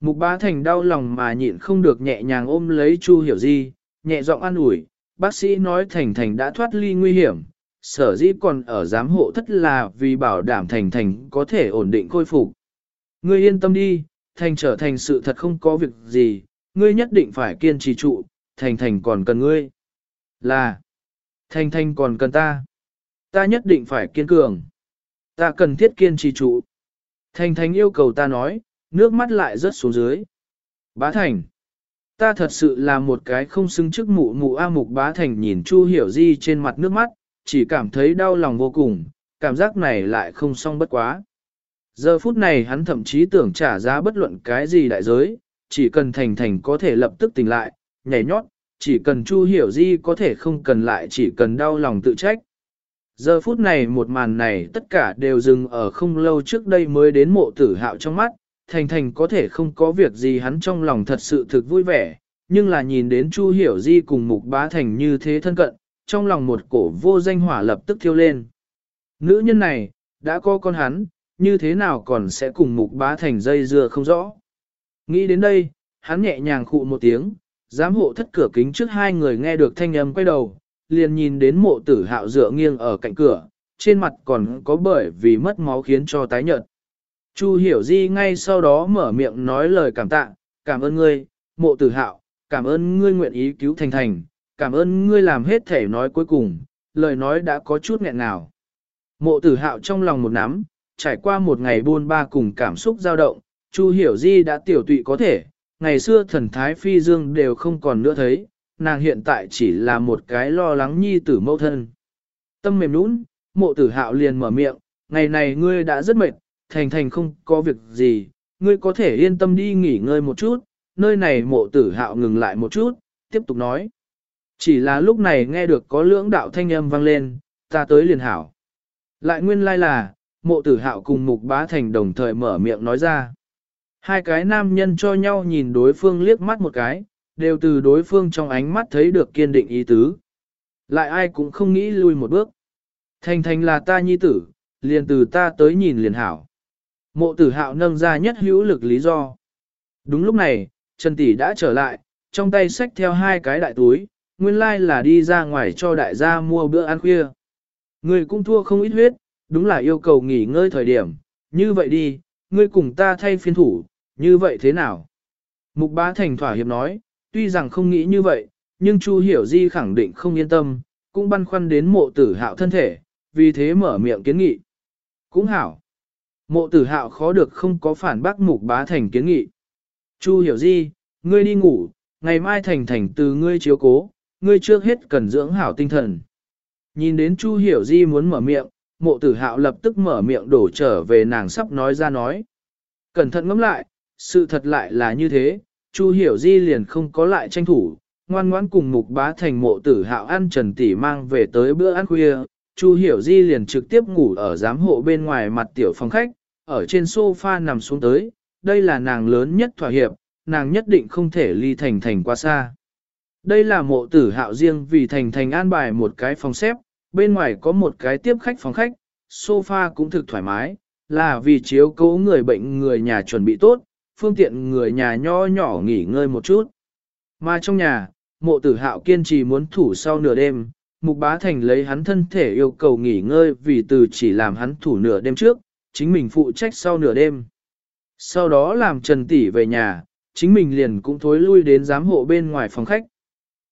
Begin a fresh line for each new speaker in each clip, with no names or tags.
Mục bá thành đau lòng mà nhịn không được nhẹ nhàng ôm lấy Chu Hiểu Di, nhẹ giọng an ủi, bác sĩ nói Thành Thành đã thoát ly nguy hiểm, sở dĩ còn ở giám hộ thất là vì bảo đảm Thành Thành có thể ổn định khôi phục. Ngươi yên tâm đi, Thành trở thành sự thật không có việc gì, ngươi nhất định phải kiên trì trụ, Thành Thành còn cần ngươi. Là, Thành Thành còn cần ta. Ta nhất định phải kiên cường. Ta cần thiết kiên trì trụ. Thành Thành yêu cầu ta nói, nước mắt lại rớt xuống dưới. Bá Thành. Ta thật sự là một cái không xứng chức mụ mụ A Mục Bá Thành nhìn Chu Hiểu Di trên mặt nước mắt, chỉ cảm thấy đau lòng vô cùng, cảm giác này lại không xong bất quá. Giờ phút này hắn thậm chí tưởng trả giá bất luận cái gì đại giới, chỉ cần Thành Thành có thể lập tức tỉnh lại, nhảy nhót, chỉ cần Chu Hiểu Di có thể không cần lại chỉ cần đau lòng tự trách. Giờ phút này một màn này tất cả đều dừng ở không lâu trước đây mới đến mộ tử hạo trong mắt, Thành Thành có thể không có việc gì hắn trong lòng thật sự thực vui vẻ, nhưng là nhìn đến Chu Hiểu Di cùng Mục Bá Thành như thế thân cận, trong lòng một cổ vô danh hỏa lập tức thiêu lên. Nữ nhân này, đã có con hắn, như thế nào còn sẽ cùng Mục Bá Thành dây dưa không rõ. Nghĩ đến đây, hắn nhẹ nhàng khụ một tiếng, giám hộ thất cửa kính trước hai người nghe được thanh âm quay đầu, liền nhìn đến mộ tử hạo dựa nghiêng ở cạnh cửa, trên mặt còn có bởi vì mất máu khiến cho tái nhợt. Chu hiểu di ngay sau đó mở miệng nói lời cảm tạ, cảm ơn ngươi, mộ tử hạo, cảm ơn ngươi nguyện ý cứu thành thành, cảm ơn ngươi làm hết thể nói cuối cùng, lời nói đã có chút nghẹn nào. Mộ tử hạo trong lòng một nắm, trải qua một ngày buôn ba cùng cảm xúc dao động, Chu hiểu di đã tiểu tụy có thể, ngày xưa thần thái phi dương đều không còn nữa thấy, nàng hiện tại chỉ là một cái lo lắng nhi tử mâu thân. Tâm mềm nũng, mộ tử hạo liền mở miệng, ngày này ngươi đã rất mệt, thành thành không có việc gì, ngươi có thể yên tâm đi nghỉ ngơi một chút, nơi này mộ tử hạo ngừng lại một chút, tiếp tục nói. Chỉ là lúc này nghe được có lưỡng đạo thanh âm vang lên, ta tới liền hảo. Lại nguyên lai là, mộ tử hạo cùng mục bá thành đồng thời mở miệng nói ra. Hai cái nam nhân cho nhau nhìn đối phương liếc mắt một cái, đều từ đối phương trong ánh mắt thấy được kiên định ý tứ. Lại ai cũng không nghĩ lui một bước. Thành thành là ta nhi tử, liền từ ta tới nhìn liền hảo. Mộ tử hạo nâng ra nhất hữu lực lý do. Đúng lúc này, Trần Tỷ đã trở lại, trong tay xách theo hai cái đại túi, nguyên lai là đi ra ngoài cho đại gia mua bữa ăn khuya. Người cũng thua không ít huyết, đúng là yêu cầu nghỉ ngơi thời điểm, như vậy đi, ngươi cùng ta thay phiên thủ, như vậy thế nào? Mục bá thành thỏa hiệp nói, tuy rằng không nghĩ như vậy, nhưng Chu Hiểu Di khẳng định không yên tâm, cũng băn khoăn đến mộ tử hạo thân thể, vì thế mở miệng kiến nghị. Cũng hảo. Mộ tử hạo khó được không có phản bác mục bá thành kiến nghị. Chu Hiểu Di, ngươi đi ngủ, ngày mai thành thành từ ngươi chiếu cố, ngươi trước hết cần dưỡng hảo tinh thần. Nhìn đến Chu Hiểu Di muốn mở miệng, mộ tử hạo lập tức mở miệng đổ trở về nàng sắp nói ra nói. Cẩn thận ngẫm lại, sự thật lại là như thế, Chu Hiểu Di liền không có lại tranh thủ, ngoan ngoãn cùng mục bá thành mộ tử hạo ăn trần tỷ mang về tới bữa ăn khuya, Chu Hiểu Di liền trực tiếp ngủ ở giám hộ bên ngoài mặt tiểu phòng khách, ở trên sofa nằm xuống tới, đây là nàng lớn nhất thỏa hiệp, nàng nhất định không thể ly thành thành quá xa. Đây là mộ tử hạo riêng vì thành thành an bài một cái phòng xếp, bên ngoài có một cái tiếp khách phòng khách, sofa cũng thực thoải mái, là vì chiếu cố người bệnh người nhà chuẩn bị tốt, phương tiện người nhà nho nhỏ nghỉ ngơi một chút. Mà trong nhà, mộ tử hạo kiên trì muốn thủ sau nửa đêm, mục bá thành lấy hắn thân thể yêu cầu nghỉ ngơi vì từ chỉ làm hắn thủ nửa đêm trước, chính mình phụ trách sau nửa đêm. Sau đó làm Trần Tỷ về nhà, chính mình liền cũng thối lui đến giám hộ bên ngoài phòng khách.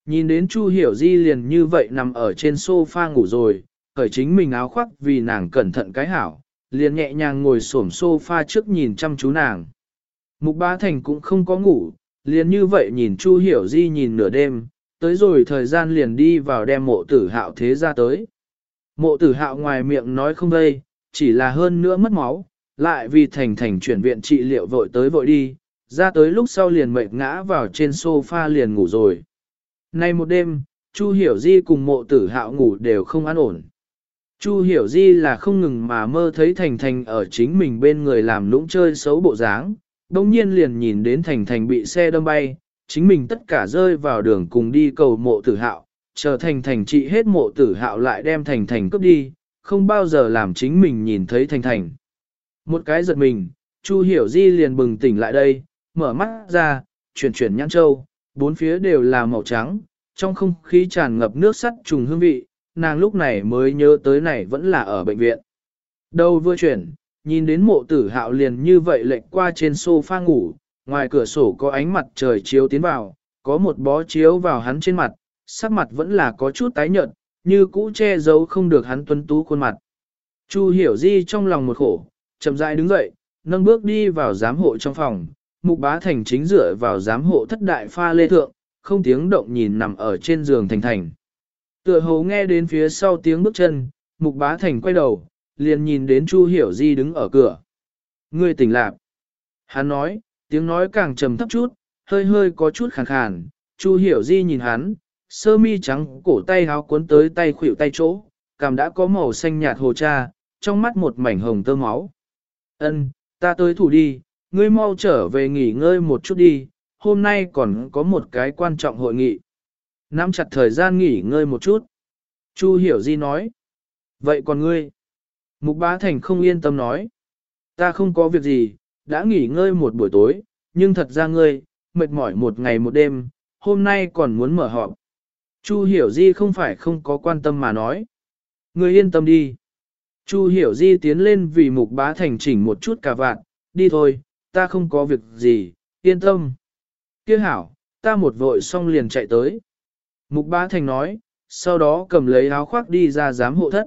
Nhìn đến Chu Hiểu Di liền như vậy nằm ở trên sofa ngủ rồi, khởi chính mình áo khoác vì nàng cẩn thận cái hảo, liền nhẹ nhàng ngồi xổm sofa trước nhìn chăm chú nàng. Mục Bá Thành cũng không có ngủ, liền như vậy nhìn Chu Hiểu Di nhìn nửa đêm, tới rồi thời gian liền đi vào đem mộ tử hạo thế ra tới. Mộ tử hạo ngoài miệng nói không đây, chỉ là hơn nữa mất máu, lại vì thành thành chuyển viện trị liệu vội tới vội đi, ra tới lúc sau liền mệt ngã vào trên sofa liền ngủ rồi. Nay một đêm, Chu Hiểu Di cùng mộ tử hạo ngủ đều không an ổn. Chu Hiểu Di là không ngừng mà mơ thấy Thành Thành ở chính mình bên người làm lũng chơi xấu bộ dáng, đồng nhiên liền nhìn đến Thành Thành bị xe đâm bay, chính mình tất cả rơi vào đường cùng đi cầu mộ tử hạo, chờ Thành Thành trị hết mộ tử hạo lại đem Thành Thành cướp đi, không bao giờ làm chính mình nhìn thấy Thành Thành. Một cái giật mình, Chu Hiểu Di liền bừng tỉnh lại đây, mở mắt ra, chuyển chuyển nhãn châu, bốn phía đều là màu trắng, trong không khí tràn ngập nước sắt trùng hương vị, nàng lúc này mới nhớ tới này vẫn là ở bệnh viện. Đầu vừa chuyển, nhìn đến mộ tử hạo liền như vậy lệnh qua trên sofa ngủ, ngoài cửa sổ có ánh mặt trời chiếu tiến vào, có một bó chiếu vào hắn trên mặt, sắc mặt vẫn là có chút tái nhợt, như cũ che giấu không được hắn tuấn tú khuôn mặt. Chu hiểu di trong lòng một khổ, chậm rãi đứng dậy, nâng bước đi vào giám hộ trong phòng, mục bá thành chính dựa vào giám hộ thất đại pha lê thượng, không tiếng động nhìn nằm ở trên giường thành thành. Tựa hồ nghe đến phía sau tiếng bước chân, mục bá thành quay đầu, liền nhìn đến Chu hiểu di đứng ở cửa. Ngươi tỉnh lạc. Hắn nói, tiếng nói càng trầm thấp chút, hơi hơi có chút khàn khàn, Chu hiểu di nhìn hắn, sơ mi trắng cổ tay háo cuốn tới tay khuỷu tay chỗ, cảm đã có màu xanh nhạt hồ cha, trong mắt một mảnh hồng tơ máu. Ân, ta tới thủ đi, ngươi mau trở về nghỉ ngơi một chút đi, hôm nay còn có một cái quan trọng hội nghị. Nắm chặt thời gian nghỉ ngơi một chút. Chu hiểu di nói. Vậy còn ngươi? Mục bá thành không yên tâm nói. Ta không có việc gì, đã nghỉ ngơi một buổi tối, nhưng thật ra ngươi, mệt mỏi một ngày một đêm, hôm nay còn muốn mở họp. Chu hiểu di không phải không có quan tâm mà nói. người yên tâm đi. Chu hiểu di tiến lên vì mục bá thành chỉnh một chút cả vạn, đi thôi, ta không có việc gì, yên tâm. Kia hảo, ta một vội xong liền chạy tới. Mục bá thành nói, sau đó cầm lấy áo khoác đi ra giám hộ thất.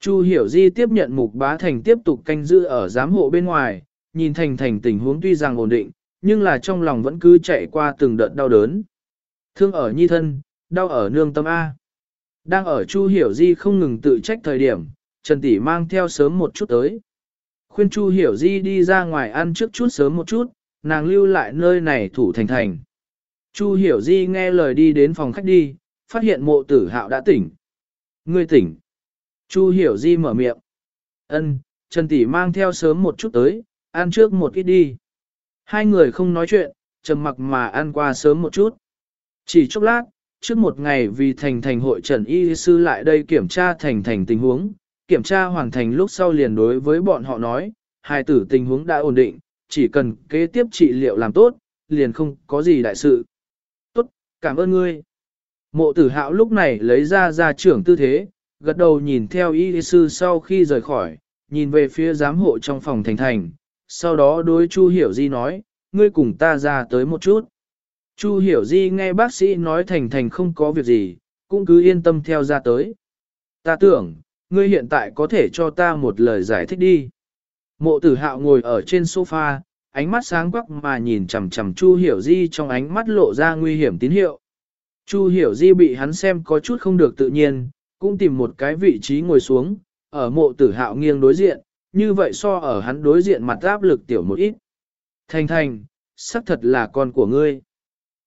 Chu hiểu di tiếp nhận mục bá thành tiếp tục canh giữ ở giám hộ bên ngoài, nhìn thành thành tình huống tuy rằng ổn định, nhưng là trong lòng vẫn cứ chạy qua từng đợt đau đớn. Thương ở nhi thân, đau ở nương tâm A. Đang ở Chu Hiểu Di không ngừng tự trách thời điểm, Trần Tỷ mang theo sớm một chút tới. Khuyên Chu Hiểu Di đi ra ngoài ăn trước chút sớm một chút, nàng lưu lại nơi này thủ thành thành. Chu Hiểu Di nghe lời đi đến phòng khách đi, phát hiện mộ tử hạo đã tỉnh. Ngươi tỉnh. Chu Hiểu Di mở miệng. Ân, Trần Tỷ mang theo sớm một chút tới, ăn trước một ít đi. Hai người không nói chuyện, trầm mặc mà ăn qua sớm một chút. Chỉ chốc lát, trước một ngày vì thành thành hội trần y sư lại đây kiểm tra thành thành tình huống, kiểm tra hoàn thành lúc sau liền đối với bọn họ nói, hai tử tình huống đã ổn định, chỉ cần kế tiếp trị liệu làm tốt, liền không có gì đại sự. Tốt, cảm ơn ngươi. Mộ tử hạo lúc này lấy ra ra trưởng tư thế, gật đầu nhìn theo y sư sau khi rời khỏi, nhìn về phía giám hộ trong phòng thành thành, sau đó đối Chu Hiểu Di nói, ngươi cùng ta ra tới một chút. Chu Hiểu Di nghe bác sĩ nói thành thành không có việc gì, cũng cứ yên tâm theo ra tới. Ta tưởng, ngươi hiện tại có thể cho ta một lời giải thích đi. Mộ tử hạo ngồi ở trên sofa, ánh mắt sáng quắc mà nhìn chằm chằm Chu Hiểu Di trong ánh mắt lộ ra nguy hiểm tín hiệu. Chu Hiểu Di bị hắn xem có chút không được tự nhiên, cũng tìm một cái vị trí ngồi xuống, ở mộ tử hạo nghiêng đối diện, như vậy so ở hắn đối diện mặt áp lực tiểu một ít. Thành thành, xác thật là con của ngươi.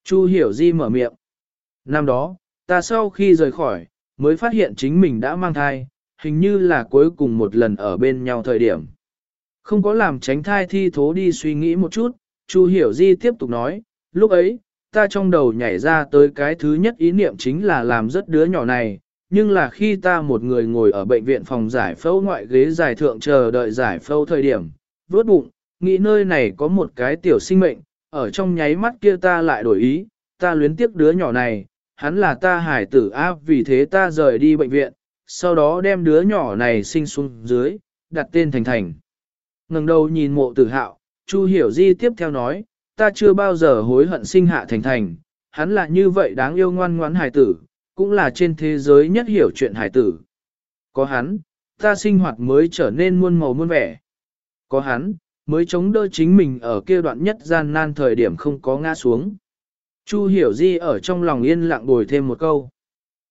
Chu hiểu di mở miệng. Năm đó, ta sau khi rời khỏi, mới phát hiện chính mình đã mang thai, hình như là cuối cùng một lần ở bên nhau thời điểm. Không có làm tránh thai thi thố đi suy nghĩ một chút, Chu hiểu di tiếp tục nói, lúc ấy, ta trong đầu nhảy ra tới cái thứ nhất ý niệm chính là làm rất đứa nhỏ này, nhưng là khi ta một người ngồi ở bệnh viện phòng giải phẫu ngoại ghế giải thượng chờ đợi giải phẫu thời điểm, vớt bụng, nghĩ nơi này có một cái tiểu sinh mệnh, ở trong nháy mắt kia ta lại đổi ý, ta luyến tiếc đứa nhỏ này, hắn là ta hải tử áp vì thế ta rời đi bệnh viện, sau đó đem đứa nhỏ này sinh xuống dưới, đặt tên Thành Thành. ngẩng đầu nhìn mộ tử hạo, Chu Hiểu Di tiếp theo nói, ta chưa bao giờ hối hận sinh hạ Thành Thành, hắn là như vậy đáng yêu ngoan ngoãn hải tử, cũng là trên thế giới nhất hiểu chuyện hải tử. Có hắn, ta sinh hoạt mới trở nên muôn màu muôn vẻ. Có hắn, mới chống đỡ chính mình ở kia đoạn nhất gian nan thời điểm không có ngã xuống. Chu hiểu di ở trong lòng yên lặng bồi thêm một câu.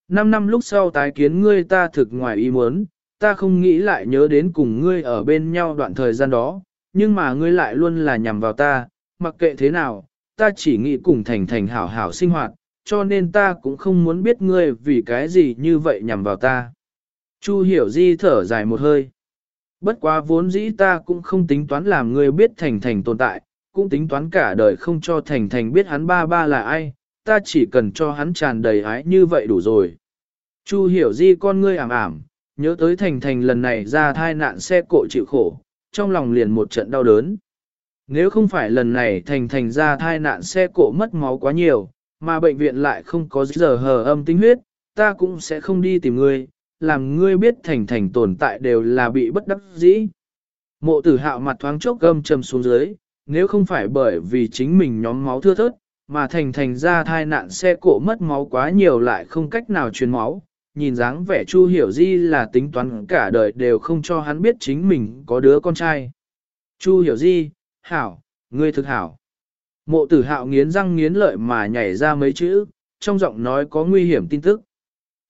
Năm năm lúc sau tái kiến ngươi ta thực ngoài ý muốn, ta không nghĩ lại nhớ đến cùng ngươi ở bên nhau đoạn thời gian đó, nhưng mà ngươi lại luôn là nhằm vào ta, mặc kệ thế nào, ta chỉ nghĩ cùng thành thành hảo hảo sinh hoạt, cho nên ta cũng không muốn biết ngươi vì cái gì như vậy nhằm vào ta. Chu hiểu di thở dài một hơi. Bất quá vốn dĩ ta cũng không tính toán làm người biết thành thành tồn tại, cũng tính toán cả đời không cho thành thành biết hắn ba ba là ai, ta chỉ cần cho hắn tràn đầy ái như vậy đủ rồi. Chu hiểu di con ngươi ảm ảm, nhớ tới thành thành lần này ra thai nạn xe cộ chịu khổ, trong lòng liền một trận đau đớn. Nếu không phải lần này thành thành ra thai nạn xe cộ mất máu quá nhiều, mà bệnh viện lại không có giờ hờ âm tính huyết, ta cũng sẽ không đi tìm ngươi, làm ngươi biết thành thành tồn tại đều là bị bất đắc dĩ. Mộ tử hạo mặt thoáng chốc gâm trầm xuống dưới, nếu không phải bởi vì chính mình nhóm máu thưa thớt, mà thành thành ra thai nạn xe cộ mất máu quá nhiều lại không cách nào truyền máu, nhìn dáng vẻ Chu Hiểu Di là tính toán cả đời đều không cho hắn biết chính mình có đứa con trai. Chu Hiểu Di, hảo, ngươi thực hảo. Mộ tử hạo nghiến răng nghiến lợi mà nhảy ra mấy chữ, trong giọng nói có nguy hiểm tin tức.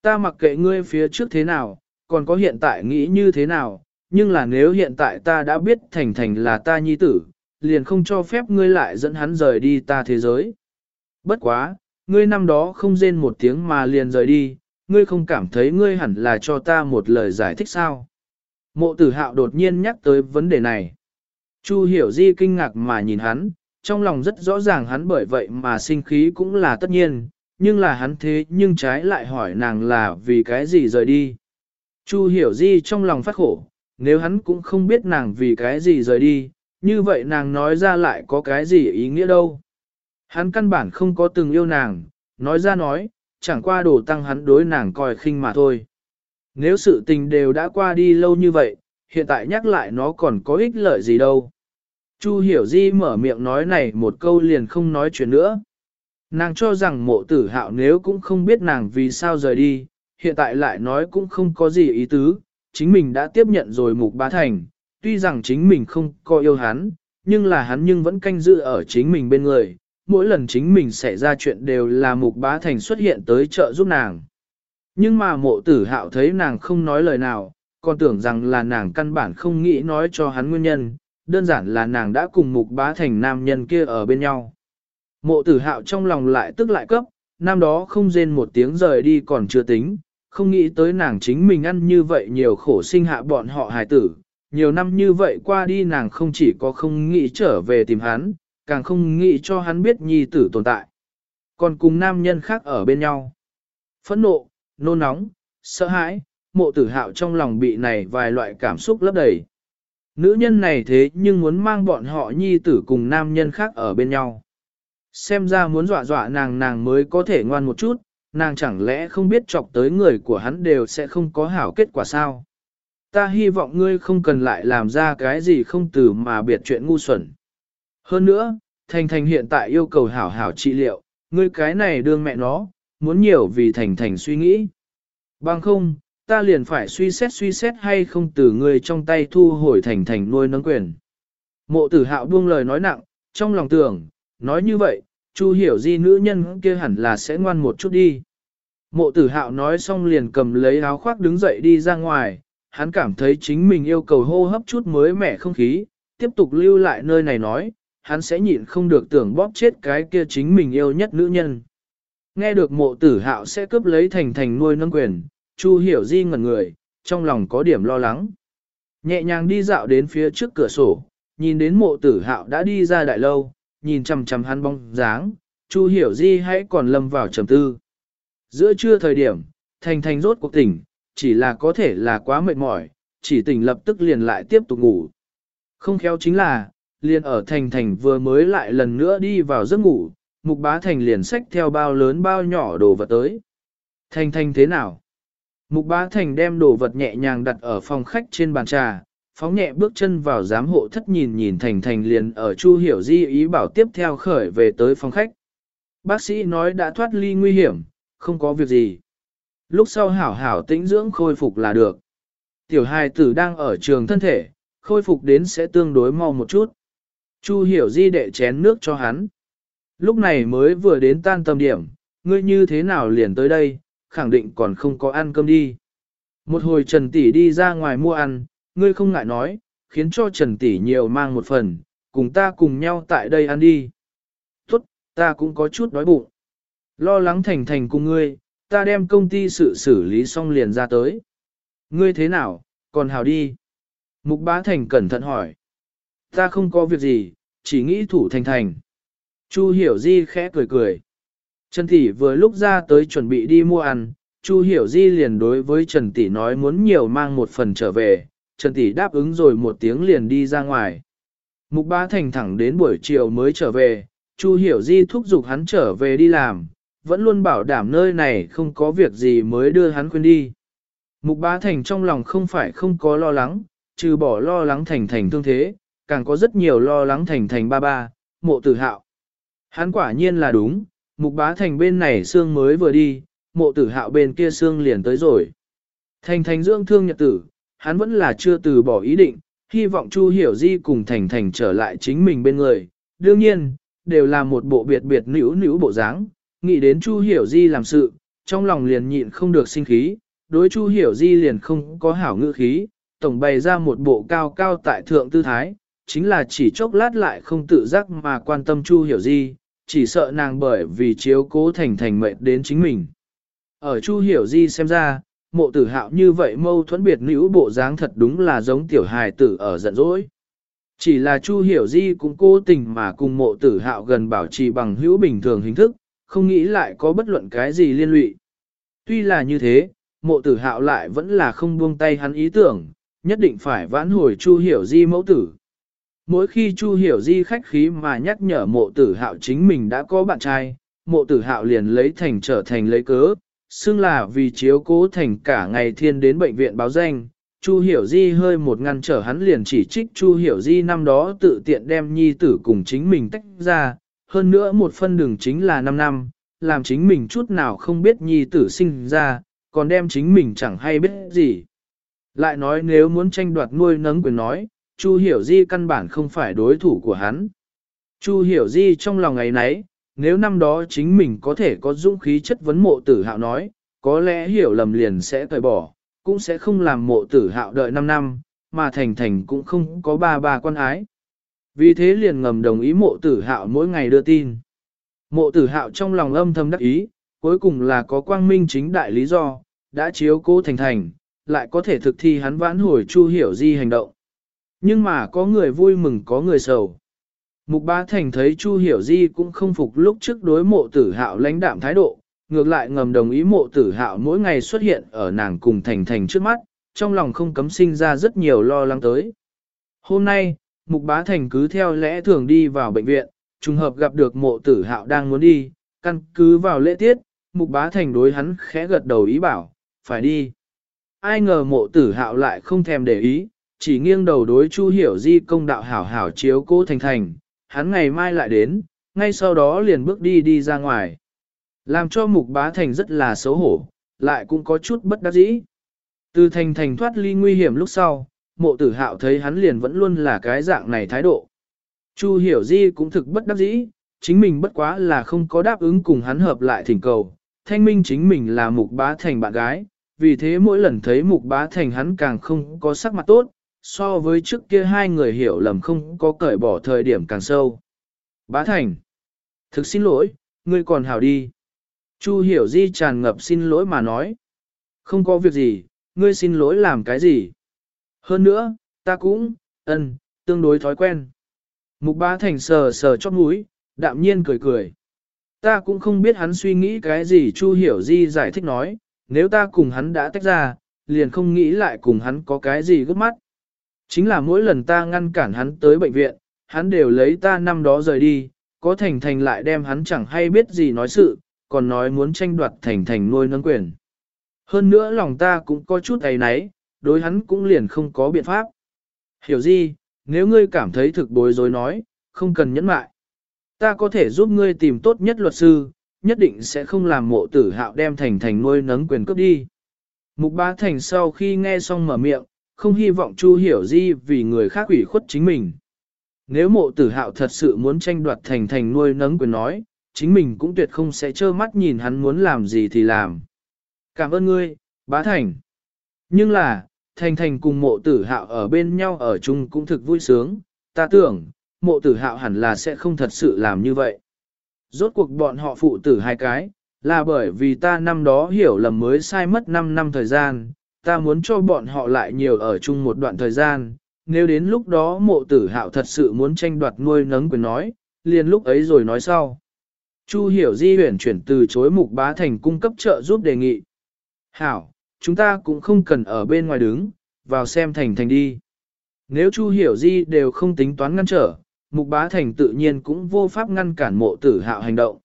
Ta mặc kệ ngươi phía trước thế nào, còn có hiện tại nghĩ như thế nào, nhưng là nếu hiện tại ta đã biết thành thành là ta nhi tử, liền không cho phép ngươi lại dẫn hắn rời đi ta thế giới. Bất quá, ngươi năm đó không rên một tiếng mà liền rời đi, ngươi không cảm thấy ngươi hẳn là cho ta một lời giải thích sao. Mộ tử hạo đột nhiên nhắc tới vấn đề này. Chu hiểu di kinh ngạc mà nhìn hắn, trong lòng rất rõ ràng hắn bởi vậy mà sinh khí cũng là tất nhiên, nhưng là hắn thế nhưng trái lại hỏi nàng là vì cái gì rời đi. Chu hiểu di trong lòng phát khổ, nếu hắn cũng không biết nàng vì cái gì rời đi, như vậy nàng nói ra lại có cái gì ý nghĩa đâu. Hắn căn bản không có từng yêu nàng, nói ra nói, chẳng qua đổ tăng hắn đối nàng coi khinh mà thôi. Nếu sự tình đều đã qua đi lâu như vậy, hiện tại nhắc lại nó còn có ích lợi gì đâu. Chu hiểu di mở miệng nói này một câu liền không nói chuyện nữa. Nàng cho rằng mộ tử hạo nếu cũng không biết nàng vì sao rời đi, hiện tại lại nói cũng không có gì ý tứ, chính mình đã tiếp nhận rồi mục bá thành, tuy rằng chính mình không có yêu hắn, nhưng là hắn nhưng vẫn canh giữ ở chính mình bên người, mỗi lần chính mình xảy ra chuyện đều là mục bá thành xuất hiện tới trợ giúp nàng. Nhưng mà mộ tử hạo thấy nàng không nói lời nào, còn tưởng rằng là nàng căn bản không nghĩ nói cho hắn nguyên nhân, đơn giản là nàng đã cùng mục bá thành nam nhân kia ở bên nhau. Mộ tử hạo trong lòng lại tức lại cấp, năm đó không rên một tiếng rời đi còn chưa tính, không nghĩ tới nàng chính mình ăn như vậy nhiều khổ sinh hạ bọn họ hài tử. Nhiều năm như vậy qua đi nàng không chỉ có không nghĩ trở về tìm hắn, càng không nghĩ cho hắn biết nhi tử tồn tại. Còn cùng nam nhân khác ở bên nhau. Phẫn nộ, nôn nóng, sợ hãi, mộ tử hạo trong lòng bị này vài loại cảm xúc lấp đầy. Nữ nhân này thế nhưng muốn mang bọn họ nhi tử cùng nam nhân khác ở bên nhau. Xem ra muốn dọa dọa nàng nàng mới có thể ngoan một chút, nàng chẳng lẽ không biết chọc tới người của hắn đều sẽ không có hảo kết quả sao. Ta hy vọng ngươi không cần lại làm ra cái gì không từ mà biệt chuyện ngu xuẩn. Hơn nữa, Thành Thành hiện tại yêu cầu hảo hảo trị liệu, ngươi cái này đương mẹ nó, muốn nhiều vì Thành Thành suy nghĩ. Bằng không, ta liền phải suy xét suy xét hay không từ ngươi trong tay thu hồi Thành Thành nuôi nấng quyền. Mộ tử hạo buông lời nói nặng, trong lòng tưởng, nói như vậy, Chu hiểu di nữ nhân kia hẳn là sẽ ngoan một chút đi. Mộ tử hạo nói xong liền cầm lấy áo khoác đứng dậy đi ra ngoài, hắn cảm thấy chính mình yêu cầu hô hấp chút mới mẻ không khí, tiếp tục lưu lại nơi này nói, hắn sẽ nhịn không được tưởng bóp chết cái kia chính mình yêu nhất nữ nhân. Nghe được mộ tử hạo sẽ cướp lấy thành thành nuôi nâng quyền, Chu hiểu di ngẩn người, trong lòng có điểm lo lắng. Nhẹ nhàng đi dạo đến phía trước cửa sổ, nhìn đến mộ tử hạo đã đi ra đại lâu, nhìn chằm chằm hắn bóng dáng, Chu hiểu di hãy còn lâm vào trầm tư. Giữa trưa thời điểm, thành thành rốt cuộc tỉnh, chỉ là có thể là quá mệt mỏi, chỉ tỉnh lập tức liền lại tiếp tục ngủ. Không khéo chính là, liền ở thành thành vừa mới lại lần nữa đi vào giấc ngủ, mục bá thành liền xách theo bao lớn bao nhỏ đồ vật tới. Thành thành thế nào? Mục bá thành đem đồ vật nhẹ nhàng đặt ở phòng khách trên bàn trà, phóng nhẹ bước chân vào giám hộ thất nhìn nhìn thành thành liền ở Chu Hiểu Di ý bảo tiếp theo khởi về tới phòng khách. Bác sĩ nói đã thoát ly nguy hiểm, không có việc gì. Lúc sau hảo hảo tĩnh dưỡng khôi phục là được. Tiểu hài tử đang ở trường thân thể, khôi phục đến sẽ tương đối mau một chút. Chu Hiểu Di đệ chén nước cho hắn. Lúc này mới vừa đến tan tầm điểm, ngươi như thế nào liền tới đây, khẳng định còn không có ăn cơm đi. Một hồi Trần Tỷ đi ra ngoài mua ăn, ngươi không ngại nói, khiến cho Trần Tỷ nhiều mang một phần, cùng ta cùng nhau tại đây ăn đi. Tốt, ta cũng có chút đói bụng. Lo lắng thành thành cùng ngươi, ta đem công ty sự xử lý xong liền ra tới. Ngươi thế nào, còn hào đi. Mục bá thành cẩn thận hỏi. Ta không có việc gì, chỉ nghĩ thủ thành thành. Chu hiểu di khẽ cười cười. Trần Tỷ vừa lúc ra tới chuẩn bị đi mua ăn, Chu hiểu di liền đối với Trần Tỷ nói muốn nhiều mang một phần trở về, Trần Tỷ đáp ứng rồi một tiếng liền đi ra ngoài. Mục bá thành thẳng đến buổi chiều mới trở về, Chu hiểu di thúc giục hắn trở về đi làm, vẫn luôn bảo đảm nơi này không có việc gì mới đưa hắn khuyên đi. Mục bá thành trong lòng không phải không có lo lắng, trừ bỏ lo lắng thành thành thương thế, càng có rất nhiều lo lắng thành thành ba ba, mộ tử hạo. Hắn quả nhiên là đúng, mục bá thành bên này xương mới vừa đi, mộ tử hạo bên kia xương liền tới rồi. Thành thành dưỡng thương nhật tử, hắn vẫn là chưa từ bỏ ý định, hy vọng Chu Hiểu Di cùng thành thành trở lại chính mình bên người. Đương nhiên, đều là một bộ biệt biệt nữ nữ bộ dáng, nghĩ đến Chu Hiểu Di làm sự, trong lòng liền nhịn không được sinh khí, đối Chu Hiểu Di liền không có hảo ngữ khí, tổng bày ra một bộ cao cao tại thượng tư thái, chính là chỉ chốc lát lại không tự giác mà quan tâm Chu Hiểu Di, chỉ sợ nàng bởi vì chiếu cố thành thành mệt đến chính mình. Ở Chu Hiểu Di xem ra, mộ tử hạo như vậy mâu thuẫn biệt nữ bộ dáng thật đúng là giống tiểu hài tử ở giận dỗi. Chỉ là Chu Hiểu Di cũng cố tình mà cùng mộ tử hạo gần bảo trì bằng hữu bình thường hình thức, không nghĩ lại có bất luận cái gì liên lụy. Tuy là như thế, mộ tử hạo lại vẫn là không buông tay hắn ý tưởng, nhất định phải vãn hồi Chu Hiểu Di mẫu tử. Mỗi khi Chu Hiểu Di khách khí mà nhắc nhở mộ tử hạo chính mình đã có bạn trai, mộ tử hạo liền lấy thành trở thành lấy cớ, xưng là vì chiếu cố thành cả ngày thiên đến bệnh viện báo danh. Chu Hiểu Di hơi một ngăn trở hắn liền chỉ trích Chu Hiểu Di năm đó tự tiện đem nhi tử cùng chính mình tách ra, hơn nữa một phân đường chính là 5 năm, làm chính mình chút nào không biết nhi tử sinh ra, còn đem chính mình chẳng hay biết gì. Lại nói nếu muốn tranh đoạt nuôi nấng quyền nói, Chu Hiểu Di căn bản không phải đối thủ của hắn. Chu Hiểu Di trong lòng ngày nấy, nếu năm đó chính mình có thể có dũng khí chất vấn mộ tử hạo nói, có lẽ hiểu lầm liền sẽ cởi bỏ, cũng sẽ không làm mộ tử hạo đợi 5 năm, mà thành thành cũng không có ba ba quan ái. Vì thế liền ngầm đồng ý mộ tử hạo mỗi ngày đưa tin. Mộ tử hạo trong lòng âm thầm đắc ý, cuối cùng là có quang minh chính đại lý do, đã chiếu cố thành thành, lại có thể thực thi hắn vãn hồi chu hiểu di hành động. Nhưng mà có người vui mừng có người sầu. Mục Bá Thành thấy Chu Hiểu Di cũng không phục lúc trước đối mộ tử hạo lãnh đạm thái độ, ngược lại ngầm đồng ý mộ tử hạo mỗi ngày xuất hiện ở nàng cùng Thành Thành trước mắt, trong lòng không cấm sinh ra rất nhiều lo lắng tới. Hôm nay, Mục Bá Thành cứ theo lẽ thường đi vào bệnh viện, trùng hợp gặp được mộ tử hạo đang muốn đi, căn cứ vào lễ tiết, Mục Bá Thành đối hắn khẽ gật đầu ý bảo, phải đi. Ai ngờ mộ tử hạo lại không thèm để ý, chỉ nghiêng đầu đối Chu Hiểu Di công đạo hảo hảo chiếu cố Thành Thành, hắn ngày mai lại đến, ngay sau đó liền bước đi đi ra ngoài. Làm cho mục bá thành rất là xấu hổ, lại cũng có chút bất đắc dĩ. Từ thành thành thoát ly nguy hiểm lúc sau, mộ tử hạo thấy hắn liền vẫn luôn là cái dạng này thái độ. Chu hiểu di cũng thực bất đắc dĩ, chính mình bất quá là không có đáp ứng cùng hắn hợp lại thỉnh cầu. Thanh minh chính mình là mục bá thành bạn gái, vì thế mỗi lần thấy mục bá thành hắn càng không có sắc mặt tốt, so với trước kia hai người hiểu lầm không có cởi bỏ thời điểm càng sâu. Bá Thành, thực xin lỗi, ngươi còn hảo đi. Chu hiểu di tràn ngập xin lỗi mà nói. Không có việc gì, ngươi xin lỗi làm cái gì. Hơn nữa, ta cũng, ân, tương đối thói quen. Mục bá thành sờ sờ chót mũi, đạm nhiên cười cười. Ta cũng không biết hắn suy nghĩ cái gì Chu hiểu di giải thích nói, nếu ta cùng hắn đã tách ra, liền không nghĩ lại cùng hắn có cái gì gấp mắt. Chính là mỗi lần ta ngăn cản hắn tới bệnh viện, hắn đều lấy ta năm đó rời đi, có thành thành lại đem hắn chẳng hay biết gì nói sự, còn nói muốn tranh đoạt thành thành nuôi nâng quyền. Hơn nữa lòng ta cũng có chút ấy náy, đối hắn cũng liền không có biện pháp. Hiểu gì, nếu ngươi cảm thấy thực bối rối nói, không cần nhẫn mại. Ta có thể giúp ngươi tìm tốt nhất luật sư, nhất định sẽ không làm mộ tử hạo đem thành thành nuôi nấng quyền cướp đi. Mục bá thành sau khi nghe xong mở miệng, không hy vọng Chu Hiểu Di vì người khác ủy khuất chính mình. Nếu mộ tử hạo thật sự muốn tranh đoạt thành thành nuôi nấng quyền nói, chính mình cũng tuyệt không sẽ trơ mắt nhìn hắn muốn làm gì thì làm. Cảm ơn ngươi, bá thành. Nhưng là, thành thành cùng mộ tử hạo ở bên nhau ở chung cũng thực vui sướng, ta tưởng, mộ tử hạo hẳn là sẽ không thật sự làm như vậy. Rốt cuộc bọn họ phụ tử hai cái, là bởi vì ta năm đó hiểu lầm mới sai mất 5 năm thời gian, ta muốn cho bọn họ lại nhiều ở chung một đoạn thời gian, nếu đến lúc đó mộ tử hạo thật sự muốn tranh đoạt nuôi nấng quyền nói, liền lúc ấy rồi nói sau. Chu hiểu di huyển chuyển từ chối mục bá thành cung cấp trợ giúp đề nghị. Hảo, chúng ta cũng không cần ở bên ngoài đứng, vào xem thành thành đi. Nếu Chu Hiểu Di đều không tính toán ngăn trở, Mục Bá Thành tự nhiên cũng vô pháp ngăn cản mộ tử hạo hành động.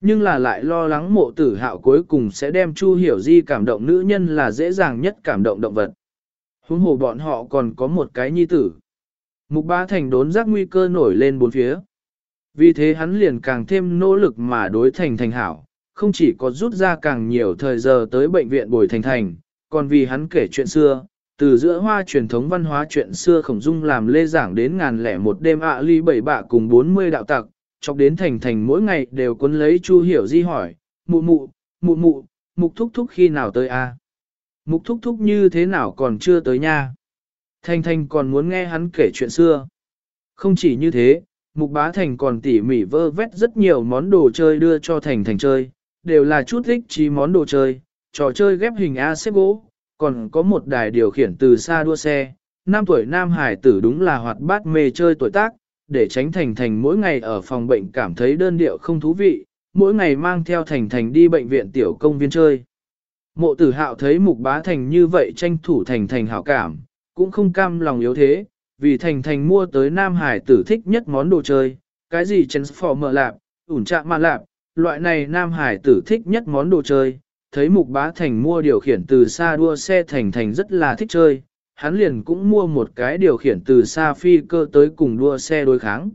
Nhưng là lại lo lắng mộ tử hạo cuối cùng sẽ đem Chu Hiểu Di cảm động nữ nhân là dễ dàng nhất cảm động động vật. Huống hồ bọn họ còn có một cái nhi tử. Mục Ba Thành đốn giác nguy cơ nổi lên bốn phía. Vì thế hắn liền càng thêm nỗ lực mà đối thành thành hảo, không chỉ có rút ra càng nhiều thời giờ tới bệnh viện bồi thành thành, còn vì hắn kể chuyện xưa, từ giữa hoa truyền thống văn hóa chuyện xưa khổng dung làm lê giảng đến ngàn lẻ một đêm ạ ly bảy bạ cùng bốn mươi đạo tặc, chọc đến thành thành mỗi ngày đều cuốn lấy Chu Hiểu Di hỏi, mụ mụ, mụ mụ, mục thúc thúc khi nào tới a? Mục thúc thúc như thế nào còn chưa tới nha? Thành thành còn muốn nghe hắn kể chuyện xưa. Không chỉ như thế, mục bá thành còn tỉ mỉ vơ vét rất nhiều món đồ chơi đưa cho thành thành chơi, đều là chút thích trí món đồ chơi, trò chơi ghép hình A xếp gỗ, còn có một đài điều khiển từ xa đua xe. Năm tuổi nam hải tử đúng là hoạt bát mê chơi tuổi tác, để tránh Thành Thành mỗi ngày ở phòng bệnh cảm thấy đơn điệu không thú vị, mỗi ngày mang theo Thành Thành đi bệnh viện tiểu công viên chơi. Mộ tử hạo thấy mục bá Thành như vậy tranh thủ Thành Thành hảo cảm, cũng không cam lòng yếu thế, vì Thành Thành mua tới Nam Hải tử thích nhất món đồ chơi, cái gì Transformer lạp, ủn chạm mà lạp, loại này Nam Hải tử thích nhất món đồ chơi, thấy mục bá Thành mua điều khiển từ xa đua xe Thành Thành rất là thích chơi, hắn liền cũng mua một cái điều khiển từ xa phi cơ tới cùng đua xe đối kháng.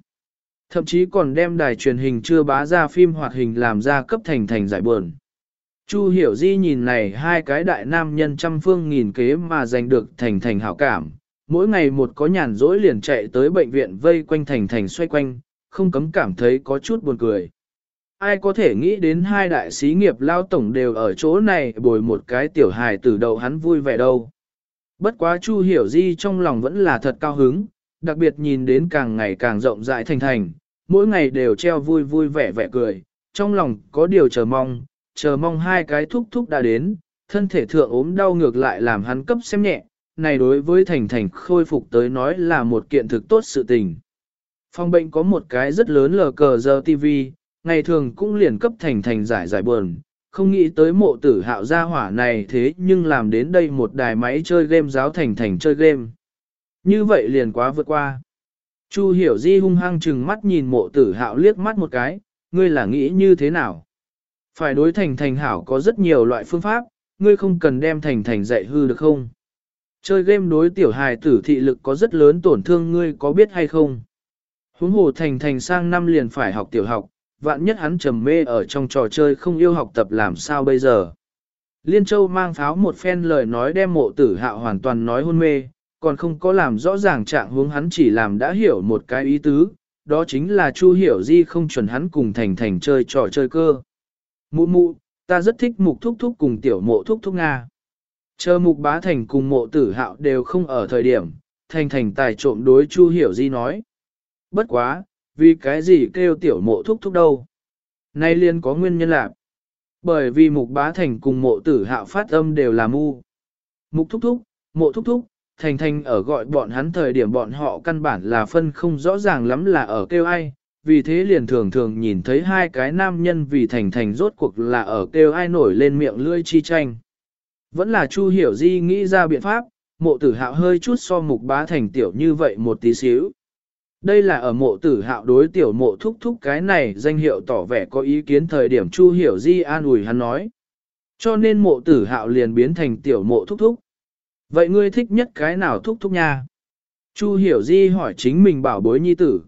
Thậm chí còn đem đài truyền hình chưa bá ra phim hoạt hình làm ra cấp thành thành giải buồn. Chu hiểu di nhìn này hai cái đại nam nhân trăm phương nghìn kế mà giành được thành thành hảo cảm. Mỗi ngày một có nhàn rỗi liền chạy tới bệnh viện vây quanh thành thành xoay quanh, không cấm cảm thấy có chút buồn cười. Ai có thể nghĩ đến hai đại sĩ nghiệp lao tổng đều ở chỗ này bồi một cái tiểu hài tử đầu hắn vui vẻ đâu. Bất quá Chu Hiểu Di trong lòng vẫn là thật cao hứng, đặc biệt nhìn đến càng ngày càng rộng rãi thành thành, mỗi ngày đều treo vui vui vẻ vẻ cười, trong lòng có điều chờ mong, chờ mong hai cái thúc thúc đã đến, thân thể thượng ốm đau ngược lại làm hắn cấp xem nhẹ, này đối với thành thành khôi phục tới nói là một kiện thực tốt sự tình. Phòng bệnh có một cái rất lớn lờ cờ giờ TV, ngày thường cũng liền cấp thành thành giải giải buồn, không nghĩ tới mộ tử hạo gia hỏa này thế nhưng làm đến đây một đài máy chơi game giáo thành thành chơi game. Như vậy liền quá vượt qua. Chu hiểu di hung hăng chừng mắt nhìn mộ tử hạo liếc mắt một cái, ngươi là nghĩ như thế nào? Phải đối thành thành hảo có rất nhiều loại phương pháp, ngươi không cần đem thành thành dạy hư được không? Chơi game đối tiểu hài tử thị lực có rất lớn tổn thương ngươi có biết hay không? Huống hồ thành thành sang năm liền phải học tiểu học, vạn nhất hắn trầm mê ở trong trò chơi không yêu học tập làm sao bây giờ. Liên Châu mang pháo một phen lời nói đem mộ tử hạo hoàn toàn nói hôn mê, còn không có làm rõ ràng trạng hướng hắn chỉ làm đã hiểu một cái ý tứ, đó chính là Chu Hiểu Di không chuẩn hắn cùng Thành Thành chơi trò chơi cơ. Mụ mụ, ta rất thích mục thúc thúc cùng tiểu mộ thúc thúc Nga. Chờ mục bá thành cùng mộ tử hạo đều không ở thời điểm, Thành Thành tài trộm đối Chu Hiểu Di nói. Bất quá, vì cái gì kêu tiểu mộ thúc thúc đâu. Nay liên có nguyên nhân lạc. Bởi vì mục bá thành cùng mộ tử hạo phát âm đều là mu. Mục thúc thúc, mộ thúc thúc, thành thành ở gọi bọn hắn thời điểm bọn họ căn bản là phân không rõ ràng lắm là ở kêu ai, vì thế liền thường thường nhìn thấy hai cái nam nhân vì thành thành rốt cuộc là ở kêu ai nổi lên miệng lưỡi chi tranh. Vẫn là Chu Hiểu Di nghĩ ra biện pháp, mộ tử hạo hơi chút so mục bá thành tiểu như vậy một tí xíu. Đây là ở mộ tử hạo đối tiểu mộ thúc thúc cái này danh hiệu tỏ vẻ có ý kiến thời điểm Chu Hiểu Di an ủi hắn nói. Cho nên mộ tử hạo liền biến thành tiểu mộ thúc thúc. Vậy ngươi thích nhất cái nào thúc thúc nha? Chu Hiểu Di hỏi chính mình bảo bối nhi tử.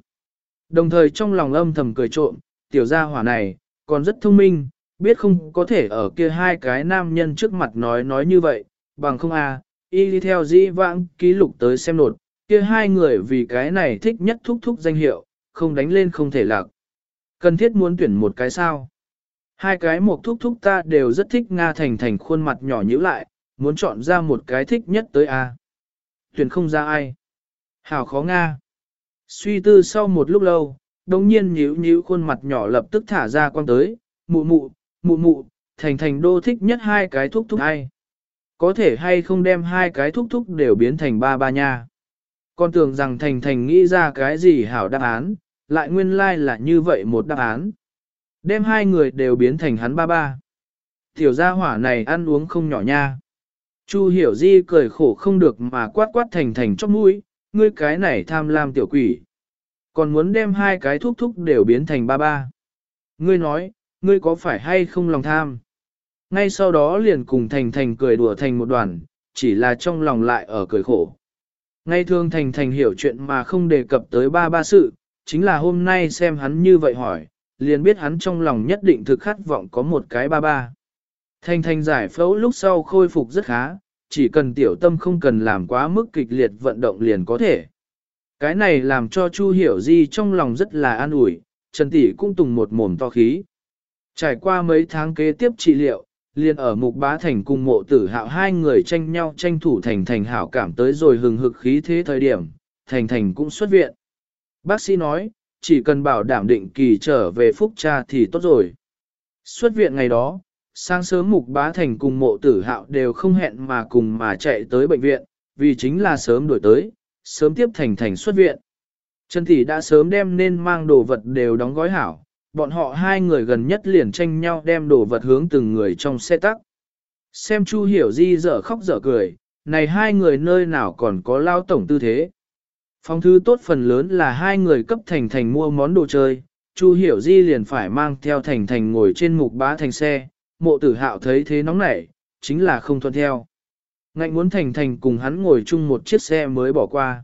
Đồng thời trong lòng âm thầm cười trộm, tiểu gia hỏa này, còn rất thông minh, biết không có thể ở kia hai cái nam nhân trước mặt nói nói như vậy, bằng không à, y đi theo di vãng ký lục tới xem nột, kia hai người vì cái này thích nhất thúc thúc danh hiệu, không đánh lên không thể lạc. Cần thiết muốn tuyển một cái sao? Hai cái một thúc thúc ta đều rất thích Nga Thành Thành khuôn mặt nhỏ nhữ lại, muốn chọn ra một cái thích nhất tới A. Tuyển không ra ai. Hảo khó Nga. Suy tư sau một lúc lâu, đồng nhiên nhíu nhíu khuôn mặt nhỏ lập tức thả ra quang tới, mụ mụ, mụ mụ, Thành Thành đô thích nhất hai cái thúc thúc ai. Có thể hay không đem hai cái thúc thúc đều biến thành ba ba nha. Con tưởng rằng Thành Thành nghĩ ra cái gì hảo đáp án, lại nguyên lai like là như vậy một đáp án. Đem hai người đều biến thành hắn ba ba. Tiểu gia hỏa này ăn uống không nhỏ nha. Chu hiểu di cười khổ không được mà quát quát Thành Thành chóp mũi, ngươi cái này tham lam tiểu quỷ. Còn muốn đem hai cái thúc thúc đều biến thành ba ba. Ngươi nói, ngươi có phải hay không lòng tham? Ngay sau đó liền cùng Thành Thành cười đùa thành một đoàn, chỉ là trong lòng lại ở cười khổ. Ngay thường Thành Thành hiểu chuyện mà không đề cập tới ba ba sự, chính là hôm nay xem hắn như vậy hỏi, liền biết hắn trong lòng nhất định thực khát vọng có một cái ba ba. Thành Thành giải phẫu lúc sau khôi phục rất khá, chỉ cần tiểu tâm không cần làm quá mức kịch liệt vận động liền có thể. Cái này làm cho Chu Hiểu Di trong lòng rất là an ủi, Trần Tỷ cũng tùng một mồm to khí. Trải qua mấy tháng kế tiếp trị liệu, liền ở mục bá thành cùng mộ tử hạo hai người tranh nhau tranh thủ thành thành hảo cảm tới rồi hừng hực khí thế thời điểm, thành thành cũng xuất viện. Bác sĩ nói, chỉ cần bảo đảm định kỳ trở về phúc cha thì tốt rồi. Xuất viện ngày đó, sáng sớm mục bá thành cùng mộ tử hạo đều không hẹn mà cùng mà chạy tới bệnh viện, vì chính là sớm đổi tới, sớm tiếp thành thành xuất viện. Trần Thị đã sớm đem nên mang đồ vật đều đóng gói hảo, bọn họ hai người gần nhất liền tranh nhau đem đồ vật hướng từng người trong xe tắc. Xem Chu Hiểu Di dở khóc dở cười, này hai người nơi nào còn có lao tổng tư thế. Phong thư tốt phần lớn là hai người cấp thành thành mua món đồ chơi, Chu Hiểu Di liền phải mang theo thành thành ngồi trên mục bá thành xe, mộ tử hạo thấy thế nóng nảy, chính là không thuận theo. Ngạnh muốn thành thành cùng hắn ngồi chung một chiếc xe mới bỏ qua.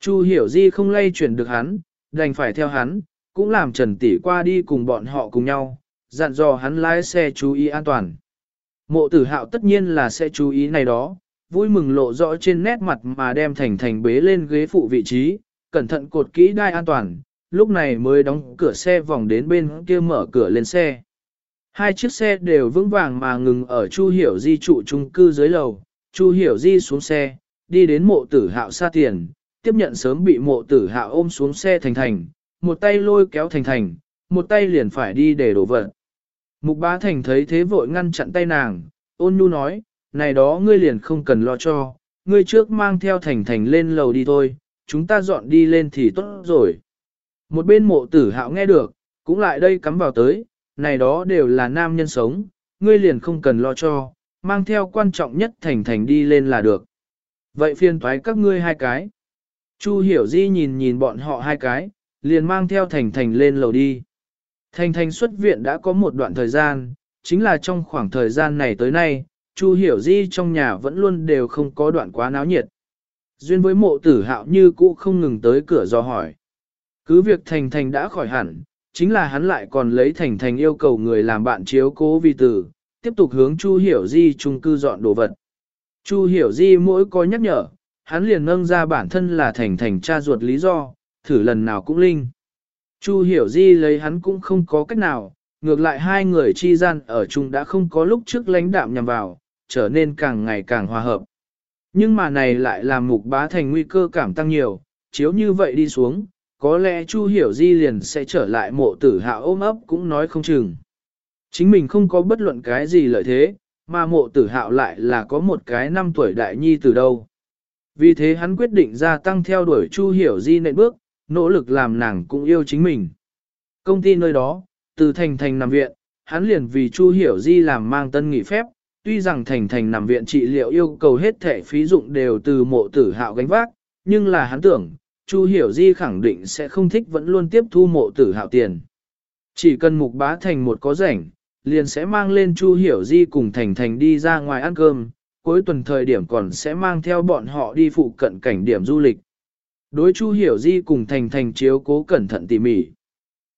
Chu Hiểu Di không lay chuyển được hắn, đành phải theo hắn, cũng làm Trần Tỷ qua đi cùng bọn họ cùng nhau, dặn dò hắn lái xe chú ý an toàn. Mộ tử hạo tất nhiên là sẽ chú ý này đó, vui mừng lộ rõ trên nét mặt mà đem thành thành bế lên ghế phụ vị trí, cẩn thận cột kỹ đai an toàn, lúc này mới đóng cửa xe vòng đến bên kia mở cửa lên xe. Hai chiếc xe đều vững vàng mà ngừng ở Chu Hiểu Di trụ trung cư dưới lầu, Chu Hiểu Di xuống xe, đi đến mộ tử hạo xa tiền, tiếp nhận sớm bị mộ tử hạo ôm xuống xe thành thành, một tay lôi kéo thành thành, một tay liền phải đi để đổ vật. Mục bá thành thấy thế vội ngăn chặn tay nàng, ôn nhu nói, này đó ngươi liền không cần lo cho, ngươi trước mang theo thành thành lên lầu đi thôi, chúng ta dọn đi lên thì tốt rồi. Một bên mộ tử hạo nghe được, cũng lại đây cắm vào tới, này đó đều là nam nhân sống, ngươi liền không cần lo cho, mang theo quan trọng nhất thành thành đi lên là được. Vậy phiên thoái các ngươi hai cái. Chu hiểu di nhìn nhìn bọn họ hai cái, liền mang theo Thành Thành lên lầu đi. Thành Thành xuất viện đã có một đoạn thời gian, chính là trong khoảng thời gian này tới nay, Chu Hiểu Di trong nhà vẫn luôn đều không có đoạn quá náo nhiệt. Duyên với mộ tử hạo như cũ không ngừng tới cửa do hỏi. Cứ việc Thành Thành đã khỏi hẳn, chính là hắn lại còn lấy Thành Thành yêu cầu người làm bạn chiếu cố vi tử, tiếp tục hướng Chu Hiểu Di chung cư dọn đồ vật. Chu Hiểu Di mỗi có nhắc nhở, hắn liền nâng ra bản thân là Thành Thành cha ruột lý do, thử lần nào cũng linh. Chu hiểu di lấy hắn cũng không có cách nào, ngược lại hai người chi gian ở chung đã không có lúc trước lãnh đạm nhằm vào, trở nên càng ngày càng hòa hợp. Nhưng mà này lại làm mục bá thành nguy cơ cảm tăng nhiều, chiếu như vậy đi xuống, có lẽ Chu hiểu di liền sẽ trở lại mộ tử hạ ôm ấp cũng nói không chừng. Chính mình không có bất luận cái gì lợi thế, mà mộ tử hạo lại là có một cái năm tuổi đại nhi từ đâu. Vì thế hắn quyết định gia tăng theo đuổi Chu Hiểu Di nệm bước, nỗ lực làm nàng cũng yêu chính mình. Công ty nơi đó, từ Thành Thành nằm viện, hắn liền vì Chu Hiểu Di làm mang tân nghỉ phép, tuy rằng Thành Thành nằm viện trị liệu yêu cầu hết thẻ phí dụng đều từ mộ tử hạo gánh vác, nhưng là hắn tưởng, Chu Hiểu Di khẳng định sẽ không thích vẫn luôn tiếp thu mộ tử hạo tiền. Chỉ cần mục bá thành một có rảnh, liền sẽ mang lên Chu Hiểu Di cùng Thành Thành đi ra ngoài ăn cơm, cuối tuần thời điểm còn sẽ mang theo bọn họ đi phụ cận cảnh điểm du lịch. Đối Chu Hiểu Di cùng Thành Thành chiếu cố cẩn thận tỉ mỉ.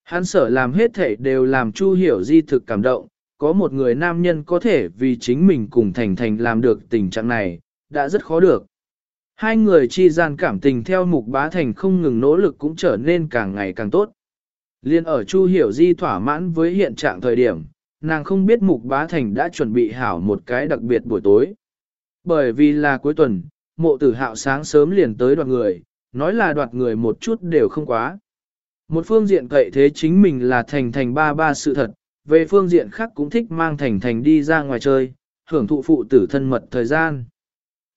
Hắn sở làm hết thể đều làm Chu Hiểu Di thực cảm động, có một người nam nhân có thể vì chính mình cùng Thành Thành làm được tình trạng này, đã rất khó được. Hai người chi gian cảm tình theo mục bá thành không ngừng nỗ lực cũng trở nên càng ngày càng tốt. Liên ở Chu Hiểu Di thỏa mãn với hiện trạng thời điểm, nàng không biết mục bá thành đã chuẩn bị hảo một cái đặc biệt buổi tối. Bởi vì là cuối tuần, mộ tử hạo sáng sớm liền tới đoàn người, nói là đoạt người một chút đều không quá. Một phương diện cậy thế chính mình là thành thành ba ba sự thật, về phương diện khác cũng thích mang thành thành đi ra ngoài chơi, hưởng thụ phụ tử thân mật thời gian.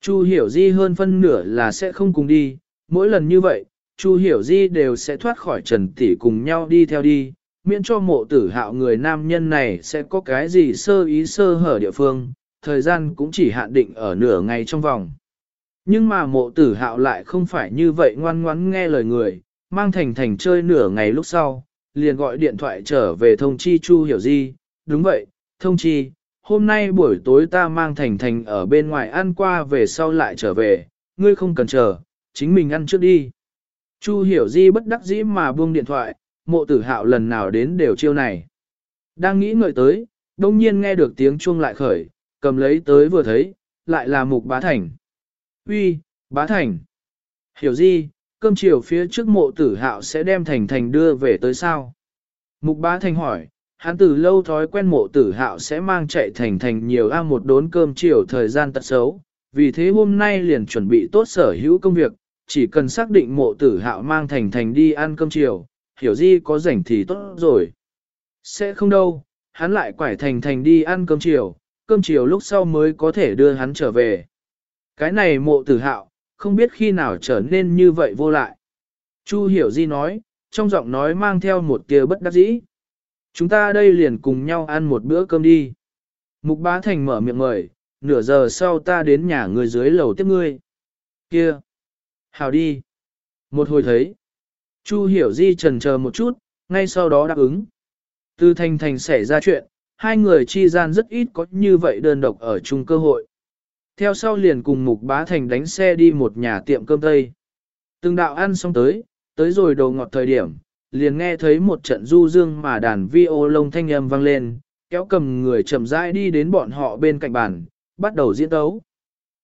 Chu hiểu di hơn phân nửa là sẽ không cùng đi, mỗi lần như vậy, Chu hiểu di đều sẽ thoát khỏi trần tỷ cùng nhau đi theo đi, miễn cho mộ tử hạo người nam nhân này sẽ có cái gì sơ ý sơ hở địa phương, thời gian cũng chỉ hạn định ở nửa ngày trong vòng. Nhưng mà mộ tử hạo lại không phải như vậy ngoan ngoãn nghe lời người, mang thành thành chơi nửa ngày lúc sau, liền gọi điện thoại trở về thông chi Chu Hiểu Di, đúng vậy, thông chi, hôm nay buổi tối ta mang thành thành ở bên ngoài ăn qua về sau lại trở về, ngươi không cần chờ, chính mình ăn trước đi. Chu Hiểu Di bất đắc dĩ mà buông điện thoại, mộ tử hạo lần nào đến đều chiêu này. Đang nghĩ ngợi tới, đông nhiên nghe được tiếng chuông lại khởi, cầm lấy tới vừa thấy, lại là mục bá thành. Uy, bá thành. Hiểu Di, cơm chiều phía trước mộ tử hạo sẽ đem thành thành đưa về tới sao? Mục bá thành hỏi, hắn từ lâu thói quen mộ tử hạo sẽ mang chạy thành thành nhiều a một đốn cơm chiều thời gian tật xấu, vì thế hôm nay liền chuẩn bị tốt sở hữu công việc, chỉ cần xác định mộ tử hạo mang thành thành đi ăn cơm chiều, hiểu di có rảnh thì tốt rồi. Sẽ không đâu, hắn lại quải thành thành đi ăn cơm chiều, cơm chiều lúc sau mới có thể đưa hắn trở về. Cái này mộ tử hạo, không biết khi nào trở nên như vậy vô lại. Chu hiểu di nói, trong giọng nói mang theo một tia bất đắc dĩ. Chúng ta đây liền cùng nhau ăn một bữa cơm đi. Mục bá thành mở miệng mời, nửa giờ sau ta đến nhà người dưới lầu tiếp ngươi. Kia! Hào đi! Một hồi thấy. Chu hiểu di trần chờ một chút, ngay sau đó đáp ứng. Từ thành thành xảy ra chuyện, hai người chi gian rất ít có như vậy đơn độc ở chung cơ hội. Theo sau liền cùng mục bá thành đánh xe đi một nhà tiệm cơm tây. Từng đạo ăn xong tới, tới rồi đầu ngọt thời điểm, liền nghe thấy một trận du dương mà đàn vi ô lông thanh âm vang lên, kéo cầm người chậm rãi đi đến bọn họ bên cạnh bàn, bắt đầu diễn tấu.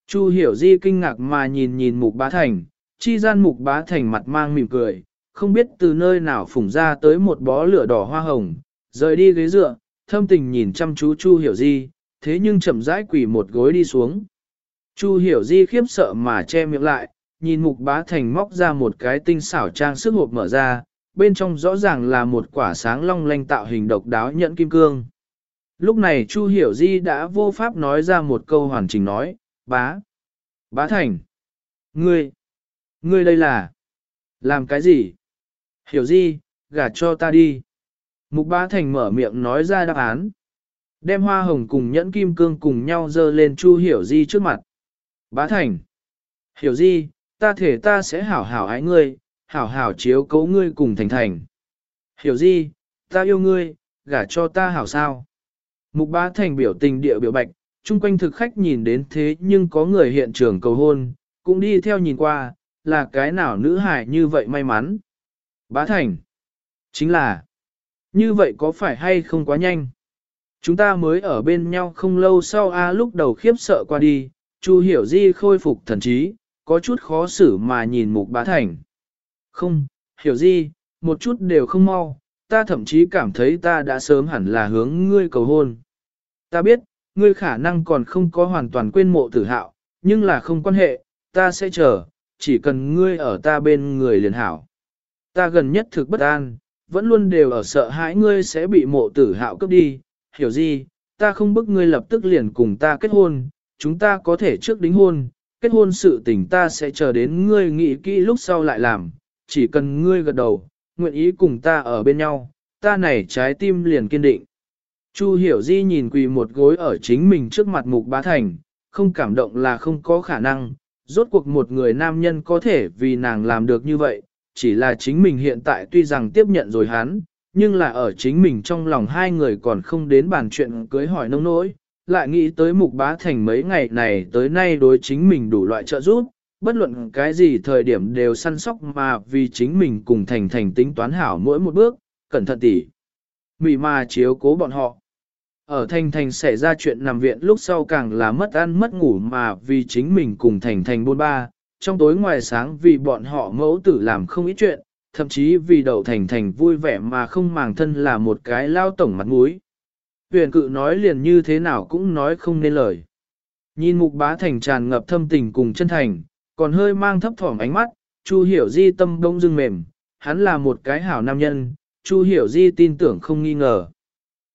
Chu hiểu di kinh ngạc mà nhìn nhìn mục bá thành, chi gian mục bá thành mặt mang mỉm cười, không biết từ nơi nào phủng ra tới một bó lửa đỏ hoa hồng, rời đi ghế dựa, thâm tình nhìn chăm chú Chu hiểu di, thế nhưng chậm rãi quỳ một gối đi xuống. Chu hiểu di khiếp sợ mà che miệng lại, nhìn mục bá thành móc ra một cái tinh xảo trang sức hộp mở ra, bên trong rõ ràng là một quả sáng long lanh tạo hình độc đáo nhẫn kim cương. Lúc này Chu Hiểu Di đã vô pháp nói ra một câu hoàn chỉnh nói, bá, bá thành, ngươi, ngươi đây là, làm cái gì? Hiểu Di, gả cho ta đi. Mục bá thành mở miệng nói ra đáp án. Đem hoa hồng cùng nhẫn kim cương cùng nhau dơ lên Chu Hiểu Di trước mặt. Bá thành, Hiểu gì? ta thể ta sẽ hảo hảo ái ngươi, hảo hảo chiếu cấu ngươi cùng thành thành. Hiểu gì? ta yêu ngươi, gả cho ta hảo sao. Mục bá thành biểu tình địa biểu bạch, chung quanh thực khách nhìn đến thế nhưng có người hiện trường cầu hôn, cũng đi theo nhìn qua, là cái nào nữ hải như vậy may mắn. Bá thành, chính là, như vậy có phải hay không quá nhanh? Chúng ta mới ở bên nhau không lâu sau A lúc đầu khiếp sợ qua đi, Chu hiểu di khôi phục thần trí, có chút khó xử mà nhìn mục bá thành. Không, hiểu di, một chút đều không mau, ta thậm chí cảm thấy ta đã sớm hẳn là hướng ngươi cầu hôn. Ta biết, ngươi khả năng còn không có hoàn toàn quên mộ tử hạo, nhưng là không quan hệ, ta sẽ chờ, chỉ cần ngươi ở ta bên người liền hảo. Ta gần nhất thực bất an, vẫn luôn đều ở sợ hãi ngươi sẽ bị mộ tử hạo cướp đi, hiểu gì, ta không bức ngươi lập tức liền cùng ta kết hôn, chúng ta có thể trước đính hôn, kết hôn sự tình ta sẽ chờ đến ngươi nghĩ kỹ lúc sau lại làm, chỉ cần ngươi gật đầu, nguyện ý cùng ta ở bên nhau, ta này trái tim liền kiên định. Chu hiểu di nhìn quỳ một gối ở chính mình trước mặt mục bá thành, không cảm động là không có khả năng, rốt cuộc một người nam nhân có thể vì nàng làm được như vậy, chỉ là chính mình hiện tại tuy rằng tiếp nhận rồi hắn, nhưng là ở chính mình trong lòng hai người còn không đến bàn chuyện cưới hỏi nông nỗi, lại nghĩ tới mục bá thành mấy ngày này tới nay đối chính mình đủ loại trợ giúp, bất luận cái gì thời điểm đều săn sóc mà vì chính mình cùng thành thành tính toán hảo mỗi một bước, cẩn thận tỉ. Mị mà chiếu cố bọn họ. Ở Thành Thành xảy ra chuyện nằm viện lúc sau càng là mất ăn mất ngủ mà vì chính mình cùng Thành Thành bôn ba, trong tối ngoài sáng vì bọn họ mẫu tử làm không ít chuyện, thậm chí vì đậu Thành Thành vui vẻ mà không màng thân là một cái lao tổng mặt mũi. Huyền cự nói liền như thế nào cũng nói không nên lời. Nhìn mục bá thành tràn ngập thâm tình cùng chân thành, còn hơi mang thấp thỏm ánh mắt, Chu hiểu di tâm đông dưng mềm, hắn là một cái hảo nam nhân, Chu hiểu di tin tưởng không nghi ngờ.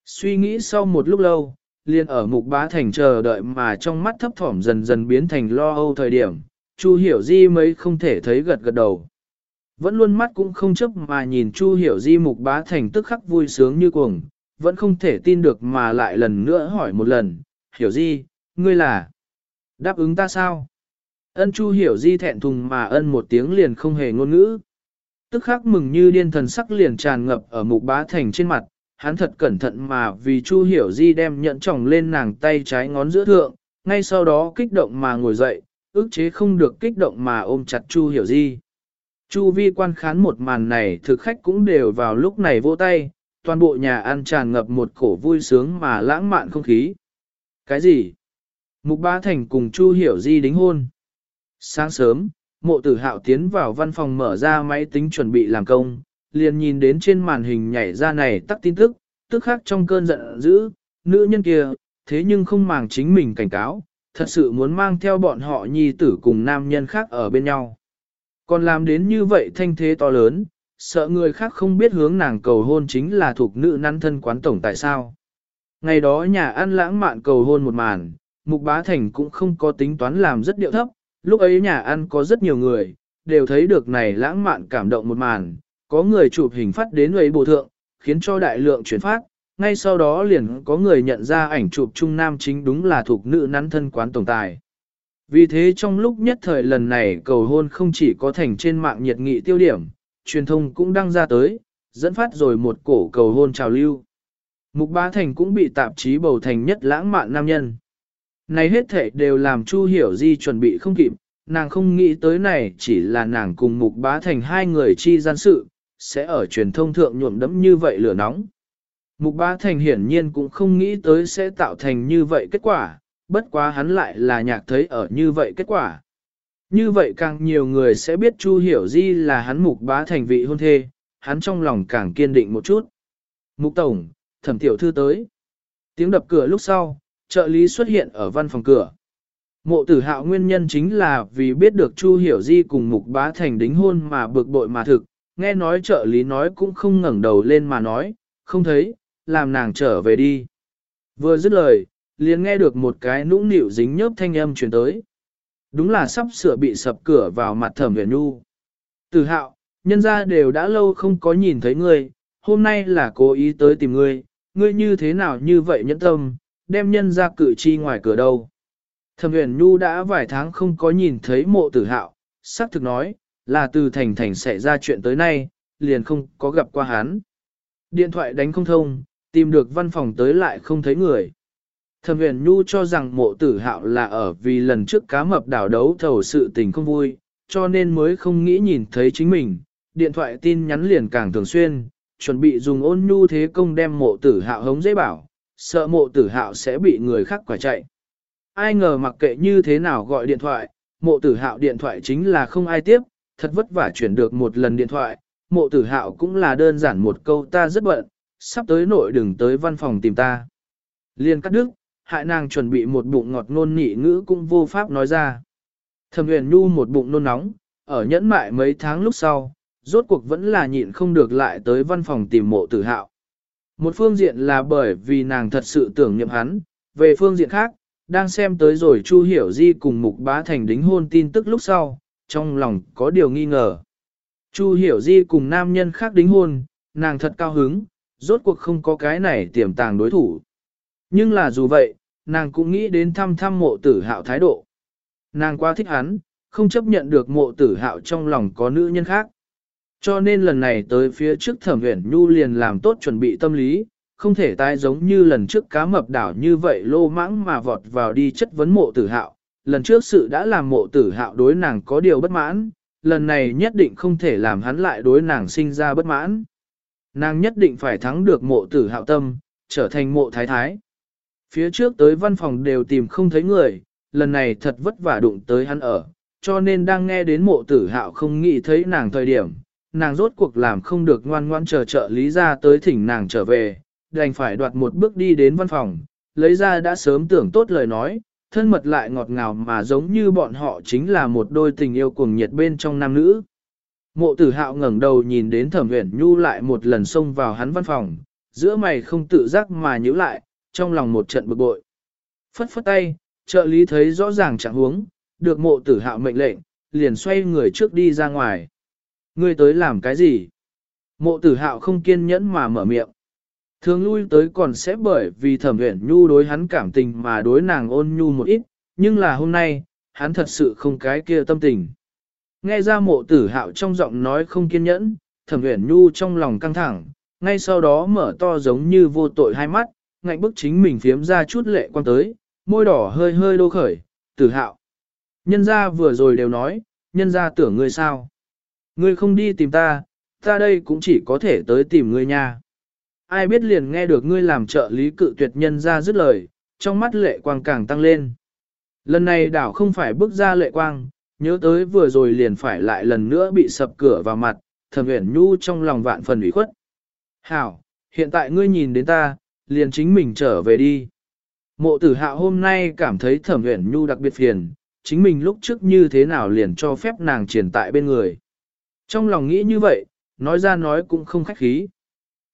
Suy nghĩ sau một lúc lâu, liền ở mục bá thành chờ đợi mà trong mắt thấp thỏm dần dần biến thành lo âu thời điểm, Chu hiểu di mấy không thể thấy gật gật đầu. Vẫn luôn mắt cũng không chấp mà nhìn Chu hiểu di mục bá thành tức khắc vui sướng như cuồng, vẫn không thể tin được mà lại lần nữa hỏi một lần, hiểu di, ngươi là đáp ứng ta sao? Ân Chu hiểu di thẹn thùng mà ân một tiếng liền không hề ngôn ngữ. Tức khắc mừng như điên thần sắc liền tràn ngập ở mục bá thành trên mặt, hắn thật cẩn thận mà vì Chu hiểu di đem nhận chồng lên nàng tay trái ngón giữa thượng, ngay sau đó kích động mà ngồi dậy, ức chế không được kích động mà ôm chặt Chu hiểu di. Chu vi quan khán một màn này thực khách cũng đều vào lúc này vỗ tay, toàn bộ nhà ăn tràn ngập một cổ vui sướng mà lãng mạn không khí. Cái gì? Mục Bá Thành cùng Chu Hiểu Di đính hôn. Sáng sớm, mộ tử hạo tiến vào văn phòng mở ra máy tính chuẩn bị làm công, liền nhìn đến trên màn hình nhảy ra này tắt tin tức, tức khác trong cơn giận dữ, nữ nhân kia, thế nhưng không màng chính mình cảnh cáo, thật sự muốn mang theo bọn họ nhi tử cùng nam nhân khác ở bên nhau. Còn làm đến như vậy thanh thế to lớn, sợ người khác không biết hướng nàng cầu hôn chính là thuộc nữ năn thân quán tổng tại sao. Ngày đó nhà ăn lãng mạn cầu hôn một màn, Mục Bá Thành cũng không có tính toán làm rất điệu thấp, lúc ấy nhà ăn có rất nhiều người, đều thấy được này lãng mạn cảm động một màn, có người chụp hình phát đến ấy bộ thượng, khiến cho đại lượng chuyển phát, ngay sau đó liền có người nhận ra ảnh chụp trung nam chính đúng là thuộc nữ nắn thân quán tổng tài. Vì thế trong lúc nhất thời lần này cầu hôn không chỉ có thành trên mạng nhiệt nghị tiêu điểm, truyền thông cũng đăng ra tới, dẫn phát rồi một cổ cầu hôn trào lưu. Mục Bá Thành cũng bị tạp chí bầu thành nhất lãng mạn nam nhân. Này hết thể đều làm Chu Hiểu Di chuẩn bị không kịp, nàng không nghĩ tới này chỉ là nàng cùng Mục Bá Thành hai người chi gian sự, sẽ ở truyền thông thượng nhuộm đẫm như vậy lửa nóng. Mục Bá Thành hiển nhiên cũng không nghĩ tới sẽ tạo thành như vậy kết quả, bất quá hắn lại là nhạc thấy ở như vậy kết quả. Như vậy càng nhiều người sẽ biết Chu Hiểu Di là hắn Mục Bá Thành vị hôn thê, hắn trong lòng càng kiên định một chút. Mục Tổng, thẩm tiểu thư tới. Tiếng đập cửa lúc sau, trợ lý xuất hiện ở văn phòng cửa. Mộ tử hạo nguyên nhân chính là vì biết được Chu Hiểu Di cùng Mục Bá Thành đính hôn mà bực bội mà thực, nghe nói trợ lý nói cũng không ngẩng đầu lên mà nói, không thấy, làm nàng trở về đi. Vừa dứt lời, liền nghe được một cái nũng nịu dính nhớp thanh âm truyền tới. Đúng là sắp sửa bị sập cửa vào mặt thẩm huyền nhu. Tử hạo, nhân ra đều đã lâu không có nhìn thấy ngươi, hôm nay là cố ý tới tìm ngươi, ngươi như thế nào như vậy nhẫn tâm, đem nhân ra cử chi ngoài cửa đâu. Thẩm huyền nhu đã vài tháng không có nhìn thấy mộ tử hạo, xác thực nói, là từ thành thành xảy ra chuyện tới nay, liền không có gặp qua hắn. Điện thoại đánh không thông, tìm được văn phòng tới lại không thấy người. Thẩm huyền nhu cho rằng mộ tử hạo là ở vì lần trước cá mập đảo đấu thầu sự tình không vui, cho nên mới không nghĩ nhìn thấy chính mình. Điện thoại tin nhắn liền càng thường xuyên, chuẩn bị dùng ôn nhu thế công đem mộ tử hạo hống dễ bảo, sợ mộ tử hạo sẽ bị người khác quả chạy. Ai ngờ mặc kệ như thế nào gọi điện thoại, mộ tử hạo điện thoại chính là không ai tiếp, thật vất vả chuyển được một lần điện thoại, mộ tử hạo cũng là đơn giản một câu ta rất bận, sắp tới nội đừng tới văn phòng tìm ta. Liên cắt đứt, hại nàng chuẩn bị một bụng ngọt ngôn nhị ngữ cũng vô pháp nói ra. Thẩm huyền nhu một bụng nôn nóng, ở nhẫn mại mấy tháng lúc sau, rốt cuộc vẫn là nhịn không được lại tới văn phòng tìm mộ tử hạo. Một phương diện là bởi vì nàng thật sự tưởng niệm hắn, về phương diện khác, đang xem tới rồi Chu Hiểu Di cùng Mục Bá Thành đính hôn tin tức lúc sau, trong lòng có điều nghi ngờ. Chu Hiểu Di cùng nam nhân khác đính hôn, nàng thật cao hứng, rốt cuộc không có cái này tiềm tàng đối thủ. Nhưng là dù vậy, nàng cũng nghĩ đến thăm thăm mộ tử hạo thái độ. Nàng quá thích hắn, không chấp nhận được mộ tử hạo trong lòng có nữ nhân khác. Cho nên lần này tới phía trước thẩm uyển nhu liền làm tốt chuẩn bị tâm lý, không thể tái giống như lần trước cá mập đảo như vậy lô mãng mà vọt vào đi chất vấn mộ tử hạo. Lần trước sự đã làm mộ tử hạo đối nàng có điều bất mãn, lần này nhất định không thể làm hắn lại đối nàng sinh ra bất mãn. Nàng nhất định phải thắng được mộ tử hạo tâm, trở thành mộ thái thái. Phía trước tới văn phòng đều tìm không thấy người, lần này thật vất vả đụng tới hắn ở, cho nên đang nghe đến mộ tử hạo không nghĩ thấy nàng thời điểm, nàng rốt cuộc làm không được ngoan ngoan chờ trợ lý ra tới thỉnh nàng trở về, đành phải đoạt một bước đi đến văn phòng, lấy ra đã sớm tưởng tốt lời nói, thân mật lại ngọt ngào mà giống như bọn họ chính là một đôi tình yêu cuồng nhiệt bên trong nam nữ. Mộ tử hạo ngẩng đầu nhìn đến thẩm uyển nhu lại một lần xông vào hắn văn phòng, giữa mày không tự giác mà nhíu lại, trong lòng một trận bực bội. Phất phất tay, trợ lý thấy rõ ràng trạng huống, được mộ tử hạo mệnh lệnh, liền xoay người trước đi ra ngoài. Ngươi tới làm cái gì? Mộ tử hạo không kiên nhẫn mà mở miệng. Thường lui tới còn sẽ bởi vì thẩm uyển nhu đối hắn cảm tình mà đối nàng ôn nhu một ít, nhưng là hôm nay, hắn thật sự không cái kia tâm tình. Nghe ra mộ tử hạo trong giọng nói không kiên nhẫn, thẩm uyển nhu trong lòng căng thẳng, ngay sau đó mở to giống như vô tội hai mắt, ngạnh bức chính mình phiếm ra chút lệ quan tới, môi đỏ hơi hơi đô khởi, tử hạo. Nhân gia vừa rồi đều nói, nhân gia tưởng ngươi sao. Ngươi không đi tìm ta, ta đây cũng chỉ có thể tới tìm ngươi nha. Ai biết liền nghe được ngươi làm trợ lý cự tuyệt nhân gia dứt lời, trong mắt lệ quang càng tăng lên. Lần này đảo không phải bước ra lệ quang, nhớ tới vừa rồi liền phải lại lần nữa bị sập cửa vào mặt, thẩm uyển nhu trong lòng vạn phần ủy khuất. Hảo, hiện tại ngươi nhìn đến ta, liền chính mình trở về đi. Mộ tử hạ hôm nay cảm thấy thẩm uyển nhu đặc biệt phiền, chính mình lúc trước như thế nào liền cho phép nàng triển tại bên người. Trong lòng nghĩ như vậy, nói ra nói cũng không khách khí.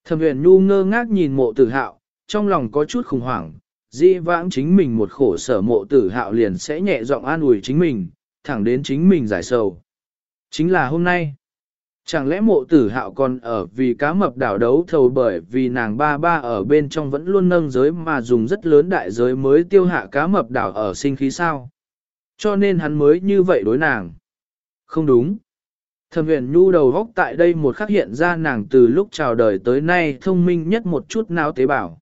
Thẩm uyển nhu ngơ ngác nhìn mộ tử hạo, trong lòng có chút khủng hoảng, di vãng chính mình một khổ sở mộ tử hạo liền sẽ nhẹ giọng an ủi chính mình, thẳng đến chính mình giải sầu. Chính là hôm nay. Chẳng lẽ mộ tử hạo còn ở vì cá mập đảo đấu thầu bởi vì nàng ba ba ở bên trong vẫn luôn nâng giới mà dùng rất lớn đại giới mới tiêu hạ cá mập đảo ở sinh khí sao? Cho nên hắn mới như vậy đối nàng. Không đúng. Thẩm huyền nhu đầu góc tại đây một khắc hiện ra nàng từ lúc chào đời tới nay thông minh nhất một chút nào tế bào.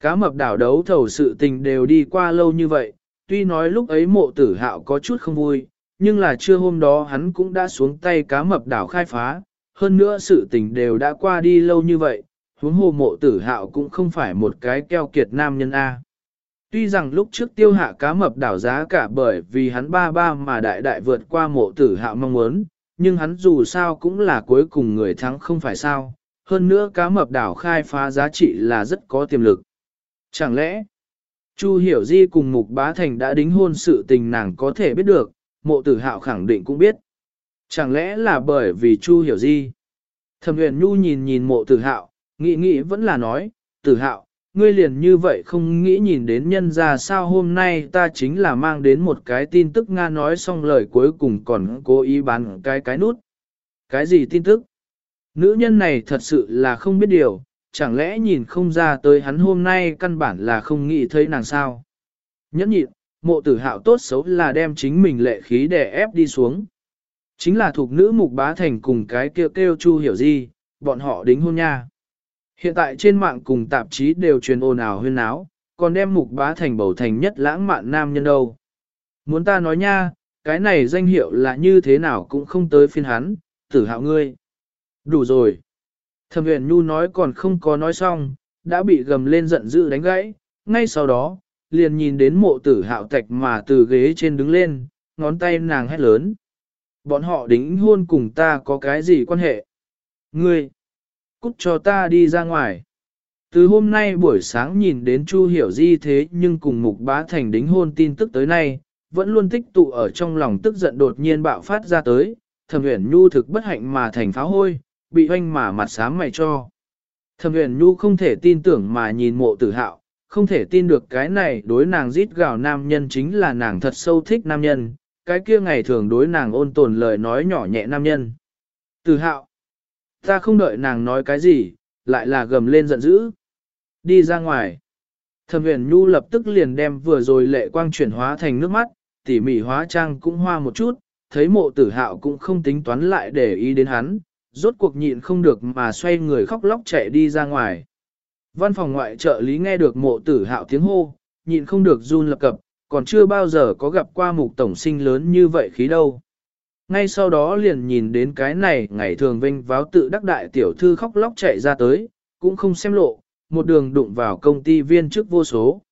Cá mập đảo đấu thầu sự tình đều đi qua lâu như vậy, tuy nói lúc ấy mộ tử hạo có chút không vui, nhưng là trưa hôm đó hắn cũng đã xuống tay cá mập đảo khai phá, hơn nữa sự tình đều đã qua đi lâu như vậy, huống hồ mộ tử hạo cũng không phải một cái keo kiệt nam nhân A. Tuy rằng lúc trước tiêu hạ cá mập đảo giá cả bởi vì hắn ba ba mà đại đại vượt qua mộ tử hạo mong muốn, nhưng hắn dù sao cũng là cuối cùng người thắng không phải sao, hơn nữa cá mập đảo khai phá giá trị là rất có tiềm lực. Chẳng lẽ, Chu Hiểu Di cùng Mục Bá Thành đã đính hôn sự tình nàng có thể biết được, mộ tử hạo khẳng định cũng biết. Chẳng lẽ là bởi vì Chu Hiểu gì? Thẩm huyền nhu nhìn nhìn mộ tử hạo, nghĩ nghĩ vẫn là nói, tử hạo, ngươi liền như vậy không nghĩ nhìn đến nhân ra sao hôm nay ta chính là mang đến một cái tin tức Nga nói xong lời cuối cùng còn cố ý bán cái cái nút. Cái gì tin tức? Nữ nhân này thật sự là không biết điều, chẳng lẽ nhìn không ra tới hắn hôm nay căn bản là không nghĩ thấy nàng sao? Nhẫn nhịn, mộ tử hạo tốt xấu là đem chính mình lệ khí để ép đi xuống. Chính là thuộc nữ mục bá thành cùng cái kêu kêu chu hiểu gì, bọn họ đính hôn nha. Hiện tại trên mạng cùng tạp chí đều truyền ồn ào huyên náo, còn đem mục bá thành bầu thành nhất lãng mạn nam nhân đâu. Muốn ta nói nha, cái này danh hiệu là như thế nào cũng không tới phiên hắn, tử hạo ngươi. Đủ rồi. Thẩm huyền nhu nói còn không có nói xong, đã bị gầm lên giận dữ đánh gãy, ngay sau đó, liền nhìn đến mộ tử hạo tạch mà từ ghế trên đứng lên, ngón tay nàng hét lớn. Bọn họ đính hôn cùng ta có cái gì quan hệ? Ngươi! cút cho ta đi ra ngoài. Từ hôm nay buổi sáng nhìn đến Chu Hiểu Di thế nhưng cùng Mục Bá Thành đính hôn tin tức tới nay, vẫn luôn tích tụ ở trong lòng tức giận đột nhiên bạo phát ra tới, thẩm huyền nhu thực bất hạnh mà thành pháo hôi, bị hoanh mà mặt xám mày cho. Thẩm huyền nhu không thể tin tưởng mà nhìn mộ tử hạo, không thể tin được cái này đối nàng rít gào nam nhân chính là nàng thật sâu thích nam nhân, cái kia ngày thường đối nàng ôn tồn lời nói nhỏ nhẹ nam nhân. Tử hạo, Ta không đợi nàng nói cái gì, lại là gầm lên giận dữ. Đi ra ngoài. Thẩm huyền nhu lập tức liền đem vừa rồi lệ quang chuyển hóa thành nước mắt, tỉ mỉ hóa trang cũng hoa một chút, thấy mộ tử hạo cũng không tính toán lại để ý đến hắn, rốt cuộc nhịn không được mà xoay người khóc lóc chạy đi ra ngoài. Văn phòng ngoại trợ lý nghe được mộ tử hạo tiếng hô, nhịn không được run lập cập, còn chưa bao giờ có gặp qua mục tổng sinh lớn như vậy khí đâu. Ngay sau đó liền nhìn đến cái này ngày thường vinh váo tự đắc đại tiểu thư khóc lóc chạy ra tới, cũng không xem lộ, một đường đụng vào công ty viên chức vô số.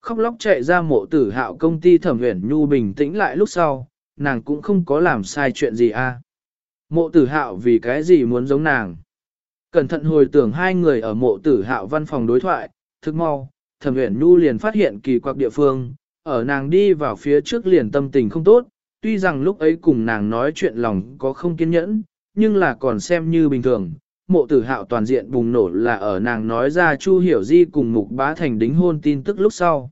Khóc lóc chạy ra mộ tử hạo công ty thẩm huyền nhu bình tĩnh lại lúc sau, nàng cũng không có làm sai chuyện gì a. À. Mộ tử hạo vì cái gì muốn giống nàng. Cẩn thận hồi tưởng hai người ở mộ tử hạo văn phòng đối thoại, thức mau, thẩm huyền nhu liền phát hiện kỳ quặc địa phương, ở nàng đi vào phía trước liền tâm tình không tốt, tuy rằng lúc ấy cùng nàng nói chuyện lòng có không kiên nhẫn, nhưng là còn xem như bình thường. Mộ tử hạo toàn diện bùng nổ là ở nàng nói ra Chu Hiểu Di cùng Mục Bá Thành đính hôn tin tức lúc sau.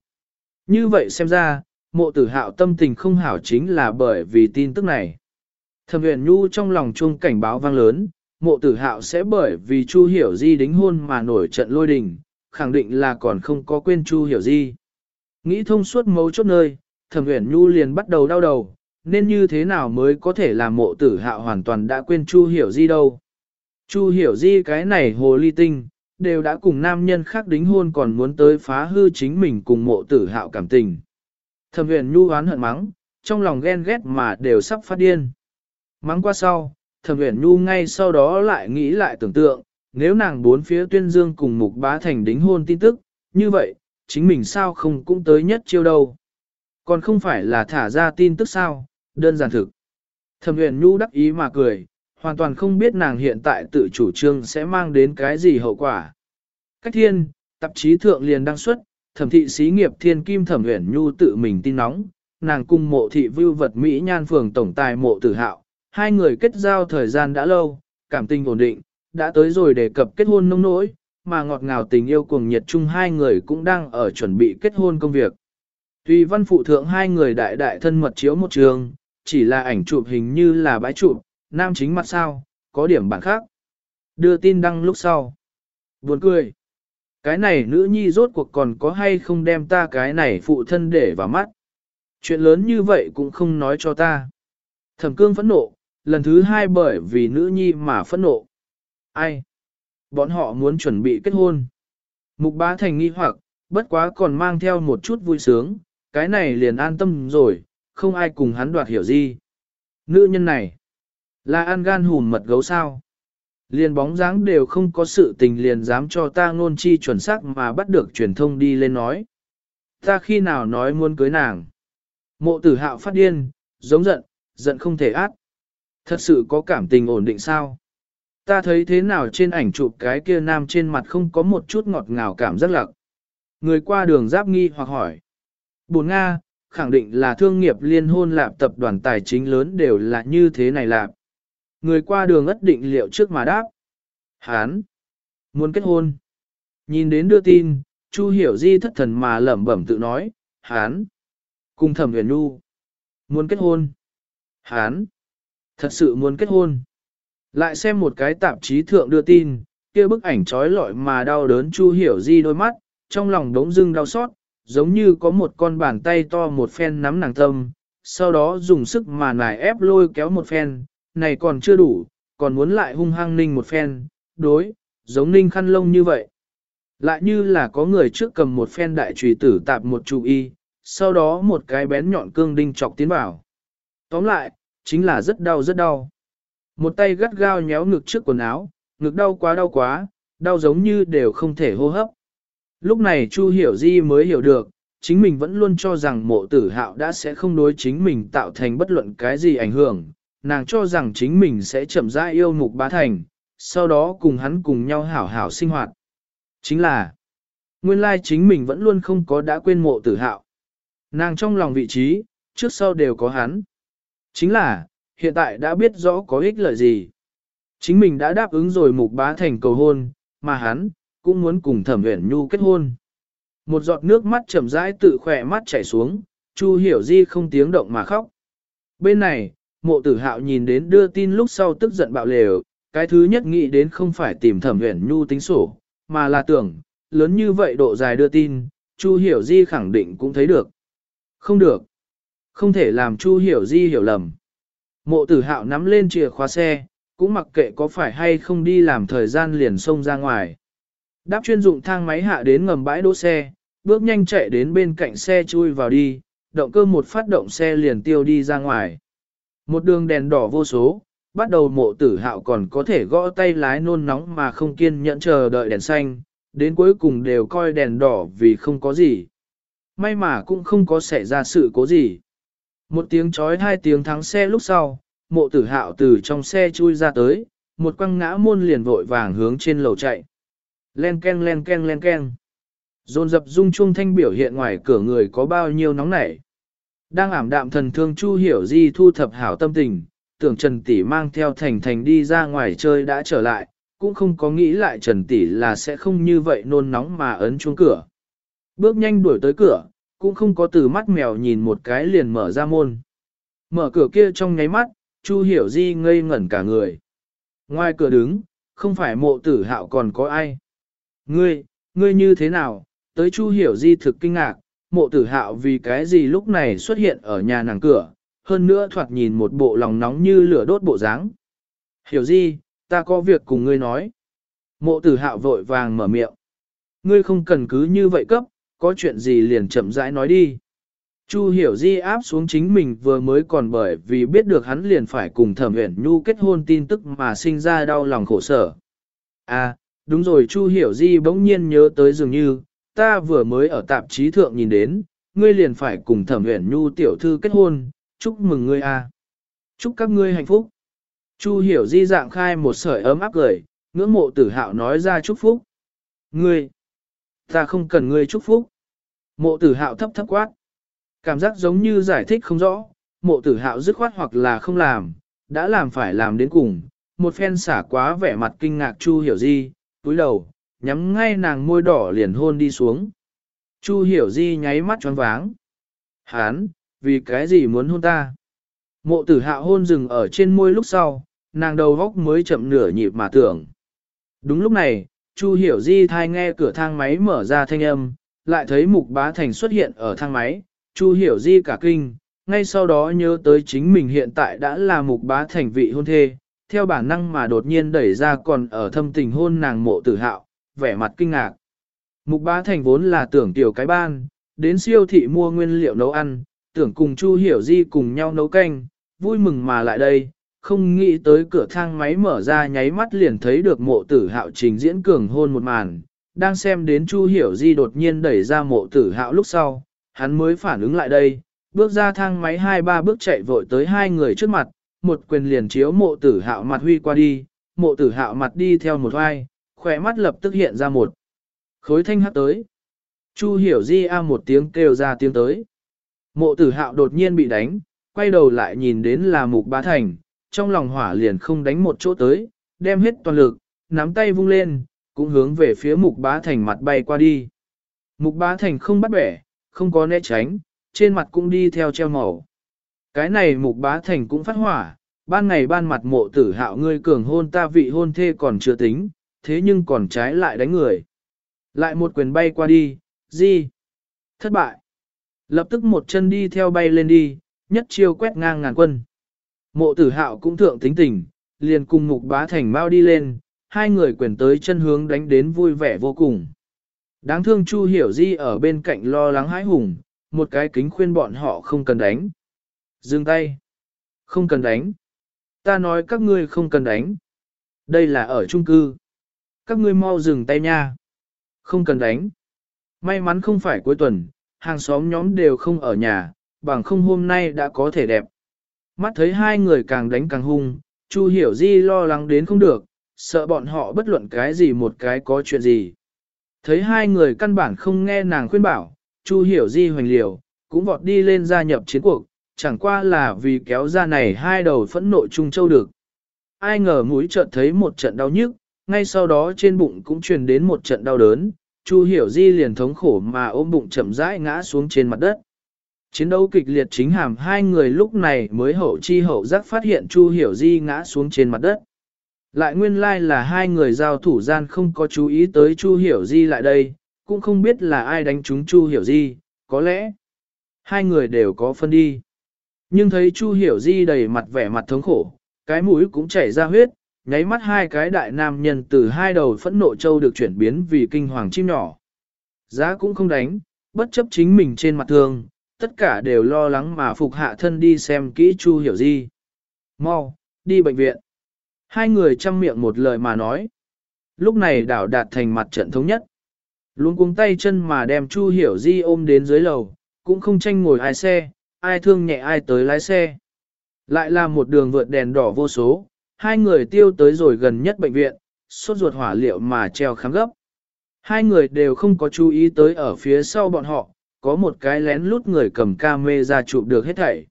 Như vậy xem ra, mộ tử hạo tâm tình không hảo chính là bởi vì tin tức này. Thẩm huyền nhu trong lòng chuông cảnh báo vang lớn, mộ tử hạo sẽ bởi vì Chu Hiểu Di đính hôn mà nổi trận lôi đình, khẳng định là còn không có quên Chu Hiểu Di. Nghĩ thông suốt mấu chốt nơi, thẩm uyển nhu liền bắt đầu đau đầu, nên như thế nào mới có thể làm mộ tử hạo hoàn toàn đã quên Chu Hiểu Di đâu. Chu Hiểu Di cái này hồ ly tinh, đều đã cùng nam nhân khác đính hôn còn muốn tới phá hư chính mình cùng mộ tử hạo cảm tình. Thẩm uyển nhu oán hận mắng, trong lòng ghen ghét mà đều sắp phát điên. Mắng qua sau, thẩm huyền nhu ngay sau đó lại nghĩ lại tưởng tượng, nếu nàng bốn phía tuyên dương cùng mục bá thành đính hôn tin tức, như vậy, chính mình sao không cũng tới nhất chiêu đâu. Còn không phải là thả ra tin tức sao, đơn giản thực. Thẩm huyền nhu đắc ý mà cười, hoàn toàn không biết nàng hiện tại tự chủ trương sẽ mang đến cái gì hậu quả. Cách thiên, tạp chí thượng liền đăng xuất, thẩm thị xí nghiệp thiên kim thẩm huyền nhu tự mình tin nóng, nàng cung mộ thị vưu vật Mỹ nhan phường tổng tài mộ tử hạo, hai người kết giao thời gian đã lâu, cảm tình ổn định, đã tới rồi đề cập kết hôn nông nỗi, mà ngọt ngào tình yêu cuồng nhiệt chung hai người cũng đang ở chuẩn bị kết hôn công việc. Tuy văn phụ thượng hai người đại đại thân mật chiếu một trường, chỉ là ảnh chụp hình như là bãi chụp, nam chính mặt sao, có điểm bản khác. Đưa tin đăng lúc sau. Buồn cười. Cái này nữ nhi rốt cuộc còn có hay không đem ta cái này phụ thân để vào mắt. Chuyện lớn như vậy cũng không nói cho ta. Thẩm cương phẫn nộ, lần thứ hai bởi vì nữ nhi mà phẫn nộ. Ai? Bọn họ muốn chuẩn bị kết hôn. Mục bá thành nghi hoặc, bất quá còn mang theo một chút vui sướng, cái này liền an tâm rồi, không ai cùng hắn đoạt hiểu gì. Nữ nhân này, là ăn gan hùn mật gấu sao? Liền bóng dáng đều không có sự tình liền dám cho ta ngôn chi chuẩn xác mà bắt được truyền thông đi lên nói. Ta khi nào nói muốn cưới nàng? Mộ tử hạo phát điên, giống giận, giận không thể át. Thật sự có cảm tình ổn định sao? Ta thấy thế nào trên ảnh chụp cái kia nam trên mặt không có một chút ngọt ngào cảm giác lặc. Người qua đường giáp nghi hoặc hỏi. Bồn Nga, khẳng định là thương nghiệp liên hôn lạp tập đoàn tài chính lớn đều là như thế này lạp. Người qua đường ất định liệu trước mà đáp. Hán! Muốn kết hôn. Nhìn đến đưa tin, Chu hiểu di thất thần mà lẩm bẩm tự nói. Hán! Cùng thẩm huyền nu. Muốn kết hôn. Hán! Thật sự muốn kết hôn. Lại xem một cái tạp chí thượng đưa tin, kia bức ảnh trói lọi mà đau đớn Chu hiểu di đôi mắt, trong lòng đống dưng đau xót, giống như có một con bàn tay to một phen nắm nàng tâm, sau đó dùng sức mà nài ép lôi kéo một phen, này còn chưa đủ, còn muốn lại hung hăng ninh một phen, đối, giống ninh khăn lông như vậy. Lại như là có người trước cầm một phen đại trùy tử tạp một trụ y, sau đó một cái bén nhọn cương đinh chọc tiến vào. Tóm lại, chính là rất đau rất đau. Một tay gắt gao nhéo ngực trước quần áo, ngực đau quá đau quá, đau giống như đều không thể hô hấp. Lúc này Chu Hiểu Di mới hiểu được, chính mình vẫn luôn cho rằng mộ tử hạo đã sẽ không đối chính mình tạo thành bất luận cái gì ảnh hưởng, nàng cho rằng chính mình sẽ chậm rãi yêu mục bá thành, sau đó cùng hắn cùng nhau hảo hảo sinh hoạt. Chính là, nguyên lai chính mình vẫn luôn không có đã quên mộ tử hạo. Nàng trong lòng vị trí, trước sau đều có hắn. Chính là, hiện tại đã biết rõ có ích lợi gì. Chính mình đã đáp ứng rồi mục bá thành cầu hôn, mà hắn, cũng muốn cùng thẩm uyển nhu kết hôn. Một giọt nước mắt chậm rãi tự khỏe mắt chảy xuống, Chu hiểu di không tiếng động mà khóc. Bên này, mộ tử hạo nhìn đến đưa tin lúc sau tức giận bạo lều, cái thứ nhất nghĩ đến không phải tìm thẩm uyển nhu tính sổ, mà là tưởng, lớn như vậy độ dài đưa tin, Chu hiểu di khẳng định cũng thấy được. Không được. Không thể làm Chu hiểu di hiểu lầm. Mộ tử hạo nắm lên chìa khóa xe, cũng mặc kệ có phải hay không đi làm thời gian liền xông ra ngoài. Đáp chuyên dụng thang máy hạ đến ngầm bãi đỗ xe, bước nhanh chạy đến bên cạnh xe chui vào đi, động cơ một phát động xe liền tiêu đi ra ngoài. Một đường đèn đỏ vô số, bắt đầu mộ tử hạo còn có thể gõ tay lái nôn nóng mà không kiên nhẫn chờ đợi đèn xanh, đến cuối cùng đều coi đèn đỏ vì không có gì. May mà cũng không có xảy ra sự cố gì. Một tiếng chói hai tiếng thắng xe lúc sau, mộ tử hạo từ trong xe chui ra tới, một quăng ngã môn liền vội vàng hướng trên lầu chạy. Len ken len ken len ken. Dồn dập dung chuông thanh biểu hiện ngoài cửa người có bao nhiêu nóng nảy. Đang ảm đạm thần thương Chu Hiểu Di thu thập hảo tâm tình, tưởng Trần Tỷ mang theo Thành Thành đi ra ngoài chơi đã trở lại, cũng không có nghĩ lại Trần Tỷ là sẽ không như vậy nôn nóng mà ấn chuông cửa. Bước nhanh đuổi tới cửa, cũng không có từ mắt mèo nhìn một cái liền mở ra môn. Mở cửa kia trong nháy mắt, Chu Hiểu Di ngây ngẩn cả người. Ngoài cửa đứng, không phải mộ tử hạo còn có ai. Ngươi, ngươi như thế nào? Tới Chu Hiểu Di thực kinh ngạc, mộ tử hạo vì cái gì lúc này xuất hiện ở nhà nàng cửa, hơn nữa thoạt nhìn một bộ lòng nóng như lửa đốt bộ dáng. Hiểu di ta có việc cùng ngươi nói. Mộ tử hạo vội vàng mở miệng. Ngươi không cần cứ như vậy cấp, có chuyện gì liền chậm rãi nói đi. Chu hiểu di áp xuống chính mình vừa mới còn bởi vì biết được hắn liền phải cùng thẩm uyển nhu kết hôn tin tức mà sinh ra đau lòng khổ sở. À, đúng rồi Chu hiểu di bỗng nhiên nhớ tới dường như, ta vừa mới ở tạp chí thượng nhìn đến, ngươi liền phải cùng thẩm uyển nhu tiểu thư kết hôn, chúc mừng ngươi a, à. Chúc các ngươi hạnh phúc. Chu hiểu di dạng khai một sợi ấm áp gửi, ngưỡng mộ tử hạo nói ra chúc phúc. Ngươi, ta không cần ngươi chúc phúc. Mộ tử hạo thấp thấp quát. Cảm giác giống như giải thích không rõ, mộ tử hạo dứt khoát hoặc là không làm, đã làm phải làm đến cùng. Một phen xả quá vẻ mặt kinh ngạc Chu hiểu di, túi đầu, nhắm ngay nàng môi đỏ liền hôn đi xuống. Chu hiểu di nháy mắt choáng váng. Hán, vì cái gì muốn hôn ta? Mộ tử hạo hôn dừng ở trên môi lúc sau, nàng đầu góc mới chậm nửa nhịp mà tưởng. Đúng lúc này, Chu hiểu di thai nghe cửa thang máy mở ra thanh âm, lại thấy mục bá thành xuất hiện ở thang máy, Chu hiểu di cả kinh, ngay sau đó nhớ tới chính mình hiện tại đã là mục bá thành vị hôn thê, theo bản năng mà đột nhiên đẩy ra còn ở thâm tình hôn nàng mộ tử hạo, vẻ mặt kinh ngạc. Mục bá thành vốn là tưởng tiểu cái ban, đến siêu thị mua nguyên liệu nấu ăn, tưởng cùng Chu hiểu di cùng nhau nấu canh, vui mừng mà lại đây, không nghĩ tới cửa thang máy mở ra nháy mắt liền thấy được mộ tử hạo trình diễn cường hôn một màn, đang xem đến Chu hiểu di đột nhiên đẩy ra mộ tử hạo lúc sau, hắn mới phản ứng lại đây, bước ra thang máy hai ba bước chạy vội tới hai người trước mặt, một quyền liền chiếu mộ tử hạo mặt huy qua đi, mộ tử hạo mặt đi theo một vai, khỏe mắt lập tức hiện ra một khối thanh hát tới. Chu hiểu di a một tiếng kêu ra tiếng tới. Mộ tử hạo đột nhiên bị đánh, quay đầu lại nhìn đến là mục bá thành, trong lòng hỏa liền không đánh một chỗ tới, đem hết toàn lực, nắm tay vung lên, cũng hướng về phía mục bá thành mặt bay qua đi. Mục bá thành không bắt bẻ, không có né tránh, trên mặt cũng đi theo treo màu. Cái này mục bá thành cũng phát hỏa, ban ngày ban mặt mộ tử hạo ngươi cường hôn ta vị hôn thê còn chưa tính, thế nhưng còn trái lại đánh người. Lại một quyền bay qua đi, gì? Thất bại. Lập tức một chân đi theo bay lên đi, nhất chiêu quét ngang ngàn quân. Mộ tử hạo cũng thượng tính tình, liền cùng mục bá thành mau đi lên, hai người quyền tới chân hướng đánh đến vui vẻ vô cùng. Đáng thương Chu Hiểu Di ở bên cạnh lo lắng hãi hùng, một cái kính khuyên bọn họ không cần đánh. Dừng tay. Không cần đánh. Ta nói các ngươi không cần đánh. Đây là ở trung cư. Các ngươi mau dừng tay nha. Không cần đánh. May mắn không phải cuối tuần, hàng xóm nhóm đều không ở nhà, bằng không hôm nay đã có thể đẹp. Mắt thấy hai người càng đánh càng hung, Chu Hiểu Di lo lắng đến không được, sợ bọn họ bất luận cái gì một cái có chuyện gì. Thấy hai người căn bản không nghe nàng khuyên bảo, Chu Hiểu Di hoành liều, cũng vọt đi lên gia nhập chiến cuộc, chẳng qua là vì kéo ra này hai đầu phẫn nộ Trung Châu được. Ai ngờ mũi chợt thấy một trận đau nhức, ngay sau đó trên bụng cũng truyền đến một trận đau đớn, Chu Hiểu Di liền thống khổ mà ôm bụng chậm rãi ngã xuống trên mặt đất. Chiến đấu kịch liệt chính hàm hai người lúc này mới hậu chi hậu giác phát hiện Chu Hiểu Di ngã xuống trên mặt đất. Lại nguyên lai like là hai người giao thủ gian không có chú ý tới Chu Hiểu Di lại đây, cũng không biết là ai đánh trúng Chu Hiểu Di, có lẽ hai người đều có phân đi. Nhưng thấy Chu Hiểu Di đầy mặt vẻ mặt thống khổ, cái mũi cũng chảy ra huyết, nháy mắt hai cái đại nam nhân từ hai đầu phẫn nộ châu được chuyển biến vì kinh hoàng chim nhỏ. Giá cũng không đánh, bất chấp chính mình trên mặt thương, tất cả đều lo lắng mà phục hạ thân đi xem kỹ Chu Hiểu Di. Mau, đi bệnh viện. Hai người chăm miệng một lời mà nói. Lúc này đảo đạt thành mặt trận thống nhất. Luôn cuống tay chân mà đem Chu Hiểu Di ôm đến dưới lầu, cũng không tranh ngồi ai xe, ai thương nhẹ ai tới lái xe. Lại là một đường vượt đèn đỏ vô số, hai người tiêu tới rồi gần nhất bệnh viện, sốt ruột hỏa liệu mà treo khám gấp. Hai người đều không có chú ý tới ở phía sau bọn họ, có một cái lén lút người cầm ca mê ra chụp được hết thảy.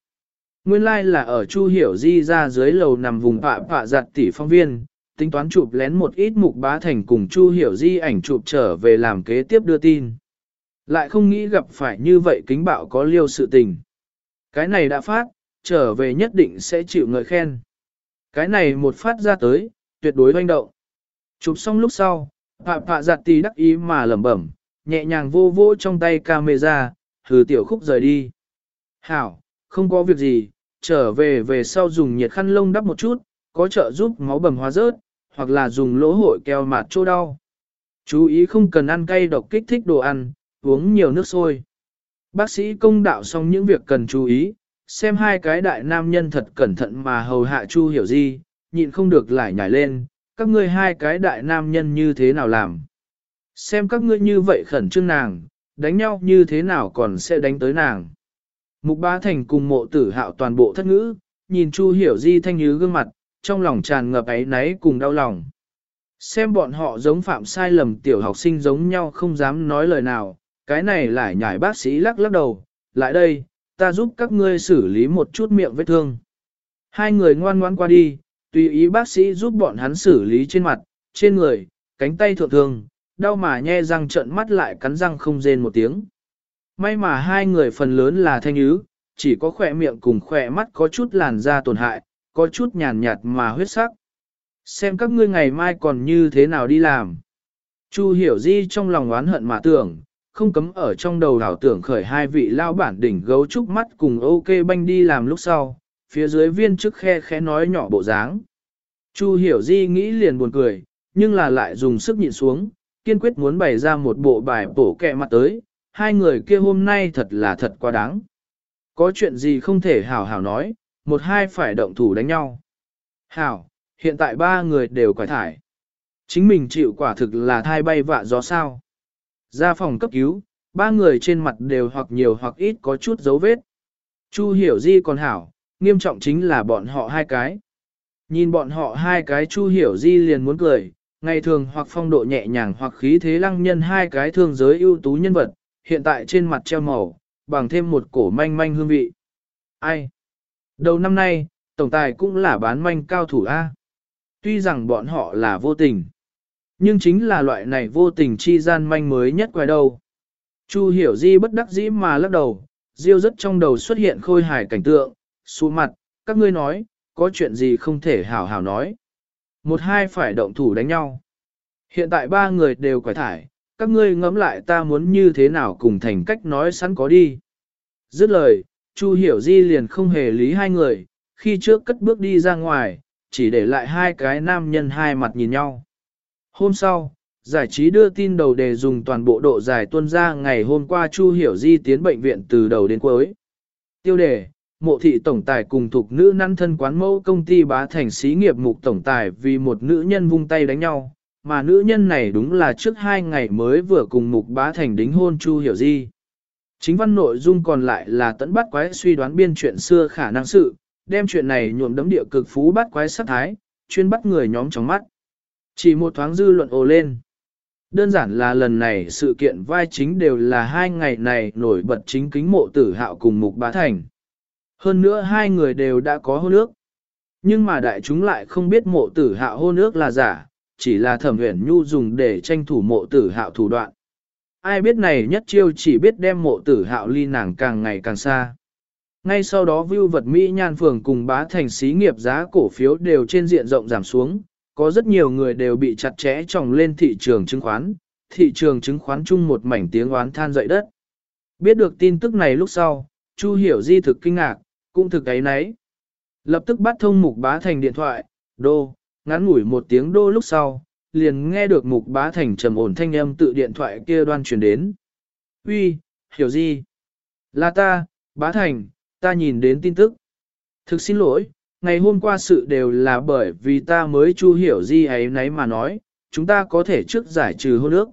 Nguyên lai like là ở Chu Hiểu Di ra dưới lầu nằm vùng pạ pạ giặt tỷ phong viên, tính toán chụp lén một ít mục bá thành cùng Chu Hiểu Di ảnh chụp trở về làm kế tiếp đưa tin. Lại không nghĩ gặp phải như vậy kính bạo có liêu sự tình. Cái này đã phát, trở về nhất định sẽ chịu ngợi khen. Cái này một phát ra tới, tuyệt đối doanh động. Chụp xong lúc sau, pạ pạ giặt tỷ đắc ý mà lẩm bẩm, nhẹ nhàng vô vô trong tay camera, hừ tiểu khúc rời đi. Hảo, không có việc gì, trở về về sau dùng nhiệt khăn lông đắp một chút, có trợ giúp máu bầm hóa rớt, hoặc là dùng lỗ hội keo mạt chỗ đau. Chú ý không cần ăn cay độc kích thích đồ ăn, uống nhiều nước sôi. Bác sĩ công đạo xong những việc cần chú ý, xem hai cái đại nam nhân thật cẩn thận mà hầu hạ Chu hiểu gì, nhịn không được lại nhảy lên, các ngươi hai cái đại nam nhân như thế nào làm. Xem các ngươi như vậy khẩn trương nàng, đánh nhau như thế nào còn sẽ đánh tới nàng. Mục Bá Thành cùng mộ tử hạo toàn bộ thất ngữ, nhìn Chu hiểu di thanh như gương mặt, trong lòng tràn ngập ấy náy cùng đau lòng. Xem bọn họ giống phạm sai lầm tiểu học sinh giống nhau không dám nói lời nào, cái này lại nhảy bác sĩ lắc lắc đầu, lại đây, ta giúp các ngươi xử lý một chút miệng vết thương. Hai người ngoan ngoan qua đi, tùy ý bác sĩ giúp bọn hắn xử lý trên mặt, trên người, cánh tay thượng thương, đau mà nhe răng trợn mắt lại cắn răng không rên một tiếng. May mà hai người phần lớn là thanh ứ, chỉ có khỏe miệng cùng khỏe mắt có chút làn da tổn hại, có chút nhàn nhạt mà huyết sắc. Xem các ngươi ngày mai còn như thế nào đi làm. Chu hiểu di trong lòng oán hận mà tưởng, không cấm ở trong đầu đảo tưởng khởi hai vị lao bản đỉnh gấu trúc mắt cùng ok banh đi làm lúc sau, phía dưới viên chức khe khẽ nói nhỏ bộ dáng. Chu hiểu di nghĩ liền buồn cười, nhưng là lại dùng sức nhịn xuống, kiên quyết muốn bày ra một bộ bài bổ kẹ mặt tới, hai người kia hôm nay thật là thật quá đáng. Có chuyện gì không thể hảo hảo nói, một hai phải động thủ đánh nhau. Hảo, hiện tại ba người đều quải thải. Chính mình chịu quả thực là thai bay vạ gió sao. Ra phòng cấp cứu, ba người trên mặt đều hoặc nhiều hoặc ít có chút dấu vết. Chu hiểu di còn hảo, nghiêm trọng chính là bọn họ hai cái. Nhìn bọn họ hai cái chu hiểu di liền muốn cười, ngày thường hoặc phong độ nhẹ nhàng hoặc khí thế lăng nhân hai cái thương giới ưu tú nhân vật, hiện tại trên mặt treo màu, bằng thêm một cổ manh manh hương vị. Ai? Đầu năm nay, tổng tài cũng là bán manh cao thủ A. Tuy rằng bọn họ là vô tình, nhưng chính là loại này vô tình chi gian manh mới nhất quay đâu. Chu hiểu di bất đắc dĩ mà lắc đầu, diêu rất trong đầu xuất hiện khôi hài cảnh tượng, xuống mặt, các ngươi nói, có chuyện gì không thể hảo hảo nói. Một hai phải động thủ đánh nhau. Hiện tại ba người đều quải thải, các ngươi ngẫm lại ta muốn như thế nào cùng thành cách nói sẵn có đi. Dứt lời, Chu Hiểu Di liền không hề lý hai người, khi trước cất bước đi ra ngoài, chỉ để lại hai cái nam nhân hai mặt nhìn nhau. Hôm sau, giải trí đưa tin đầu đề dùng toàn bộ độ dài tuân ra ngày hôm qua Chu Hiểu Di tiến bệnh viện từ đầu đến cuối. Tiêu đề, mộ thị tổng tài cùng thuộc nữ năn thân quán mẫu công ty bá thành xí nghiệp mục tổng tài vì một nữ nhân vung tay đánh nhau, mà nữ nhân này đúng là trước hai ngày mới vừa cùng mục bá thành đính hôn Chu Hiểu Di. Chính văn nội dung còn lại là tận bắt quái suy đoán biên chuyện xưa khả năng sự, đem chuyện này nhuộm đấm địa cực phú bắt quái sát thái, chuyên bắt người nhóm trong mắt. Chỉ một thoáng dư luận ồ lên. Đơn giản là lần này sự kiện vai chính đều là hai ngày này nổi bật chính kính mộ tử hạo cùng mục bá thành. Hơn nữa hai người đều đã có hôn ước. Nhưng mà đại chúng lại không biết mộ tử hạo hôn ước là giả, chỉ là thẩm huyền nhu dùng để tranh thủ mộ tử hạo thủ đoạn. Ai biết này nhất chiêu chỉ biết đem mộ tử hạo ly nàng càng ngày càng xa. Ngay sau đó view vật Mỹ nhan phường cùng bá thành xí nghiệp giá cổ phiếu đều trên diện rộng giảm xuống, có rất nhiều người đều bị chặt chẽ tròng lên thị trường chứng khoán, thị trường chứng khoán chung một mảnh tiếng oán than dậy đất. Biết được tin tức này lúc sau, Chu Hiểu Di thực kinh ngạc, cũng thực ấy nấy. Lập tức bắt thông mục bá thành điện thoại, đô, ngắn ngủi một tiếng đô lúc sau, liền nghe được mục bá thành trầm ổn thanh âm tự điện thoại kia đoan truyền đến. Uy, hiểu gì? Là ta, bá thành, ta nhìn đến tin tức. Thực xin lỗi, ngày hôm qua sự đều là bởi vì ta mới chu hiểu gì ấy nấy mà nói, chúng ta có thể trước giải trừ hôn ước.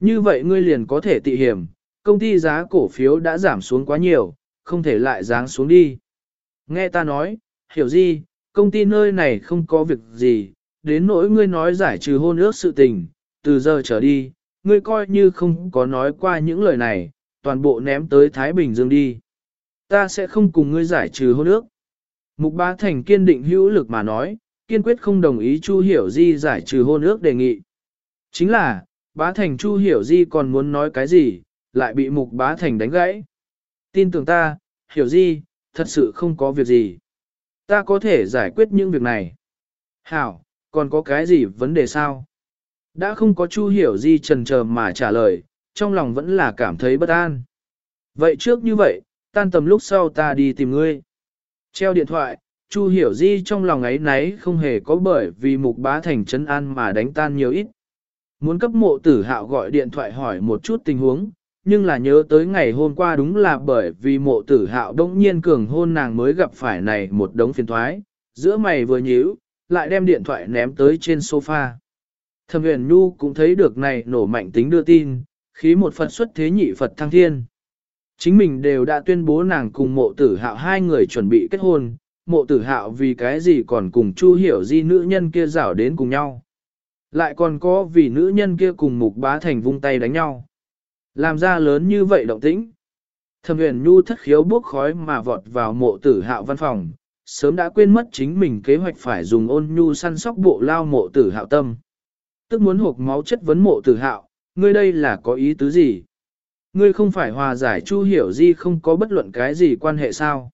Như vậy ngươi liền có thể tị hiểm, công ty giá cổ phiếu đã giảm xuống quá nhiều, không thể lại giáng xuống đi. Nghe ta nói, hiểu gì, công ty nơi này không có việc gì, đến nỗi ngươi nói giải trừ hôn ước sự tình, từ giờ trở đi, ngươi coi như không có nói qua những lời này, toàn bộ ném tới Thái Bình Dương đi. Ta sẽ không cùng ngươi giải trừ hôn ước. Mục Bá Thành kiên định hữu lực mà nói, kiên quyết không đồng ý Chu Hiểu Di giải trừ hôn ước đề nghị. Chính là, Bá Thành Chu Hiểu Di còn muốn nói cái gì, lại bị Mục Bá Thành đánh gãy. Tin tưởng ta, Hiểu Di, thật sự không có việc gì. Ta có thể giải quyết những việc này. Hảo, còn có cái gì vấn đề sao? Đã không có Chu Hiểu Di trần chờ mà trả lời, trong lòng vẫn là cảm thấy bất an. Vậy trước như vậy, tan tầm lúc sau ta đi tìm ngươi. Treo điện thoại, Chu hiểu di trong lòng ấy nấy không hề có bởi vì mục bá thành trấn an mà đánh tan nhiều ít. Muốn cấp mộ tử hạo gọi điện thoại hỏi một chút tình huống, nhưng là nhớ tới ngày hôm qua đúng là bởi vì mộ tử hạo đông nhiên cường hôn nàng mới gặp phải này một đống phiền thoái, giữa mày vừa nhíu, lại đem điện thoại ném tới trên sofa. Thẩm huyền nhu cũng thấy được này nổ mạnh tính đưa tin, khí một Phật xuất thế nhị Phật thăng thiên. Chính mình đều đã tuyên bố nàng cùng mộ tử hạo hai người chuẩn bị kết hôn, mộ tử hạo vì cái gì còn cùng chu hiểu di nữ nhân kia rảo đến cùng nhau. Lại còn có vì nữ nhân kia cùng mục bá thành vung tay đánh nhau. Làm ra lớn như vậy động tĩnh. Thẩm huyền nhu thất khiếu bốc khói mà vọt vào mộ tử hạo văn phòng, sớm đã quên mất chính mình kế hoạch phải dùng ôn nhu săn sóc bộ lao mộ tử hạo tâm. Tức muốn hộp máu chất vấn mộ tử hạo, ngươi đây là có ý tứ gì? Ngươi không phải hòa giải chu hiểu di không có bất luận cái gì quan hệ sao?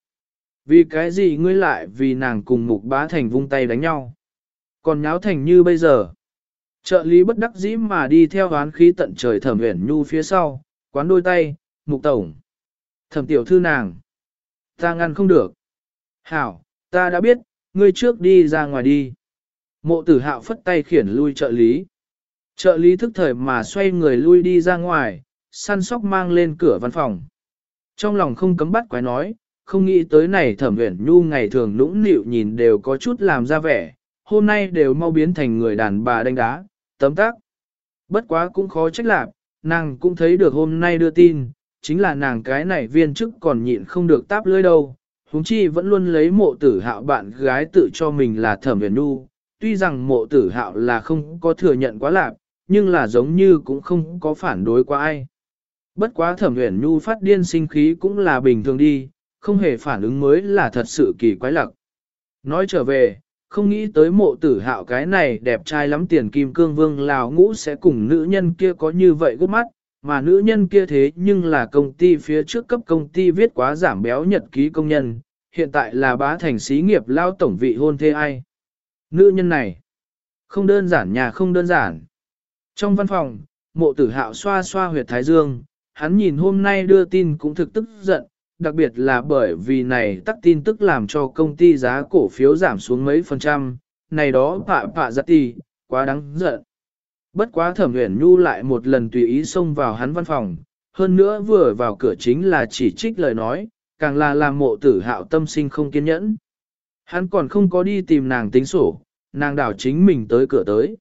Vì cái gì ngươi lại vì nàng cùng mục bá thành vung tay đánh nhau? Còn nháo thành như bây giờ? Trợ lý bất đắc dĩ mà đi theo hoán khí tận trời thẩm huyền nhu phía sau, quán đôi tay, mục tổng. Thẩm tiểu thư nàng. Ta ngăn không được. Hảo, ta đã biết, ngươi trước đi ra ngoài đi. Mộ tử hạo phất tay khiển lui trợ lý. Trợ lý thức thời mà xoay người lui đi ra ngoài, săn sóc mang lên cửa văn phòng. Trong lòng không cấm bắt quái nói, không nghĩ tới này thẩm uyển nhu ngày thường nũng nịu nhìn đều có chút làm ra vẻ, hôm nay đều mau biến thành người đàn bà đánh đá, tấm tác. Bất quá cũng khó trách lạc, nàng cũng thấy được hôm nay đưa tin, chính là nàng cái này viên chức còn nhịn không được táp lưỡi đâu. Húng chi vẫn luôn lấy mộ tử hạo bạn gái tự cho mình là thẩm huyền nu, tuy rằng mộ tử hạo là không có thừa nhận quá lạc, nhưng là giống như cũng không có phản đối qua ai. Bất quá thẩm huyền nu phát điên sinh khí cũng là bình thường đi, không hề phản ứng mới là thật sự kỳ quái lặc. Nói trở về, không nghĩ tới mộ tử hạo cái này đẹp trai lắm tiền kim cương vương lào ngũ sẽ cùng nữ nhân kia có như vậy gốc mắt, mà nữ nhân kia thế nhưng là công ty phía trước cấp công ty viết quá giảm béo nhật ký công nhân, hiện tại là bá thành xí nghiệp lao tổng vị hôn thê ai. Nữ nhân này, không đơn giản nhà không đơn giản. Trong văn phòng, mộ tử hạo xoa xoa huyệt thái dương, hắn nhìn hôm nay đưa tin cũng thực tức giận, đặc biệt là bởi vì này tắc tin tức làm cho công ty giá cổ phiếu giảm xuống mấy phần trăm, này đó pạ pạ giật tì, quá đáng giận. Bất quá thẩm huyền nhu lại một lần tùy ý xông vào hắn văn phòng, hơn nữa vừa vào cửa chính là chỉ trích lời nói, càng là làm mộ tử hạo tâm sinh không kiên nhẫn. Hắn còn không có đi tìm nàng tính sổ, nàng đảo chính mình tới cửa tới.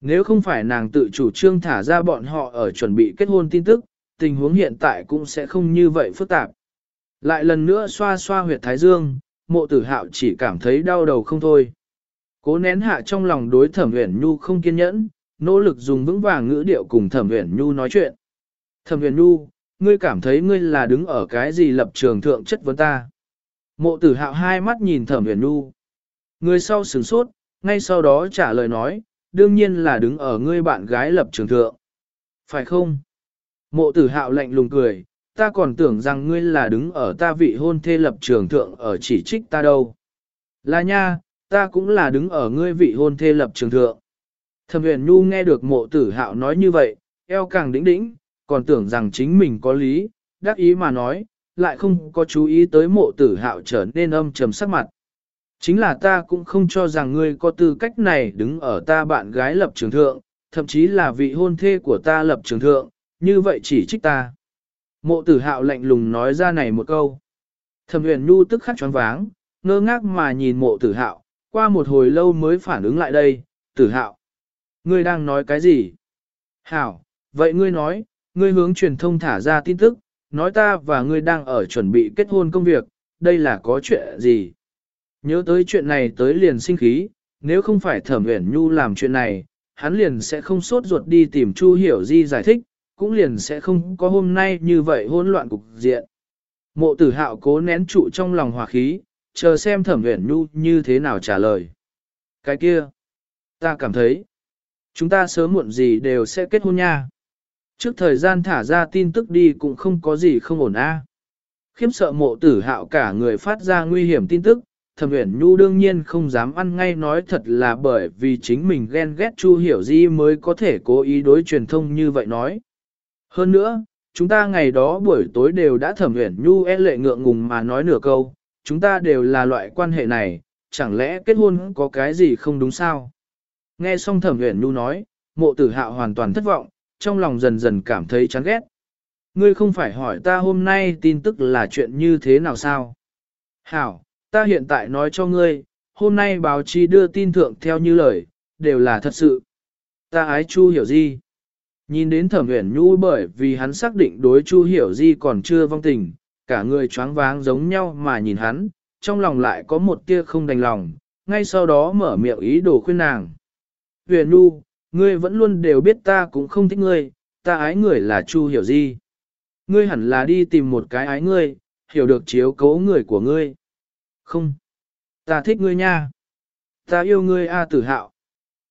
Nếu không phải nàng tự chủ trương thả ra bọn họ ở chuẩn bị kết hôn tin tức, tình huống hiện tại cũng sẽ không như vậy phức tạp. Lại lần nữa xoa xoa huyệt thái dương, mộ tử hạo chỉ cảm thấy đau đầu không thôi. Cố nén hạ trong lòng đối thẩm huyền nhu không kiên nhẫn, nỗ lực dùng vững vàng ngữ điệu cùng thẩm huyền nhu nói chuyện. Thẩm huyền nhu, ngươi cảm thấy ngươi là đứng ở cái gì lập trường thượng chất vấn ta. Mộ tử hạo hai mắt nhìn thẩm huyền nhu. Người sau sửng sốt, ngay sau đó trả lời nói, đương nhiên là đứng ở ngươi bạn gái lập trường thượng. Phải không? Mộ tử hạo lạnh lùng cười, ta còn tưởng rằng ngươi là đứng ở ta vị hôn thê lập trường thượng ở chỉ trích ta đâu. Là nha, ta cũng là đứng ở ngươi vị hôn thê lập trường thượng. Thẩm huyền nhu nghe được mộ tử hạo nói như vậy, eo càng đĩnh đĩnh, còn tưởng rằng chính mình có lý, đắc ý mà nói, lại không có chú ý tới mộ tử hạo trở nên âm trầm sắc mặt. Chính là ta cũng không cho rằng ngươi có tư cách này đứng ở ta bạn gái lập trường thượng, thậm chí là vị hôn thê của ta lập trường thượng, như vậy chỉ trích ta. Mộ tử hạo lạnh lùng nói ra này một câu. Thẩm huyền nhu tức khắc choáng váng, ngơ ngác mà nhìn mộ tử hạo, qua một hồi lâu mới phản ứng lại đây, tử hạo. Ngươi đang nói cái gì? Hảo, vậy ngươi nói, ngươi hướng truyền thông thả ra tin tức, nói ta và ngươi đang ở chuẩn bị kết hôn công việc, đây là có chuyện gì? Nhớ tới chuyện này tới liền sinh khí, nếu không phải thẩm huyền nhu làm chuyện này, hắn liền sẽ không sốt ruột đi tìm Chu Hiểu Di giải thích, cũng liền sẽ không có hôm nay như vậy hỗn loạn cục diện. Mộ tử hạo cố nén trụ trong lòng hòa khí, chờ xem thẩm huyền nhu như thế nào trả lời. Cái kia, ta cảm thấy, chúng ta sớm muộn gì đều sẽ kết hôn nha. Trước thời gian thả ra tin tức đi cũng không có gì không ổn a. Khiếm sợ mộ tử hạo cả người phát ra nguy hiểm tin tức, thẩm uyển nhu đương nhiên không dám ăn ngay nói thật là bởi vì chính mình ghen ghét chu hiểu di mới có thể cố ý đối truyền thông như vậy nói. Hơn nữa, chúng ta ngày đó buổi tối đều đã thẩm huyển nhu e lệ ngượng ngùng mà nói nửa câu, chúng ta đều là loại quan hệ này, chẳng lẽ kết hôn có cái gì không đúng sao? Nghe xong thẩm huyển nhu nói, mộ tử hạo hoàn toàn thất vọng, trong lòng dần dần cảm thấy chán ghét. Ngươi không phải hỏi ta hôm nay tin tức là chuyện như thế nào sao? Hảo, ta hiện tại nói cho ngươi, hôm nay báo chí đưa tin thượng theo như lời, đều là thật sự. Ta ái Chu hiểu gì? Nhìn đến thẩm uyển nhu bởi vì hắn xác định đối Chu hiểu di còn chưa vong tình, cả người choáng váng giống nhau mà nhìn hắn, trong lòng lại có một tia không đành lòng, ngay sau đó mở miệng ý đồ khuyên nàng. Huyền nhu, ngươi vẫn luôn đều biết ta cũng không thích ngươi, ta ái người là Chu hiểu di. Ngươi hẳn là đi tìm một cái ái ngươi, hiểu được chiếu cố người của ngươi. Không. Ta thích ngươi nha. Ta yêu ngươi A tử hạo.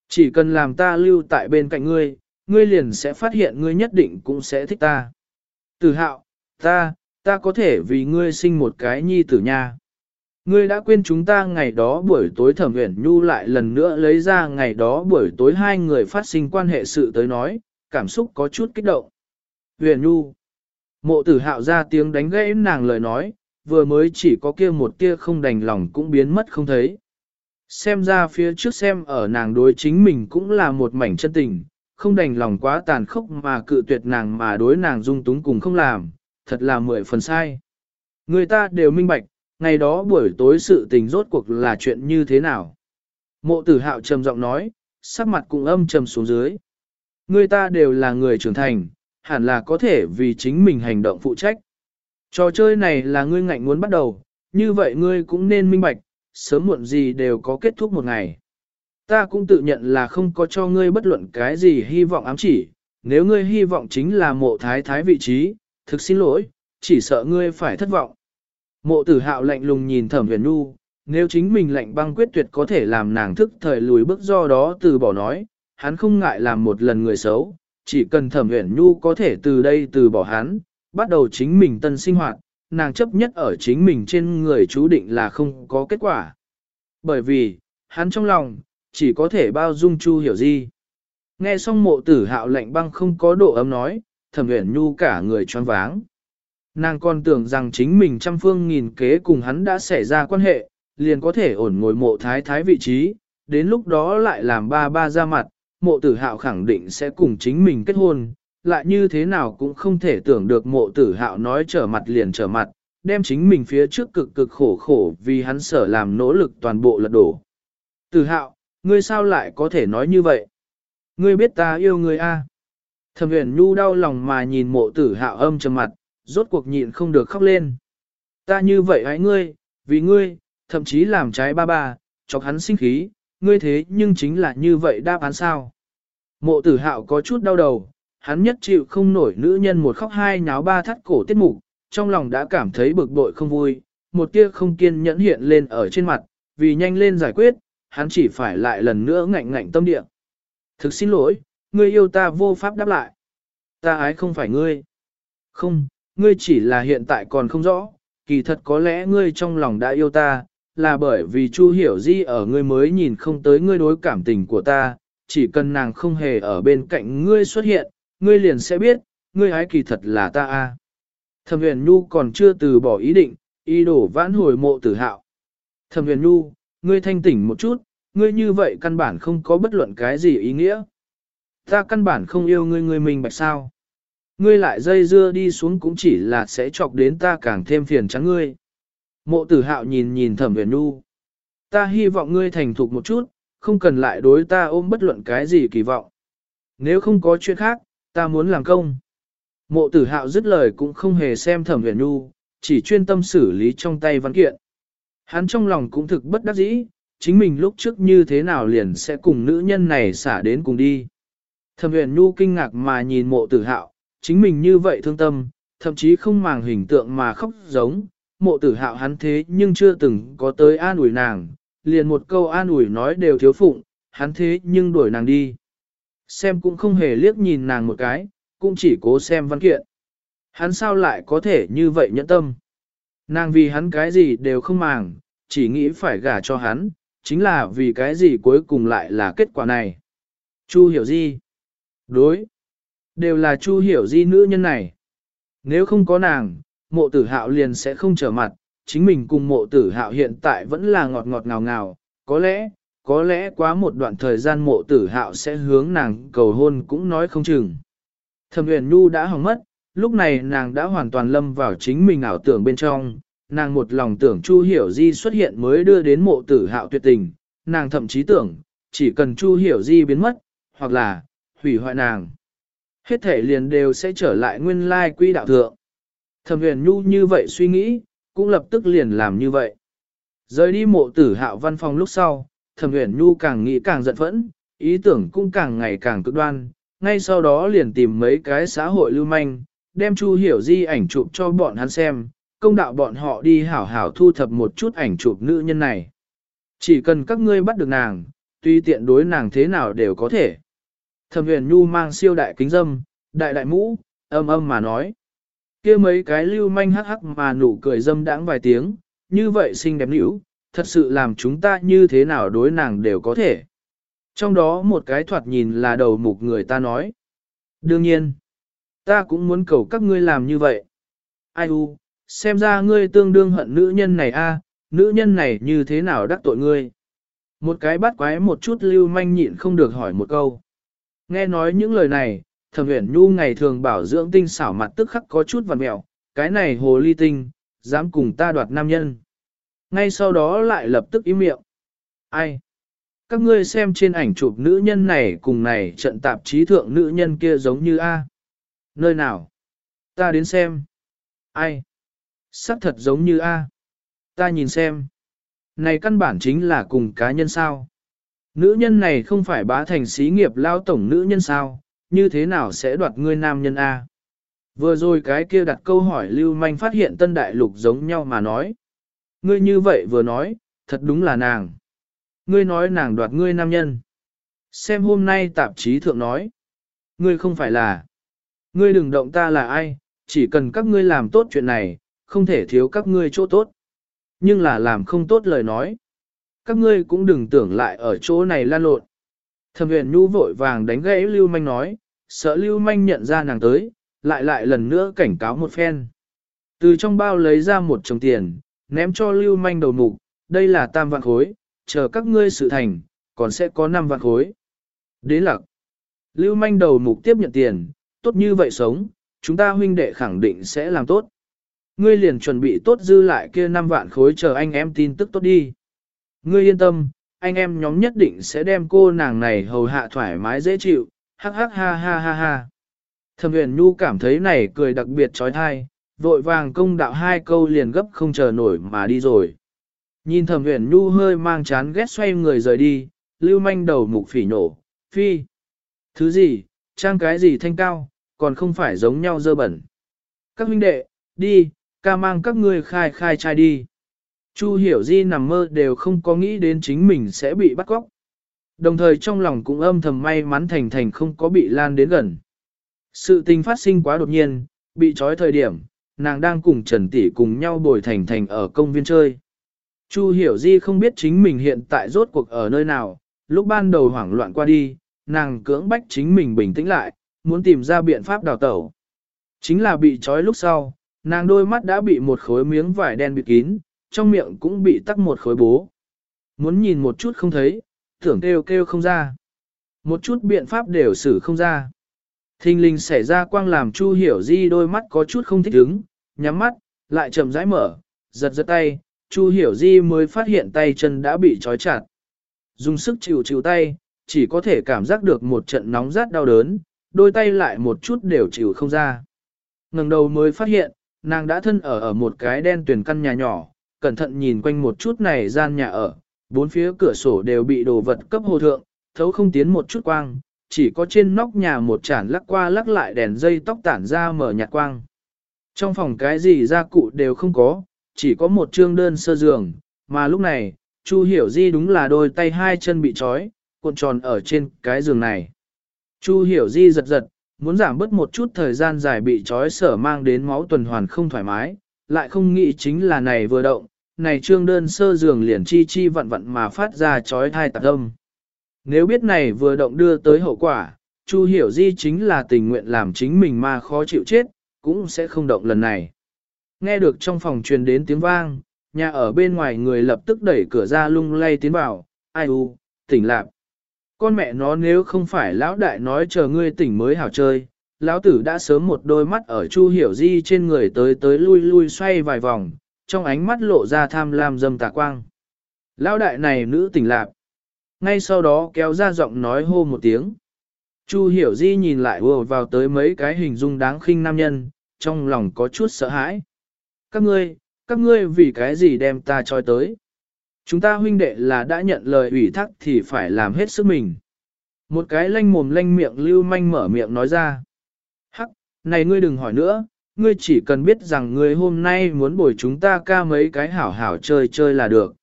Chỉ cần làm ta lưu tại bên cạnh ngươi, ngươi liền sẽ phát hiện ngươi nhất định cũng sẽ thích ta. Tử hạo, ta, ta có thể vì ngươi sinh một cái nhi tử nha. Ngươi đã quên chúng ta ngày đó buổi tối thẩm uyển nhu lại lần nữa lấy ra ngày đó buổi tối hai người phát sinh quan hệ sự tới nói, cảm xúc có chút kích động. Huyền nhu. Mộ tử hạo ra tiếng đánh gãy nàng lời nói, vừa mới chỉ có kia một tia không đành lòng cũng biến mất không thấy. Xem ra phía trước xem ở nàng đối chính mình cũng là một mảnh chân tình, không đành lòng quá tàn khốc mà cự tuyệt nàng mà đối nàng dung túng cùng không làm, thật là mười phần sai. Người ta đều minh bạch, ngày đó buổi tối sự tình rốt cuộc là chuyện như thế nào. Mộ tử hạo trầm giọng nói, sắc mặt cũng âm trầm xuống dưới. Người ta đều là người trưởng thành, hẳn là có thể vì chính mình hành động phụ trách. Trò chơi này là ngươi ngạnh muốn bắt đầu, như vậy ngươi cũng nên minh bạch, sớm muộn gì đều có kết thúc một ngày. Ta cũng tự nhận là không có cho ngươi bất luận cái gì hy vọng ám chỉ, nếu ngươi hy vọng chính là mộ thái thái vị trí, thực xin lỗi, chỉ sợ ngươi phải thất vọng. Mộ tử hạo lạnh lùng nhìn thẩm huyền nu, nếu chính mình lạnh băng quyết tuyệt có thể làm nàng thức thời lùi bước do đó từ bỏ nói, hắn không ngại làm một lần người xấu, chỉ cần thẩm huyền nhu có thể từ đây từ bỏ hắn, bắt đầu chính mình tân sinh hoạt, nàng chấp nhất ở chính mình trên người chú định là không có kết quả. Bởi vì, hắn trong lòng, chỉ có thể bao dung Chu hiểu di Nghe xong mộ tử hạo lệnh băng không có độ ấm nói, thẩm uyển nhu cả người choáng váng. Nàng còn tưởng rằng chính mình trăm phương nghìn kế cùng hắn đã xảy ra quan hệ, liền có thể ổn ngồi mộ thái thái vị trí, đến lúc đó lại làm ba ba ra mặt, mộ tử hạo khẳng định sẽ cùng chính mình kết hôn, lại như thế nào cũng không thể tưởng được mộ tử hạo nói trở mặt liền trở mặt, đem chính mình phía trước cực cực khổ khổ vì hắn sở làm nỗ lực toàn bộ lật đổ. Tử hạo, ngươi sao lại có thể nói như vậy? Ngươi biết ta yêu ngươi a? À? Thẩm huyền nhu đau lòng mà nhìn mộ tử hạo âm trầm mặt, rốt cuộc nhịn không được khóc lên. Ta như vậy hãy ngươi, vì ngươi, thậm chí làm trái ba ba, chọc hắn sinh khí, ngươi thế nhưng chính là như vậy đáp án sao? Mộ tử hạo có chút đau đầu, hắn nhất chịu không nổi nữ nhân một khóc hai nháo ba thắt cổ tiết mục, trong lòng đã cảm thấy bực bội không vui, một tia không kiên nhẫn hiện lên ở trên mặt, vì nhanh lên giải quyết, hắn chỉ phải lại lần nữa ngạnh ngạnh tâm địa. Thực xin lỗi, ngươi yêu ta vô pháp đáp lại. Ta ái không phải ngươi. Không, ngươi chỉ là hiện tại còn không rõ, kỳ thật có lẽ ngươi trong lòng đã yêu ta, là bởi vì Chu hiểu di ở ngươi mới nhìn không tới ngươi đối cảm tình của ta, chỉ cần nàng không hề ở bên cạnh ngươi xuất hiện, ngươi liền sẽ biết, ngươi ái kỳ thật là ta a. Thẩm huyền nhu còn chưa từ bỏ ý định, ý đổ vãn hồi mộ tử hạo. Thẩm huyền nhu, ngươi thanh tỉnh một chút, ngươi như vậy căn bản không có bất luận cái gì ý nghĩa. Ta căn bản không yêu ngươi ngươi mình bạch sao. Ngươi lại dây dưa đi xuống cũng chỉ là sẽ chọc đến ta càng thêm phiền trắng ngươi. Mộ tử hạo nhìn nhìn thẩm huyền Nu, Ta hy vọng ngươi thành thục một chút, không cần lại đối ta ôm bất luận cái gì kỳ vọng. Nếu không có chuyện khác, ta muốn làm công. Mộ tử hạo dứt lời cũng không hề xem thẩm huyền Nu, chỉ chuyên tâm xử lý trong tay văn kiện. Hắn trong lòng cũng thực bất đắc dĩ, chính mình lúc trước như thế nào liền sẽ cùng nữ nhân này xả đến cùng đi. Thẩm huyền nhu kinh ngạc mà nhìn mộ tử hạo, chính mình như vậy thương tâm, thậm chí không màng hình tượng mà khóc giống, mộ tử hạo hắn thế nhưng chưa từng có tới an ủi nàng, liền một câu an ủi nói đều thiếu phụng, hắn thế nhưng đuổi nàng đi. Xem cũng không hề liếc nhìn nàng một cái, cũng chỉ cố xem văn kiện. Hắn sao lại có thể như vậy nhẫn tâm? Nàng vì hắn cái gì đều không màng, chỉ nghĩ phải gả cho hắn, chính là vì cái gì cuối cùng lại là kết quả này. Chu hiểu gì? Đối. Đều là Chu hiểu di nữ nhân này. Nếu không có nàng, mộ tử hạo liền sẽ không trở mặt, chính mình cùng mộ tử hạo hiện tại vẫn là ngọt ngọt ngào ngào, có lẽ, có lẽ quá một đoạn thời gian mộ tử hạo sẽ hướng nàng cầu hôn cũng nói không chừng. Thẩm huyền nhu đã hỏng mất, lúc này nàng đã hoàn toàn lâm vào chính mình ảo tưởng bên trong, nàng một lòng tưởng Chu Hiểu Di xuất hiện mới đưa đến mộ tử hạo tuyệt tình, nàng thậm chí tưởng, chỉ cần Chu Hiểu Di biến mất, hoặc là, hủy hoại nàng. Hết thể liền đều sẽ trở lại nguyên lai quy đạo thượng. Thẩm huyền nhu như vậy suy nghĩ, cũng lập tức liền làm như vậy. Rời đi mộ tử hạo văn phòng lúc sau, thẩm huyền nhu càng nghĩ càng giận phẫn, ý tưởng cũng càng ngày càng cực đoan, ngay sau đó liền tìm mấy cái xã hội lưu manh, đem Chu Hiểu Di ảnh chụp cho bọn hắn xem, công đạo bọn họ đi hảo hảo thu thập một chút ảnh chụp nữ nhân này. Chỉ cần các ngươi bắt được nàng, tuy tiện đối nàng thế nào đều có thể. Thẩm huyền nhu mang siêu đại kính dâm, đại đại mũ, âm âm mà nói. kia mấy cái lưu manh hắc hắc mà nụ cười dâm đãng vài tiếng, như vậy xinh đẹp nữ, thật sự làm chúng ta như thế nào đối nàng đều có thể. Trong đó một cái thoạt nhìn là đầu mục người ta nói. Đương nhiên, ta cũng muốn cầu các ngươi làm như vậy. Ai u, xem ra ngươi tương đương hận nữ nhân này a, nữ nhân này như thế nào đắc tội ngươi. Một cái bắt quái một chút lưu manh nhịn không được hỏi một câu. Nghe nói những lời này, thẩm uyển nhu ngày thường bảo dưỡng tinh xảo mặt tức khắc có chút vằn mẹo, cái này hồ ly tinh, dám cùng ta đoạt nam nhân. Ngay sau đó lại lập tức im miệng. Ai? Các ngươi xem trên ảnh chụp nữ nhân này cùng này trận tạp chí thượng nữ nhân kia giống như A. Nơi nào? Ta đến xem. Ai? Sắc thật giống như A. Ta nhìn xem. Này căn bản chính là cùng cá nhân sao. Nữ nhân này không phải bá thành xí nghiệp lao tổng nữ nhân sao, như thế nào sẽ đoạt ngươi nam nhân A? Vừa rồi cái kia đặt câu hỏi lưu manh phát hiện tân đại lục giống nhau mà nói. Ngươi như vậy vừa nói, thật đúng là nàng. Ngươi nói nàng đoạt ngươi nam nhân. Xem hôm nay tạp chí thượng nói. Ngươi không phải là. Ngươi đừng động ta là ai, chỉ cần các ngươi làm tốt chuyện này, không thể thiếu các ngươi chỗ tốt. Nhưng là làm không tốt lời nói. Các ngươi cũng đừng tưởng lại ở chỗ này lan lộn. Thẩm huyền nhu vội vàng đánh gãy Lưu Manh nói, sợ Lưu Manh nhận ra nàng tới, lại lại lần nữa cảnh cáo một phen. Từ trong bao lấy ra một chồng tiền, ném cho Lưu Manh đầu mục, đây là tam vạn khối, chờ các ngươi sự thành, còn sẽ có năm vạn khối. Đế lặc. Lưu Manh đầu mục tiếp nhận tiền, tốt như vậy sống, chúng ta huynh đệ khẳng định sẽ làm tốt. Ngươi liền chuẩn bị tốt dư lại kia 5 vạn khối chờ anh em tin tức tốt đi. Ngươi yên tâm, anh em nhóm nhất định sẽ đem cô nàng này hầu hạ thoải mái dễ chịu, hắc hắc ha ha ha ha. Thẩm huyền nhu cảm thấy này cười đặc biệt trói thai, vội vàng công đạo hai câu liền gấp không chờ nổi mà đi rồi. Nhìn thẩm huyền nhu hơi mang chán ghét xoay người rời đi, lưu manh đầu mục phỉ nổ, phi. Thứ gì, trang cái gì thanh cao, còn không phải giống nhau dơ bẩn. Các huynh đệ, đi, ca mang các ngươi khai khai trai đi. Chu hiểu di nằm mơ đều không có nghĩ đến chính mình sẽ bị bắt cóc. Đồng thời trong lòng cũng âm thầm may mắn thành thành không có bị lan đến gần. Sự tình phát sinh quá đột nhiên, bị trói thời điểm, nàng đang cùng Trần Tỷ cùng nhau bồi thành thành ở công viên chơi. Chu hiểu di không biết chính mình hiện tại rốt cuộc ở nơi nào, lúc ban đầu hoảng loạn qua đi, nàng cưỡng bách chính mình bình tĩnh lại, muốn tìm ra biện pháp đào tẩu. Chính là bị trói lúc sau, nàng đôi mắt đã bị một khối miếng vải đen bịt kín, trong miệng cũng bị tắc một khối bố. Muốn nhìn một chút không thấy, tưởng kêu kêu không ra. Một chút biện pháp đều xử không ra. Thinh linh xảy ra quang làm Chu Hiểu Di đôi mắt có chút không thích ứng, nhắm mắt, lại chậm rãi mở, giật giật tay, Chu Hiểu Di mới phát hiện tay chân đã bị trói chặt. Dùng sức chịu chịu tay, chỉ có thể cảm giác được một trận nóng rát đau đớn, đôi tay lại một chút đều chịu không ra. ngẩng đầu mới phát hiện, nàng đã thân ở ở một cái đen tuyển căn nhà nhỏ, cẩn thận nhìn quanh một chút này gian nhà ở, bốn phía cửa sổ đều bị đồ vật cấp hồ thượng, thấu không tiến một chút quang, chỉ có trên nóc nhà một chản lắc qua lắc lại đèn dây tóc tản ra mở nhạt quang. Trong phòng cái gì gia cụ đều không có, chỉ có một trương đơn sơ giường, mà lúc này, Chu Hiểu Di đúng là đôi tay hai chân bị trói, cuộn tròn ở trên cái giường này. Chu Hiểu Di giật giật, muốn giảm bớt một chút thời gian dài bị trói sở mang đến máu tuần hoàn không thoải mái, lại không nghĩ chính là này vừa động, này trương đơn sơ giường liền chi chi vặn vặn mà phát ra trói thai tạc âm. Nếu biết này vừa động đưa tới hậu quả, Chu Hiểu Di chính là tình nguyện làm chính mình mà khó chịu chết, cũng sẽ không động lần này. Nghe được trong phòng truyền đến tiếng vang, nhà ở bên ngoài người lập tức đẩy cửa ra lung lay tiến vào, ai u, tỉnh lạc. Con mẹ nó nếu không phải lão đại nói chờ ngươi tỉnh mới hảo chơi, lão tử đã sớm một đôi mắt ở Chu Hiểu Di trên người tới tới lui lui xoay vài vòng, trong ánh mắt lộ ra tham lam dâm tà quang. Lão đại này nữ tỉnh lạc. Ngay sau đó kéo ra giọng nói hô một tiếng. Chu Hiểu Di nhìn lại vừa vào tới mấy cái hình dung đáng khinh nam nhân, trong lòng có chút sợ hãi. Các ngươi, các ngươi vì cái gì đem ta trói tới? Chúng ta huynh đệ là đã nhận lời ủy thác thì phải làm hết sức mình. Một cái lanh mồm lanh miệng lưu manh mở miệng nói ra. Hắc, này ngươi đừng hỏi nữa, ngươi chỉ cần biết rằng ngươi hôm nay muốn bồi chúng ta ca mấy cái hảo hảo chơi chơi là được.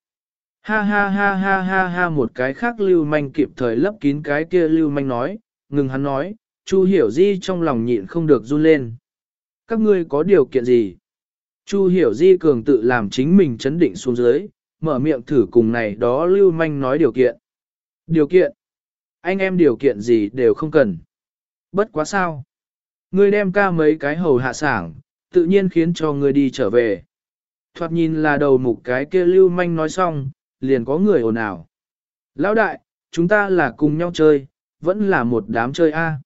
Ha ha ha ha ha ha một cái khác lưu manh kịp thời lấp kín cái kia lưu manh nói, ngừng hắn nói, Chu hiểu di trong lòng nhịn không được run lên. Các ngươi có điều kiện gì? Chu hiểu di cường tự làm chính mình chấn định xuống dưới, mở miệng thử cùng này đó lưu manh nói điều kiện. Điều kiện? Anh em điều kiện gì đều không cần. Bất quá sao? Ngươi đem ca mấy cái hầu hạ sảng, tự nhiên khiến cho ngươi đi trở về. Thoạt nhìn là đầu mục cái kia lưu manh nói xong, liền có người ồn ào. Lão đại, chúng ta là cùng nhau chơi, vẫn là một đám chơi a.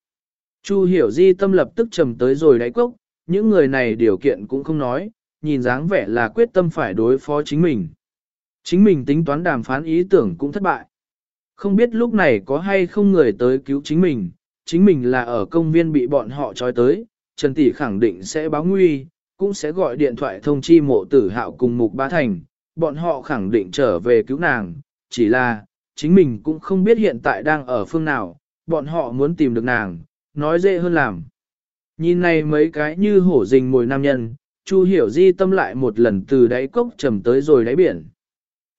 Chu hiểu di tâm lập tức trầm tới rồi đáy cốc, những người này điều kiện cũng không nói, nhìn dáng vẻ là quyết tâm phải đối phó chính mình. Chính mình tính toán đàm phán ý tưởng cũng thất bại. Không biết lúc này có hay không người tới cứu chính mình, chính mình là ở công viên bị bọn họ trói tới, Trần Tỷ khẳng định sẽ báo nguy, cũng sẽ gọi điện thoại thông chi mộ tử hạo cùng Mục Bá Thành, bọn họ khẳng định trở về cứu nàng, chỉ là, chính mình cũng không biết hiện tại đang ở phương nào, bọn họ muốn tìm được nàng, nói dễ hơn làm. Nhìn này mấy cái như hổ rình mồi nam nhân, Chu hiểu di tâm lại một lần từ đáy cốc trầm tới rồi đáy biển.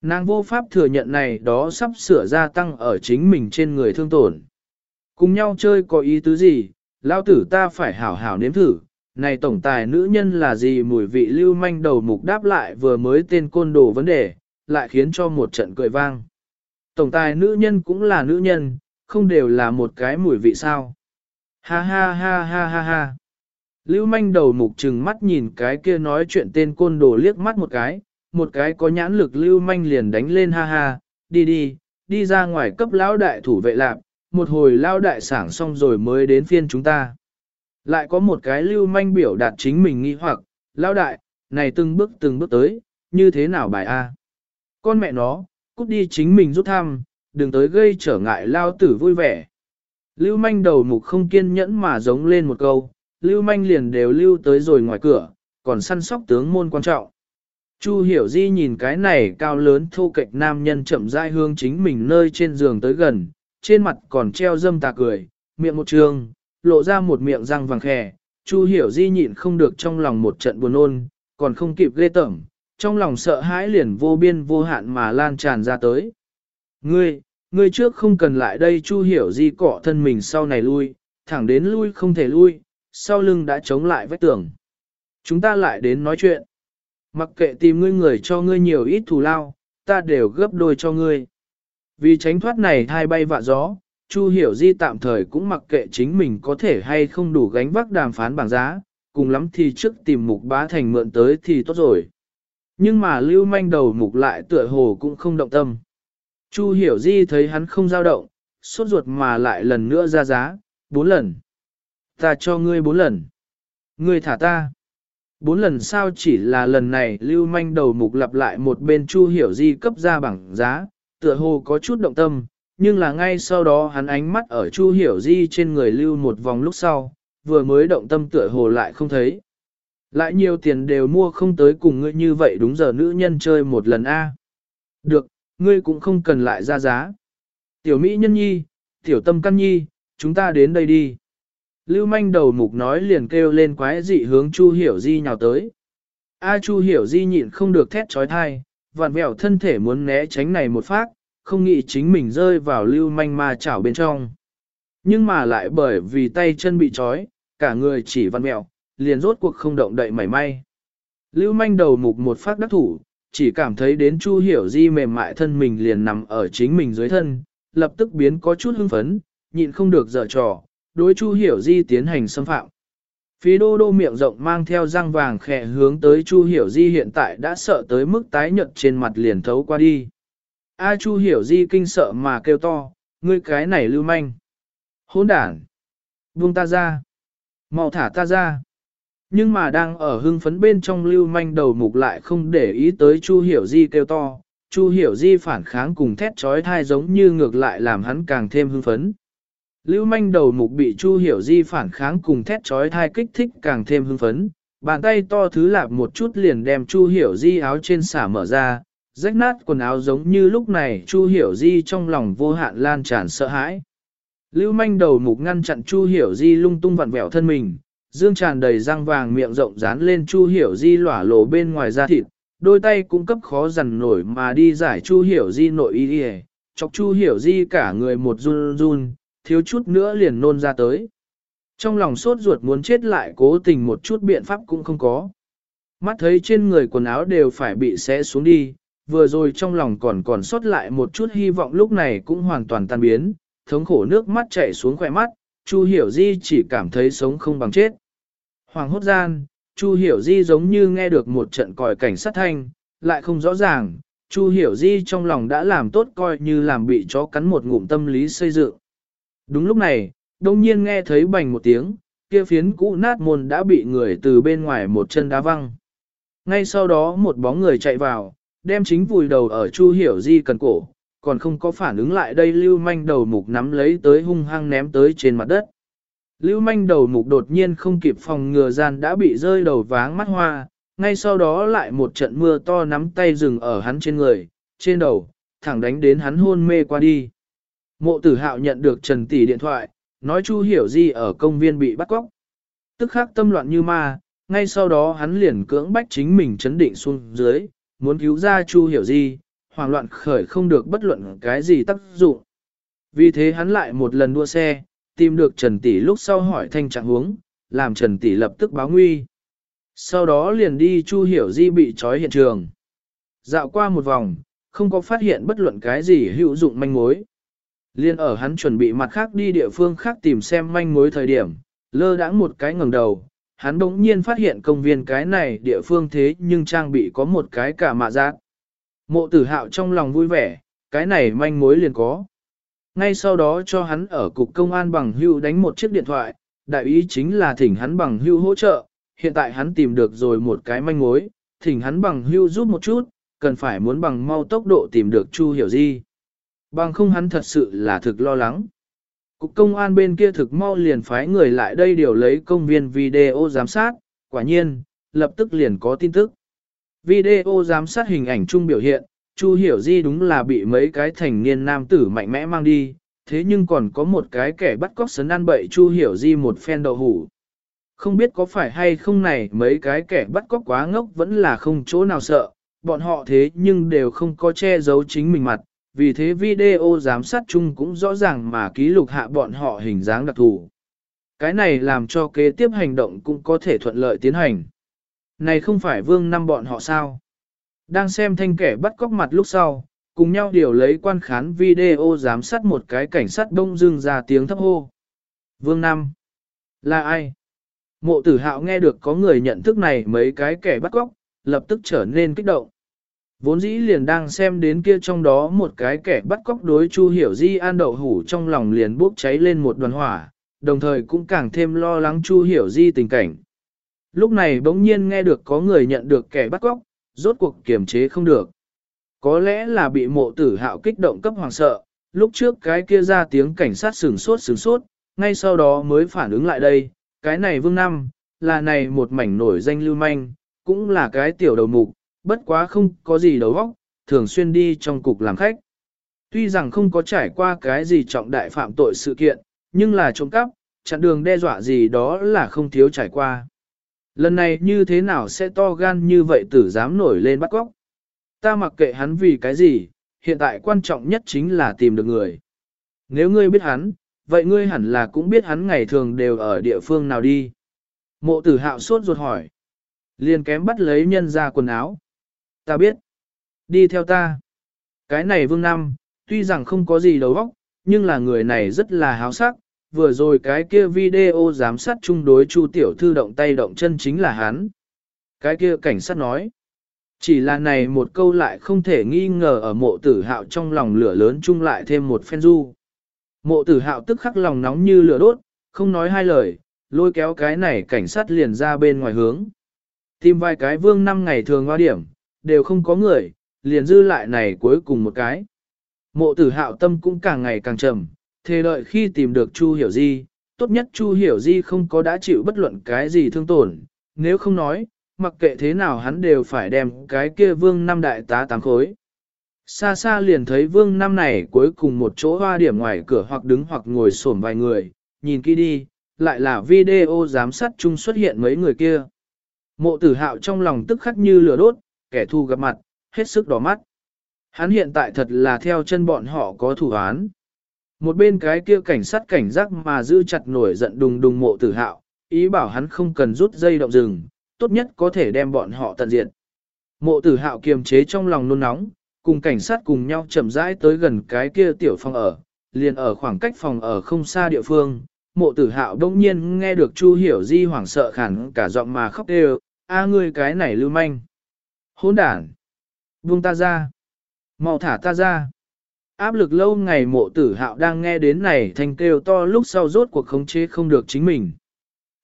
Nàng vô pháp thừa nhận này đó sắp sửa gia tăng ở chính mình trên người thương tổn. Cùng nhau chơi có ý tứ gì, lao tử ta phải hảo hảo nếm thử, này tổng tài nữ nhân là gì mùi vị lưu manh đầu mục đáp lại vừa mới tên côn đồ vấn đề, lại khiến cho một trận cười vang. Tổng tài nữ nhân cũng là nữ nhân, không đều là một cái mùi vị sao. Ha ha ha ha ha ha. Lưu manh đầu mục trừng mắt nhìn cái kia nói chuyện tên côn đồ liếc mắt một cái, một cái có nhãn lực lưu manh liền đánh lên ha ha, đi đi, đi ra ngoài cấp lão đại thủ vệ lạc, một hồi lão đại sảng xong rồi mới đến phiên chúng ta. Lại có một cái lưu manh biểu đạt chính mình nghi hoặc, lão đại, này từng bước từng bước tới, như thế nào bài A. Con mẹ nó, cút đi chính mình rút thăm, đừng tới gây trở ngại lao tử vui vẻ. Lưu manh đầu mục không kiên nhẫn mà giống lên một câu, lưu manh liền đều lưu tới rồi ngoài cửa, còn săn sóc tướng môn quan trọng. Chu hiểu di nhìn cái này cao lớn thô kệch nam nhân chậm rãi hương chính mình nơi trên giường tới gần, trên mặt còn treo dâm tà cười, miệng một trường, lộ ra một miệng răng vàng khè. Chu hiểu di nhịn không được trong lòng một trận buồn ôn, còn không kịp ghê tởm, trong lòng sợ hãi liền vô biên vô hạn mà lan tràn ra tới. Ngươi, ngươi trước không cần lại đây Chu hiểu di cọ thân mình sau này lui, thẳng đến lui không thể lui, sau lưng đã chống lại vách tường. Chúng ta lại đến nói chuyện. Mặc kệ tìm ngươi người cho ngươi nhiều ít thù lao, ta đều gấp đôi cho ngươi. Vì tránh thoát này thai bay vạ gió, Chu Hiểu Di tạm thời cũng mặc kệ chính mình có thể hay không đủ gánh vác đàm phán bảng giá, cùng lắm thì trước tìm mục bá thành mượn tới thì tốt rồi. Nhưng mà lưu manh đầu mục lại tựa hồ cũng không động tâm. Chu Hiểu Di thấy hắn không dao động, sốt ruột mà lại lần nữa ra giá, bốn lần. Ta cho ngươi bốn lần. Ngươi thả ta. Bốn lần sau chỉ là lần này lưu manh đầu mục lặp lại một bên Chu Hiểu Di cấp ra bảng giá, tựa hồ có chút động tâm, nhưng là ngay sau đó hắn ánh mắt ở Chu Hiểu Di trên người lưu một vòng lúc sau, vừa mới động tâm tựa hồ lại không thấy. Lại nhiều tiền đều mua không tới cùng ngươi như vậy đúng giờ nữ nhân chơi một lần a. Được, ngươi cũng không cần lại ra giá. Tiểu Mỹ nhân nhi, tiểu tâm căn nhi, chúng ta đến đây đi. Lưu manh đầu mục nói liền kêu lên quái dị hướng Chu Hiểu Di nhào tới. A Chu Hiểu Di nhịn không được thét trói thai, vặn vẹo thân thể muốn né tránh này một phát, không nghĩ chính mình rơi vào lưu manh ma chảo bên trong. Nhưng mà lại bởi vì tay chân bị trói, cả người chỉ vặn vẹo, liền rốt cuộc không động đậy mảy may. Lưu manh đầu mục một phát đắc thủ, chỉ cảm thấy đến Chu Hiểu Di mềm mại thân mình liền nằm ở chính mình dưới thân, lập tức biến có chút hưng phấn, nhịn không được dở trò, đối Chu Hiểu Di tiến hành xâm phạm. Phí đô đô miệng rộng mang theo răng vàng khẽ hướng tới Chu Hiểu Di hiện tại đã sợ tới mức tái nhợt trên mặt liền thấu qua đi. A Chu Hiểu Di kinh sợ mà kêu to, ngươi cái này lưu manh. Hỗn đản. Buông ta ra. mau thả ta ra. Nhưng mà đang ở hưng phấn bên trong lưu manh đầu mục lại không để ý tới Chu Hiểu Di kêu to. Chu Hiểu Di phản kháng cùng thét trói thai giống như ngược lại làm hắn càng thêm hưng phấn. Lưu manh đầu mục bị Chu Hiểu Di phản kháng cùng thét trói thai kích thích càng thêm hưng phấn, bàn tay to thứ lạp một chút liền đem Chu Hiểu Di áo trên xả mở ra, rách nát quần áo giống như lúc này Chu Hiểu Di trong lòng vô hạn lan tràn sợ hãi. Lưu manh đầu mục ngăn chặn Chu Hiểu Di lung tung vặn vẹo thân mình, dương tràn đầy răng vàng miệng rộng dán lên Chu Hiểu Di lỏa lộ bên ngoài da thịt, đôi tay cũng cấp khó dằn nổi mà đi giải Chu Hiểu Di nội y đi chọc Chu Hiểu Di cả người một run run, thiếu chút nữa liền nôn ra tới. Trong lòng sốt ruột muốn chết lại cố tình một chút biện pháp cũng không có. Mắt thấy trên người quần áo đều phải bị xé xuống đi, vừa rồi trong lòng còn còn sót lại một chút hy vọng lúc này cũng hoàn toàn tan biến, thống khổ nước mắt chảy xuống khỏe mắt, Chu Hiểu Di chỉ cảm thấy sống không bằng chết. Hoàng hốt gian, Chu Hiểu Di giống như nghe được một trận còi cảnh sát thanh, lại không rõ ràng, Chu Hiểu Di trong lòng đã làm tốt coi như làm bị chó cắn một ngụm tâm lý xây dựng. Đúng lúc này, đông nhiên nghe thấy bành một tiếng, kia phiến cũ nát môn đã bị người từ bên ngoài một chân đá văng. Ngay sau đó một bóng người chạy vào, đem chính vùi đầu ở Chu Hiểu Di cần cổ, còn không có phản ứng lại đây lưu manh đầu mục nắm lấy tới hung hăng ném tới trên mặt đất. Lưu manh đầu mục đột nhiên không kịp phòng ngừa gian đã bị rơi đầu váng mắt hoa, ngay sau đó lại một trận mưa to nắm tay rừng ở hắn trên người, trên đầu, thẳng đánh đến hắn hôn mê qua đi. Mộ tử hạo nhận được Trần Tỷ điện thoại, nói Chu Hiểu Di ở công viên bị bắt cóc. Tức khắc tâm loạn như ma, ngay sau đó hắn liền cưỡng bách chính mình chấn định xuống dưới, muốn cứu ra Chu Hiểu Di, hoảng loạn khởi không được bất luận cái gì tác dụng. Vì thế hắn lại một lần đua xe, tìm được Trần Tỷ lúc sau hỏi thanh trạng huống, làm Trần Tỷ lập tức báo nguy. Sau đó liền đi Chu Hiểu Di bị trói hiện trường. Dạo qua một vòng, không có phát hiện bất luận cái gì hữu dụng manh mối. Liên ở hắn chuẩn bị mặt khác đi địa phương khác tìm xem manh mối thời điểm, lơ đãng một cái ngẩng đầu, hắn bỗng nhiên phát hiện công viên cái này địa phương thế nhưng trang bị có một cái cả mạ giác. Mộ tử hạo trong lòng vui vẻ, cái này manh mối liền có. Ngay sau đó cho hắn ở cục công an bằng hưu đánh một chiếc điện thoại, đại ý chính là thỉnh hắn bằng hưu hỗ trợ, hiện tại hắn tìm được rồi một cái manh mối, thỉnh hắn bằng hưu giúp một chút, cần phải muốn bằng mau tốc độ tìm được Chu Hiểu Di. Bằng không hắn thật sự là thực lo lắng. Cục công an bên kia thực mau liền phái người lại đây điều lấy công viên video giám sát, quả nhiên, lập tức liền có tin tức. Video giám sát hình ảnh chung biểu hiện, Chu Hiểu Di đúng là bị mấy cái thành niên nam tử mạnh mẽ mang đi, thế nhưng còn có một cái kẻ bắt cóc sấn ăn bậy Chu Hiểu Di một phen đậu hủ. Không biết có phải hay không này mấy cái kẻ bắt cóc quá ngốc vẫn là không chỗ nào sợ, bọn họ thế nhưng đều không có che giấu chính mình mặt, vì thế video giám sát chung cũng rõ ràng mà ký lục hạ bọn họ hình dáng đặc thù. Cái này làm cho kế tiếp hành động cũng có thể thuận lợi tiến hành. Này không phải vương năm bọn họ sao? Đang xem thanh kẻ bắt cóc mặt lúc sau, cùng nhau điều lấy quan khán video giám sát một cái cảnh sát đông dưng ra tiếng thấp hô. Vương năm Là ai? Mộ tử hạo nghe được có người nhận thức này mấy cái kẻ bắt cóc, lập tức trở nên kích động. Vốn dĩ liền đang xem đến kia trong đó một cái kẻ bắt cóc đối Chu Hiểu Di an đậu hủ trong lòng liền bốc cháy lên một đoàn hỏa, đồng thời cũng càng thêm lo lắng Chu Hiểu Di tình cảnh. Lúc này bỗng nhiên nghe được có người nhận được kẻ bắt cóc, rốt cuộc kiềm chế không được. Có lẽ là bị mộ tử hạo kích động cấp hoàng sợ, lúc trước cái kia ra tiếng cảnh sát sừng sốt sừng sốt, ngay sau đó mới phản ứng lại đây, cái này vương năm, là này một mảnh nổi danh lưu manh, cũng là cái tiểu đầu mục, bất quá không có gì đầu óc, thường xuyên đi trong cục làm khách. Tuy rằng không có trải qua cái gì trọng đại phạm tội sự kiện, nhưng là trộm cắp, chặn đường đe dọa gì đó là không thiếu trải qua. Lần này như thế nào sẽ to gan như vậy tử dám nổi lên bắt cóc? Ta mặc kệ hắn vì cái gì, hiện tại quan trọng nhất chính là tìm được người. Nếu ngươi biết hắn, vậy ngươi hẳn là cũng biết hắn ngày thường đều ở địa phương nào đi. Mộ tử hạo sốt ruột hỏi. Liền kém bắt lấy nhân ra quần áo ta biết. Đi theo ta. Cái này vương năm, tuy rằng không có gì đầu óc, nhưng là người này rất là háo sắc, vừa rồi cái kia video giám sát chung đối Chu tiểu thư động tay động chân chính là hắn. Cái kia cảnh sát nói, chỉ là này một câu lại không thể nghi ngờ ở mộ tử hạo trong lòng lửa lớn chung lại thêm một phen du. Mộ tử hạo tức khắc lòng nóng như lửa đốt, không nói hai lời, lôi kéo cái này cảnh sát liền ra bên ngoài hướng. Tìm vài cái vương năm ngày thường hoa điểm, đều không có người, liền dư lại này cuối cùng một cái. Mộ tử hạo tâm cũng càng ngày càng trầm, thề đợi khi tìm được Chu Hiểu Di, tốt nhất Chu Hiểu Di không có đã chịu bất luận cái gì thương tổn, nếu không nói, mặc kệ thế nào hắn đều phải đem cái kia vương năm đại tá tám khối. Xa xa liền thấy vương năm này cuối cùng một chỗ hoa điểm ngoài cửa hoặc đứng hoặc ngồi xổm vài người, nhìn kỹ đi, lại là video giám sát chung xuất hiện mấy người kia. Mộ tử hạo trong lòng tức khắc như lửa đốt, kẻ thù gặp mặt, hết sức đỏ mắt. Hắn hiện tại thật là theo chân bọn họ có thủ án. Một bên cái kia cảnh sát cảnh giác mà giữ chặt nổi giận đùng đùng mộ tử hạo, ý bảo hắn không cần rút dây động rừng, tốt nhất có thể đem bọn họ tận diệt. Mộ tử hạo kiềm chế trong lòng nôn nóng, cùng cảnh sát cùng nhau chậm rãi tới gần cái kia tiểu phòng ở, liền ở khoảng cách phòng ở không xa địa phương. Mộ tử hạo đông nhiên nghe được Chu Hiểu Di hoảng sợ khản cả giọng mà khóc đều, a ngươi cái này lưu manh. Hỗn đản. Buông ta ra. mau thả ta ra. Áp lực lâu ngày mộ tử hạo đang nghe đến này thành kêu to lúc sau rốt cuộc khống chế không được chính mình.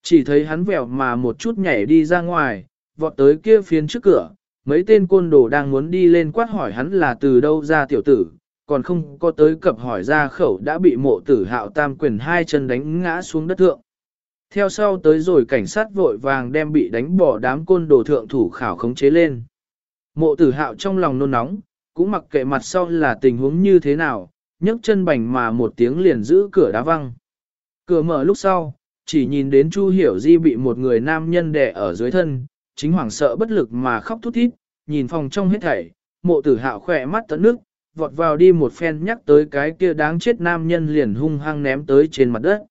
Chỉ thấy hắn vẹo mà một chút nhảy đi ra ngoài, vọt tới kia phiến trước cửa, mấy tên côn đồ đang muốn đi lên quát hỏi hắn là từ đâu ra tiểu tử, còn không có tới cập hỏi ra khẩu đã bị mộ tử hạo tam quyền hai chân đánh ngã xuống đất thượng. Theo sau tới rồi cảnh sát vội vàng đem bị đánh bỏ đám côn đồ thượng thủ khảo khống chế lên. Mộ tử hạo trong lòng nôn nóng, cũng mặc kệ mặt sau là tình huống như thế nào, nhấc chân bành mà một tiếng liền giữ cửa đá văng. Cửa mở lúc sau, chỉ nhìn đến Chu Hiểu Di bị một người nam nhân đè ở dưới thân, chính hoảng sợ bất lực mà khóc thút thít, nhìn phòng trong hết thảy, mộ tử hạo khỏe mắt tận nước, vọt vào đi một phen nhắc tới cái kia đáng chết nam nhân liền hung hăng ném tới trên mặt đất.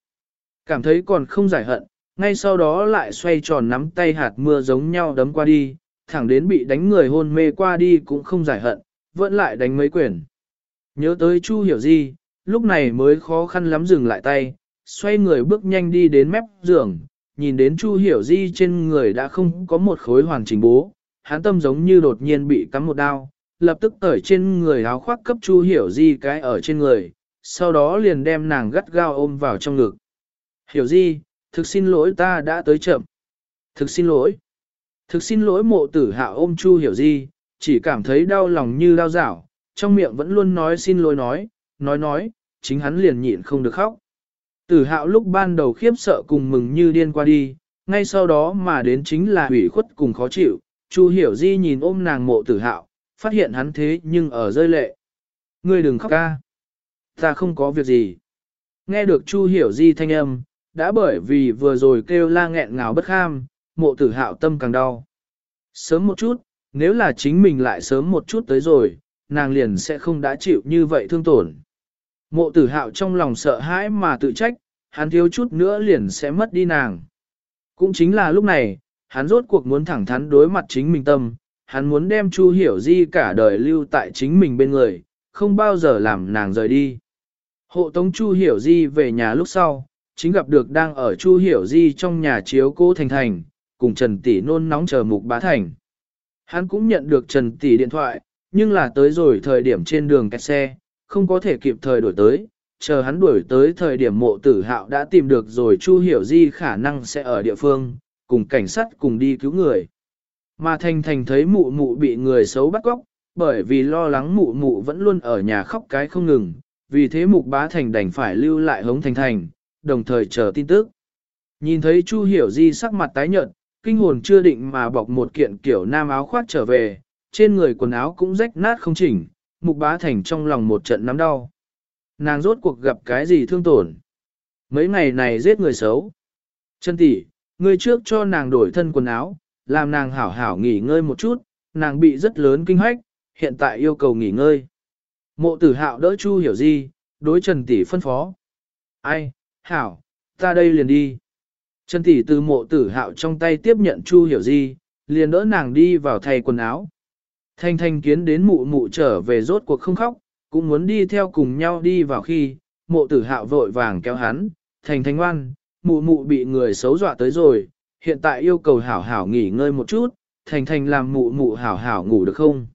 Cảm thấy còn không giải hận, ngay sau đó lại xoay tròn nắm tay hạt mưa giống nhau đấm qua đi, thẳng đến bị đánh người hôn mê qua đi cũng không giải hận, vẫn lại đánh mấy quyền. Nhớ tới Chu hiểu Di, lúc này mới khó khăn lắm dừng lại tay, xoay người bước nhanh đi đến mép giường, nhìn đến Chu hiểu di trên người đã không có một khối hoàn chỉnh bố, hắn tâm giống như đột nhiên bị cắm một đao, lập tức cởi trên người áo khoác cấp Chu hiểu di cái ở trên người, sau đó liền đem nàng gắt gao ôm vào trong ngực. Hiểu di, thực xin lỗi ta đã tới chậm. Thực xin lỗi. Thực xin lỗi mộ tử hạ ôm Chu hiểu di, chỉ cảm thấy đau lòng như đau dảo, trong miệng vẫn luôn nói xin lỗi nói, nói nói, chính hắn liền nhịn không được khóc. Tử hạo lúc ban đầu khiếp sợ cùng mừng như điên qua đi, ngay sau đó mà đến chính là hủy khuất cùng khó chịu, Chu hiểu di nhìn ôm nàng mộ tử hạo, phát hiện hắn thế nhưng ở rơi lệ. Ngươi đừng khóc ca. Ta không có việc gì. Nghe được Chu hiểu di thanh âm, đã bởi vì vừa rồi kêu la nghẹn ngào bất kham, mộ tử hạo tâm càng đau. Sớm một chút, nếu là chính mình lại sớm một chút tới rồi, nàng liền sẽ không đã chịu như vậy thương tổn. Mộ tử hạo trong lòng sợ hãi mà tự trách, hắn thiếu chút nữa liền sẽ mất đi nàng. Cũng chính là lúc này, hắn rốt cuộc muốn thẳng thắn đối mặt chính mình tâm, hắn muốn đem Chu Hiểu Di cả đời lưu tại chính mình bên người, không bao giờ làm nàng rời đi. Hộ tống Chu Hiểu Di về nhà lúc sau, chính gặp được đang ở Chu Hiểu Di trong nhà chiếu cô Thành Thành, cùng Trần Tỷ nôn nóng chờ mục bá thành. Hắn cũng nhận được Trần Tỷ điện thoại, nhưng là tới rồi thời điểm trên đường kẹt xe, không có thể kịp thời đổi tới, chờ hắn đuổi tới thời điểm mộ tử hạo đã tìm được rồi Chu Hiểu Di khả năng sẽ ở địa phương, cùng cảnh sát cùng đi cứu người. Mà Thành Thành thấy mụ mụ bị người xấu bắt cóc, bởi vì lo lắng mụ mụ vẫn luôn ở nhà khóc cái không ngừng, vì thế mục bá Thành đành phải lưu lại hống Thành Thành, đồng thời chờ tin tức. Nhìn thấy Chu Hiểu Di sắc mặt tái nhợt, kinh hồn chưa định mà bọc một kiện kiểu nam áo khoác trở về, trên người quần áo cũng rách nát không chỉnh, mục bá thành trong lòng một trận nắm đau. Nàng rốt cuộc gặp cái gì thương tổn? Mấy ngày này giết người xấu. Chân tỷ, ngươi trước cho nàng đổi thân quần áo, làm nàng hảo hảo nghỉ ngơi một chút, nàng bị rất lớn kinh hoách, hiện tại yêu cầu nghỉ ngơi. Mộ tử hạo đỡ Chu hiểu gì, đối Trần tỷ phân phó. Ai, hảo, ta đây liền đi. Trần Thị từ mộ tử hạo trong tay tiếp nhận Chu hiểu gì, liền đỡ nàng đi vào thay quần áo. Thanh thanh kiến đến mụ mụ trở về rốt cuộc không khóc, cũng muốn đi theo cùng nhau đi vào khi, mộ tử hạo vội vàng kéo hắn, thành Thanh ngoan, mụ mụ bị người xấu dọa tới rồi, hiện tại yêu cầu hảo hảo nghỉ ngơi một chút, thành thành làm mụ mụ hảo hảo ngủ được không?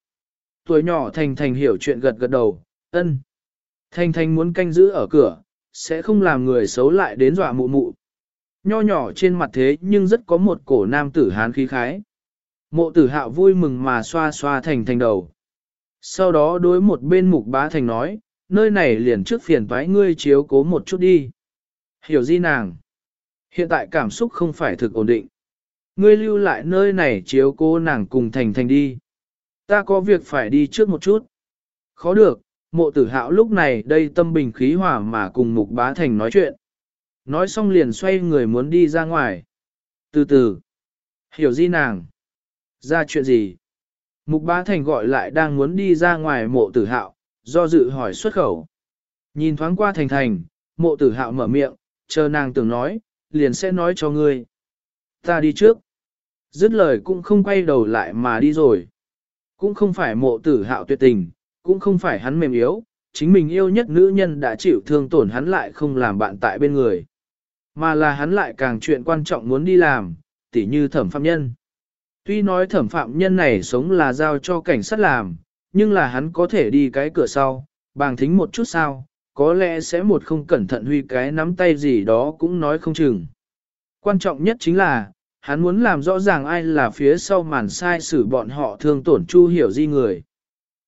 Tuổi nhỏ thành thành hiểu chuyện gật gật đầu, ân. Thanh Thanh muốn canh giữ ở cửa, sẽ không làm người xấu lại đến dọa mụ mụ. Nho nhỏ trên mặt thế nhưng rất có một cổ nam tử hán khí khái. Mộ tử hạo vui mừng mà xoa xoa thành thành đầu. Sau đó đối một bên mục bá thành nói, nơi này liền trước phiền toái ngươi chiếu cố một chút đi. Hiểu di nàng. Hiện tại cảm xúc không phải thực ổn định. Ngươi lưu lại nơi này chiếu cố nàng cùng thành thành đi. Ta có việc phải đi trước một chút. Khó được, mộ tử hạo lúc này đây tâm bình khí hòa mà cùng mục bá thành nói chuyện. Nói xong liền xoay người muốn đi ra ngoài. Từ từ. Hiểu di nàng. Ra chuyện gì? Mục bá thành gọi lại đang muốn đi ra ngoài mộ tử hạo, do dự hỏi xuất khẩu. Nhìn thoáng qua thành thành, mộ tử hạo mở miệng, chờ nàng tưởng nói, liền sẽ nói cho ngươi. Ta đi trước. Dứt lời cũng không quay đầu lại mà đi rồi. Cũng không phải mộ tử hạo tuyệt tình, cũng không phải hắn mềm yếu, chính mình yêu nhất nữ nhân đã chịu thương tổn hắn lại không làm bạn tại bên người. Mà là hắn lại càng chuyện quan trọng muốn đi làm, tỉ như thẩm phạm nhân. Tuy nói thẩm phạm nhân này sống là giao cho cảnh sát làm, nhưng là hắn có thể đi cái cửa sau, bàng thính một chút sao, có lẽ sẽ một không cẩn thận huy cái nắm tay gì đó cũng nói không chừng. Quan trọng nhất chính là, hắn muốn làm rõ ràng ai là phía sau màn sai xử bọn họ thương tổn chu hiểu di người.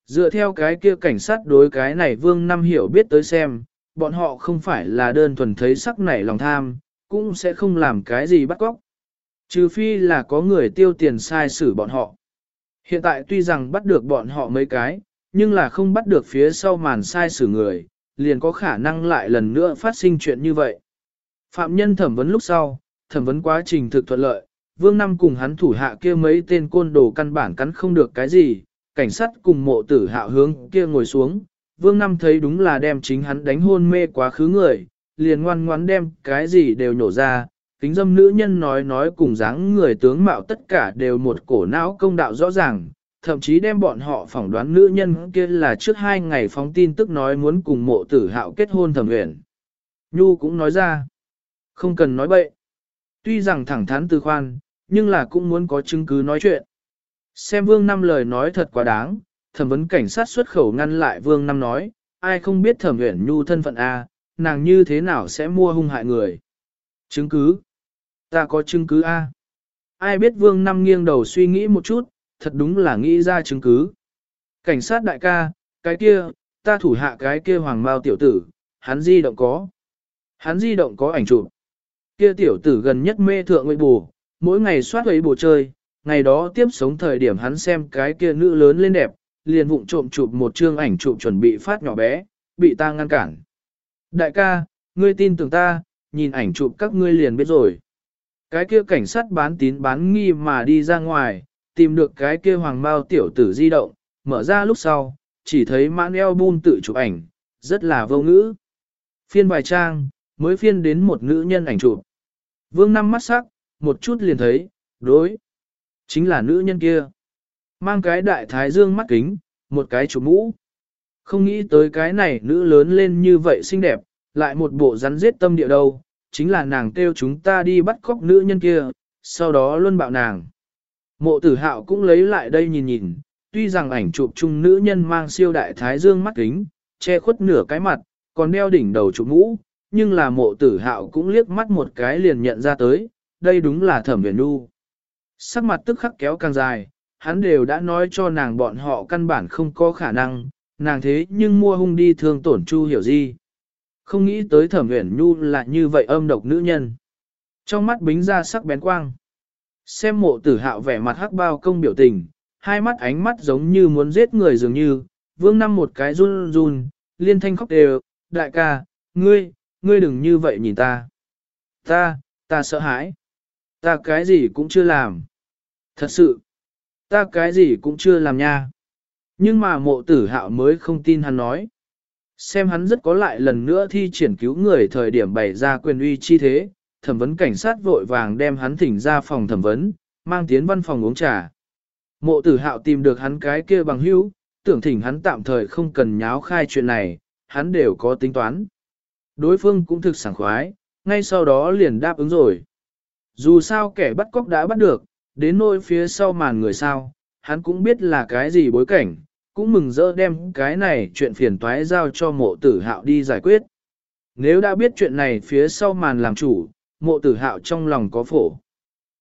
Dựa theo cái kia cảnh sát đối cái này vương năm hiểu biết tới xem, bọn họ không phải là đơn thuần thấy sắc nảy lòng tham, cũng sẽ không làm cái gì bắt cóc. Trừ phi là có người tiêu tiền sai xử bọn họ. Hiện tại tuy rằng bắt được bọn họ mấy cái, nhưng là không bắt được phía sau màn sai xử người, liền có khả năng lại lần nữa phát sinh chuyện như vậy. Phạm nhân thẩm vấn lúc sau, thẩm vấn quá trình thực thuận lợi, Vương Năm cùng hắn thủ hạ kia mấy tên côn đồ căn bản cắn không được cái gì, cảnh sát cùng mộ tử hạ hướng kia ngồi xuống, Vương Năm thấy đúng là đem chính hắn đánh hôn mê quá khứ người, liền ngoan ngoãn đem cái gì đều nhổ ra, kính dâm nữ nhân nói nói cùng dáng người tướng mạo tất cả đều một cổ não công đạo rõ ràng, thậm chí đem bọn họ phỏng đoán nữ nhân kia là trước hai ngày phóng tin tức nói muốn cùng mộ tử hạo kết hôn thẩm nguyện. Nhu cũng nói ra, không cần nói bậy. Tuy rằng thẳng thắn từ khoan, nhưng là cũng muốn có chứng cứ nói chuyện. Xem Vương Năm lời nói thật quá đáng, thẩm vấn cảnh sát xuất khẩu ngăn lại Vương Năm nói, ai không biết thẩm nguyện Nhu thân phận A, nàng như thế nào sẽ mua hung hại người. Chứng cứ. Ta có chứng cứ A. Ai biết Vương Năm nghiêng đầu suy nghĩ một chút, thật đúng là nghĩ ra chứng cứ. Cảnh sát đại ca, cái kia, ta thủ hạ cái kia hoàng mao tiểu tử, hắn di động có. Hắn di động có ảnh chụp. Kia tiểu tử gần nhất mê thượng nguyện bù, mỗi ngày soát ấy bù chơi, ngày đó tiếp sống thời điểm hắn xem cái kia nữ lớn lên đẹp, liền vụng trộm chụp một chương ảnh chụp chuẩn bị phát nhỏ bé, bị ta ngăn cản. Đại ca, ngươi tin tưởng ta, nhìn ảnh chụp các ngươi liền biết rồi. Cái kia cảnh sát bán tín bán nghi mà đi ra ngoài, tìm được cái kia hoàng bao tiểu tử di động, mở ra lúc sau, chỉ thấy mãn eo tự chụp ảnh, rất là vô ngữ. Phiên bài trang, mới phiên đến một nữ nhân ảnh chụp. Vương năm mắt sắc, một chút liền thấy, đối. Chính là nữ nhân kia. Mang cái đại thái dương mắt kính, một cái chụp mũ. Không nghĩ tới cái này nữ lớn lên như vậy xinh đẹp, lại một bộ rắn giết tâm địa đâu, chính là nàng kêu chúng ta đi bắt cóc nữ nhân kia, sau đó luôn bạo nàng. Mộ tử hạo cũng lấy lại đây nhìn nhìn, tuy rằng ảnh chụp chung nữ nhân mang siêu đại thái dương mắt kính, che khuất nửa cái mặt, còn đeo đỉnh đầu chụp mũ, nhưng là mộ tử hạo cũng liếc mắt một cái liền nhận ra tới, đây đúng là thẩm viễn nu. Sắc mặt tức khắc kéo càng dài, hắn đều đã nói cho nàng bọn họ căn bản không có khả năng, nàng thế nhưng mua hung đi thương tổn chu hiểu gì. Không nghĩ tới thẩm viễn nhu là như vậy âm độc nữ nhân. Trong mắt bính ra sắc bén quang. Xem mộ tử hạo vẻ mặt hắc bao công biểu tình, hai mắt ánh mắt giống như muốn giết người dường như, vương năm một cái run run, liên thanh khóc đều, đại ca, ngươi, ngươi đừng như vậy nhìn ta. Ta, ta sợ hãi. Ta cái gì cũng chưa làm. Thật sự, ta cái gì cũng chưa làm nha. Nhưng mà mộ tử hạo mới không tin hắn nói. Xem hắn rất có lại lần nữa thi triển cứu người thời điểm bày ra quyền uy chi thế, thẩm vấn cảnh sát vội vàng đem hắn thỉnh ra phòng thẩm vấn, mang tiến văn phòng uống trà. Mộ tử hạo tìm được hắn cái kia bằng hữu, tưởng thỉnh hắn tạm thời không cần nháo khai chuyện này, hắn đều có tính toán. Đối phương cũng thực sảng khoái, ngay sau đó liền đáp ứng rồi. Dù sao kẻ bắt cóc đã bắt được, đến nỗi phía sau màn người sao, hắn cũng biết là cái gì bối cảnh, cũng mừng rỡ đem cái này chuyện phiền toái giao cho mộ tử hạo đi giải quyết. Nếu đã biết chuyện này phía sau màn làm chủ, mộ tử hạo trong lòng có phổ.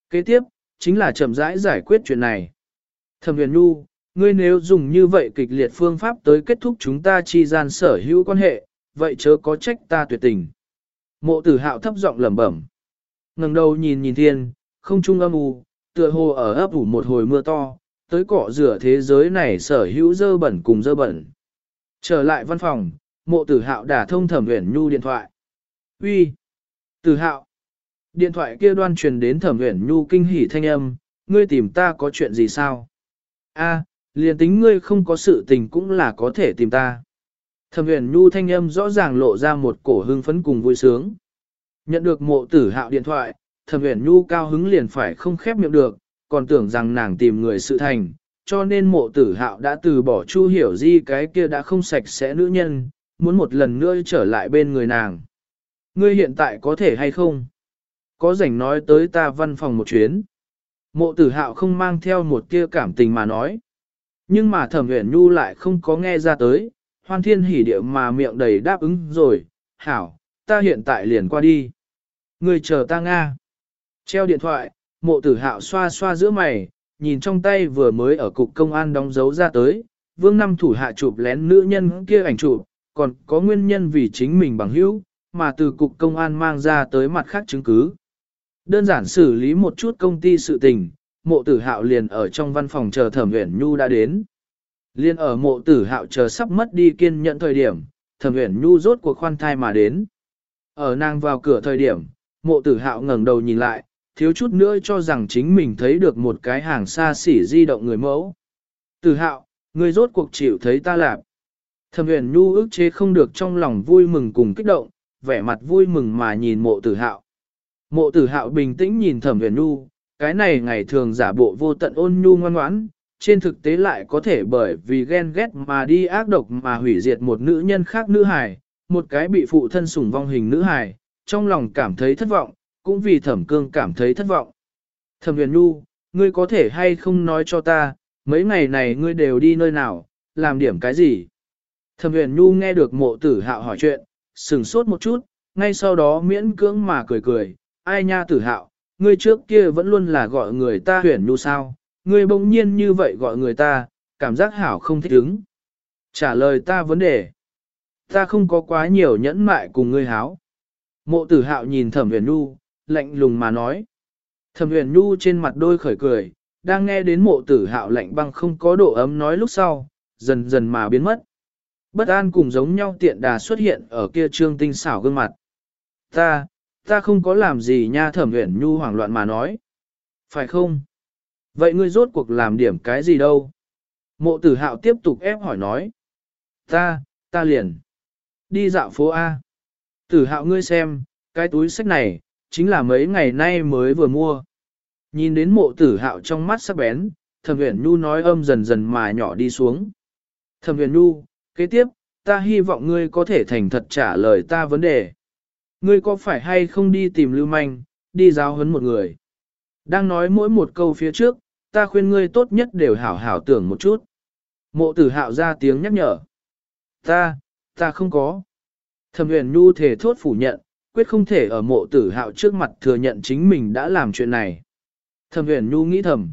Kế tiếp, chính là chậm rãi giải quyết chuyện này. Thẩm huyền nu, ngươi nếu dùng như vậy kịch liệt phương pháp tới kết thúc chúng ta chi gian sở hữu quan hệ, vậy chớ có trách ta tuyệt tình. Mộ tử hạo thấp giọng lẩm bẩm. ngẩng đầu nhìn nhìn thiên, không trung âm u, tựa hồ ở ấp ủ một hồi mưa to, tới cọ rửa thế giới này sở hữu dơ bẩn cùng dơ bẩn. Trở lại văn phòng, mộ tử hạo đả thông thẩm huyền nhu điện thoại. Uy, Tử hạo! Điện thoại kia đoan truyền đến thẩm huyền nhu kinh hỉ thanh âm, ngươi tìm ta có chuyện gì sao? A, liền tính ngươi không có sự tình cũng là có thể tìm ta. Thẩm huyền nhu thanh âm rõ ràng lộ ra một cổ hưng phấn cùng vui sướng. Nhận được mộ tử hạo điện thoại, thẩm huyền nhu cao hứng liền phải không khép miệng được, còn tưởng rằng nàng tìm người sự thành, cho nên mộ tử hạo đã từ bỏ chu hiểu di cái kia đã không sạch sẽ nữ nhân, muốn một lần nữa trở lại bên người nàng. Ngươi hiện tại có thể hay không? Có rảnh nói tới ta văn phòng một chuyến. Mộ tử hạo không mang theo một tia cảm tình mà nói. Nhưng mà thẩm huyền nhu lại không có nghe ra tới, hoan thiên hỉ điệu mà miệng đầy đáp ứng rồi, hảo, ta hiện tại liền qua đi. Người chờ ta Nga. Treo điện thoại, mộ tử hạo xoa xoa giữa mày, nhìn trong tay vừa mới ở cục công an đóng dấu ra tới, vương năm thủ hạ chụp lén nữ nhân kia ảnh chụp, còn có nguyên nhân vì chính mình bằng hữu, mà từ cục công an mang ra tới mặt khác chứng cứ. Đơn giản xử lý một chút công ty sự tình, mộ tử hạo liền ở trong văn phòng chờ thẩm uyển nhu đã đến. Liên ở mộ tử hạo chờ sắp mất đi kiên nhận thời điểm, thẩm uyển nhu rốt cuộc khoan thai mà đến. Ở nàng vào cửa thời điểm, mộ tử hạo ngẩng đầu nhìn lại, thiếu chút nữa cho rằng chính mình thấy được một cái hàng xa xỉ di động người mẫu. Từ hạo, người rốt cuộc chịu thấy ta lạp. Thẩm huyền nhu ức chế không được trong lòng vui mừng cùng kích động, vẻ mặt vui mừng mà nhìn mộ tử hạo. Mộ tử hạo bình tĩnh nhìn thẩm huyền nhu, cái này ngày thường giả bộ vô tận ôn nhu ngoan ngoãn, trên thực tế lại có thể bởi vì ghen ghét mà đi ác độc mà hủy diệt một nữ nhân khác nữ hài, một cái bị phụ thân sủng vong hình nữ hài, trong lòng cảm thấy thất vọng, cũng vì thẩm cương cảm thấy thất vọng. Thẩm huyền nu, ngươi có thể hay không nói cho ta, mấy ngày này ngươi đều đi nơi nào, làm điểm cái gì? Thẩm huyền nu nghe được mộ tử hạo hỏi chuyện, sừng sốt một chút, ngay sau đó miễn cưỡng mà cười cười, ai nha tử hạo, ngươi trước kia vẫn luôn là gọi người ta huyền nu sao, ngươi bỗng nhiên như vậy gọi người ta, cảm giác hảo không thích ứng. Trả lời ta vấn đề. Ta không có quá nhiều nhẫn mại cùng ngươi háo. Mộ tử hạo nhìn thẩm huyền nu, lạnh lùng mà nói. Thẩm huyền Nhu trên mặt đôi khởi cười, đang nghe đến mộ tử hạo lạnh băng không có độ ấm nói lúc sau, dần dần mà biến mất. Bất an cùng giống nhau tiện đà xuất hiện ở kia trương tinh xảo gương mặt. Ta, ta không có làm gì nha thẩm huyền nhu hoảng loạn mà nói. Phải không? Vậy ngươi rốt cuộc làm điểm cái gì đâu? Mộ tử hạo tiếp tục ép hỏi nói. Ta, ta liền. Đi dạo phố A. Tử hạo ngươi xem, cái túi sách này, chính là mấy ngày nay mới vừa mua. Nhìn đến mộ tử hạo trong mắt sắc bén, thẩm huyền nhu nói âm dần dần mà nhỏ đi xuống. Thẩm huyền nhu, kế tiếp, ta hy vọng ngươi có thể thành thật trả lời ta vấn đề. Ngươi có phải hay không đi tìm lưu manh, đi giáo huấn một người? Đang nói mỗi một câu phía trước, ta khuyên ngươi tốt nhất đều hảo hảo tưởng một chút. Mộ tử hạo ra tiếng nhắc nhở. Ta, ta không có. Thẩm huyền nhu thể thốt phủ nhận, quyết không thể ở mộ tử hạo trước mặt thừa nhận chính mình đã làm chuyện này. Thẩm huyền nhu nghĩ thầm.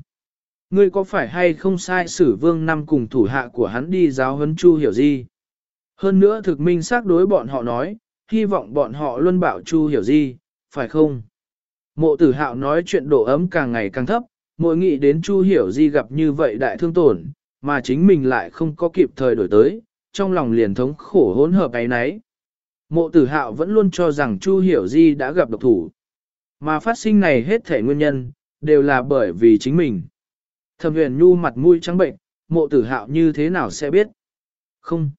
Ngươi có phải hay không sai sử vương năm cùng thủ hạ của hắn đi giáo huấn chu hiểu gì? Hơn nữa thực minh xác đối bọn họ nói, hy vọng bọn họ luôn bảo chu hiểu gì, phải không? Mộ tử hạo nói chuyện độ ấm càng ngày càng thấp, mỗi nghĩ đến chu hiểu di gặp như vậy đại thương tổn, mà chính mình lại không có kịp thời đổi tới, trong lòng liền thống khổ hỗn hợp ấy nấy. Mộ tử hạo vẫn luôn cho rằng Chu Hiểu Di đã gặp độc thủ. Mà phát sinh này hết thể nguyên nhân, đều là bởi vì chính mình. Thẩm huyền nhu mặt mũi trắng bệnh, mộ tử hạo như thế nào sẽ biết? Không.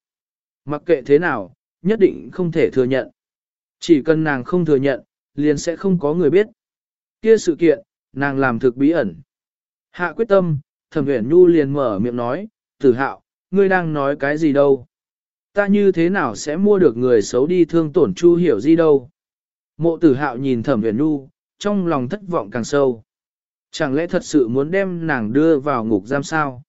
Mặc kệ thế nào, nhất định không thể thừa nhận. Chỉ cần nàng không thừa nhận, liền sẽ không có người biết. Kia sự kiện, nàng làm thực bí ẩn. Hạ quyết tâm, thẩm huyền nhu liền mở miệng nói, tử hạo, ngươi đang nói cái gì đâu? Ta như thế nào sẽ mua được người xấu đi thương tổn Chu Hiểu Di đâu? Mộ tử hạo nhìn thẩm huyền nu, trong lòng thất vọng càng sâu. Chẳng lẽ thật sự muốn đem nàng đưa vào ngục giam sao?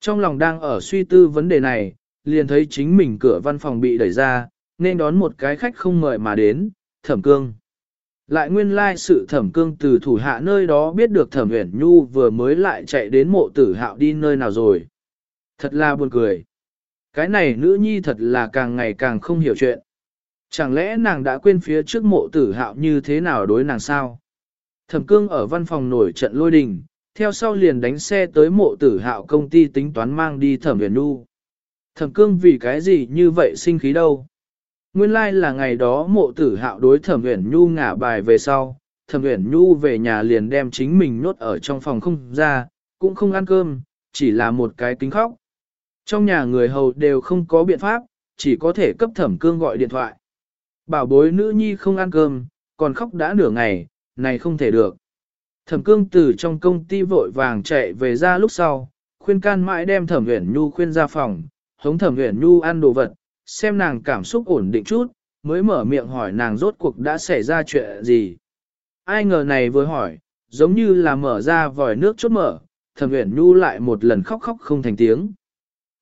Trong lòng đang ở suy tư vấn đề này, liền thấy chính mình cửa văn phòng bị đẩy ra, nên đón một cái khách không mời mà đến, thẩm cương. Lại nguyên lai like sự thẩm cương từ thủ hạ nơi đó biết được thẩm huyền nhu vừa mới lại chạy đến mộ tử hạo đi nơi nào rồi. Thật là buồn cười. Cái này nữ nhi thật là càng ngày càng không hiểu chuyện. Chẳng lẽ nàng đã quên phía trước mộ tử hạo như thế nào đối nàng sao? Thẩm cương ở văn phòng nổi trận lôi đình, theo sau liền đánh xe tới mộ tử hạo công ty tính toán mang đi thẩm huyền nu. Thẩm cương vì cái gì như vậy sinh khí đâu? Nguyên lai like là ngày đó mộ tử hạo đối thẩm huyền nhu ngả bài về sau, thẩm huyền nhu về nhà liền đem chính mình nhốt ở trong phòng không ra, cũng không ăn cơm, chỉ là một cái kính khóc. Trong nhà người hầu đều không có biện pháp, chỉ có thể cấp thẩm cương gọi điện thoại. Bảo bối nữ nhi không ăn cơm, còn khóc đã nửa ngày, này không thể được. Thẩm cương từ trong công ty vội vàng chạy về ra lúc sau, khuyên can mãi đem thẩm huyền nhu khuyên ra phòng, hống thẩm huyền nhu ăn đồ vật, xem nàng cảm xúc ổn định chút, mới mở miệng hỏi nàng rốt cuộc đã xảy ra chuyện gì. Ai ngờ này vừa hỏi, giống như là mở ra vòi nước chốt mở, thẩm huyền nhu lại một lần khóc khóc không thành tiếng.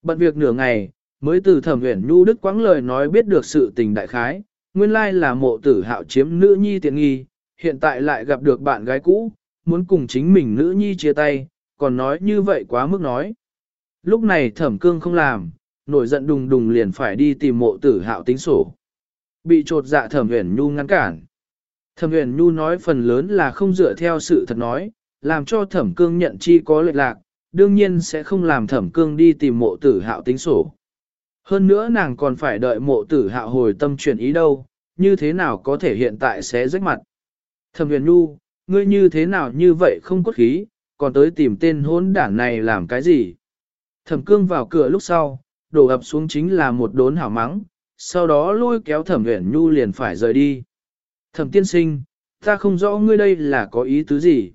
Bận việc nửa ngày, mới từ thẩm huyền nhu đức quãng lời nói biết được sự tình đại khái, nguyên lai là mộ tử hạo chiếm nữ nhi tiện nghi, hiện tại lại gặp được bạn gái cũ, muốn cùng chính mình nữ nhi chia tay, còn nói như vậy quá mức nói. Lúc này thẩm cương không làm, nổi giận đùng đùng liền phải đi tìm mộ tử hạo tính sổ. Bị trột dạ thẩm huyền nhu ngăn cản. Thẩm huyền nhu nói phần lớn là không dựa theo sự thật nói, làm cho thẩm cương nhận chi có lệch lạc, đương nhiên sẽ không làm thẩm cương đi tìm mộ tử hạo tính sổ. Hơn nữa nàng còn phải đợi mộ tử hạo hồi tâm chuyển ý đâu, như thế nào có thể hiện tại sẽ rách mặt. Thẩm huyền nhu, ngươi như thế nào như vậy không cốt khí, còn tới tìm tên hốn đản này làm cái gì? Thẩm cương vào cửa lúc sau, đổ ập xuống chính là một đốn hảo mắng, sau đó lôi kéo thẩm huyền nhu liền phải rời đi. Thẩm tiên sinh, ta không rõ ngươi đây là có ý tứ gì.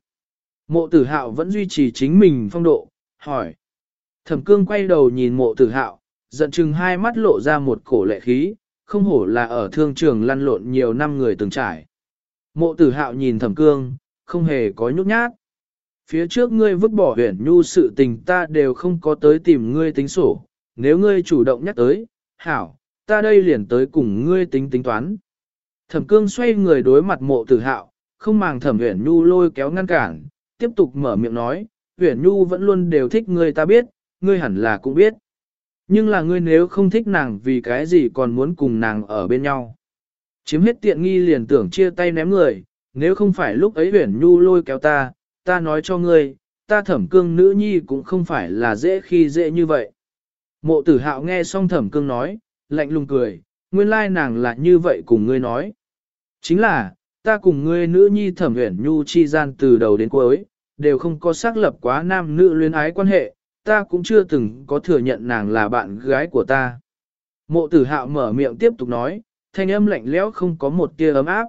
Mộ tử hạo vẫn duy trì chính mình phong độ, hỏi. Thẩm cương quay đầu nhìn mộ tử hạo, giận chừng hai mắt lộ ra một cổ lệ khí, không hổ là ở thương trường lăn lộn nhiều năm người từng trải. Mộ tử hạo nhìn thẩm cương, không hề có nhút nhát. Phía trước ngươi vứt bỏ huyền nhu sự tình ta đều không có tới tìm ngươi tính sổ, nếu ngươi chủ động nhắc tới, hảo, ta đây liền tới cùng ngươi tính tính toán. Thẩm cương xoay người đối mặt mộ tử hạo, không màng thẩm huyền nhu lôi kéo ngăn cản, tiếp tục mở miệng nói, huyền nhu vẫn luôn đều thích ngươi ta biết, ngươi hẳn là cũng biết. Nhưng là ngươi nếu không thích nàng vì cái gì còn muốn cùng nàng ở bên nhau. Chiếm hết tiện nghi liền tưởng chia tay ném người, nếu không phải lúc ấy huyền nhu lôi kéo ta, ta nói cho ngươi, ta thẩm cương nữ nhi cũng không phải là dễ khi dễ như vậy. Mộ tử hạo nghe xong thẩm cương nói, lạnh lùng cười, nguyên lai nàng là như vậy cùng ngươi nói. Chính là, ta cùng ngươi nữ nhi thẩm huyền nhu chi gian từ đầu đến cuối, đều không có xác lập quá nam nữ luyến ái quan hệ, ta cũng chưa từng có thừa nhận nàng là bạn gái của ta. Mộ tử hạo mở miệng tiếp tục nói, thanh âm lạnh lẽo không có một tia ấm áp.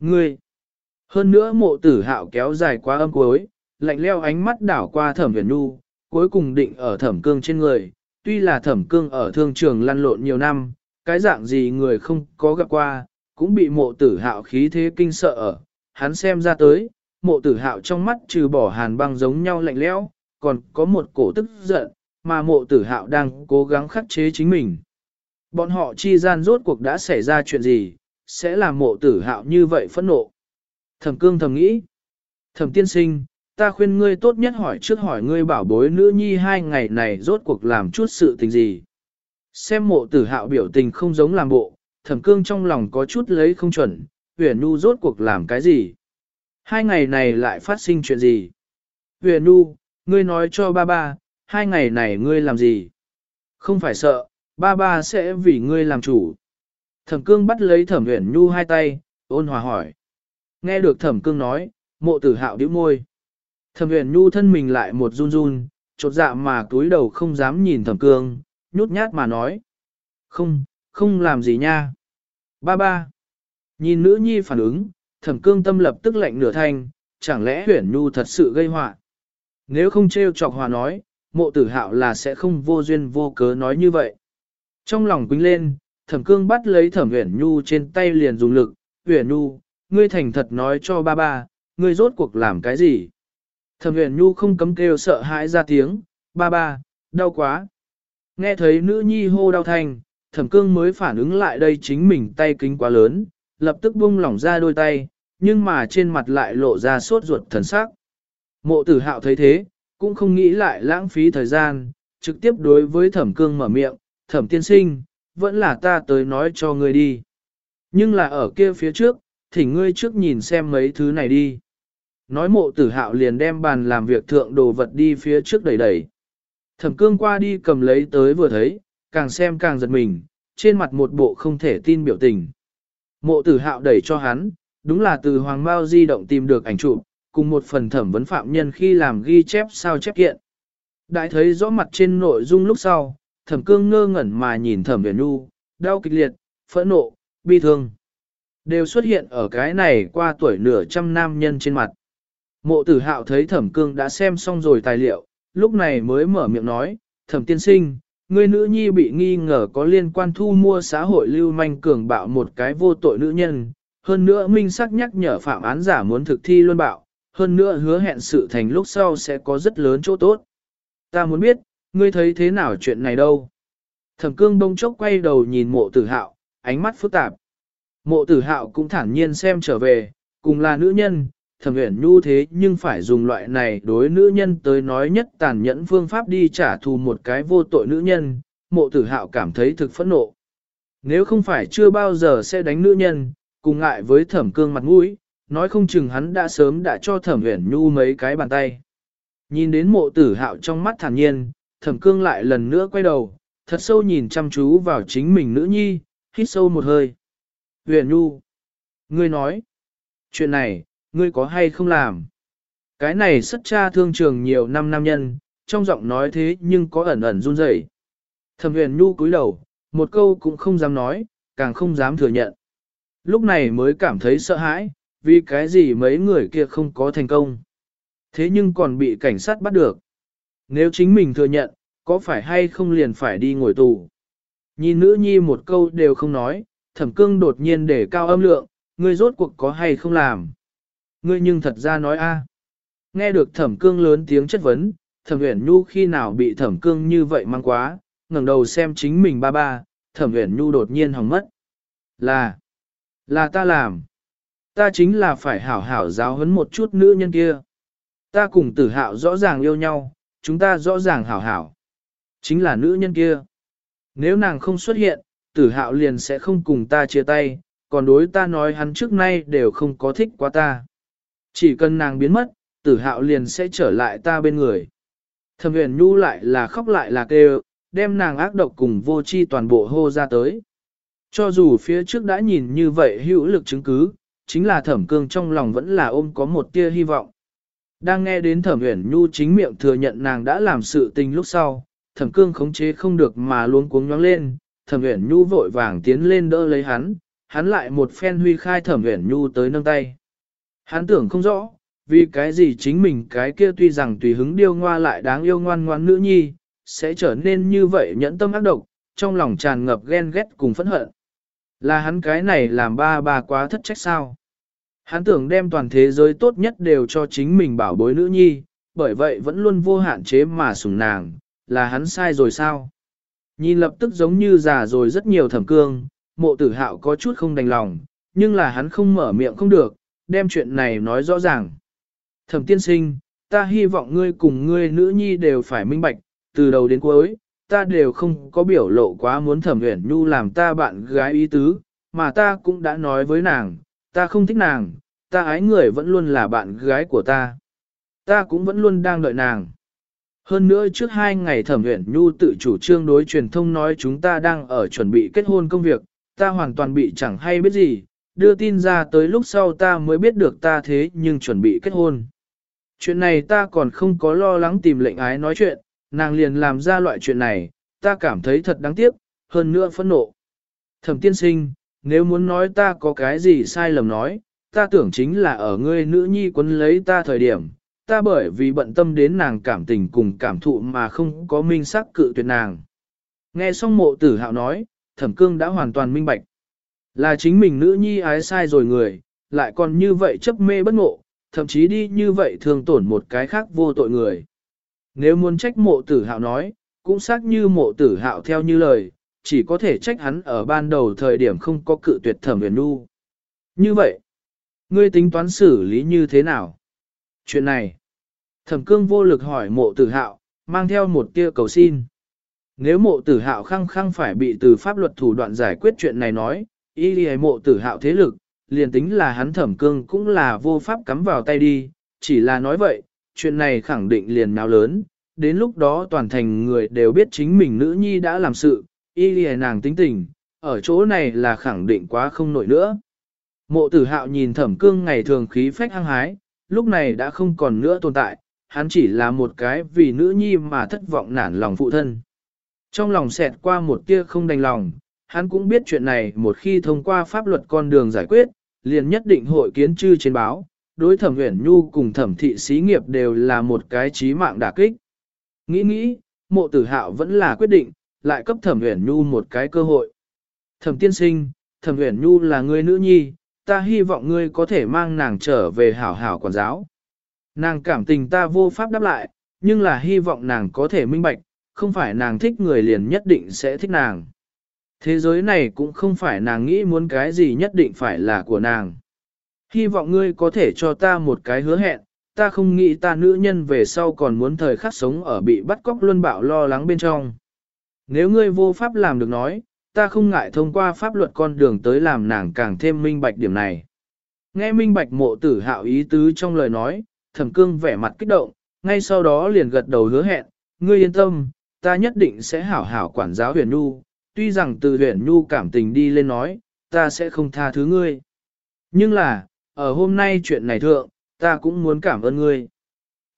Ngươi! Hơn nữa mộ tử hạo kéo dài qua âm cuối, lạnh leo ánh mắt đảo qua thẩm huyền nu, cuối cùng định ở thẩm cương trên người. Tuy là thẩm cương ở thương trường lăn lộn nhiều năm, cái dạng gì người không có gặp qua, cũng bị mộ tử hạo khí thế kinh sợ ở. Hắn xem ra tới, mộ tử hạo trong mắt trừ bỏ hàn băng giống nhau lạnh lẽo, còn có một cổ tức giận, mà mộ tử hạo đang cố gắng khắc chế chính mình. Bọn họ chi gian rốt cuộc đã xảy ra chuyện gì, sẽ làm mộ tử hạo như vậy phẫn nộ. Thẩm cương thầm nghĩ. Thẩm tiên sinh, ta khuyên ngươi tốt nhất hỏi trước hỏi ngươi bảo bối nữ nhi hai ngày này rốt cuộc làm chút sự tình gì. Xem mộ tử hạo biểu tình không giống làm bộ, thẩm cương trong lòng có chút lấy không chuẩn, huyền nu rốt cuộc làm cái gì. Hai ngày này lại phát sinh chuyện gì? Huyền nu, ngươi nói cho ba ba, hai ngày này ngươi làm gì? Không phải sợ, ba ba sẽ vì ngươi làm chủ. Thẩm cương bắt lấy thẩm huyền nhu hai tay, ôn hòa hỏi. Nghe được thẩm cương nói, mộ tử hạo điếu môi. Thẩm huyền nhu thân mình lại một run run, chột dạ mà túi đầu không dám nhìn thẩm cương, nhút nhát mà nói. Không, không làm gì nha. Ba ba. Nhìn nữ nhi phản ứng, thẩm cương tâm lập tức lạnh nửa thanh, chẳng lẽ huyển nhu thật sự gây họa Nếu không trêu chọc hòa nói, mộ tử hạo là sẽ không vô duyên vô cớ nói như vậy. Trong lòng quính lên, thẩm cương bắt lấy thẩm huyển nhu trên tay liền dùng lực, huyển Nhu, ngươi thành thật nói cho ba ba, ngươi rốt cuộc làm cái gì? Thẩm Huyền Nhu không cấm kêu sợ hãi ra tiếng, ba ba, đau quá. Nghe thấy nữ nhi hô đau thanh, thẩm cương mới phản ứng lại đây chính mình tay kính quá lớn, lập tức buông lỏng ra đôi tay, nhưng mà trên mặt lại lộ ra sốt ruột thần sắc. Mộ tử hạo thấy thế, cũng không nghĩ lại lãng phí thời gian, trực tiếp đối với thẩm cương mở miệng, thẩm tiên sinh, vẫn là ta tới nói cho ngươi đi. Nhưng là ở kia phía trước, thỉnh ngươi trước nhìn xem mấy thứ này đi. Nói mộ tử hạo liền đem bàn làm việc thượng đồ vật đi phía trước đẩy đẩy. Thẩm cương qua đi cầm lấy tới vừa thấy, càng xem càng giật mình, trên mặt một bộ không thể tin biểu tình. Mộ tử hạo đẩy cho hắn, đúng là từ Hoàng Mao di động tìm được ảnh chụp, cùng một phần thẩm vấn phạm nhân khi làm ghi chép sao chép kiện. Đại thấy rõ mặt trên nội dung lúc sau, thẩm cương ngơ ngẩn mà nhìn thẩm huyền nu, đau kịch liệt, phẫn nộ, bi thương. Đều xuất hiện ở cái này qua tuổi nửa trăm nam nhân trên mặt. Mộ tử hạo thấy thẩm cương đã xem xong rồi tài liệu, lúc này mới mở miệng nói, thẩm tiên sinh, người nữ nhi bị nghi ngờ có liên quan thu mua xã hội lưu manh cường bạo một cái vô tội nữ nhân, hơn nữa minh sắc nhắc nhở phạm án giả muốn thực thi luôn bạo, hơn nữa hứa hẹn sự thành lúc sau sẽ có rất lớn chỗ tốt. Ta muốn biết, ngươi thấy thế nào chuyện này đâu? Thẩm cương bông chốc quay đầu nhìn mộ tử hạo, ánh mắt phức tạp. Mộ tử hạo cũng thản nhiên xem trở về, cùng là nữ nhân, thẩm uyển nhu thế nhưng phải dùng loại này đối nữ nhân tới nói nhất tàn nhẫn phương pháp đi trả thù một cái vô tội nữ nhân, mộ tử hạo cảm thấy thực phẫn nộ. Nếu không phải chưa bao giờ sẽ đánh nữ nhân, cùng ngại với thẩm cương mặt mũi, nói không chừng hắn đã sớm đã cho thẩm uyển nhu mấy cái bàn tay. Nhìn đến mộ tử hạo trong mắt thản nhiên, thẩm cương lại lần nữa quay đầu, thật sâu nhìn chăm chú vào chính mình nữ nhi, hít sâu một hơi. Uyển nhu, ngươi nói, chuyện này, ngươi có hay không làm? Cái này sất cha thương trường nhiều năm nam nhân, trong giọng nói thế nhưng có ẩn ẩn run rẩy. Thẩm huyền nhu cúi đầu, một câu cũng không dám nói, càng không dám thừa nhận. Lúc này mới cảm thấy sợ hãi, vì cái gì mấy người kia không có thành công. Thế nhưng còn bị cảnh sát bắt được. Nếu chính mình thừa nhận, có phải hay không liền phải đi ngồi tù. Nhìn nữ nhi một câu đều không nói, thẩm cương đột nhiên để cao âm lượng, ngươi rốt cuộc có hay không làm. Ngươi nhưng thật ra nói a. À. Nghe được thẩm cương lớn tiếng chất vấn, thẩm uyển nhu khi nào bị thẩm cương như vậy mang quá, ngẩng đầu xem chính mình ba ba, thẩm uyển nhu đột nhiên hỏng mất. Là, là ta làm. Ta chính là phải hảo hảo giáo huấn một chút nữ nhân kia. Ta cùng tử hạo rõ ràng yêu nhau, chúng ta rõ ràng hảo hảo. Chính là nữ nhân kia. Nếu nàng không xuất hiện, tử hạo liền sẽ không cùng ta chia tay, còn đối ta nói hắn trước nay đều không có thích quá ta. Chỉ cần nàng biến mất, tử hạo liền sẽ trở lại ta bên người. Thẩm huyền nhu lại là khóc lại là kêu, đem nàng ác độc cùng vô chi toàn bộ hô ra tới. Cho dù phía trước đã nhìn như vậy hữu lực chứng cứ, chính là thẩm cương trong lòng vẫn là ôm có một tia hy vọng. Đang nghe đến thẩm huyền nhu chính miệng thừa nhận nàng đã làm sự tình lúc sau, thẩm cương khống chế không được mà luôn cuống nhoáng lên, thẩm huyền nhu vội vàng tiến lên đỡ lấy hắn, hắn lại một phen huy khai thẩm huyền nhu tới nâng tay. Hắn tưởng không rõ, vì cái gì chính mình cái kia tuy rằng tùy hứng điêu ngoa lại đáng yêu ngoan ngoan nữ nhi, sẽ trở nên như vậy nhẫn tâm ác độc, trong lòng tràn ngập ghen ghét cùng phẫn hận. Là hắn cái này làm ba bà quá thất trách sao? Hắn tưởng đem toàn thế giới tốt nhất đều cho chính mình bảo bối nữ nhi, bởi vậy vẫn luôn vô hạn chế mà sủng nàng, là hắn sai rồi sao? Nhìn lập tức giống như già rồi rất nhiều thẩm cương, mộ tử hạo có chút không đành lòng, nhưng là hắn không mở miệng không được, đem chuyện này nói rõ ràng. Thẩm tiên sinh, ta hy vọng ngươi cùng ngươi nữ nhi đều phải minh bạch, từ đầu đến cuối, ta đều không có biểu lộ quá muốn thẩm uyển nhu làm ta bạn gái ý tứ, mà ta cũng đã nói với nàng, ta không thích nàng, ta ái người vẫn luôn là bạn gái của ta. Ta cũng vẫn luôn đang đợi nàng. Hơn nữa trước hai ngày thẩm uyển nhu tự chủ trương đối truyền thông nói chúng ta đang ở chuẩn bị kết hôn công việc, ta hoàn toàn bị chẳng hay biết gì, đưa tin ra tới lúc sau ta mới biết được ta thế nhưng chuẩn bị kết hôn. Chuyện này ta còn không có lo lắng tìm lệnh ái nói chuyện, nàng liền làm ra loại chuyện này, ta cảm thấy thật đáng tiếc, hơn nữa phẫn nộ. Thẩm tiên sinh, nếu muốn nói ta có cái gì sai lầm nói, ta tưởng chính là ở ngươi nữ nhi quấn lấy ta thời điểm, ta bởi vì bận tâm đến nàng cảm tình cùng cảm thụ mà không có minh sắc cự tuyệt nàng. Nghe xong mộ tử hạo nói, thẩm cương đã hoàn toàn minh bạch. Là chính mình nữ nhi ái sai rồi người, lại còn như vậy chấp mê bất ngộ, thậm chí đi như vậy thường tổn một cái khác vô tội người. Nếu muốn trách mộ tử hạo nói, cũng xác như mộ tử hạo theo như lời, chỉ có thể trách hắn ở ban đầu thời điểm không có cự tuyệt thẩm huyền nu. Như vậy, ngươi tính toán xử lý như thế nào? Chuyện này, thẩm cương vô lực hỏi mộ tử hạo, mang theo một tia cầu xin. Nếu mộ tử hạo khăng khăng phải bị từ pháp luật thủ đoạn giải quyết chuyện này nói, y đi mộ tử hạo thế lực, liền tính là hắn thẩm cương cũng là vô pháp cắm vào tay đi, chỉ là nói vậy, chuyện này khẳng định liền nào lớn, đến lúc đó toàn thành người đều biết chính mình nữ nhi đã làm sự, y đi nàng tính tình, ở chỗ này là khẳng định quá không nổi nữa. Mộ tử hạo nhìn thẩm cương ngày thường khí phách hăng hái, lúc này đã không còn nữa tồn tại, hắn chỉ là một cái vì nữ nhi mà thất vọng nản lòng phụ thân. Trong lòng xẹt qua một tia không đành lòng, hắn cũng biết chuyện này một khi thông qua pháp luật con đường giải quyết, liền nhất định hội kiến chư trên báo, đối thẩm huyền nhu cùng thẩm thị xí nghiệp đều là một cái trí mạng đả kích. Nghĩ nghĩ, mộ tử hạo vẫn là quyết định, lại cấp thẩm huyền nhu một cái cơ hội. Thẩm tiên sinh, thẩm huyền nhu là người nữ nhi, ta hy vọng ngươi có thể mang nàng trở về hảo hảo quản giáo. Nàng cảm tình ta vô pháp đáp lại, nhưng là hy vọng nàng có thể minh bạch, không phải nàng thích người liền nhất định sẽ thích nàng. Thế giới này cũng không phải nàng nghĩ muốn cái gì nhất định phải là của nàng. Hy vọng ngươi có thể cho ta một cái hứa hẹn, ta không nghĩ ta nữ nhân về sau còn muốn thời khắc sống ở bị bắt cóc luân bạo lo lắng bên trong. Nếu ngươi vô pháp làm được nói, ta không ngại thông qua pháp luật con đường tới làm nàng càng thêm minh bạch điểm này. Nghe minh bạch mộ tử hạo ý tứ trong lời nói, thẩm cương vẻ mặt kích động, ngay sau đó liền gật đầu hứa hẹn, ngươi yên tâm, ta nhất định sẽ hảo hảo quản giáo huyền nu tuy rằng từ huyện nhu cảm tình đi lên nói, ta sẽ không tha thứ ngươi. Nhưng là, ở hôm nay chuyện này thượng, ta cũng muốn cảm ơn ngươi.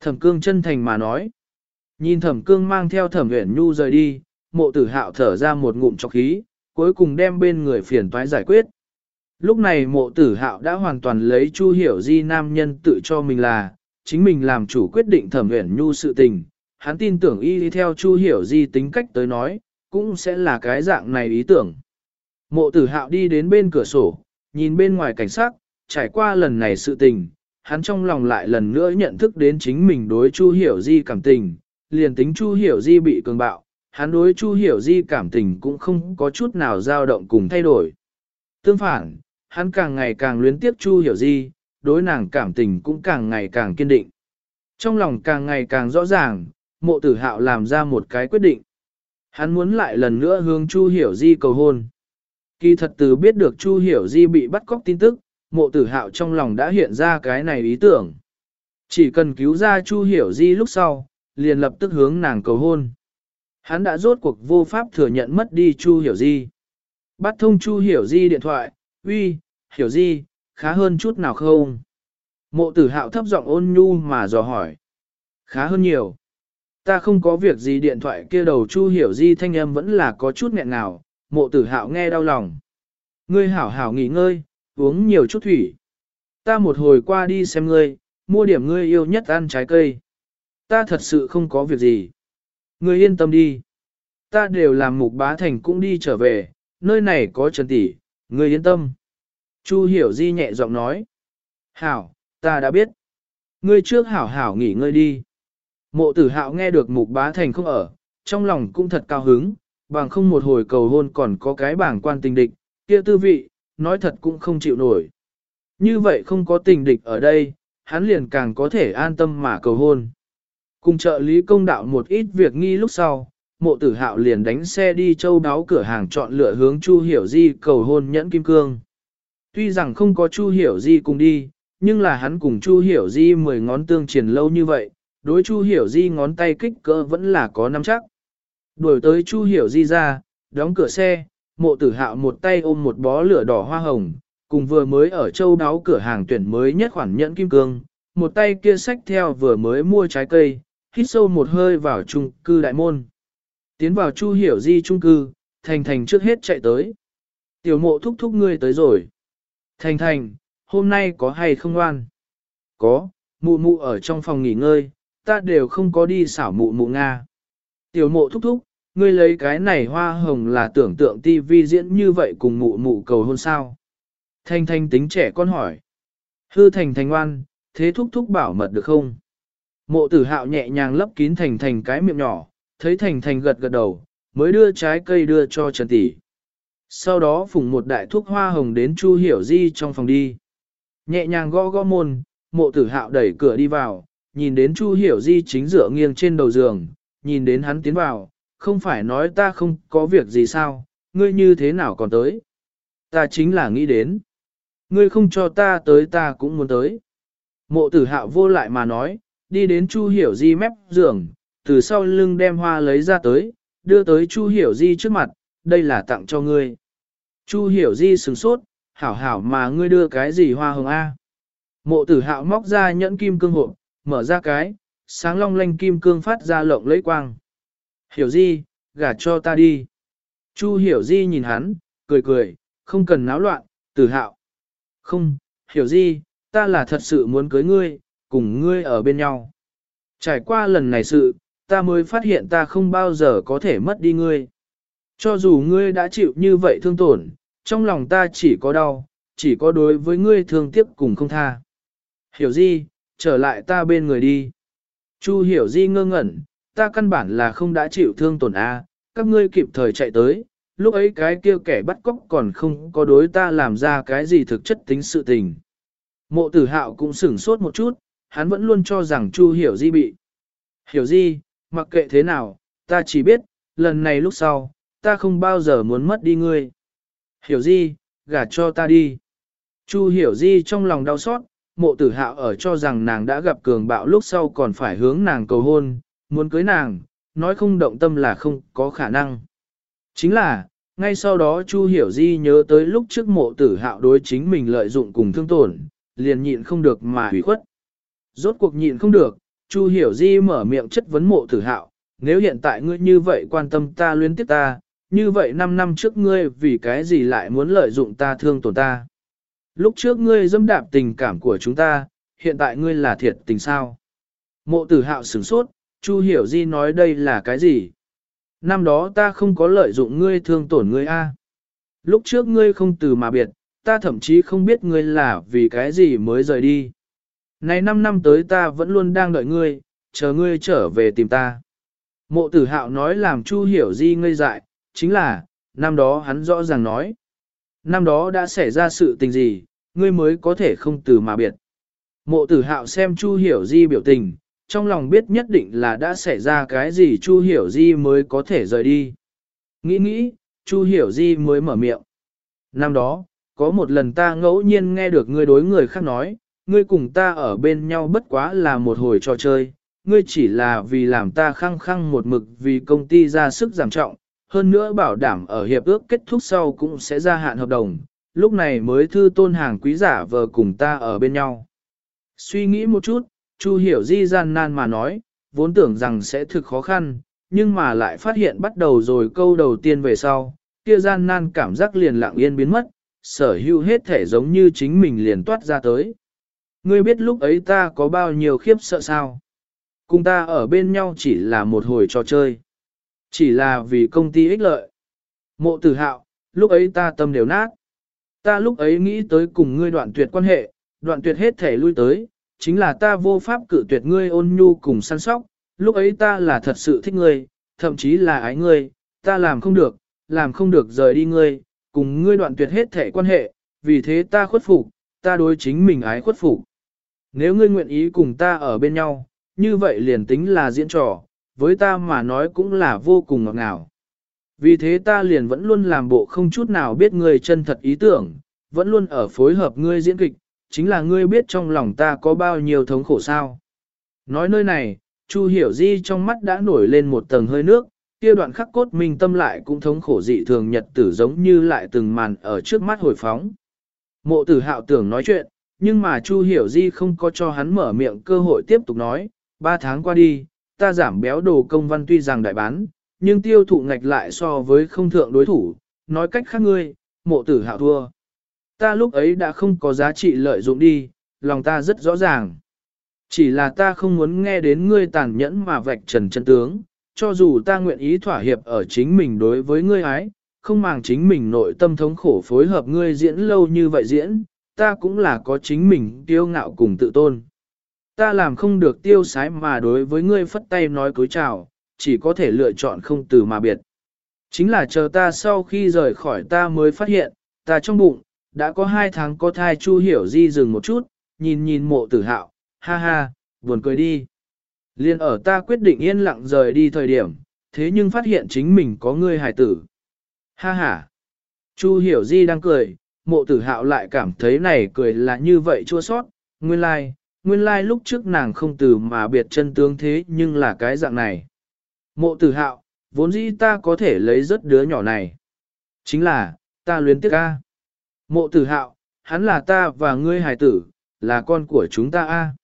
Thẩm cương chân thành mà nói. Nhìn thẩm cương mang theo thẩm huyện nhu rời đi, mộ tử hạo thở ra một ngụm chọc khí, cuối cùng đem bên người phiền toái giải quyết. Lúc này mộ tử hạo đã hoàn toàn lấy Chu Hiểu Di nam nhân tự cho mình là, chính mình làm chủ quyết định thẩm huyện nhu sự tình, hắn tin tưởng y theo Chu Hiểu Di tính cách tới nói, cũng sẽ là cái dạng này ý tưởng. Mộ tử hạo đi đến bên cửa sổ, nhìn bên ngoài cảnh sát, trải qua lần này sự tình, hắn trong lòng lại lần nữa nhận thức đến chính mình đối Chu Hiểu Di cảm tình, liền tính Chu Hiểu Di bị cường bạo, hắn đối Chu Hiểu Di cảm tình cũng không có chút nào dao động cùng thay đổi. Tương phản, hắn càng ngày càng luyến tiếc Chu Hiểu Di, đối nàng cảm tình cũng càng ngày càng kiên định. Trong lòng càng ngày càng rõ ràng, mộ tử hạo làm ra một cái quyết định. Hắn muốn lại lần nữa hướng Chu Hiểu Di cầu hôn. Kỳ thật từ biết được Chu Hiểu Di bị bắt cóc tin tức, mộ tử hạo trong lòng đã hiện ra cái này ý tưởng. Chỉ cần cứu ra Chu Hiểu Di lúc sau, liền lập tức hướng nàng cầu hôn. Hắn đã rốt cuộc vô pháp thừa nhận mất đi Chu Hiểu Di. Bắt thông Chu Hiểu Di điện thoại, uy, Hiểu Di, khá hơn chút nào không? Mộ tử hạo thấp giọng ôn nhu mà dò hỏi. Khá hơn nhiều. Ta không có việc gì điện thoại kia đầu Chu Hiểu Di thanh âm vẫn là có chút nghẹn ngào, mộ tử hạo nghe đau lòng. Ngươi hảo hảo nghỉ ngơi, uống nhiều chút thủy. Ta một hồi qua đi xem ngươi, mua điểm ngươi yêu nhất ăn trái cây. Ta thật sự không có việc gì. Ngươi yên tâm đi. Ta đều làm mục bá thành cũng đi trở về, nơi này có trần tỷ, ngươi yên tâm. Chu hiểu di nhẹ giọng nói. Hảo, ta đã biết. Ngươi trước hảo hảo nghỉ ngơi đi. Mộ tử hạo nghe được mục bá thành không ở, trong lòng cũng thật cao hứng, bằng không một hồi cầu hôn còn có cái bảng quan tình địch, kia tư vị, nói thật cũng không chịu nổi. Như vậy không có tình địch ở đây, hắn liền càng có thể an tâm mà cầu hôn. Cùng trợ lý công đạo một ít việc nghi lúc sau, mộ tử hạo liền đánh xe đi châu đáo cửa hàng chọn lựa hướng Chu Hiểu Di cầu hôn nhẫn kim cương. Tuy rằng không có Chu Hiểu Di cùng đi, nhưng là hắn cùng Chu Hiểu Di mười ngón tương triển lâu như vậy, đối Chu Hiểu Di ngón tay kích cỡ vẫn là có nắm chắc. Đuổi tới Chu Hiểu Di ra, đóng cửa xe, mộ tử hạo một tay ôm một bó lửa đỏ hoa hồng, cùng vừa mới ở châu đáo cửa hàng tuyển mới nhất khoản nhẫn kim cương, một tay kia sách theo vừa mới mua trái cây, hít sâu một hơi vào trung cư đại môn. Tiến vào Chu Hiểu Di trung cư, Thành Thành trước hết chạy tới. Tiểu mộ thúc thúc ngươi tới rồi. Thành Thành, hôm nay có hay không ngoan? Có, mụ mụ ở trong phòng nghỉ ngơi, ta đều không có đi xảo mụ mụ Nga. Tiểu mộ thúc thúc, ngươi lấy cái này hoa hồng là tưởng tượng tivi diễn như vậy cùng mụ mụ cầu hôn sao. Thanh thanh tính trẻ con hỏi. Hư thành thành oan thế thúc thúc bảo mật được không? Mộ tử hạo nhẹ nhàng lấp kín thành thành cái miệng nhỏ, thấy thành thành gật gật đầu, mới đưa trái cây đưa cho Trần Tỷ. Sau đó phùng một đại thuốc hoa hồng đến Chu Hiểu Di trong phòng đi. Nhẹ nhàng gõ gõ môn, mộ tử hạo đẩy cửa đi vào, nhìn đến Chu Hiểu Di chính dựa nghiêng trên đầu giường, nhìn đến hắn tiến vào, không phải nói ta không có việc gì sao, ngươi như thế nào còn tới. Ta chính là nghĩ đến. Ngươi không cho ta tới ta cũng muốn tới. Mộ tử hạo vô lại mà nói, đi đến Chu Hiểu Di mép giường, từ sau lưng đem hoa lấy ra tới, đưa tới Chu Hiểu Di trước mặt, đây là tặng cho ngươi. Chu Hiểu Di sừng sốt, hảo hảo mà ngươi đưa cái gì hoa hồng A. Mộ tử hạo móc ra nhẫn kim cương hộp, mở ra cái, sáng long lanh kim cương phát ra lộng lấy quang. Hiểu Di, gả cho ta đi. Chu Hiểu Di nhìn hắn, cười cười, không cần náo loạn, tử hạo. Không, Hiểu Di, ta là thật sự muốn cưới ngươi, cùng ngươi ở bên nhau. Trải qua lần này sự, ta mới phát hiện ta không bao giờ có thể mất đi ngươi. Cho dù ngươi đã chịu như vậy thương tổn, trong lòng ta chỉ có đau, chỉ có đối với ngươi thương tiếc cùng không tha. Hiểu Di, trở lại ta bên người đi. Chu Hiểu Di ngơ ngẩn, ta căn bản là không đã chịu thương tổn A, các ngươi kịp thời chạy tới, lúc ấy cái kia kẻ bắt cóc còn không có đối ta làm ra cái gì thực chất tính sự tình. Mộ tử hạo cũng sửng sốt một chút, hắn vẫn luôn cho rằng Chu Hiểu Di bị. Hiểu Di, mặc kệ thế nào, ta chỉ biết, lần này lúc sau, ta không bao giờ muốn mất đi ngươi. Hiểu Di, gả cho ta đi. Chu Hiểu Di trong lòng đau xót, mộ tử hạo ở cho rằng nàng đã gặp cường bạo lúc sau còn phải hướng nàng cầu hôn, muốn cưới nàng, nói không động tâm là không có khả năng. Chính là, ngay sau đó Chu Hiểu Di nhớ tới lúc trước mộ tử hạo đối chính mình lợi dụng cùng thương tổn, liền nhịn không được mà hủy khuất. Rốt cuộc nhịn không được, Chu Hiểu Di mở miệng chất vấn mộ tử hạo, nếu hiện tại ngươi như vậy quan tâm ta luyến tiếp ta, như vậy 5 năm trước ngươi vì cái gì lại muốn lợi dụng ta thương tổn ta. Lúc trước ngươi dâm đạp tình cảm của chúng ta, hiện tại ngươi là thiệt tình sao. Mộ tử hạo sửng sốt, Chu Hiểu Di nói đây là cái gì? Năm đó ta không có lợi dụng ngươi thương tổn ngươi a. Lúc trước ngươi không từ mà biệt, ta thậm chí không biết ngươi là vì cái gì mới rời đi. Này 5 năm tới ta vẫn luôn đang đợi ngươi, chờ ngươi trở về tìm ta. Mộ tử hạo nói làm Chu Hiểu Di ngây dại, chính là, năm đó hắn rõ ràng nói. Năm đó đã xảy ra sự tình gì, ngươi mới có thể không từ mà biệt. Mộ tử hạo xem Chu Hiểu Di biểu tình, trong lòng biết nhất định là đã xảy ra cái gì Chu Hiểu Di mới có thể rời đi. Nghĩ nghĩ, Chu Hiểu Di mới mở miệng. Năm đó, có một lần ta ngẫu nhiên nghe được ngươi đối người khác nói, ngươi cùng ta ở bên nhau bất quá là một hồi trò chơi, ngươi chỉ là vì làm ta khăng khăng một mực vì công ty ra sức giảm trọng, hơn nữa bảo đảm ở hiệp ước kết thúc sau cũng sẽ gia hạn hợp đồng, lúc này mới thư tôn hàng quý giả vờ cùng ta ở bên nhau. Suy nghĩ một chút, Chu hiểu di gian nan mà nói, vốn tưởng rằng sẽ thực khó khăn, nhưng mà lại phát hiện bắt đầu rồi câu đầu tiên về sau, kia gian nan cảm giác liền lặng yên biến mất, sở hữu hết thể giống như chính mình liền toát ra tới. Ngươi biết lúc ấy ta có bao nhiêu khiếp sợ sao? Cùng ta ở bên nhau chỉ là một hồi trò chơi. Chỉ là vì công ty ích lợi. Mộ tử hạo, lúc ấy ta tâm đều nát. Ta lúc ấy nghĩ tới cùng ngươi đoạn tuyệt quan hệ, đoạn tuyệt hết thể lui tới, chính là ta vô pháp cự tuyệt ngươi ôn nhu cùng săn sóc, lúc ấy ta là thật sự thích ngươi, thậm chí là ái ngươi, ta làm không được, làm không được rời đi ngươi, cùng ngươi đoạn tuyệt hết thể quan hệ, vì thế ta khuất phục, ta đối chính mình ái khuất phục. Nếu ngươi nguyện ý cùng ta ở bên nhau, như vậy liền tính là diễn trò, với ta mà nói cũng là vô cùng ngọt ngào. Vì thế ta liền vẫn luôn làm bộ không chút nào biết ngươi chân thật ý tưởng, vẫn luôn ở phối hợp ngươi diễn kịch, chính là ngươi biết trong lòng ta có bao nhiêu thống khổ sao. Nói nơi này, Chu Hiểu Di trong mắt đã nổi lên một tầng hơi nước, kia đoạn khắc cốt mình tâm lại cũng thống khổ dị thường nhật tử giống như lại từng màn ở trước mắt hồi phóng. Mộ tử hạo tưởng nói chuyện, nhưng mà Chu Hiểu Di không có cho hắn mở miệng cơ hội tiếp tục nói, ba tháng qua đi, ta giảm béo đồ công văn tuy rằng đại bán, nhưng tiêu thụ ngạch lại so với không thượng đối thủ, nói cách khác ngươi, mộ tử hạo thua. Ta lúc ấy đã không có giá trị lợi dụng đi, lòng ta rất rõ ràng. Chỉ là ta không muốn nghe đến ngươi tàn nhẫn mà vạch trần chân tướng, cho dù ta nguyện ý thỏa hiệp ở chính mình đối với ngươi ái, không màng chính mình nội tâm thống khổ phối hợp ngươi diễn lâu như vậy diễn, ta cũng là có chính mình kiêu ngạo cùng tự tôn. Ta làm không được tiêu sái mà đối với ngươi phất tay nói cối chào, chỉ có thể lựa chọn không từ mà biệt. Chính là chờ ta sau khi rời khỏi ta mới phát hiện, ta trong bụng, đã có hai tháng có thai chu hiểu di dừng một chút, nhìn nhìn mộ tử hạo, ha ha, buồn cười đi. Liên ở ta quyết định yên lặng rời đi thời điểm, thế nhưng phát hiện chính mình có ngươi hài tử. Ha ha. Chu hiểu di đang cười, mộ tử hạo lại cảm thấy này cười là như vậy chua sót, nguyên lai, like, nguyên lai like lúc trước nàng không từ mà biệt chân tướng thế nhưng là cái dạng này. Mộ tử hạo, vốn dĩ ta có thể lấy rất đứa nhỏ này. Chính là, ta luyến tiếc a. Mộ tử hạo, hắn là ta và ngươi hài tử, là con của chúng ta a.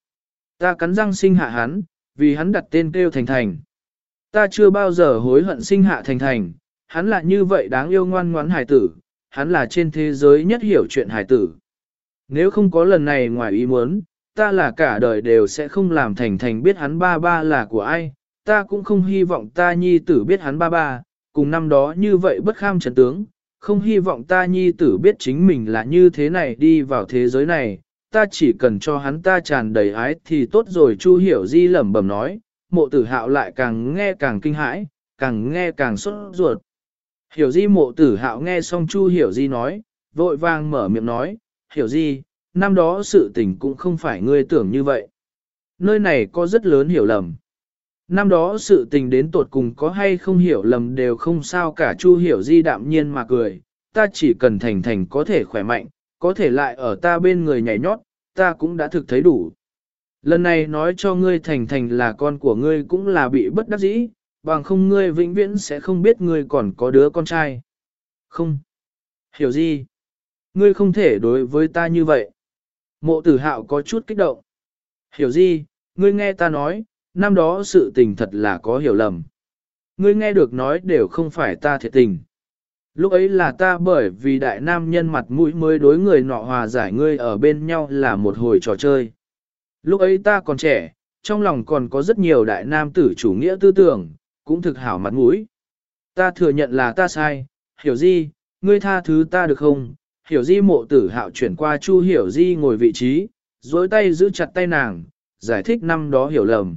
Ta cắn răng sinh hạ hắn, vì hắn đặt tên kêu thành thành. Ta chưa bao giờ hối hận sinh hạ thành thành, hắn là như vậy đáng yêu ngoan ngoãn hài tử, hắn là trên thế giới nhất hiểu chuyện hài tử. Nếu không có lần này ngoài ý muốn, ta là cả đời đều sẽ không làm thành thành biết hắn ba ba là của ai, ta cũng không hy vọng ta nhi tử biết hắn ba ba, cùng năm đó như vậy bất kham trần tướng, không hy vọng ta nhi tử biết chính mình là như thế này đi vào thế giới này, ta chỉ cần cho hắn ta tràn đầy ái thì tốt rồi Chu Hiểu Di lẩm bẩm nói, mộ tử hạo lại càng nghe càng kinh hãi, càng nghe càng sốt ruột. Hiểu Di mộ tử hạo nghe xong Chu Hiểu Di nói, vội vàng mở miệng nói, Hiểu Di, năm đó sự tình cũng không phải ngươi tưởng như vậy. Nơi này có rất lớn hiểu lầm. Năm đó sự tình đến tột cùng có hay không hiểu lầm đều không sao cả Chu Hiểu Di đạm nhiên mà cười, ta chỉ cần thành thành có thể khỏe mạnh, có thể lại ở ta bên người nhảy nhót, ta cũng đã thực thấy đủ. Lần này nói cho ngươi thành thành là con của ngươi cũng là bị bất đắc dĩ, bằng không ngươi vĩnh viễn sẽ không biết ngươi còn có đứa con trai. Không. Hiểu gì? Ngươi không thể đối với ta như vậy. Mộ tử hạo có chút kích động. Hiểu gì? Ngươi nghe ta nói, năm đó sự tình thật là có hiểu lầm. Ngươi nghe được nói đều không phải ta thiệt tình. Lúc ấy là ta bởi vì đại nam nhân mặt mũi mới đối người nọ hòa giải ngươi ở bên nhau là một hồi trò chơi. Lúc ấy ta còn trẻ, trong lòng còn có rất nhiều đại nam tử chủ nghĩa tư tưởng, cũng thực hảo mặt mũi. Ta thừa nhận là ta sai, hiểu gì, ngươi tha thứ ta được không? Hiểu di mộ tử hạo chuyển qua chu hiểu di ngồi vị trí, dối tay giữ chặt tay nàng, giải thích năm đó hiểu lầm.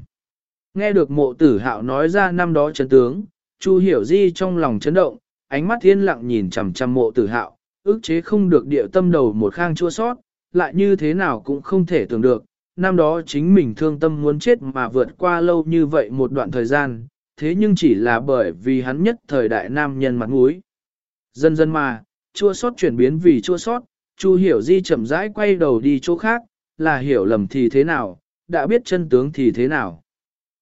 Nghe được mộ tử hạo nói ra năm đó chấn tướng, chu hiểu di trong lòng chấn động, ánh mắt thiên lặng nhìn chằm chằm mộ tử hạo, ức chế không được địa tâm đầu một khang chua sót, lại như thế nào cũng không thể tưởng được, năm đó chính mình thương tâm muốn chết mà vượt qua lâu như vậy một đoạn thời gian, thế nhưng chỉ là bởi vì hắn nhất thời đại nam nhân mặt mũi. Dần dần mà, chua sót chuyển biến vì chua sót, Chu hiểu di chậm rãi quay đầu đi chỗ khác, là hiểu lầm thì thế nào, đã biết chân tướng thì thế nào.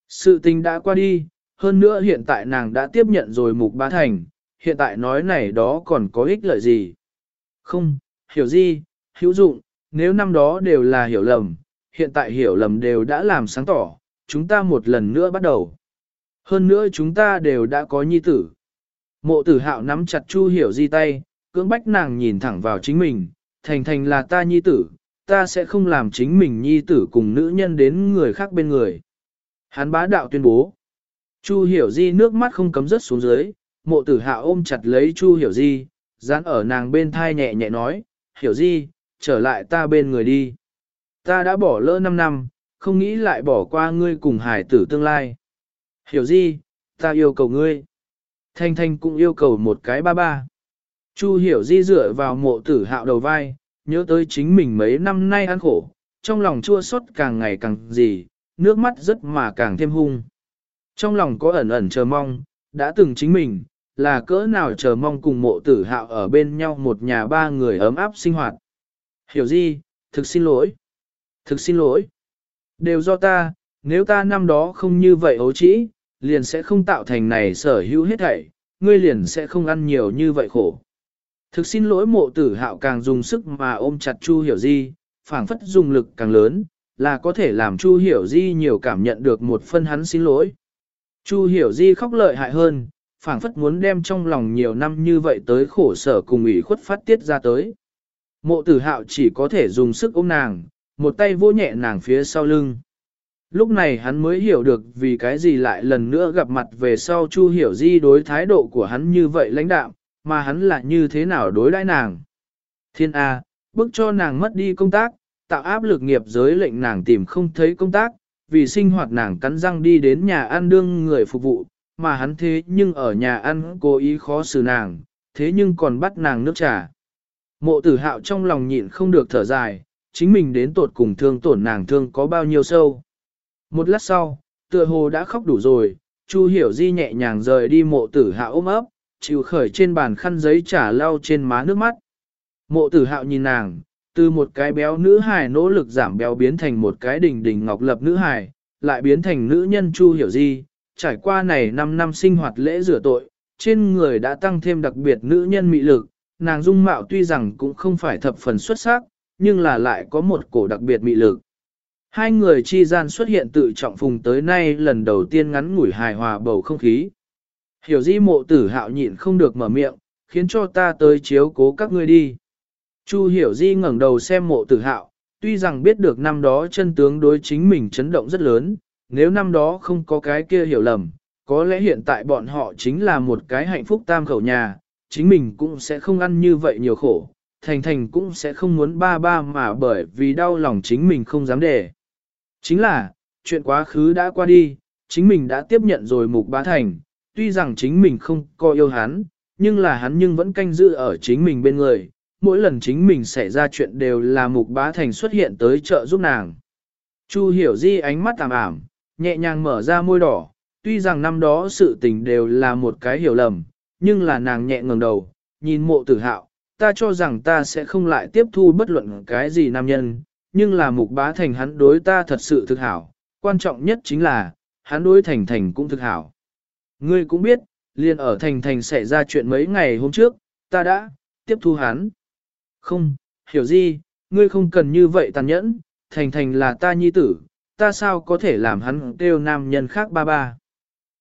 Sự tình đã qua đi, hơn nữa hiện tại nàng đã tiếp nhận rồi mục bá thành, hiện tại nói này đó còn có ích lợi gì? Không, hiểu gì, hữu dụng, nếu năm đó đều là hiểu lầm, hiện tại hiểu lầm đều đã làm sáng tỏ, chúng ta một lần nữa bắt đầu. Hơn nữa chúng ta đều đã có nhi tử. Mộ tử hạo nắm chặt chu hiểu di tay, cưỡng bách nàng nhìn thẳng vào chính mình, thành thành là ta nhi tử, ta sẽ không làm chính mình nhi tử cùng nữ nhân đến người khác bên người. Hắn bá đạo tuyên bố. Chu hiểu di nước mắt không cấm rớt xuống dưới, mộ tử hạ ôm chặt lấy Chu Hiểu Di, dán ở nàng bên thai nhẹ nhẹ nói, Hiểu Di, trở lại ta bên người đi. Ta đã bỏ lỡ 5 năm, không nghĩ lại bỏ qua ngươi cùng hải tử tương lai. Hiểu Di, ta yêu cầu ngươi. Thanh Thanh cũng yêu cầu một cái ba ba. Chu Hiểu Di dựa vào mộ tử hạo đầu vai, nhớ tới chính mình mấy năm nay ăn khổ, trong lòng chua xót càng ngày càng gì, nước mắt rất mà càng thêm hung. Trong lòng có ẩn ẩn chờ mong, đã từng chính mình, là cỡ nào chờ mong cùng mộ tử hạo ở bên nhau một nhà ba người ấm áp sinh hoạt. Hiểu gì, thực xin lỗi. Thực xin lỗi. Đều do ta, nếu ta năm đó không như vậy ấu trĩ, liền sẽ không tạo thành này sở hữu hết thảy, ngươi liền sẽ không ăn nhiều như vậy khổ. Thực xin lỗi mộ tử hạo càng dùng sức mà ôm chặt Chu Hiểu Di, phảng phất dùng lực càng lớn, là có thể làm Chu Hiểu Di nhiều cảm nhận được một phân hắn xin lỗi. Chu Hiểu Di khóc lợi hại hơn, phảng phất muốn đem trong lòng nhiều năm như vậy tới khổ sở cùng ủy khuất phát tiết ra tới. Mộ tử hạo chỉ có thể dùng sức ôm nàng, một tay vô nhẹ nàng phía sau lưng. Lúc này hắn mới hiểu được vì cái gì lại lần nữa gặp mặt về sau Chu Hiểu Di đối thái độ của hắn như vậy lãnh đạm, mà hắn là như thế nào đối đãi nàng. Thiên A, bức cho nàng mất đi công tác, tạo áp lực nghiệp giới lệnh nàng tìm không thấy công tác, vì sinh hoạt nàng cắn răng đi đến nhà ăn đương người phục vụ, mà hắn thế nhưng ở nhà ăn cố ý khó xử nàng, thế nhưng còn bắt nàng nước trà. Mộ tử hạo trong lòng nhịn không được thở dài, chính mình đến tột cùng thương tổn nàng thương có bao nhiêu sâu. Một lát sau, tựa hồ đã khóc đủ rồi, Chu Hiểu Di nhẹ nhàng rời đi mộ tử hạo ôm ấp, chịu khởi trên bàn khăn giấy trả lau trên má nước mắt. Mộ tử hạo nhìn nàng, từ một cái béo nữ hài nỗ lực giảm béo biến thành một cái đỉnh đỉnh ngọc lập nữ hài, lại biến thành nữ nhân Chu Hiểu Di, trải qua này 5 năm sinh hoạt lễ rửa tội, trên người đã tăng thêm đặc biệt nữ nhân mị lực, nàng dung mạo tuy rằng cũng không phải thập phần xuất sắc, nhưng là lại có một cổ đặc biệt mị lực. Hai người chi gian xuất hiện tự trọng phùng tới nay lần đầu tiên ngắn ngủi hài hòa bầu không khí. Hiểu di mộ tử hạo nhịn không được mở miệng, khiến cho ta tới chiếu cố các ngươi đi. Chu hiểu di ngẩng đầu xem mộ tử hạo, tuy rằng biết được năm đó chân tướng đối chính mình chấn động rất lớn, nếu năm đó không có cái kia hiểu lầm, có lẽ hiện tại bọn họ chính là một cái hạnh phúc tam khẩu nhà, chính mình cũng sẽ không ăn như vậy nhiều khổ, thành thành cũng sẽ không muốn ba ba mà bởi vì đau lòng chính mình không dám để. Chính là, chuyện quá khứ đã qua đi, chính mình đã tiếp nhận rồi mục bá thành, tuy rằng chính mình không có yêu hắn, nhưng là hắn nhưng vẫn canh giữ ở chính mình bên người, mỗi lần chính mình xảy ra chuyện đều là mục bá thành xuất hiện tới trợ giúp nàng. Chu hiểu di ánh mắt tạm ảm, nhẹ nhàng mở ra môi đỏ, tuy rằng năm đó sự tình đều là một cái hiểu lầm, nhưng là nàng nhẹ ngẩng đầu, nhìn mộ tử hạo, ta cho rằng ta sẽ không lại tiếp thu bất luận cái gì nam nhân, nhưng là mục bá thành hắn đối ta thật sự thực hảo, quan trọng nhất chính là, hắn đối thành thành cũng thực hảo. Ngươi cũng biết, liền ở thành thành xảy ra chuyện mấy ngày hôm trước, ta đã tiếp thu hắn. Không, hiểu gì, ngươi không cần như vậy tàn nhẫn, thành thành là ta nhi tử, ta sao có thể làm hắn kêu nam nhân khác ba ba.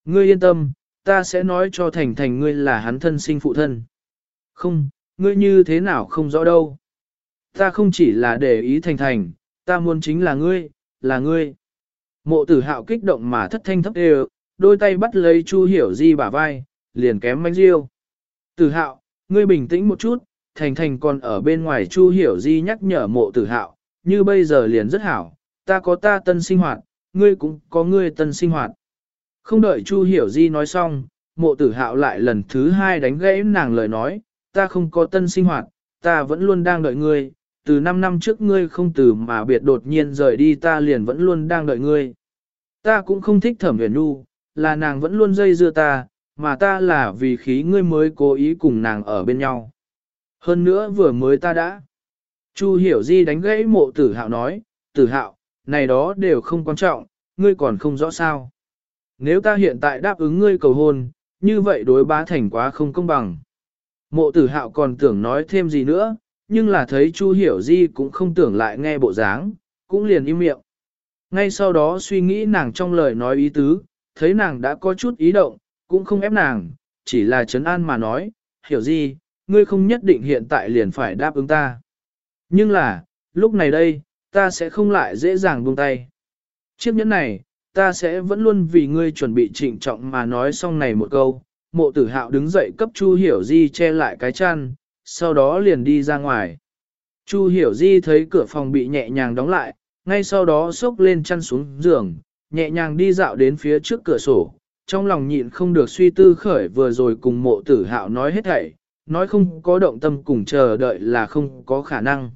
Ngươi yên tâm, ta sẽ nói cho thành thành ngươi là hắn thân sinh phụ thân. Không, ngươi như thế nào không rõ đâu. Ta không chỉ là để ý thành thành, ta muốn chính là ngươi, là ngươi. Mộ tử hạo kích động mà thất thanh thấp đều, đôi tay bắt lấy Chu Hiểu Di bả vai, liền kém mánh riêu. Tử hạo, ngươi bình tĩnh một chút, thành thành còn ở bên ngoài Chu Hiểu Di nhắc nhở mộ tử hạo, như bây giờ liền rất hảo, ta có ta tân sinh hoạt, ngươi cũng có ngươi tân sinh hoạt. Không đợi Chu Hiểu Di nói xong, mộ tử hạo lại lần thứ hai đánh gãy nàng lời nói, ta không có tân sinh hoạt, ta vẫn luôn đang đợi ngươi, từ 5 năm trước ngươi không từ mà biệt đột nhiên rời đi ta liền vẫn luôn đang đợi ngươi. Ta cũng không thích thẩm huyền nu, là nàng vẫn luôn dây dưa ta, mà ta là vì khí ngươi mới cố ý cùng nàng ở bên nhau. Hơn nữa vừa mới ta đã. Chu hiểu di đánh gãy mộ tử hạo nói, tử hạo, này đó đều không quan trọng, ngươi còn không rõ sao. Nếu ta hiện tại đáp ứng ngươi cầu hôn, như vậy đối bá thành quá không công bằng. Mộ tử hạo còn tưởng nói thêm gì nữa, nhưng là thấy Chu Hiểu Di cũng không tưởng lại nghe bộ dáng, cũng liền im miệng. Ngay sau đó suy nghĩ nàng trong lời nói ý tứ, thấy nàng đã có chút ý động, cũng không ép nàng, chỉ là trấn an mà nói, hiểu gì, ngươi không nhất định hiện tại liền phải đáp ứng ta. Nhưng là, lúc này đây, ta sẽ không lại dễ dàng buông tay. Chiếc nhẫn này, ta sẽ vẫn luôn vì ngươi chuẩn bị trịnh trọng mà nói xong này một câu. Mộ tử hạo đứng dậy cấp Chu Hiểu Di che lại cái chăn, sau đó liền đi ra ngoài. Chu Hiểu Di thấy cửa phòng bị nhẹ nhàng đóng lại, ngay sau đó xốc lên chăn xuống giường, nhẹ nhàng đi dạo đến phía trước cửa sổ, trong lòng nhịn không được suy tư khởi vừa rồi cùng mộ tử hạo nói hết thảy, nói không có động tâm cùng chờ đợi là không có khả năng.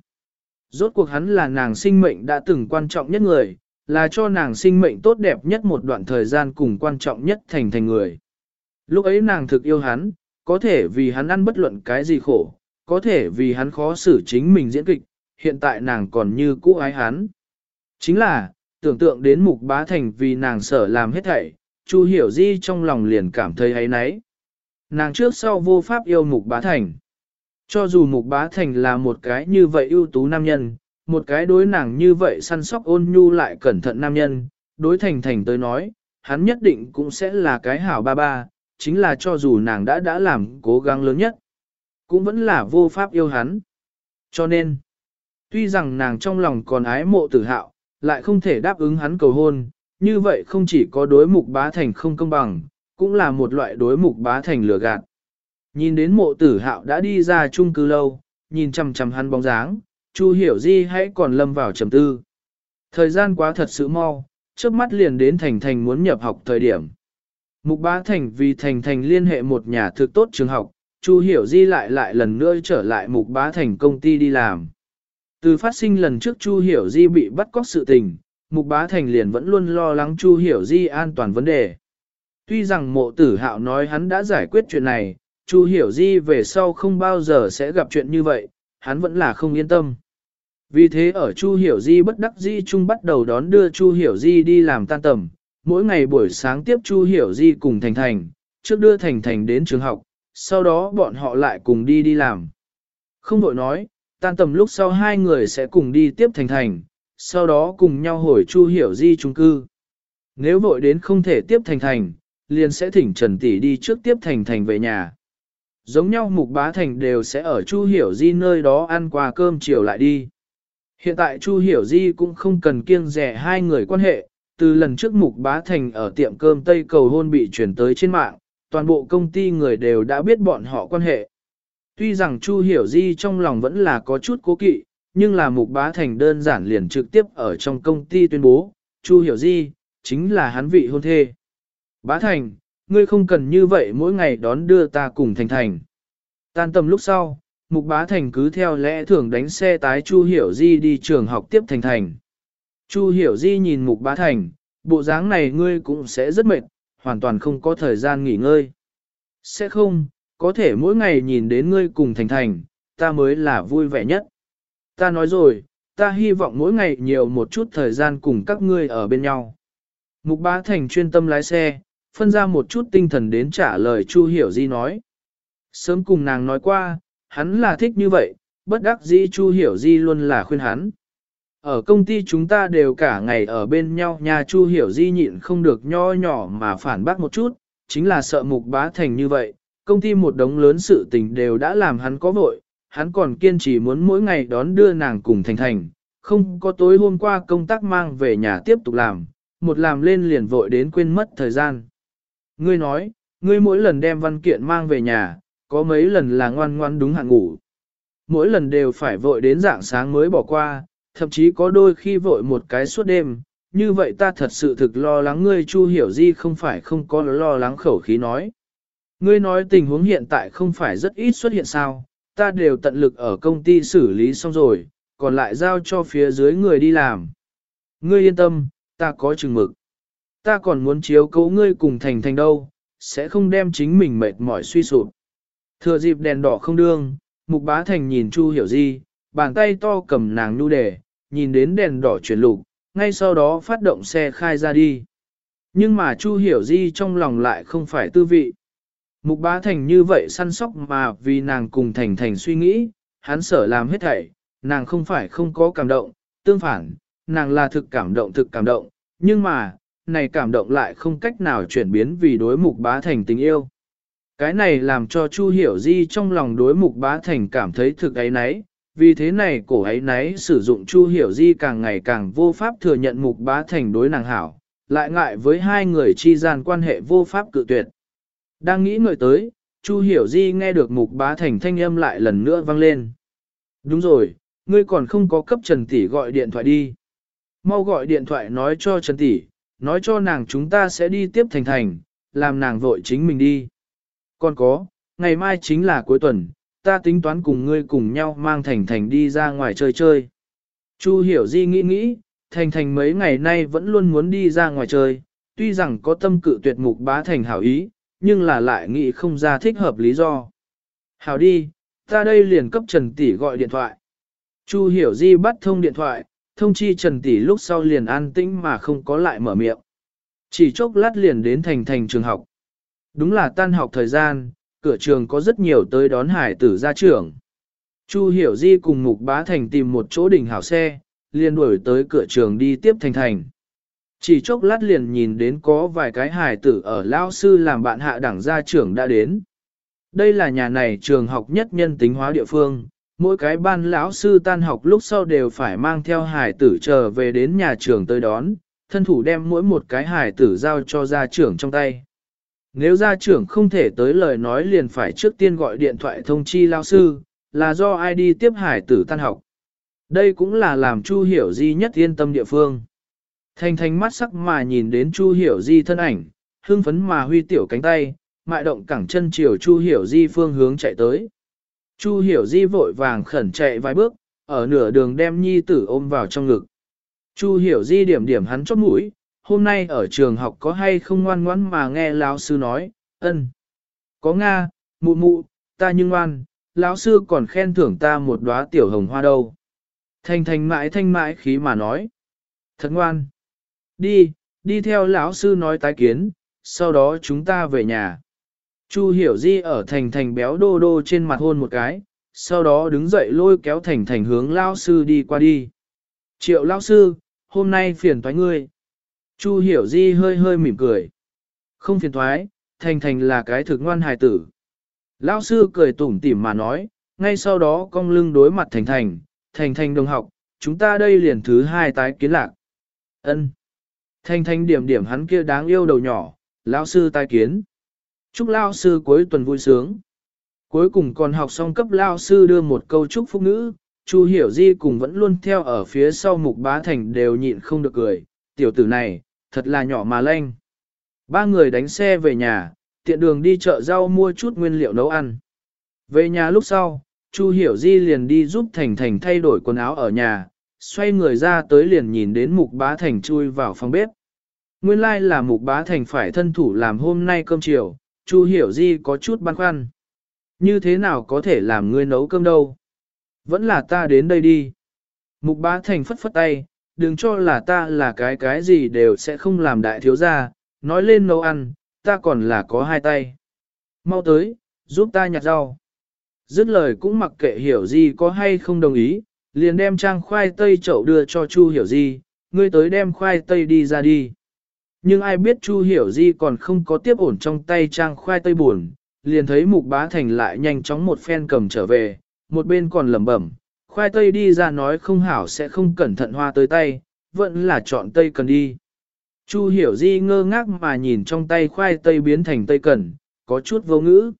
Rốt cuộc hắn là nàng sinh mệnh đã từng quan trọng nhất người, là cho nàng sinh mệnh tốt đẹp nhất một đoạn thời gian cùng quan trọng nhất thành thành người. Lúc ấy nàng thực yêu hắn, có thể vì hắn ăn bất luận cái gì khổ, có thể vì hắn khó xử chính mình diễn kịch, hiện tại nàng còn như cũ ái hắn. Chính là, tưởng tượng đến mục bá thành vì nàng sở làm hết thảy, Chu hiểu di trong lòng liền cảm thấy ấy nấy. Nàng trước sau vô pháp yêu mục bá thành. Cho dù mục bá thành là một cái như vậy ưu tú nam nhân, một cái đối nàng như vậy săn sóc ôn nhu lại cẩn thận nam nhân, đối thành thành tới nói, hắn nhất định cũng sẽ là cái hảo ba ba, chính là cho dù nàng đã đã làm cố gắng lớn nhất, cũng vẫn là vô pháp yêu hắn. Cho nên, tuy rằng nàng trong lòng còn ái mộ tử hạo, lại không thể đáp ứng hắn cầu hôn, Như vậy không chỉ có đối mục bá thành không công bằng, cũng là một loại đối mục bá thành lừa gạt. Nhìn đến mộ tử hạo đã đi ra chung cư lâu, nhìn chằm chằm hắn bóng dáng, Chu hiểu di hãy còn lâm vào trầm tư. Thời gian quá thật sự mau, trước mắt liền đến Thành Thành muốn nhập học thời điểm. Mục Bá Thành vì Thành Thành liên hệ một nhà thực tốt trường học, Chu Hiểu Di lại lại lần nữa trở lại Mục Bá Thành công ty đi làm. Từ phát sinh lần trước Chu Hiểu Di bị bắt cóc sự tình, Mục Bá Thành liền vẫn luôn lo lắng Chu Hiểu Di an toàn vấn đề. Tuy rằng mộ tử hạo nói hắn đã giải quyết chuyện này, Chu Hiểu Di về sau không bao giờ sẽ gặp chuyện như vậy, hắn vẫn là không yên tâm. Vì thế ở Chu Hiểu Di bất đắc di chung bắt đầu đón đưa Chu Hiểu Di đi làm tan tầm, mỗi ngày buổi sáng tiếp Chu Hiểu Di cùng Thành Thành, trước đưa Thành Thành đến trường học, sau đó bọn họ lại cùng đi đi làm. Không đội nói, tan tầm lúc sau hai người sẽ cùng đi tiếp Thành Thành, sau đó cùng nhau hồi Chu Hiểu Di trung cư. Nếu vội đến không thể tiếp Thành Thành, liền sẽ thỉnh Trần Tỷ đi trước tiếp Thành Thành về nhà. Giống nhau Mục Bá Thành đều sẽ ở Chu Hiểu Di nơi đó ăn qua cơm chiều lại đi. Hiện tại Chu Hiểu Di cũng không cần kiêng rẻ hai người quan hệ, từ lần trước Mục Bá Thành ở tiệm cơm Tây Cầu Hôn bị chuyển tới trên mạng, toàn bộ công ty người đều đã biết bọn họ quan hệ. Tuy rằng Chu Hiểu Di trong lòng vẫn là có chút cố kỵ, nhưng là Mục Bá Thành đơn giản liền trực tiếp ở trong công ty tuyên bố, Chu Hiểu Di, chính là hắn vị hôn thê. Bá Thành, ngươi không cần như vậy mỗi ngày đón đưa ta cùng Thành Thành. Tan tầm lúc sau, Mục Bá Thành cứ theo lẽ thường đánh xe tái Chu Hiểu Di đi trường học tiếp Thành Thành. Chu Hiểu Di nhìn Mục Bá Thành, bộ dáng này ngươi cũng sẽ rất mệt, hoàn toàn không có thời gian nghỉ ngơi. Sẽ không, có thể mỗi ngày nhìn đến ngươi cùng Thành Thành, ta mới là vui vẻ nhất. Ta nói rồi, ta hy vọng mỗi ngày nhiều một chút thời gian cùng các ngươi ở bên nhau. Mục Bá Thành chuyên tâm lái xe, phân ra một chút tinh thần đến trả lời Chu Hiểu Di nói. Sớm cùng nàng nói qua, hắn là thích như vậy, bất đắc dĩ Chu Hiểu Di luôn là khuyên hắn. Ở công ty chúng ta đều cả ngày ở bên nhau nhà Chu Hiểu Di nhịn không được nho nhỏ mà phản bác một chút, chính là sợ mục bá thành như vậy, công ty một đống lớn sự tình đều đã làm hắn có vội, hắn còn kiên trì muốn mỗi ngày đón đưa nàng cùng thành thành, không có tối hôm qua công tác mang về nhà tiếp tục làm, một làm lên liền vội đến quên mất thời gian. Ngươi nói, ngươi mỗi lần đem văn kiện mang về nhà, có mấy lần là ngoan ngoan đúng hạn ngủ. Mỗi lần đều phải vội đến dạng sáng mới bỏ qua, thậm chí có đôi khi vội một cái suốt đêm. Như vậy ta thật sự thực lo lắng ngươi Chu Hiểu Di không phải không có lo lắng khẩu khí nói. Ngươi nói tình huống hiện tại không phải rất ít xuất hiện sao, ta đều tận lực ở công ty xử lý xong rồi, còn lại giao cho phía dưới người đi làm. Ngươi yên tâm, ta có chừng mực. Ta còn muốn chiếu cố ngươi cùng thành thành đâu, sẽ không đem chính mình mệt mỏi suy sụp. Thừa dịp đèn đỏ không đương, Mục Bá Thành nhìn Chu Hiểu Di, bàn tay to cầm nàng nu đề, nhìn đến đèn đỏ chuyển lục, ngay sau đó phát động xe khai ra đi. Nhưng mà Chu Hiểu Di trong lòng lại không phải tư vị. Mục Bá Thành như vậy săn sóc mà vì nàng cùng Thành Thành suy nghĩ, hắn sở làm hết thảy, nàng không phải không có cảm động, tương phản, nàng là thực cảm động thực cảm động, nhưng mà, này cảm động lại không cách nào chuyển biến vì đối Mục Bá Thành tình yêu. Cái này làm cho Chu Hiểu Di trong lòng đối mục bá thành cảm thấy thực ấy nấy, vì thế này cổ ấy nấy sử dụng Chu Hiểu Di càng ngày càng vô pháp thừa nhận mục bá thành đối nàng hảo, lại ngại với hai người chi gian quan hệ vô pháp cự tuyệt. Đang nghĩ ngợi tới, Chu Hiểu Di nghe được mục bá thành thanh âm lại lần nữa vang lên. Đúng rồi, ngươi còn không có cấp Trần Tỷ gọi điện thoại đi. Mau gọi điện thoại nói cho Trần Tỷ, nói cho nàng chúng ta sẽ đi tiếp thành thành, làm nàng vội chính mình đi. Còn có, ngày mai chính là cuối tuần, ta tính toán cùng ngươi cùng nhau mang Thành Thành đi ra ngoài chơi chơi. Chu hiểu di nghĩ nghĩ, Thành Thành mấy ngày nay vẫn luôn muốn đi ra ngoài chơi, tuy rằng có tâm cự tuyệt mục bá thành hảo ý, nhưng là lại nghĩ không ra thích hợp lý do. Hảo đi, ta đây liền cấp Trần Tỷ gọi điện thoại. Chu hiểu di bắt thông điện thoại, thông chi Trần Tỷ lúc sau liền an tĩnh mà không có lại mở miệng. Chỉ chốc lát liền đến thành thành trường học. Đúng là tan học thời gian, cửa trường có rất nhiều tới đón hải tử ra trường. Chu Hiểu Di cùng Mục Bá Thành tìm một chỗ đỉnh hảo xe, liền đuổi tới cửa trường đi tiếp Thành Thành. Chỉ chốc lát liền nhìn đến có vài cái hài tử ở Lao Sư làm bạn hạ đẳng gia trưởng đã đến. Đây là nhà này trường học nhất nhân tính hóa địa phương, mỗi cái ban lão sư tan học lúc sau đều phải mang theo hài tử trở về đến nhà trường tới đón, thân thủ đem mỗi một cái hài tử giao cho gia trưởng trong tay. Nếu gia trưởng không thể tới lời nói liền phải trước tiên gọi điện thoại thông chi lao sư, là do ai đi tiếp hải tử tan học. Đây cũng là làm Chu Hiểu Di nhất yên tâm địa phương. Thanh thanh mắt sắc mà nhìn đến Chu Hiểu Di thân ảnh, hương phấn mà huy tiểu cánh tay, mại động cẳng chân chiều Chu Hiểu Di phương hướng chạy tới. Chu Hiểu Di vội vàng khẩn chạy vài bước, ở nửa đường đem nhi tử ôm vào trong ngực. Chu Hiểu Di điểm điểm hắn chót mũi, hôm nay ở trường học có hay không ngoan ngoãn mà nghe lão sư nói, ân. Có Nga, mụ mụ, ta nhưng ngoan, lão sư còn khen thưởng ta một đóa tiểu hồng hoa đâu. Thanh thanh mãi thanh mãi khí mà nói. Thật ngoan. Đi, đi theo lão sư nói tái kiến, sau đó chúng ta về nhà. Chu hiểu di ở thành thành béo đô đô trên mặt hôn một cái, sau đó đứng dậy lôi kéo thành thành hướng lão sư đi qua đi. Triệu lão sư, hôm nay phiền toái ngươi. Chu hiểu di hơi hơi mỉm cười. Không phiền thoái, thành thành là cái thực ngoan hài tử. Lão sư cười tủm tỉm mà nói, ngay sau đó cong lưng đối mặt thành thành, thành thành đồng học, chúng ta đây liền thứ hai tái kiến lạc. ân Thanh thanh điểm điểm hắn kia đáng yêu đầu nhỏ, lão sư tai kiến. Chúc lão sư cuối tuần vui sướng. Cuối cùng còn học xong cấp lão sư đưa một câu chúc phúc ngữ, Chu Hiểu Di cùng vẫn luôn theo ở phía sau mục bá thành đều nhịn không được cười, tiểu tử này, thật là nhỏ mà lanh. Ba người đánh xe về nhà, tiện đường đi chợ rau mua chút nguyên liệu nấu ăn. Về nhà lúc sau, Chu Hiểu Di liền đi giúp Thành Thành thay đổi quần áo ở nhà, xoay người ra tới liền nhìn đến Mục Bá Thành chui vào phòng bếp. Nguyên lai like là Mục Bá Thành phải thân thủ làm hôm nay cơm chiều, Chu Hiểu Di có chút băn khoăn. Như thế nào có thể làm ngươi nấu cơm đâu? Vẫn là ta đến đây đi. Mục Bá Thành phất phất tay, đừng cho là ta là cái cái gì đều sẽ không làm đại thiếu gia, nói lên nấu ăn, ta còn là có hai tay. Mau tới, giúp ta nhặt rau. Dứt lời cũng mặc kệ hiểu gì có hay không đồng ý, liền đem trang khoai tây chậu đưa cho Chu hiểu Di, ngươi tới đem khoai tây đi ra đi. Nhưng ai biết Chu hiểu Di còn không có tiếp ổn trong tay trang khoai tây buồn, liền thấy mục bá thành lại nhanh chóng một phen cầm trở về, một bên còn lẩm bẩm, khoai tây đi ra nói không hảo sẽ không cẩn thận hoa tới tay, vẫn là chọn tây cần đi. Chu hiểu di ngơ ngác mà nhìn trong tay khoai tây biến thành tây cần, có chút vô ngữ.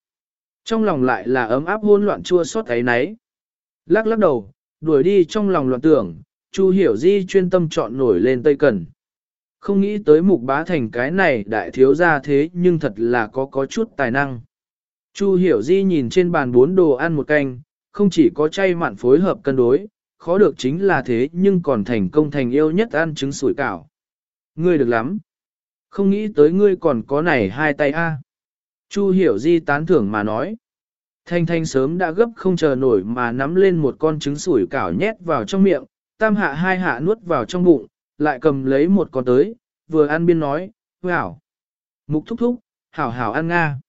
Trong lòng lại là ấm áp hôn loạn chua xót ấy nấy. Lắc lắc đầu, đuổi đi trong lòng loạn tưởng, Chu hiểu di chuyên tâm chọn nổi lên tây cần. Không nghĩ tới mục bá thành cái này đại thiếu ra thế nhưng thật là có có chút tài năng. Chu hiểu di nhìn trên bàn bốn đồ ăn một canh, không chỉ có chay mặn phối hợp cân đối, khó được chính là thế nhưng còn thành công thành yêu nhất ăn trứng sủi cảo. Ngươi được lắm. Không nghĩ tới ngươi còn có này hai tay a. Chu hiểu di tán thưởng mà nói. Thanh thanh sớm đã gấp không chờ nổi mà nắm lên một con trứng sủi cảo nhét vào trong miệng, tam hạ hai hạ nuốt vào trong bụng, lại cầm lấy một con tới, vừa ăn biên nói, hảo. Mục thúc thúc, hảo hảo ăn nga.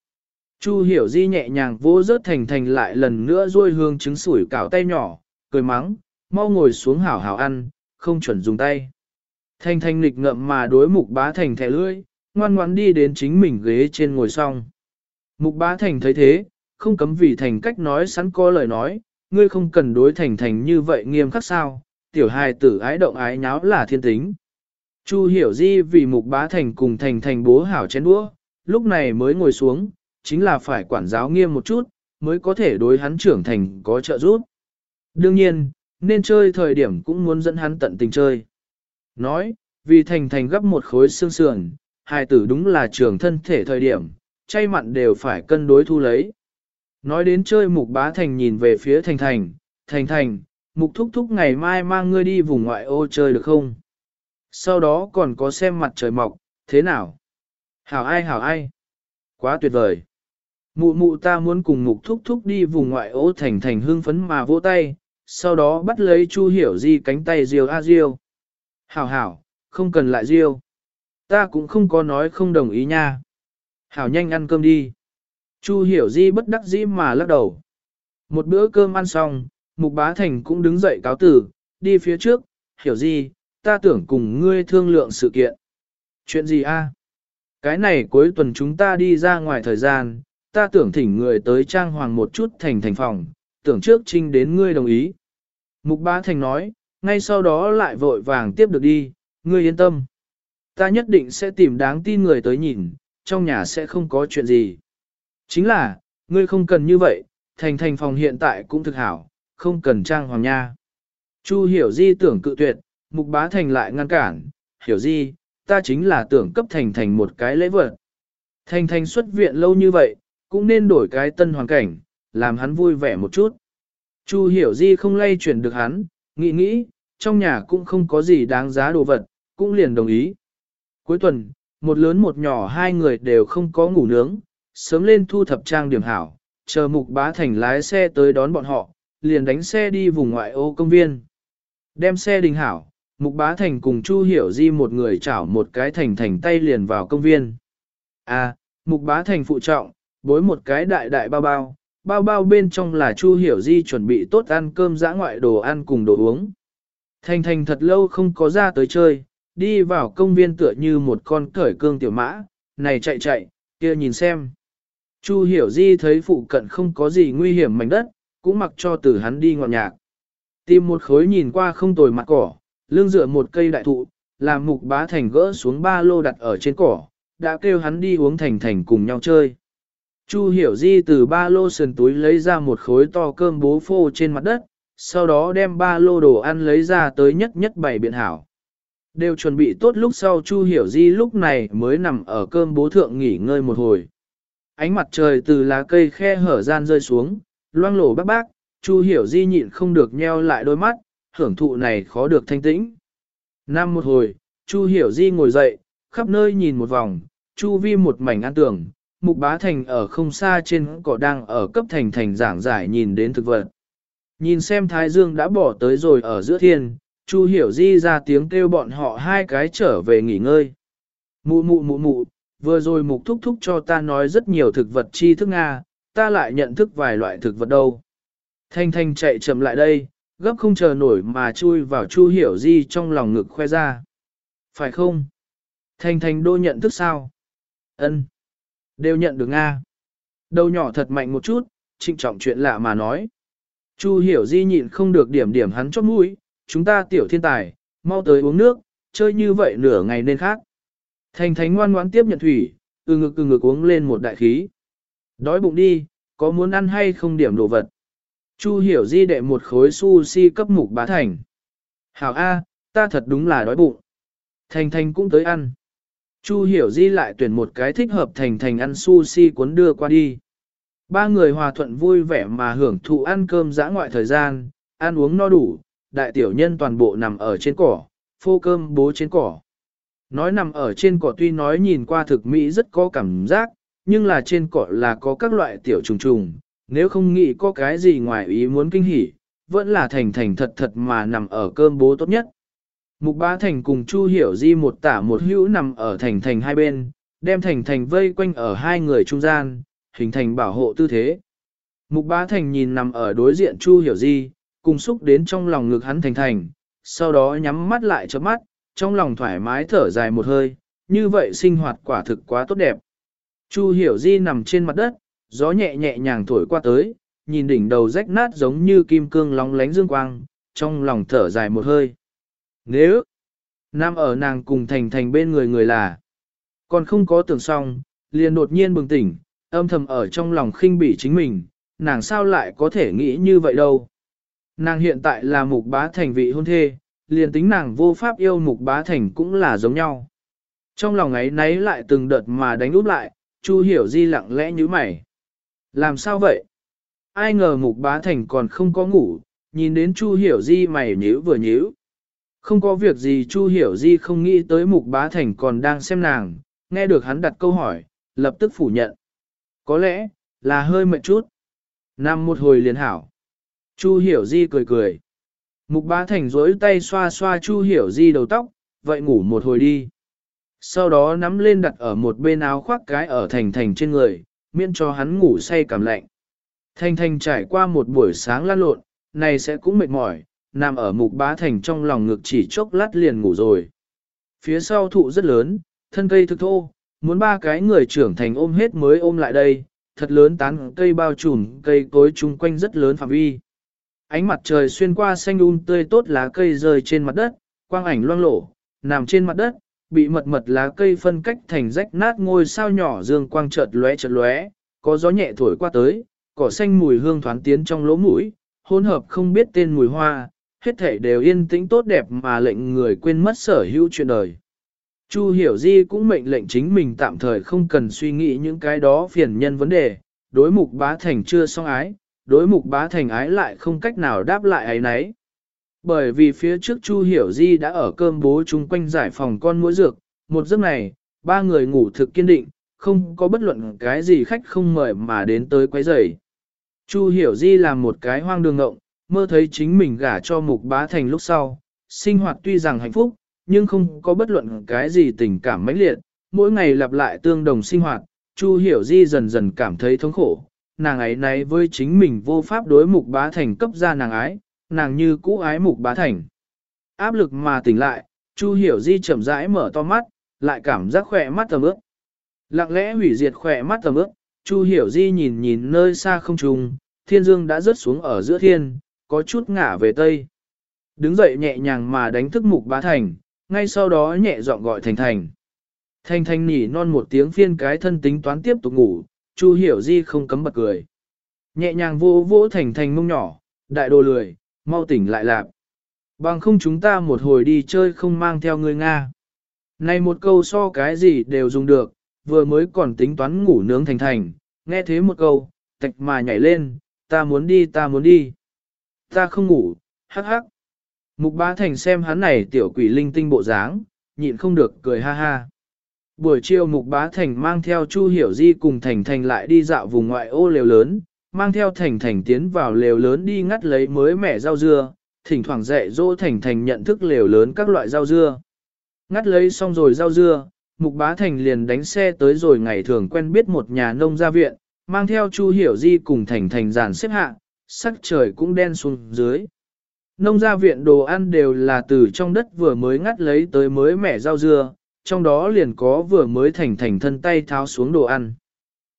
Chu hiểu di nhẹ nhàng vỗ rớt thành thành lại lần nữa ruôi hương trứng sủi cảo tay nhỏ, cười mắng, mau ngồi xuống hảo hảo ăn, không chuẩn dùng tay. Thanh thanh lịch ngậm mà đối mục bá thành thẻ lưỡi, ngoan ngoãn đi đến chính mình ghế trên ngồi xong. Mục bá thành thấy thế, không cấm vì thành cách nói sẵn có lời nói, ngươi không cần đối thành thành như vậy nghiêm khắc sao, tiểu hài tử ái động ái nháo là thiên tính. Chu hiểu di vì mục bá thành cùng thành thành bố hảo chén đũa, lúc này mới ngồi xuống, chính là phải quản giáo nghiêm một chút, mới có thể đối hắn trưởng thành có trợ giúp. Đương nhiên, nên chơi thời điểm cũng muốn dẫn hắn tận tình chơi. Nói, vì thành thành gấp một khối xương sườn, hài tử đúng là trường thân thể thời điểm, chay mặn đều phải cân đối thu lấy. Nói đến chơi mục bá thành nhìn về phía thành thành, thành thành, mục thúc thúc ngày mai mang ngươi đi vùng ngoại ô chơi được không? Sau đó còn có xem mặt trời mọc, thế nào? Hảo ai hảo ai? Quá tuyệt vời! Mụ mụ ta muốn cùng mục thúc thúc đi vùng ngoại ô thành thành hương phấn mà vỗ tay, sau đó bắt lấy Chu Hiểu Di cánh tay Diêu A Diêu. Hảo hảo, không cần lại Diêu. Ta cũng không có nói không đồng ý nha. Hảo nhanh ăn cơm đi. Chu Hiểu Di bất đắc dĩ mà lắc đầu. Một bữa cơm ăn xong, Mục Bá Thành cũng đứng dậy cáo tử, đi phía trước, Hiểu Di, ta tưởng cùng ngươi thương lượng sự kiện. Chuyện gì a? Cái này cuối tuần chúng ta đi ra ngoài thời gian, ta tưởng thỉnh người tới trang hoàng một chút thành thành phòng, tưởng trước trinh đến ngươi đồng ý. Mục Bá Thành nói, ngay sau đó lại vội vàng tiếp được đi, ngươi yên tâm. Ta nhất định sẽ tìm đáng tin người tới nhìn, trong nhà sẽ không có chuyện gì. Chính là, ngươi không cần như vậy, thành thành phòng hiện tại cũng thực hảo, không cần trang hoàng nha. Chu hiểu di tưởng cự tuyệt, mục bá thành lại ngăn cản, hiểu di, ta chính là tưởng cấp thành thành một cái lễ vật. Thành thành xuất viện lâu như vậy, cũng nên đổi cái tân hoàn cảnh, làm hắn vui vẻ một chút. Chu hiểu di không lay chuyển được hắn, nghĩ nghĩ, trong nhà cũng không có gì đáng giá đồ vật, cũng liền đồng ý. Cuối tuần, một lớn một nhỏ hai người đều không có ngủ nướng, sớm lên thu thập trang điểm hảo, chờ mục bá thành lái xe tới đón bọn họ, liền đánh xe đi vùng ngoại ô công viên. Đem xe đình hảo, mục bá thành cùng Chu Hiểu Di một người chảo một cái thành thành tay liền vào công viên. À, mục bá thành phụ trọng, bối một cái đại đại bao bao, bao bao bên trong là Chu Hiểu Di chuẩn bị tốt ăn cơm dã ngoại đồ ăn cùng đồ uống. Thành thành thật lâu không có ra tới chơi, đi vào công viên tựa như một con cởi cương tiểu mã, này chạy chạy, kia nhìn xem. Chu hiểu di thấy phụ cận không có gì nguy hiểm mảnh đất, cũng mặc cho tử hắn đi ngọn nhạc. Tìm một khối nhìn qua không tồi mặt cỏ, lưng dựa một cây đại thụ, làm mục bá thành gỡ xuống ba lô đặt ở trên cỏ, đã kêu hắn đi uống thành thành cùng nhau chơi. Chu hiểu di từ ba lô sườn túi lấy ra một khối to cơm bố phô trên mặt đất, sau đó đem ba lô đồ ăn lấy ra tới nhất nhất bảy biện hảo. Đều chuẩn bị tốt lúc sau Chu Hiểu Di lúc này mới nằm ở cơm bố thượng nghỉ ngơi một hồi. Ánh mặt trời từ lá cây khe hở gian rơi xuống, loang lổ bác bác, Chu Hiểu Di nhịn không được nheo lại đôi mắt, hưởng thụ này khó được thanh tĩnh. Năm một hồi, Chu Hiểu Di ngồi dậy, khắp nơi nhìn một vòng, Chu vi một mảnh an tưởng, Mục Bá Thành ở không xa trên cỏ đang ở cấp thành thành giảng giải nhìn đến thực vật. Nhìn xem Thái Dương đã bỏ tới rồi ở giữa thiên, Chu Hiểu Di ra tiếng kêu bọn họ hai cái trở về nghỉ ngơi. Mụ mụ mụ mụ, vừa rồi mục thúc thúc cho ta nói rất nhiều thực vật chi thức Nga, ta lại nhận thức vài loại thực vật đâu. Thanh Thanh chạy chậm lại đây, gấp không chờ nổi mà chui vào Chu Hiểu Di trong lòng ngực khoe ra. Phải không? Thanh Thanh đô nhận thức sao? Ân, Đều nhận được Nga. Đầu nhỏ thật mạnh một chút, trịnh trọng chuyện lạ mà nói. Chu Hiểu Di nhịn không được điểm điểm hắn chót mũi, chúng ta tiểu thiên tài, mau tới uống nước, chơi như vậy nửa ngày nên khác. Thành thánh ngoan ngoãn tiếp nhận thủy, từ ngực từ ngực uống lên một đại khí. Đói bụng đi, có muốn ăn hay không điểm đồ vật. Chu hiểu di đệ một khối sushi cấp mục bá thành. Hảo A, ta thật đúng là đói bụng. Thành thành cũng tới ăn. Chu hiểu di lại tuyển một cái thích hợp thành thành ăn sushi cuốn đưa qua đi. Ba người hòa thuận vui vẻ mà hưởng thụ ăn cơm dã ngoại thời gian, ăn uống no đủ, đại tiểu nhân toàn bộ nằm ở trên cỏ, phô cơm bố trên cỏ. Nói nằm ở trên cỏ tuy nói nhìn qua thực mỹ rất có cảm giác, nhưng là trên cỏ là có các loại tiểu trùng trùng, nếu không nghĩ có cái gì ngoài ý muốn kinh hỉ, vẫn là thành thành thật thật mà nằm ở cơm bố tốt nhất. Mục bá thành cùng Chu hiểu di một tả một hữu nằm ở thành thành hai bên, đem thành thành vây quanh ở hai người trung gian, hình thành bảo hộ tư thế. Mục bá thành nhìn nằm ở đối diện Chu hiểu di, cùng xúc đến trong lòng ngực hắn thành thành, sau đó nhắm mắt lại chớp mắt, trong lòng thoải mái thở dài một hơi, như vậy sinh hoạt quả thực quá tốt đẹp. Chu hiểu di nằm trên mặt đất, gió nhẹ nhẹ nhàng thổi qua tới, nhìn đỉnh đầu rách nát giống như kim cương lóng lánh dương quang, trong lòng thở dài một hơi. Nếu, nam ở nàng cùng thành thành bên người người là, còn không có tưởng xong, liền đột nhiên bừng tỉnh, âm thầm ở trong lòng khinh bỉ chính mình, nàng sao lại có thể nghĩ như vậy đâu. Nàng hiện tại là mục bá thành vị hôn thê, liền tính nàng vô pháp yêu mục bá thành cũng là giống nhau. Trong lòng ấy nấy lại từng đợt mà đánh úp lại, Chu hiểu di lặng lẽ như mày. Làm sao vậy? Ai ngờ mục bá thành còn không có ngủ, nhìn đến Chu hiểu di mày nhíu vừa nhíu. Không có việc gì Chu hiểu di không nghĩ tới mục bá thành còn đang xem nàng, nghe được hắn đặt câu hỏi, lập tức phủ nhận. Có lẽ, là hơi mệt chút. Nằm một hồi liền hảo. Chu hiểu di cười cười. Mục bá thành rỗi tay xoa xoa chu hiểu di đầu tóc, vậy ngủ một hồi đi. Sau đó nắm lên đặt ở một bên áo khoác cái ở thành thành trên người, miễn cho hắn ngủ say cảm lạnh. Thành thành trải qua một buổi sáng lăn lộn, này sẽ cũng mệt mỏi, nằm ở mục bá thành trong lòng ngực chỉ chốc lát liền ngủ rồi. Phía sau thụ rất lớn, thân cây thực thô, muốn ba cái người trưởng thành ôm hết mới ôm lại đây, thật lớn tán cây bao trùm cây cối chung quanh rất lớn phạm vi. Ánh mặt trời xuyên qua xanh um tươi tốt lá cây rơi trên mặt đất, quang ảnh loang lổ, nằm trên mặt đất, bị mật mật lá cây phân cách thành rách nát ngôi sao nhỏ dương quang chợt lóe chợt lóe, có gió nhẹ thổi qua tới, cỏ xanh mùi hương thoáng tiến trong lỗ mũi, hỗn hợp không biết tên mùi hoa, hết thảy đều yên tĩnh tốt đẹp mà lệnh người quên mất sở hữu chuyện đời. Chu Hiểu Di cũng mệnh lệnh chính mình tạm thời không cần suy nghĩ những cái đó phiền nhân vấn đề, đối mục bá thành chưa xong ái, đối mục bá thành ái lại không cách nào đáp lại ấy nấy. Bởi vì phía trước Chu Hiểu Di đã ở cơm bố chung quanh giải phòng con mũi dược, một giấc này, ba người ngủ thực kiên định, không có bất luận cái gì khách không mời mà đến tới quấy rầy. Chu Hiểu Di làm một cái hoang đường ngộng, mơ thấy chính mình gả cho mục bá thành lúc sau, sinh hoạt tuy rằng hạnh phúc, nhưng không có bất luận cái gì tình cảm mãnh liệt, mỗi ngày lặp lại tương đồng sinh hoạt, Chu Hiểu Di dần dần cảm thấy thống khổ, nàng ấy nấy với chính mình vô pháp đối mục bá thành cấp ra nàng ái, nàng như cũ ái mục bá thành. Áp lực mà tỉnh lại, Chu Hiểu Di chậm rãi mở to mắt, lại cảm giác khỏe mắt tầm ướp. Lặng lẽ hủy diệt khỏe mắt tầm ướp, Chu Hiểu Di nhìn nhìn nơi xa không trùng, thiên dương đã rớt xuống ở giữa thiên, có chút ngả về tây. Đứng dậy nhẹ nhàng mà đánh thức mục bá thành, ngay sau đó nhẹ giọng gọi Thành Thành. Thanh Thanh nỉ non một tiếng phiên cái thân tính toán tiếp tục ngủ, Chu Hiểu Di không cấm bật cười. Nhẹ nhàng vô vỗ Thành Thành mông nhỏ, đại đồ lười, mau tỉnh lại lạp. Bằng không chúng ta một hồi đi chơi không mang theo người Nga. Này một câu so cái gì đều dùng được, vừa mới còn tính toán ngủ nướng Thành Thành, nghe thế một câu, tạch mà nhảy lên, ta muốn đi ta muốn đi. Ta không ngủ, hắc hắc. Mục bá thành xem hắn này tiểu quỷ linh tinh bộ dáng, nhịn không được cười ha ha. Buổi chiều mục bá thành mang theo Chu Hiểu Di cùng Thành Thành lại đi dạo vùng ngoại ô lều lớn, mang theo Thành Thành tiến vào lều lớn đi ngắt lấy mới mẻ rau dưa, thỉnh thoảng dạy dỗ Thành Thành nhận thức lều lớn các loại rau dưa. Ngắt lấy xong rồi rau dưa, mục bá thành liền đánh xe tới rồi ngày thường quen biết một nhà nông gia viện, mang theo Chu Hiểu Di cùng Thành Thành giàn xếp hạ, sắc trời cũng đen xuống dưới. Nông gia viện đồ ăn đều là từ trong đất vừa mới ngắt lấy tới mới mẻ rau dưa, trong đó liền có vừa mới thành thành thân tay tháo xuống đồ ăn.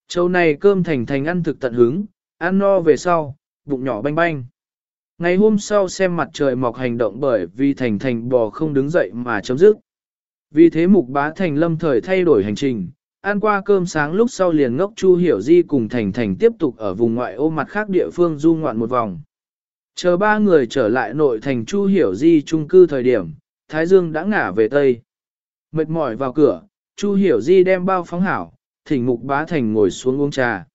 Châu này cơm thành thành ăn thực tận hứng, ăn no về sau, bụng nhỏ banh banh. Ngày hôm sau xem mặt trời mọc hành động bởi vì thành thành bò không đứng dậy mà chấm dứt. Vì thế mục bá thành lâm thời thay đổi hành trình, ăn qua cơm sáng lúc sau liền ngốc Chu Hiểu Di cùng Thành Thành tiếp tục ở vùng ngoại ô mặt khác địa phương du ngoạn một vòng. Chờ ba người trở lại nội thành Chu Hiểu Di trung cư thời điểm, Thái Dương đã ngả về Tây. Mệt mỏi vào cửa, Chu Hiểu Di đem bao phóng hảo, thỉnh Mục Bá Thành ngồi xuống uống trà.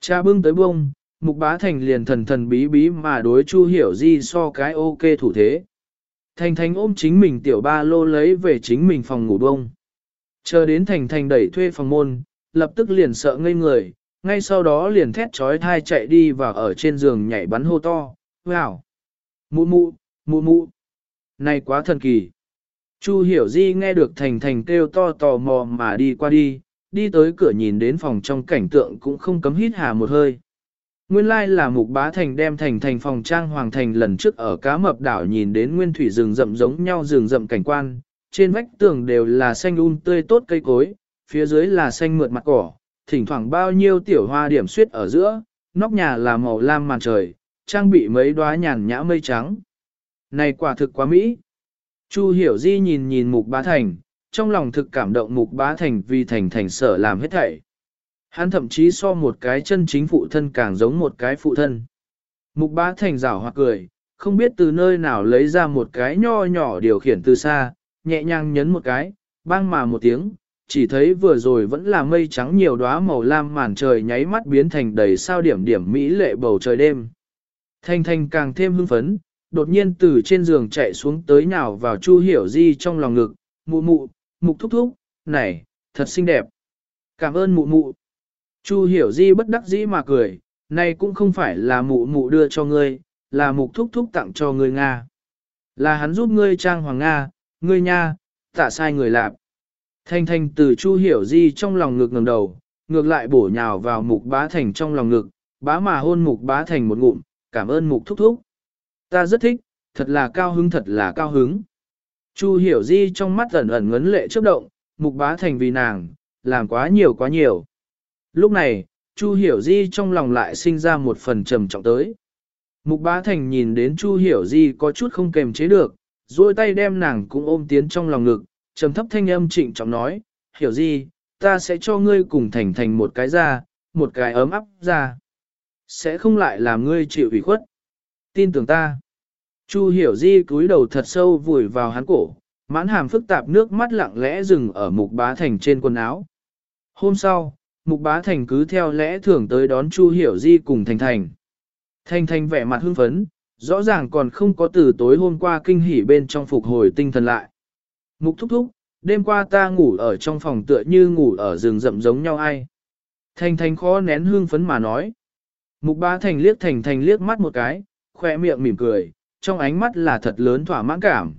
Trà bưng tới bông, Mục Bá Thành liền thần thần bí bí mà đối Chu Hiểu Di so cái ok thủ thế. Thành Thành ôm chính mình tiểu ba lô lấy về chính mình phòng ngủ bông. Chờ đến Thành Thành đẩy thuê phòng môn, lập tức liền sợ ngây người, ngay sau đó liền thét trói thai chạy đi và ở trên giường nhảy bắn hô to, wow, mụ mụ, mụ mụ, này quá thần kỳ. Chu hiểu di nghe được thành thành kêu to tò mò mà đi qua đi, đi tới cửa nhìn đến phòng trong cảnh tượng cũng không cấm hít hà một hơi. Nguyên lai là mục bá thành đem thành thành phòng trang hoàng thành lần trước ở cá mập đảo nhìn đến nguyên thủy rừng rậm giống nhau rừng rậm cảnh quan, trên vách tường đều là xanh un um tươi tốt cây cối, phía dưới là xanh mượt mặt cỏ, thỉnh thoảng bao nhiêu tiểu hoa điểm suyết ở giữa, nóc nhà là màu lam màn trời, trang bị mấy đóa nhàn nhã mây trắng. Này quả thực quá mỹ. Chu hiểu di nhìn nhìn mục bá thành, trong lòng thực cảm động mục bá thành vì thành thành sở làm hết thảy. Hắn thậm chí so một cái chân chính phụ thân càng giống một cái phụ thân. Mục bá thành rảo hoặc cười, không biết từ nơi nào lấy ra một cái nho nhỏ điều khiển từ xa, nhẹ nhàng nhấn một cái, bang mà một tiếng, chỉ thấy vừa rồi vẫn là mây trắng nhiều đóa màu lam màn trời nháy mắt biến thành đầy sao điểm điểm mỹ lệ bầu trời đêm. Thanh thanh càng thêm hưng phấn, đột nhiên từ trên giường chạy xuống tới nào vào Chu Hiểu Di trong lòng ngực, mụ mụ, mục thúc thúc, này, thật xinh đẹp. Cảm ơn mụ mụ. Chu Hiểu Di bất đắc dĩ mà cười, này cũng không phải là mụ mụ đưa cho ngươi, là mục thúc thúc tặng cho ngươi Nga. Là hắn giúp ngươi trang hoàng Nga, ngươi nha, tạ sai người lạp. Thanh thanh từ Chu Hiểu Di trong lòng ngực ngẩng đầu, ngược lại bổ nhào vào mục bá thành trong lòng ngực, bá mà hôn mục bá thành một ngụm, cảm ơn mục thúc thúc. Ta rất thích, thật là cao hứng thật là cao hứng. Chu hiểu di trong mắt ẩn ẩn ngấn lệ chớp động, mục bá thành vì nàng, làm quá nhiều quá nhiều. Lúc này, Chu hiểu di trong lòng lại sinh ra một phần trầm trọng tới. Mục bá thành nhìn đến Chu hiểu di có chút không kềm chế được, duỗi tay đem nàng cũng ôm tiến trong lòng ngực, trầm thấp thanh âm trịnh trọng nói, hiểu Di, ta sẽ cho ngươi cùng thành thành một cái ra, một cái ấm áp ra. Sẽ không lại làm ngươi chịu ủy khuất. Tin tưởng ta. Chu hiểu di cúi đầu thật sâu vùi vào hắn cổ, mãn hàm phức tạp nước mắt lặng lẽ dừng ở mục bá thành trên quần áo. Hôm sau, mục bá thành cứ theo lẽ thường tới đón Chu hiểu di cùng thành thành. Thành thành vẻ mặt hưng phấn, rõ ràng còn không có từ tối hôm qua kinh hỉ bên trong phục hồi tinh thần lại. Mục thúc thúc, đêm qua ta ngủ ở trong phòng tựa như ngủ ở rừng rậm giống nhau ai. Thành thành khó nén hương phấn mà nói. Mục bá thành liếc thành thành liếc mắt một cái, khoe miệng mỉm cười, trong ánh mắt là thật lớn thỏa mãn cảm.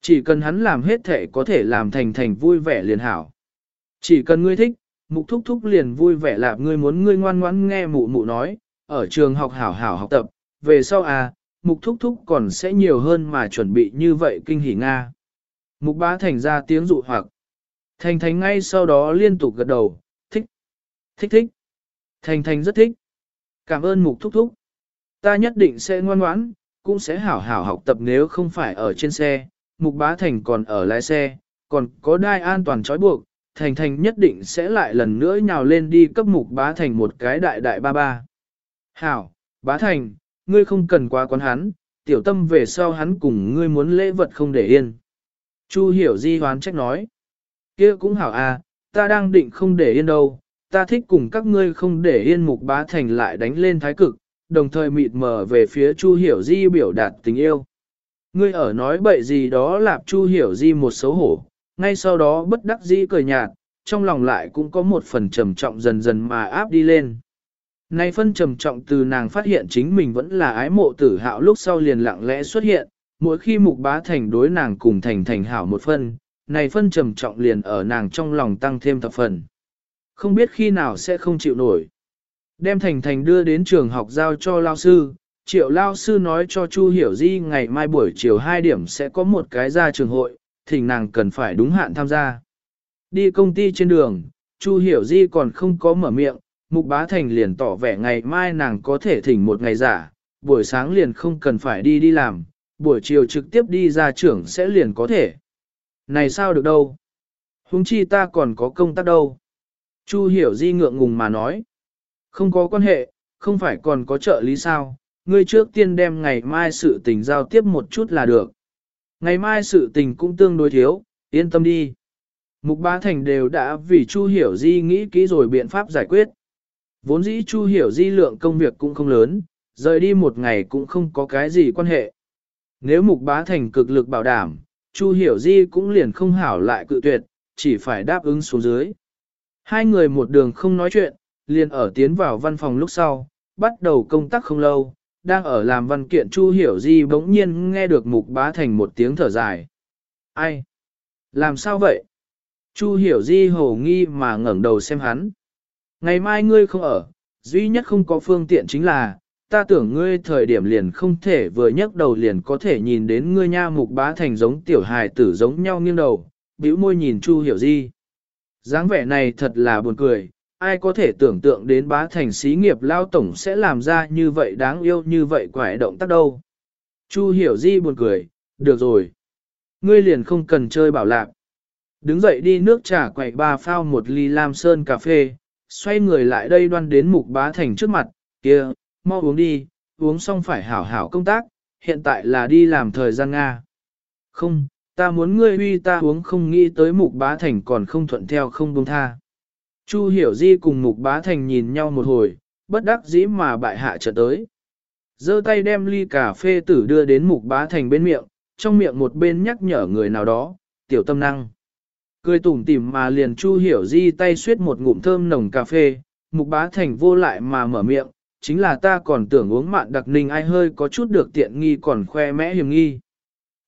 Chỉ cần hắn làm hết thể có thể làm thành thành vui vẻ liền hảo. Chỉ cần ngươi thích, mục thúc thúc liền vui vẻ lạp ngươi muốn ngươi ngoan ngoãn nghe mụ mụ nói, ở trường học hảo hảo học tập, về sau à, mục thúc thúc còn sẽ nhiều hơn mà chuẩn bị như vậy kinh hỉ Nga. Mục bá thành ra tiếng dụ hoặc. Thành thành ngay sau đó liên tục gật đầu, thích, thích thích. Thành thành rất thích. Cảm ơn mục thúc thúc. Ta nhất định sẽ ngoan ngoãn, cũng sẽ hảo hảo học tập nếu không phải ở trên xe, mục bá thành còn ở lái xe, còn có đai an toàn trói buộc, thành thành nhất định sẽ lại lần nữa nhào lên đi cấp mục bá thành một cái đại đại ba ba. Hảo, bá thành, ngươi không cần quá quán hắn, tiểu tâm về sau hắn cùng ngươi muốn lễ vật không để yên. Chu hiểu di hoán trách nói. kia cũng hảo à, ta đang định không để yên đâu, ta thích cùng các ngươi không để yên mục bá thành lại đánh lên thái cực, đồng thời mịt mờ về phía Chu hiểu di biểu đạt tình yêu. Ngươi ở nói bậy gì đó lạp Chu hiểu di một xấu hổ, ngay sau đó bất đắc dĩ cười nhạt, trong lòng lại cũng có một phần trầm trọng dần dần mà áp đi lên. Nay phân trầm trọng từ nàng phát hiện chính mình vẫn là ái mộ tử hạo lúc sau liền lặng lẽ xuất hiện, mỗi khi mục bá thành đối nàng cùng thành thành hảo một phân, này phân trầm trọng liền ở nàng trong lòng tăng thêm thập phần. Không biết khi nào sẽ không chịu nổi. Đem thành thành đưa đến trường học giao cho lao sư, triệu lao sư nói cho Chu Hiểu Di ngày mai buổi chiều 2 điểm sẽ có một cái ra trường hội, thỉnh nàng cần phải đúng hạn tham gia. Đi công ty trên đường, Chu Hiểu Di còn không có mở miệng, Mục Bá Thành liền tỏ vẻ ngày mai nàng có thể thỉnh một ngày giả, buổi sáng liền không cần phải đi đi làm, buổi chiều trực tiếp đi ra trưởng sẽ liền có thể. Này sao được đâu? Hùng chi ta còn có công tác đâu? Chu Hiểu Di ngượng ngùng mà nói. Không có quan hệ, không phải còn có trợ lý sao, ngươi trước tiên đem ngày mai sự tình giao tiếp một chút là được. Ngày mai sự tình cũng tương đối thiếu, yên tâm đi. Mục Bá Thành đều đã vì Chu Hiểu Di nghĩ kỹ rồi biện pháp giải quyết. Vốn dĩ Chu Hiểu Di lượng công việc cũng không lớn, rời đi một ngày cũng không có cái gì quan hệ. Nếu Mục Bá Thành cực lực bảo đảm, Chu Hiểu Di cũng liền không hảo lại cự tuyệt, chỉ phải đáp ứng xuống dưới. Hai người một đường không nói chuyện, liền ở tiến vào văn phòng lúc sau, bắt đầu công tác không lâu, đang ở làm văn kiện Chu Hiểu Di bỗng nhiên nghe được Mục Bá Thành một tiếng thở dài. Ai? Làm sao vậy? Chu Hiểu Di hồ nghi mà ngẩng đầu xem hắn. Ngày mai ngươi không ở, duy nhất không có phương tiện chính là, ta tưởng ngươi thời điểm liền không thể vừa nhấc đầu liền có thể nhìn đến ngươi nha Mục Bá Thành giống tiểu hài tử giống nhau nghiêng đầu, bĩu môi nhìn Chu Hiểu Di. dáng vẻ này thật là buồn cười, ai có thể tưởng tượng đến bá thành xí nghiệp lao tổng sẽ làm ra như vậy đáng yêu như vậy quải động tác đâu. Chu hiểu di buồn cười, được rồi. Ngươi liền không cần chơi bảo lạc. Đứng dậy đi nước trà quậy ba phao một ly lam sơn cà phê, xoay người lại đây đoan đến mục bá thành trước mặt, kia, mau uống đi, uống xong phải hảo hảo công tác, hiện tại là đi làm thời gian Nga. Không, ta muốn ngươi huy ta uống không nghĩ tới mục bá thành còn không thuận theo không buông tha. Chu hiểu di cùng mục bá thành nhìn nhau một hồi, bất đắc dĩ mà bại hạ trở tới. giơ tay đem ly cà phê tử đưa đến mục bá thành bên miệng, trong miệng một bên nhắc nhở người nào đó, tiểu tâm năng. Cười tủm tỉm mà liền chu hiểu di tay suýt một ngụm thơm nồng cà phê, mục bá thành vô lại mà mở miệng, chính là ta còn tưởng uống mạn đặc ninh ai hơi có chút được tiện nghi còn khoe mẽ hiểm nghi.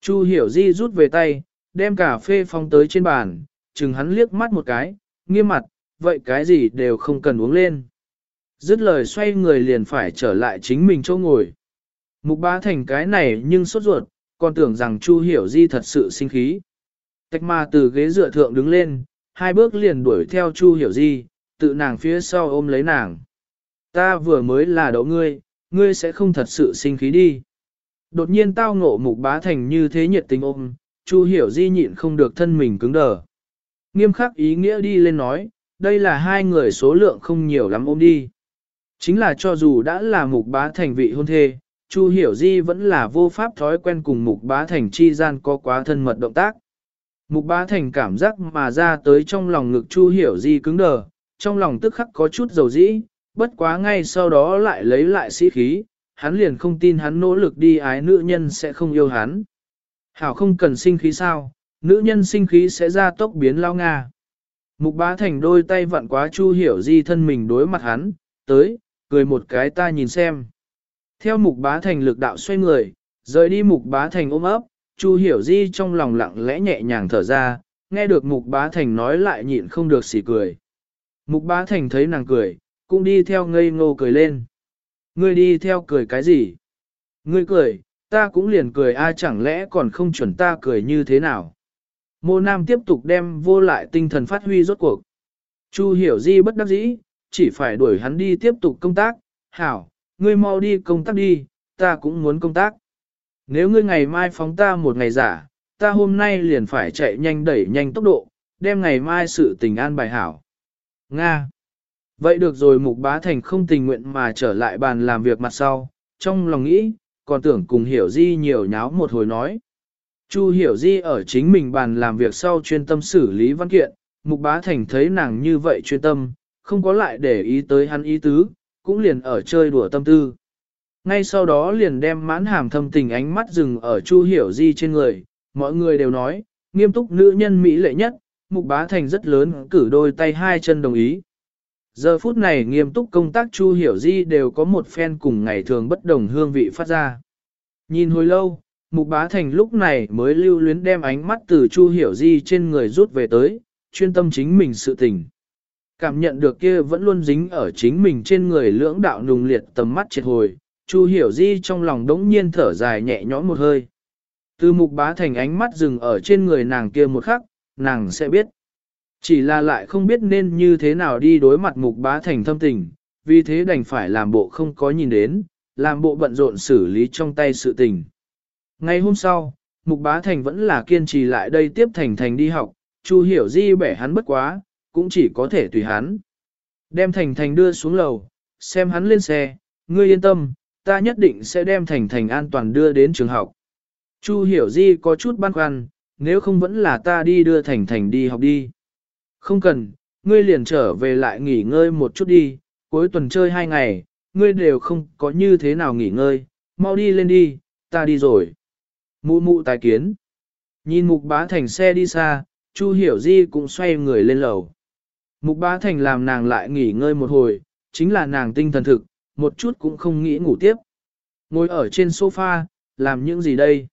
Chu hiểu di rút về tay, đem cà phê phong tới trên bàn, chừng hắn liếc mắt một cái, nghiêm mặt, vậy cái gì đều không cần uống lên. Dứt lời xoay người liền phải trở lại chính mình chỗ ngồi. Mục bá thành cái này nhưng sốt ruột, còn tưởng rằng Chu Hiểu Di thật sự sinh khí. Tạch ma từ ghế dựa thượng đứng lên, hai bước liền đuổi theo Chu Hiểu Di, tự nàng phía sau ôm lấy nàng. Ta vừa mới là đậu ngươi, ngươi sẽ không thật sự sinh khí đi. Đột nhiên tao ngộ mục bá thành như thế nhiệt tình ôm, Chu hiểu di nhịn không được thân mình cứng đờ. Nghiêm khắc ý nghĩa đi lên nói, đây là hai người số lượng không nhiều lắm ôm đi. Chính là cho dù đã là mục bá thành vị hôn thê, Chu hiểu di vẫn là vô pháp thói quen cùng mục bá thành chi gian có quá thân mật động tác. Mục bá thành cảm giác mà ra tới trong lòng ngực Chu hiểu di cứng đờ, trong lòng tức khắc có chút dầu dĩ, bất quá ngay sau đó lại lấy lại sĩ khí, hắn liền không tin hắn nỗ lực đi ái nữ nhân sẽ không yêu hắn. Hảo không cần sinh khí sao, nữ nhân sinh khí sẽ ra tốc biến lao Nga. Mục bá thành đôi tay vặn quá chu hiểu di thân mình đối mặt hắn, tới, cười một cái ta nhìn xem. Theo mục bá thành lực đạo xoay người, rời đi mục bá thành ôm ấp, chu hiểu di trong lòng lặng lẽ nhẹ nhàng thở ra, nghe được mục bá thành nói lại nhịn không được xỉ cười. Mục bá thành thấy nàng cười, cũng đi theo ngây ngô cười lên. Ngươi đi theo cười cái gì? Ngươi cười, ta cũng liền cười a chẳng lẽ còn không chuẩn ta cười như thế nào? Mô Nam tiếp tục đem vô lại tinh thần phát huy rốt cuộc. Chu hiểu di bất đắc dĩ, chỉ phải đuổi hắn đi tiếp tục công tác. Hảo, ngươi mau đi công tác đi, ta cũng muốn công tác. Nếu ngươi ngày mai phóng ta một ngày giả, ta hôm nay liền phải chạy nhanh đẩy nhanh tốc độ, đem ngày mai sự tình an bài hảo. Nga. Vậy được rồi Mục Bá Thành không tình nguyện mà trở lại bàn làm việc mặt sau, trong lòng nghĩ, còn tưởng cùng Hiểu Di nhiều nháo một hồi nói. Chu Hiểu Di ở chính mình bàn làm việc sau chuyên tâm xử lý văn kiện, Mục Bá Thành thấy nàng như vậy chuyên tâm, không có lại để ý tới hắn ý tứ, cũng liền ở chơi đùa tâm tư. Ngay sau đó liền đem mãn hàm thâm tình ánh mắt dừng ở Chu Hiểu Di trên người, mọi người đều nói, nghiêm túc nữ nhân Mỹ lệ nhất, Mục Bá Thành rất lớn cử đôi tay hai chân đồng ý. Giờ phút này nghiêm túc công tác Chu Hiểu Di đều có một phen cùng ngày thường bất đồng hương vị phát ra. Nhìn hồi lâu, Mục Bá Thành lúc này mới lưu luyến đem ánh mắt từ Chu Hiểu Di trên người rút về tới, chuyên tâm chính mình sự tình. Cảm nhận được kia vẫn luôn dính ở chính mình trên người lưỡng đạo nùng liệt tầm mắt triệt hồi, Chu Hiểu Di trong lòng đống nhiên thở dài nhẹ nhõm một hơi. Từ Mục Bá Thành ánh mắt dừng ở trên người nàng kia một khắc, nàng sẽ biết. Chỉ là lại không biết nên như thế nào đi đối mặt mục bá thành thâm tình, vì thế đành phải làm bộ không có nhìn đến, làm bộ bận rộn xử lý trong tay sự tình. Ngày hôm sau, mục bá thành vẫn là kiên trì lại đây tiếp thành thành đi học, Chu hiểu di bẻ hắn bất quá, cũng chỉ có thể tùy hắn. Đem thành thành đưa xuống lầu, xem hắn lên xe, ngươi yên tâm, ta nhất định sẽ đem thành thành an toàn đưa đến trường học. Chu hiểu di có chút băn khoăn, nếu không vẫn là ta đi đưa thành thành đi học đi. Không cần, ngươi liền trở về lại nghỉ ngơi một chút đi, cuối tuần chơi hai ngày, ngươi đều không có như thế nào nghỉ ngơi, mau đi lên đi, ta đi rồi. Mụ mụ tài kiến. Nhìn mục bá thành xe đi xa, Chu hiểu di cũng xoay người lên lầu. Mục bá thành làm nàng lại nghỉ ngơi một hồi, chính là nàng tinh thần thực, một chút cũng không nghĩ ngủ tiếp. Ngồi ở trên sofa, làm những gì đây?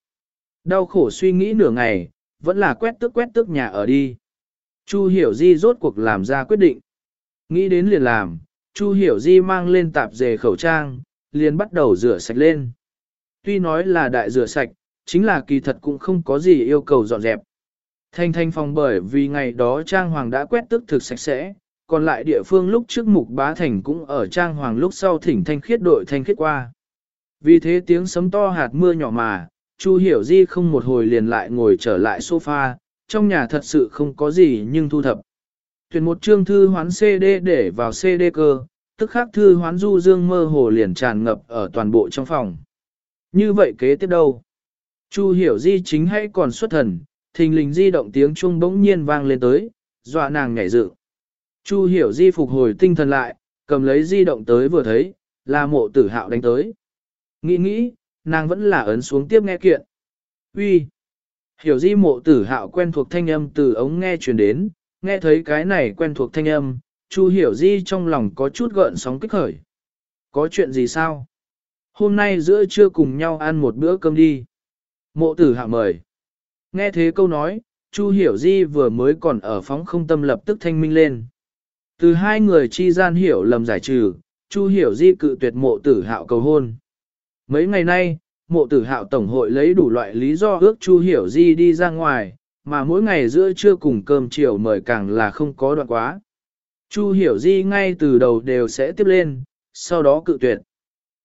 Đau khổ suy nghĩ nửa ngày, vẫn là quét tước quét tước nhà ở đi. Chu Hiểu Di rốt cuộc làm ra quyết định. Nghĩ đến liền làm, Chu Hiểu Di mang lên tạp dề khẩu trang, liền bắt đầu rửa sạch lên. Tuy nói là đại rửa sạch, chính là kỳ thật cũng không có gì yêu cầu dọn dẹp. Thanh thanh phòng bởi vì ngày đó Trang Hoàng đã quét tức thực sạch sẽ, còn lại địa phương lúc trước mục bá thành cũng ở Trang Hoàng lúc sau thỉnh thanh khiết đội thanh khiết qua. Vì thế tiếng sấm to hạt mưa nhỏ mà, Chu Hiểu Di không một hồi liền lại ngồi trở lại sofa, trong nhà thật sự không có gì nhưng thu thập. Tuyển một chương thư hoán CD để vào CD cơ, tức khắc thư hoán du dương mơ hồ liền tràn ngập ở toàn bộ trong phòng. Như vậy kế tiếp đâu? Chu hiểu di chính hay còn xuất thần, thình lình di động tiếng chuông bỗng nhiên vang lên tới, dọa nàng nhảy dựng. Chu hiểu di phục hồi tinh thần lại, cầm lấy di động tới vừa thấy, là mộ tử hạo đánh tới. Nghĩ nghĩ, nàng vẫn là ấn xuống tiếp nghe kiện. Uy, Hiểu di mộ tử hạo quen thuộc thanh âm từ ống nghe truyền đến, nghe thấy cái này quen thuộc thanh âm, Chu hiểu di trong lòng có chút gợn sóng kích khởi. Có chuyện gì sao? Hôm nay giữa trưa cùng nhau ăn một bữa cơm đi. Mộ tử hạo mời. Nghe thế câu nói, Chu hiểu di vừa mới còn ở phóng không tâm lập tức thanh minh lên. Từ hai người chi gian hiểu lầm giải trừ, Chu hiểu di cự tuyệt mộ tử hạo cầu hôn. Mấy ngày nay, mộ tử hạo tổng hội lấy đủ loại lý do ước Chu Hiểu Di đi ra ngoài, mà mỗi ngày giữa trưa cùng cơm chiều mời càng là không có đoạn quá. Chu Hiểu Di ngay từ đầu đều sẽ tiếp lên, sau đó cự tuyệt.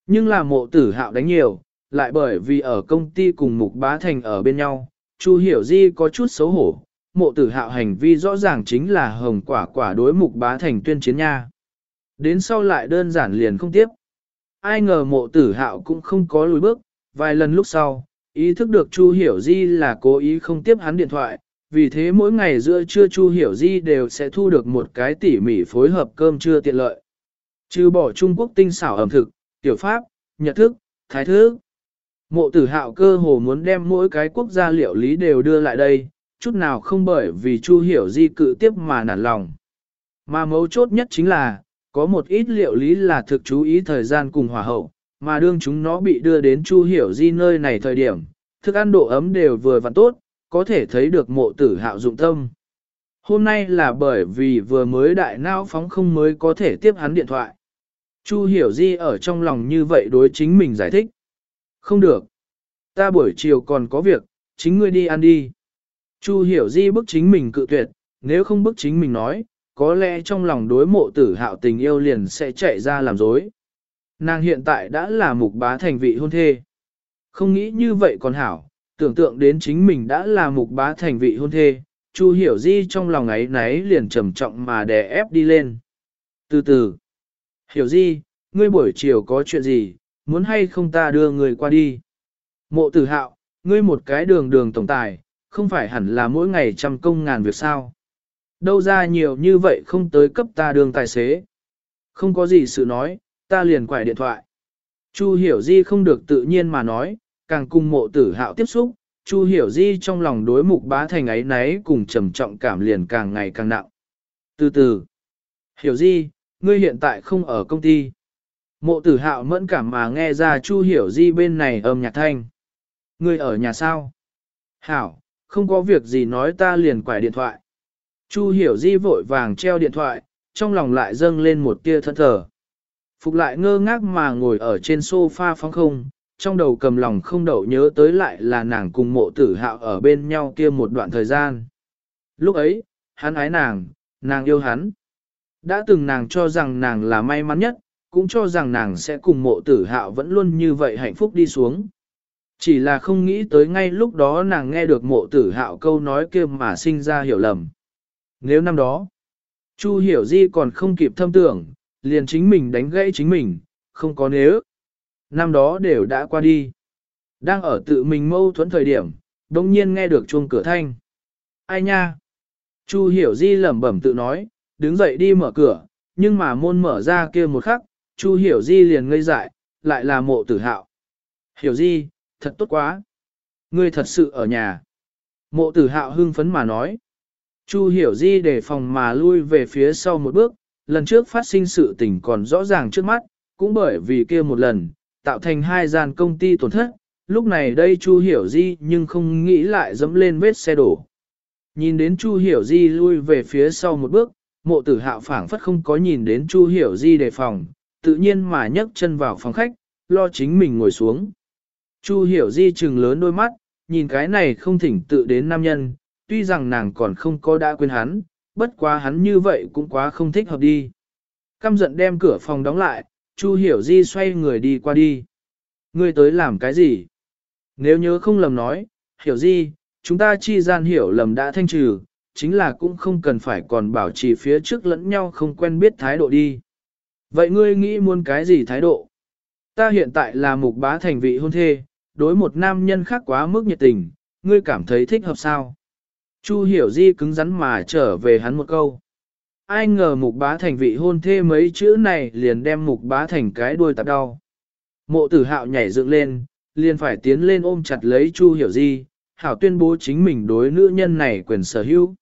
Nhưng là mộ tử hạo đánh nhiều, lại bởi vì ở công ty cùng Mục Bá Thành ở bên nhau, Chu Hiểu Di có chút xấu hổ, mộ tử hạo hành vi rõ ràng chính là hồng quả quả đối mục bá thành tuyên chiến nha. Đến sau lại đơn giản liền không tiếp. Ai ngờ mộ tử hạo cũng không có lùi bước, vài lần lúc sau, ý thức được Chu Hiểu Di là cố ý không tiếp hắn điện thoại, vì thế mỗi ngày giữa trưa Chu Hiểu Di đều sẽ thu được một cái tỉ mỉ phối hợp cơm trưa tiện lợi. Trừ bỏ Trung Quốc tinh xảo ẩm thực, tiểu pháp, nhật thức, thái thức. Mộ tử hạo cơ hồ muốn đem mỗi cái quốc gia liệu lý đều đưa lại đây, chút nào không bởi vì Chu Hiểu Di cự tiếp mà nản lòng. Mà mấu chốt nhất chính là, có một ít liệu lý là thực chú ý thời gian cùng hòa hậu, mà đương chúng nó bị đưa đến Chu Hiểu Di nơi này thời điểm, thức ăn độ ấm đều vừa vặn tốt, có thể thấy được mộ tử hạo dụng tâm. Hôm nay là bởi vì vừa mới đại não phóng không mới có thể tiếp hắn điện thoại. Chu hiểu di ở trong lòng như vậy đối chính mình giải thích. Không được. Ta buổi chiều còn có việc, chính ngươi đi ăn đi. Chu hiểu di bức chính mình cự tuyệt, nếu không bức chính mình nói, có lẽ trong lòng đối mộ tử hạo tình yêu liền sẽ chạy ra làm dối. Nàng hiện tại đã là mục bá thành vị hôn thê. Không nghĩ như vậy còn hảo, tưởng tượng đến chính mình đã là mục bá thành vị hôn thê, Chu hiểu di trong lòng ấy náy liền trầm trọng mà đè ép đi lên. Từ từ, hiểu di, ngươi buổi chiều có chuyện gì, muốn hay không ta đưa người qua đi. Mộ tử hạo, ngươi một cái đường đường tổng tài, không phải hẳn là mỗi ngày trăm công ngàn việc sao. Đâu ra nhiều như vậy không tới cấp ta đường tài xế. Không có gì sự nói, ta liền quải điện thoại. Chu hiểu di không được tự nhiên mà nói, càng cùng mộ tử hạo tiếp xúc, Chu hiểu di trong lòng đối mục bá thành ấy náy cùng trầm trọng cảm liền càng ngày càng nặng. Từ từ, hiểu di, ngươi hiện tại không ở công ty. Mộ tử hạo mẫn cảm mà nghe ra Chu hiểu di bên này âm nhạc thanh. Ngươi ở nhà sao? Hảo, không có việc gì nói ta liền quải điện thoại. Chu hiểu di vội vàng treo điện thoại, trong lòng lại dâng lên một tia thân thờ. Phục lại ngơ ngác mà ngồi ở trên sofa phóng không, trong đầu cầm lòng không đậu nhớ tới lại là nàng cùng mộ tử hạo ở bên nhau kia một đoạn thời gian. Lúc ấy, hắn ái nàng, nàng yêu hắn. Đã từng nàng cho rằng nàng là may mắn nhất, cũng cho rằng nàng sẽ cùng mộ tử hạo vẫn luôn như vậy hạnh phúc đi xuống. Chỉ là không nghĩ tới ngay lúc đó nàng nghe được mộ tử hạo câu nói kia mà sinh ra hiểu lầm. Nếu năm đó, Chu hiểu di còn không kịp thâm tưởng, liền chính mình đánh gãy chính mình, không có nếu. Năm đó đều đã qua đi. Đang ở tự mình mâu thuẫn thời điểm, đồng nhiên nghe được chuông cửa thanh. Ai nha? Chu hiểu di lẩm bẩm tự nói, đứng dậy đi mở cửa, nhưng mà môn mở ra kia một khắc, Chu hiểu di liền ngây dại, lại là mộ tử hạo. Hiểu di, thật tốt quá. Ngươi thật sự ở nhà. Mộ tử hạo hưng phấn mà nói. Chu hiểu di để phòng mà lui về phía sau một bước, lần trước phát sinh sự tình còn rõ ràng trước mắt, cũng bởi vì kia một lần, tạo thành hai gian công ty tổn thất, lúc này đây Chu Hiểu Di nhưng không nghĩ lại dẫm lên vết xe đổ. Nhìn đến Chu Hiểu Di lui về phía sau một bước, mộ tử hạo phảng phất không có nhìn đến Chu Hiểu Di đề phòng, tự nhiên mà nhấc chân vào phòng khách, lo chính mình ngồi xuống. Chu Hiểu Di trừng lớn đôi mắt, nhìn cái này không thỉnh tự đến nam nhân, tuy rằng nàng còn không có đã quên hắn, bất quá hắn như vậy cũng quá không thích hợp đi. Căm giận đem cửa phòng đóng lại, Chu Hiểu Di xoay người đi qua đi. Ngươi tới làm cái gì? Nếu nhớ không lầm nói, Hiểu Di, chúng ta chi gian hiểu lầm đã thanh trừ, chính là cũng không cần phải còn bảo trì phía trước lẫn nhau không quen biết thái độ đi. Vậy ngươi nghĩ muốn cái gì thái độ? Ta hiện tại là mục bá thành vị hôn thê, đối một nam nhân khác quá mức nhiệt tình, ngươi cảm thấy thích hợp sao? Chu hiểu di cứng rắn mà trở về hắn một câu ai ngờ mục bá thành vị hôn thê mấy chữ này liền đem mục bá thành cái đuôi tạp đau. Mộ tử hạo nhảy dựng lên, liền phải tiến lên ôm chặt lấy Chu Hiểu Di, hảo tuyên bố chính mình đối nữ nhân này quyền sở hữu.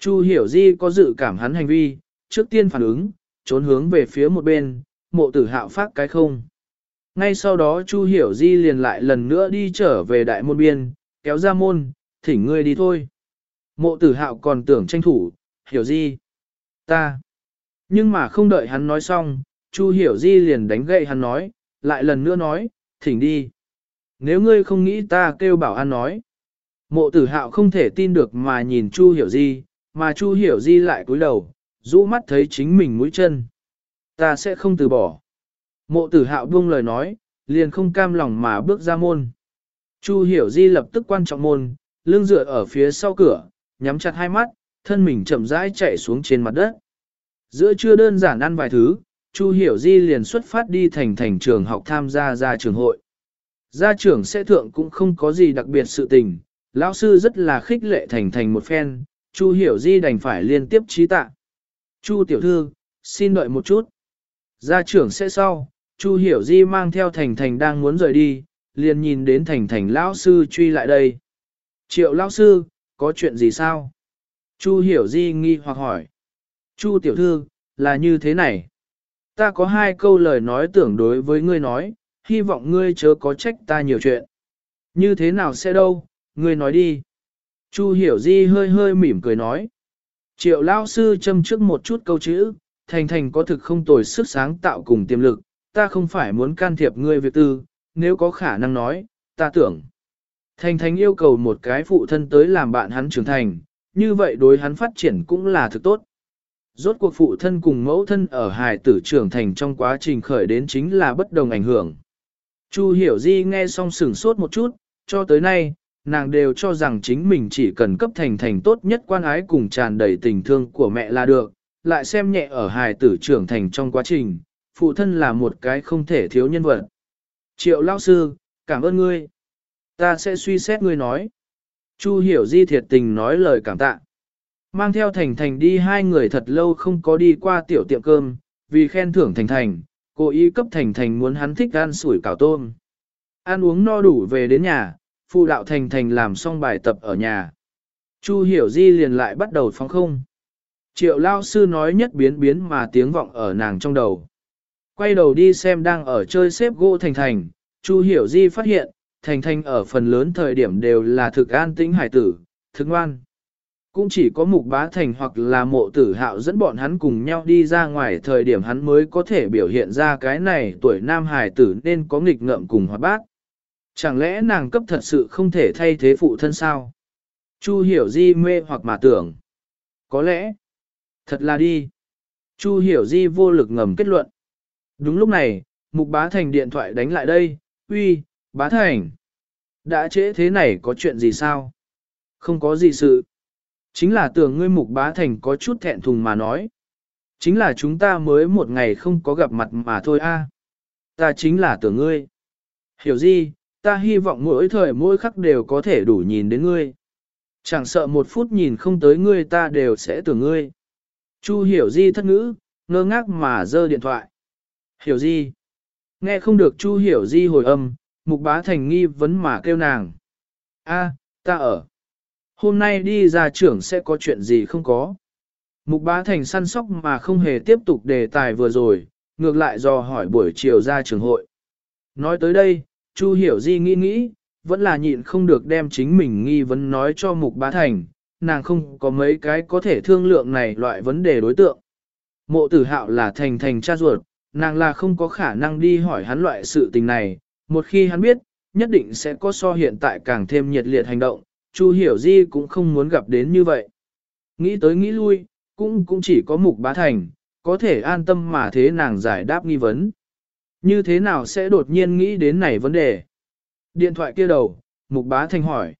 Chu Hiểu Di có dự cảm hắn hành vi, trước tiên phản ứng, trốn hướng về phía một bên, mộ tử hạo phát cái không. Ngay sau đó Chu Hiểu Di liền lại lần nữa đi trở về đại môn biên, kéo ra môn, thỉnh ngươi đi thôi. Mộ tử hạo còn tưởng tranh thủ, Hiểu Di. Ta. Nhưng mà không đợi hắn nói xong, Chu Hiểu Di liền đánh gậy hắn nói, lại lần nữa nói, thỉnh đi. Nếu ngươi không nghĩ ta kêu bảo an nói. Mộ tử hạo không thể tin được mà nhìn Chu Hiểu Di, mà Chu Hiểu Di lại cúi đầu, rũ mắt thấy chính mình mũi chân. Ta sẽ không từ bỏ. Mộ tử hạo buông lời nói, liền không cam lòng mà bước ra môn. Chu Hiểu Di lập tức quan trọng môn, lưng dựa ở phía sau cửa, nhắm chặt hai mắt, thân mình chậm rãi chạy xuống trên mặt đất. Giữa trưa đơn giản ăn vài thứ, Chu Hiểu Di liền xuất phát đi thành thành trường học tham gia ra trường hội. Gia trưởng sẽ thượng cũng không có gì đặc biệt sự tình, lão sư rất là khích lệ thành thành một phen, Chu Hiểu Di đành phải liên tiếp trí tạ. Chu tiểu thư, xin đợi một chút. Gia trưởng sẽ sau, Chu Hiểu Di mang theo Thành Thành đang muốn rời đi, liền nhìn đến Thành Thành lão sư truy lại đây. Triệu lão sư, có chuyện gì sao? Chu Hiểu Di nghi hoặc hỏi. Chu tiểu thư, là như thế này. Ta có hai câu lời nói tưởng đối với ngươi nói, hy vọng ngươi chớ có trách ta nhiều chuyện. Như thế nào sẽ đâu, ngươi nói đi. Chu Hiểu Di hơi hơi mỉm cười nói. Triệu lão sư châm trước một chút câu chữ, Thành Thành có thực không tồi sức sáng tạo cùng tiềm lực, ta không phải muốn can thiệp ngươi việc tư, nếu có khả năng nói, ta tưởng. Thành Thành yêu cầu một cái phụ thân tới làm bạn hắn trưởng thành, như vậy đối hắn phát triển cũng là thực tốt. Rốt cuộc phụ thân cùng mẫu thân ở hài tử trưởng thành trong quá trình khởi đến chính là bất đồng ảnh hưởng. Chu Hiểu Di nghe xong sửng sốt một chút, cho tới nay, nàng đều cho rằng chính mình chỉ cần cấp thành thành tốt nhất quan ái cùng tràn đầy tình thương của mẹ là được, lại xem nhẹ ở hài tử trưởng thành trong quá trình, phụ thân là một cái không thể thiếu nhân vật. Triệu lao sư, cảm ơn ngươi. Ta sẽ suy xét ngươi nói. Chu hiểu di thiệt tình nói lời cảm tạ. Mang theo Thành Thành đi hai người thật lâu không có đi qua tiểu tiệm cơm, vì khen thưởng Thành Thành, cô ý cấp Thành Thành muốn hắn thích ăn sủi cảo tôm. Ăn uống no đủ về đến nhà, phụ đạo Thành Thành làm xong bài tập ở nhà. Chu hiểu di liền lại bắt đầu phóng không. Triệu lao sư nói nhất biến biến mà tiếng vọng ở nàng trong đầu. Quay đầu đi xem đang ở chơi xếp gỗ Thành Thành, Chu hiểu di phát hiện, Thành Thành ở phần lớn thời điểm đều là thực an tĩnh hải tử, thực ngoan. Cũng chỉ có mục bá thành hoặc là mộ tử hạo dẫn bọn hắn cùng nhau đi ra ngoài thời điểm hắn mới có thể biểu hiện ra cái này tuổi nam Hải tử nên có nghịch ngợm cùng hoạt bát. Chẳng lẽ nàng cấp thật sự không thể thay thế phụ thân sao? Chu hiểu di mê hoặc mà tưởng. Có lẽ, thật là đi. Chu hiểu di vô lực ngầm kết luận. Đúng lúc này, mục bá thành điện thoại đánh lại đây, uy, bá thành. Đã trễ thế này có chuyện gì sao? Không có gì sự. Chính là tưởng ngươi mục bá thành có chút thẹn thùng mà nói. Chính là chúng ta mới một ngày không có gặp mặt mà thôi a. Ta chính là tưởng ngươi. Hiểu gì, ta hy vọng mỗi thời mỗi khắc đều có thể đủ nhìn đến ngươi. Chẳng sợ một phút nhìn không tới ngươi ta đều sẽ tưởng ngươi. Chu hiểu di thất ngữ, ngơ ngác mà giơ điện thoại. Hiểu di. Nghe không được Chu hiểu di hồi âm, mục bá thành nghi vấn mà kêu nàng. a ta ở. Hôm nay đi ra trưởng sẽ có chuyện gì không có. Mục bá thành săn sóc mà không hề tiếp tục đề tài vừa rồi, ngược lại dò hỏi buổi chiều ra trường hội. Nói tới đây, Chu hiểu di nghĩ nghĩ, vẫn là nhịn không được đem chính mình nghi vấn nói cho mục bá thành, nàng không có mấy cái có thể thương lượng này loại vấn đề đối tượng. Mộ tử hạo là thành thành cha ruột, nàng là không có khả năng đi hỏi hắn loại sự tình này, một khi hắn biết, nhất định sẽ có so hiện tại càng thêm nhiệt liệt hành động, Chu Hiểu Di cũng không muốn gặp đến như vậy. Nghĩ tới nghĩ lui, cũng cũng chỉ có mục bá thành, có thể an tâm mà thế nàng giải đáp nghi vấn. Như thế nào sẽ đột nhiên nghĩ đến này vấn đề? Điện thoại kia đầu, mục bá thành hỏi.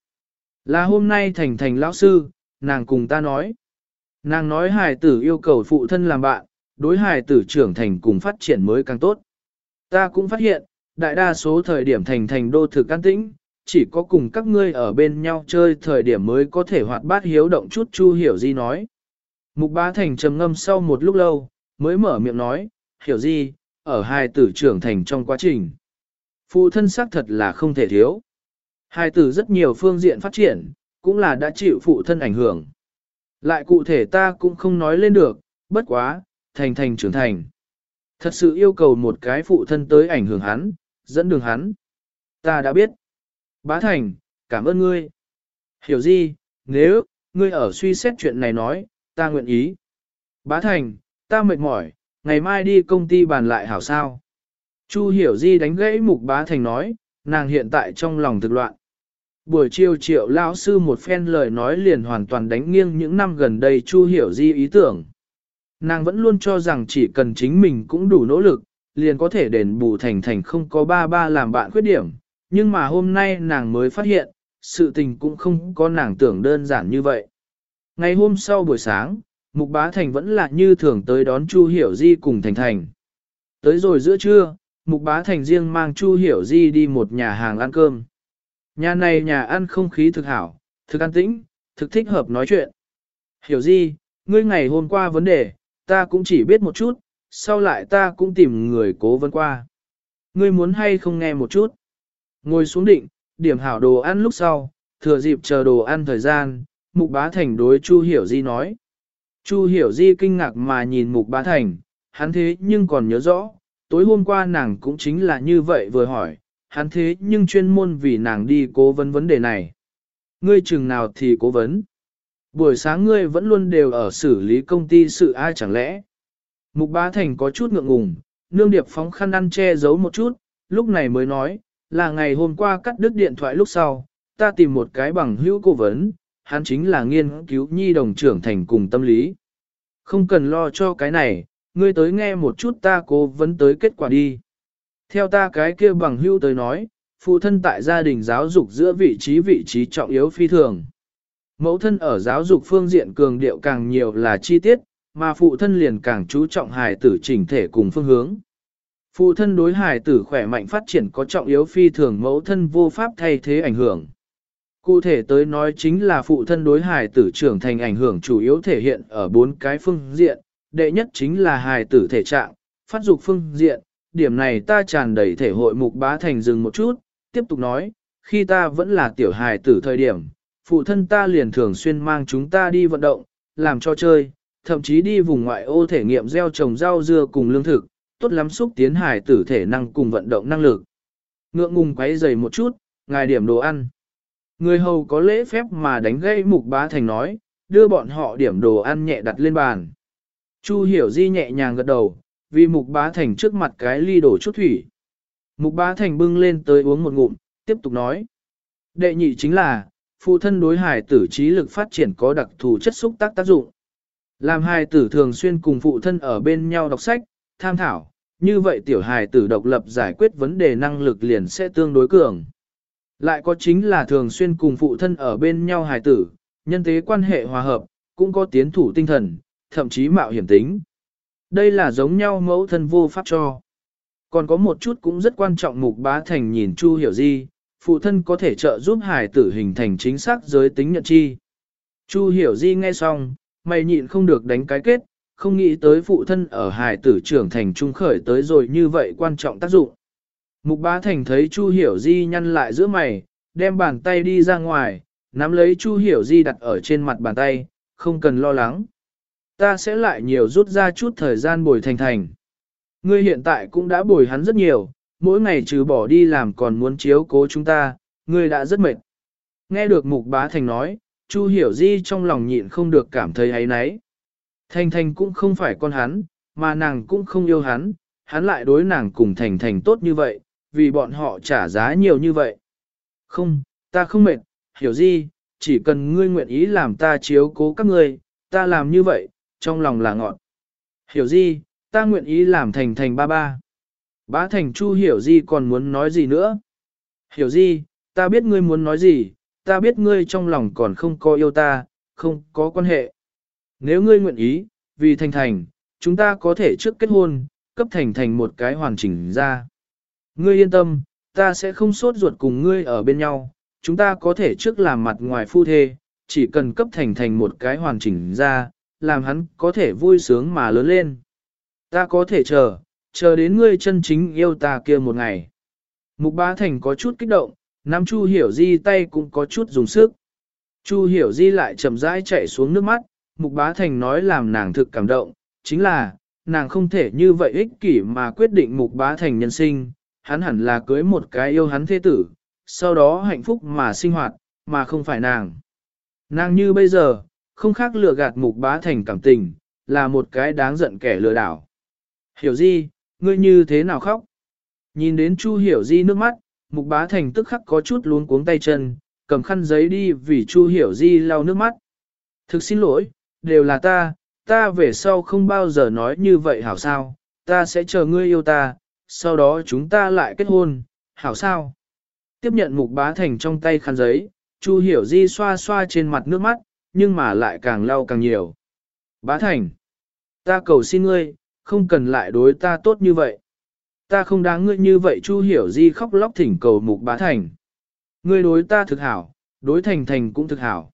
Là hôm nay thành thành lão sư, nàng cùng ta nói. Nàng nói hài tử yêu cầu phụ thân làm bạn, đối hài tử trưởng thành cùng phát triển mới càng tốt. Ta cũng phát hiện, đại đa số thời điểm thành thành đô thực an tĩnh, chỉ có cùng các ngươi ở bên nhau chơi thời điểm mới có thể hoạt bát hiếu động chút Chu Hiểu Di nói. Mục Bá Thành trầm ngâm sau một lúc lâu, mới mở miệng nói, Hiểu Di, ở hai tử trưởng thành trong quá trình. Phụ thân xác thật là không thể thiếu. Hai tử rất nhiều phương diện phát triển, cũng là đã chịu phụ thân ảnh hưởng. Lại cụ thể ta cũng không nói lên được, bất quá, thành thành trưởng thành. Thật sự yêu cầu một cái phụ thân tới ảnh hưởng hắn, dẫn đường hắn. Ta đã biết. Bá Thành, cảm ơn ngươi. Hiểu gì, nếu, ngươi ở suy xét chuyện này nói, ta nguyện ý. Bá Thành, ta mệt mỏi, ngày mai đi công ty bàn lại hảo sao. Chu Hiểu Di đánh gãy mục Bá Thành nói, nàng hiện tại trong lòng thực loạn. Buổi chiều triệu lão sư một phen lời nói liền hoàn toàn đánh nghiêng những năm gần đây Chu Hiểu Di ý tưởng. Nàng vẫn luôn cho rằng chỉ cần chính mình cũng đủ nỗ lực, liền có thể đền bù thành thành không có ba ba làm bạn khuyết điểm, nhưng mà hôm nay nàng mới phát hiện, sự tình cũng không có nàng tưởng đơn giản như vậy. Ngày hôm sau buổi sáng, Mục Bá Thành vẫn là như thường tới đón Chu Hiểu Di cùng Thành Thành. Tới rồi giữa trưa, Mục Bá Thành riêng mang Chu Hiểu Di đi một nhà hàng ăn cơm. Nhà này nhà ăn không khí thực hảo, thực an tĩnh, thực thích hợp nói chuyện. Hiểu Di, ngươi ngày hôm qua vấn đề, ta cũng chỉ biết một chút, sau lại ta cũng tìm người cố vấn qua. Ngươi muốn hay không nghe một chút? Ngồi xuống định, điểm hảo đồ ăn lúc sau, thừa dịp chờ đồ ăn thời gian, Mục Bá Thành đối Chu Hiểu Di nói. Chu Hiểu Di kinh ngạc mà nhìn Mục Bá Thành, hắn thế nhưng còn nhớ rõ, tối hôm qua nàng cũng chính là như vậy vừa hỏi, hắn thế nhưng chuyên môn vì nàng đi cố vấn vấn đề này. Ngươi chừng nào thì cố vấn. Buổi sáng ngươi vẫn luôn đều ở xử lý công ty sự ai chẳng lẽ. Mục Bá Thành có chút ngượng ngùng, nương điệp phóng khăn ăn che giấu một chút, lúc này mới nói, là ngày hôm qua cắt đứt điện thoại lúc sau, ta tìm một cái bằng hữu cố vấn, hắn chính là nghiên cứu nhi đồng trưởng thành cùng tâm lý. Không cần lo cho cái này, ngươi tới nghe một chút ta cố vấn tới kết quả đi. Theo ta cái kia bằng hữu tới nói, phụ thân tại gia đình giáo dục giữa vị trí vị trí trọng yếu phi thường. Mẫu thân ở giáo dục phương diện cường điệu càng nhiều là chi tiết, mà phụ thân liền càng chú trọng hài tử chỉnh thể cùng phương hướng. Phụ thân đối hài tử khỏe mạnh phát triển có trọng yếu phi thường mẫu thân vô pháp thay thế ảnh hưởng. Cụ thể tới nói chính là phụ thân đối hài tử trưởng thành ảnh hưởng chủ yếu thể hiện ở bốn cái phương diện, đệ nhất chính là hài tử thể trạng, phát dục phương diện, điểm này ta tràn đầy thể hội mục bá thành dừng một chút, tiếp tục nói, khi ta vẫn là tiểu hài tử thời điểm, phụ thân ta liền thường xuyên mang chúng ta đi vận động, làm cho chơi, thậm chí đi vùng ngoại ô thể nghiệm gieo trồng rau dưa cùng lương thực, tốt lắm xúc tiến hài tử thể năng cùng vận động năng lực. Ngượng ngùng quấy dày một chút, ngài điểm đồ ăn. Người hầu có lễ phép mà đánh gây mục bá thành nói, đưa bọn họ điểm đồ ăn nhẹ đặt lên bàn. Chu hiểu di nhẹ nhàng gật đầu, vì mục bá thành trước mặt cái ly đổ chút thủy. Mục bá thành bưng lên tới uống một ngụm, tiếp tục nói. Đệ nhị chính là, phụ thân đối hài tử trí lực phát triển có đặc thù chất xúc tác tác dụng. Làm hài tử thường xuyên cùng phụ thân ở bên nhau đọc sách, tham thảo, như vậy tiểu hài tử độc lập giải quyết vấn đề năng lực liền sẽ tương đối cường. Lại có chính là thường xuyên cùng phụ thân ở bên nhau hài tử, nhân tế quan hệ hòa hợp, cũng có tiến thủ tinh thần, thậm chí mạo hiểm tính. Đây là giống nhau mẫu thân vô pháp cho. Còn có một chút cũng rất quan trọng mục bá thành nhìn Chu hiểu di, phụ thân có thể trợ giúp hài tử hình thành chính xác giới tính nhận chi. Chu hiểu di nghe xong, mày nhịn không được đánh cái kết, không nghĩ tới phụ thân ở hài tử trưởng thành trung khởi tới rồi như vậy quan trọng tác dụng. Mục bá thành thấy Chu hiểu di nhăn lại giữa mày, đem bàn tay đi ra ngoài, nắm lấy Chu hiểu di đặt ở trên mặt bàn tay, không cần lo lắng. Ta sẽ lại nhiều rút ra chút thời gian bồi thành thành. Ngươi hiện tại cũng đã bồi hắn rất nhiều, mỗi ngày trừ bỏ đi làm còn muốn chiếu cố chúng ta, ngươi đã rất mệt. Nghe được mục bá thành nói, Chu hiểu di trong lòng nhịn không được cảm thấy ấy náy. Thành thành cũng không phải con hắn, mà nàng cũng không yêu hắn, hắn lại đối nàng cùng thành thành tốt như vậy, vì bọn họ trả giá nhiều như vậy. Không, ta không mệt, hiểu gì, chỉ cần ngươi nguyện ý làm ta chiếu cố các ngươi, ta làm như vậy, trong lòng là ngọn. Hiểu gì, ta nguyện ý làm thành thành ba ba. Bá thành chu hiểu gì còn muốn nói gì nữa? Hiểu gì, ta biết ngươi muốn nói gì, ta biết ngươi trong lòng còn không có yêu ta, không có quan hệ. Nếu ngươi nguyện ý, vì thành thành, chúng ta có thể trước kết hôn, cấp thành thành một cái hoàn chỉnh ra. Ngươi yên tâm, ta sẽ không sốt ruột cùng ngươi ở bên nhau, chúng ta có thể trước làm mặt ngoài phu thê, chỉ cần cấp thành thành một cái hoàn chỉnh ra, làm hắn có thể vui sướng mà lớn lên. Ta có thể chờ, chờ đến ngươi chân chính yêu ta kia một ngày. Mục bá thành có chút kích động, Nam Chu Hiểu Di tay cũng có chút dùng sức. Chu Hiểu Di lại chậm rãi chạy xuống nước mắt, Mục Bá Thành nói làm nàng thực cảm động, chính là, nàng không thể như vậy ích kỷ mà quyết định Mục Bá Thành nhân sinh, hắn hẳn là cưới một cái yêu hắn thế tử, sau đó hạnh phúc mà sinh hoạt, mà không phải nàng. Nàng như bây giờ, không khác lừa gạt Mục Bá Thành cảm tình, là một cái đáng giận kẻ lừa đảo. Hiểu Di, ngươi như thế nào khóc? Nhìn đến Chu Hiểu Di nước mắt, Mục Bá Thành tức khắc có chút luống cuống tay chân, cầm khăn giấy đi vì Chu Hiểu Di lau nước mắt. Thực xin lỗi, đều là ta, ta về sau không bao giờ nói như vậy hảo sao, ta sẽ chờ ngươi yêu ta, sau đó chúng ta lại kết hôn, hảo sao. Tiếp nhận Mục Bá Thành trong tay khăn giấy, Chu hiểu di xoa xoa trên mặt nước mắt, nhưng mà lại càng lau càng nhiều. Bá thành, ta cầu xin ngươi, không cần lại đối ta tốt như vậy. Ta không đáng ngươi như vậy Chu hiểu di khóc lóc thỉnh cầu mục bá thành. Ngươi đối ta thực hảo, đối thành thành cũng thực hảo.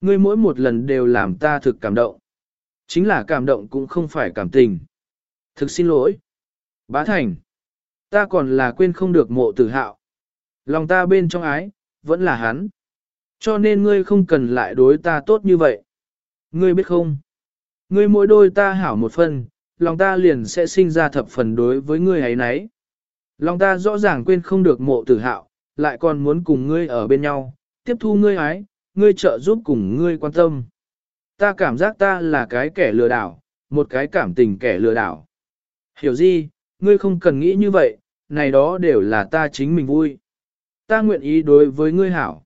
Ngươi mỗi một lần đều làm ta thực cảm động. Chính là cảm động cũng không phải cảm tình. Thực xin lỗi. Bá thành. Ta còn là quên không được mộ tử hạo. Lòng ta bên trong ái, vẫn là hắn. Cho nên ngươi không cần lại đối ta tốt như vậy. Ngươi biết không? Ngươi mỗi đôi ta hảo một phần, lòng ta liền sẽ sinh ra thập phần đối với ngươi ấy nấy. Lòng ta rõ ràng quên không được mộ tử hạo, lại còn muốn cùng ngươi ở bên nhau, tiếp thu ngươi ái, ngươi trợ giúp cùng ngươi quan tâm. Ta cảm giác ta là cái kẻ lừa đảo, một cái cảm tình kẻ lừa đảo. Hiểu gì, ngươi không cần nghĩ như vậy, này đó đều là ta chính mình vui. Ta nguyện ý đối với ngươi hảo.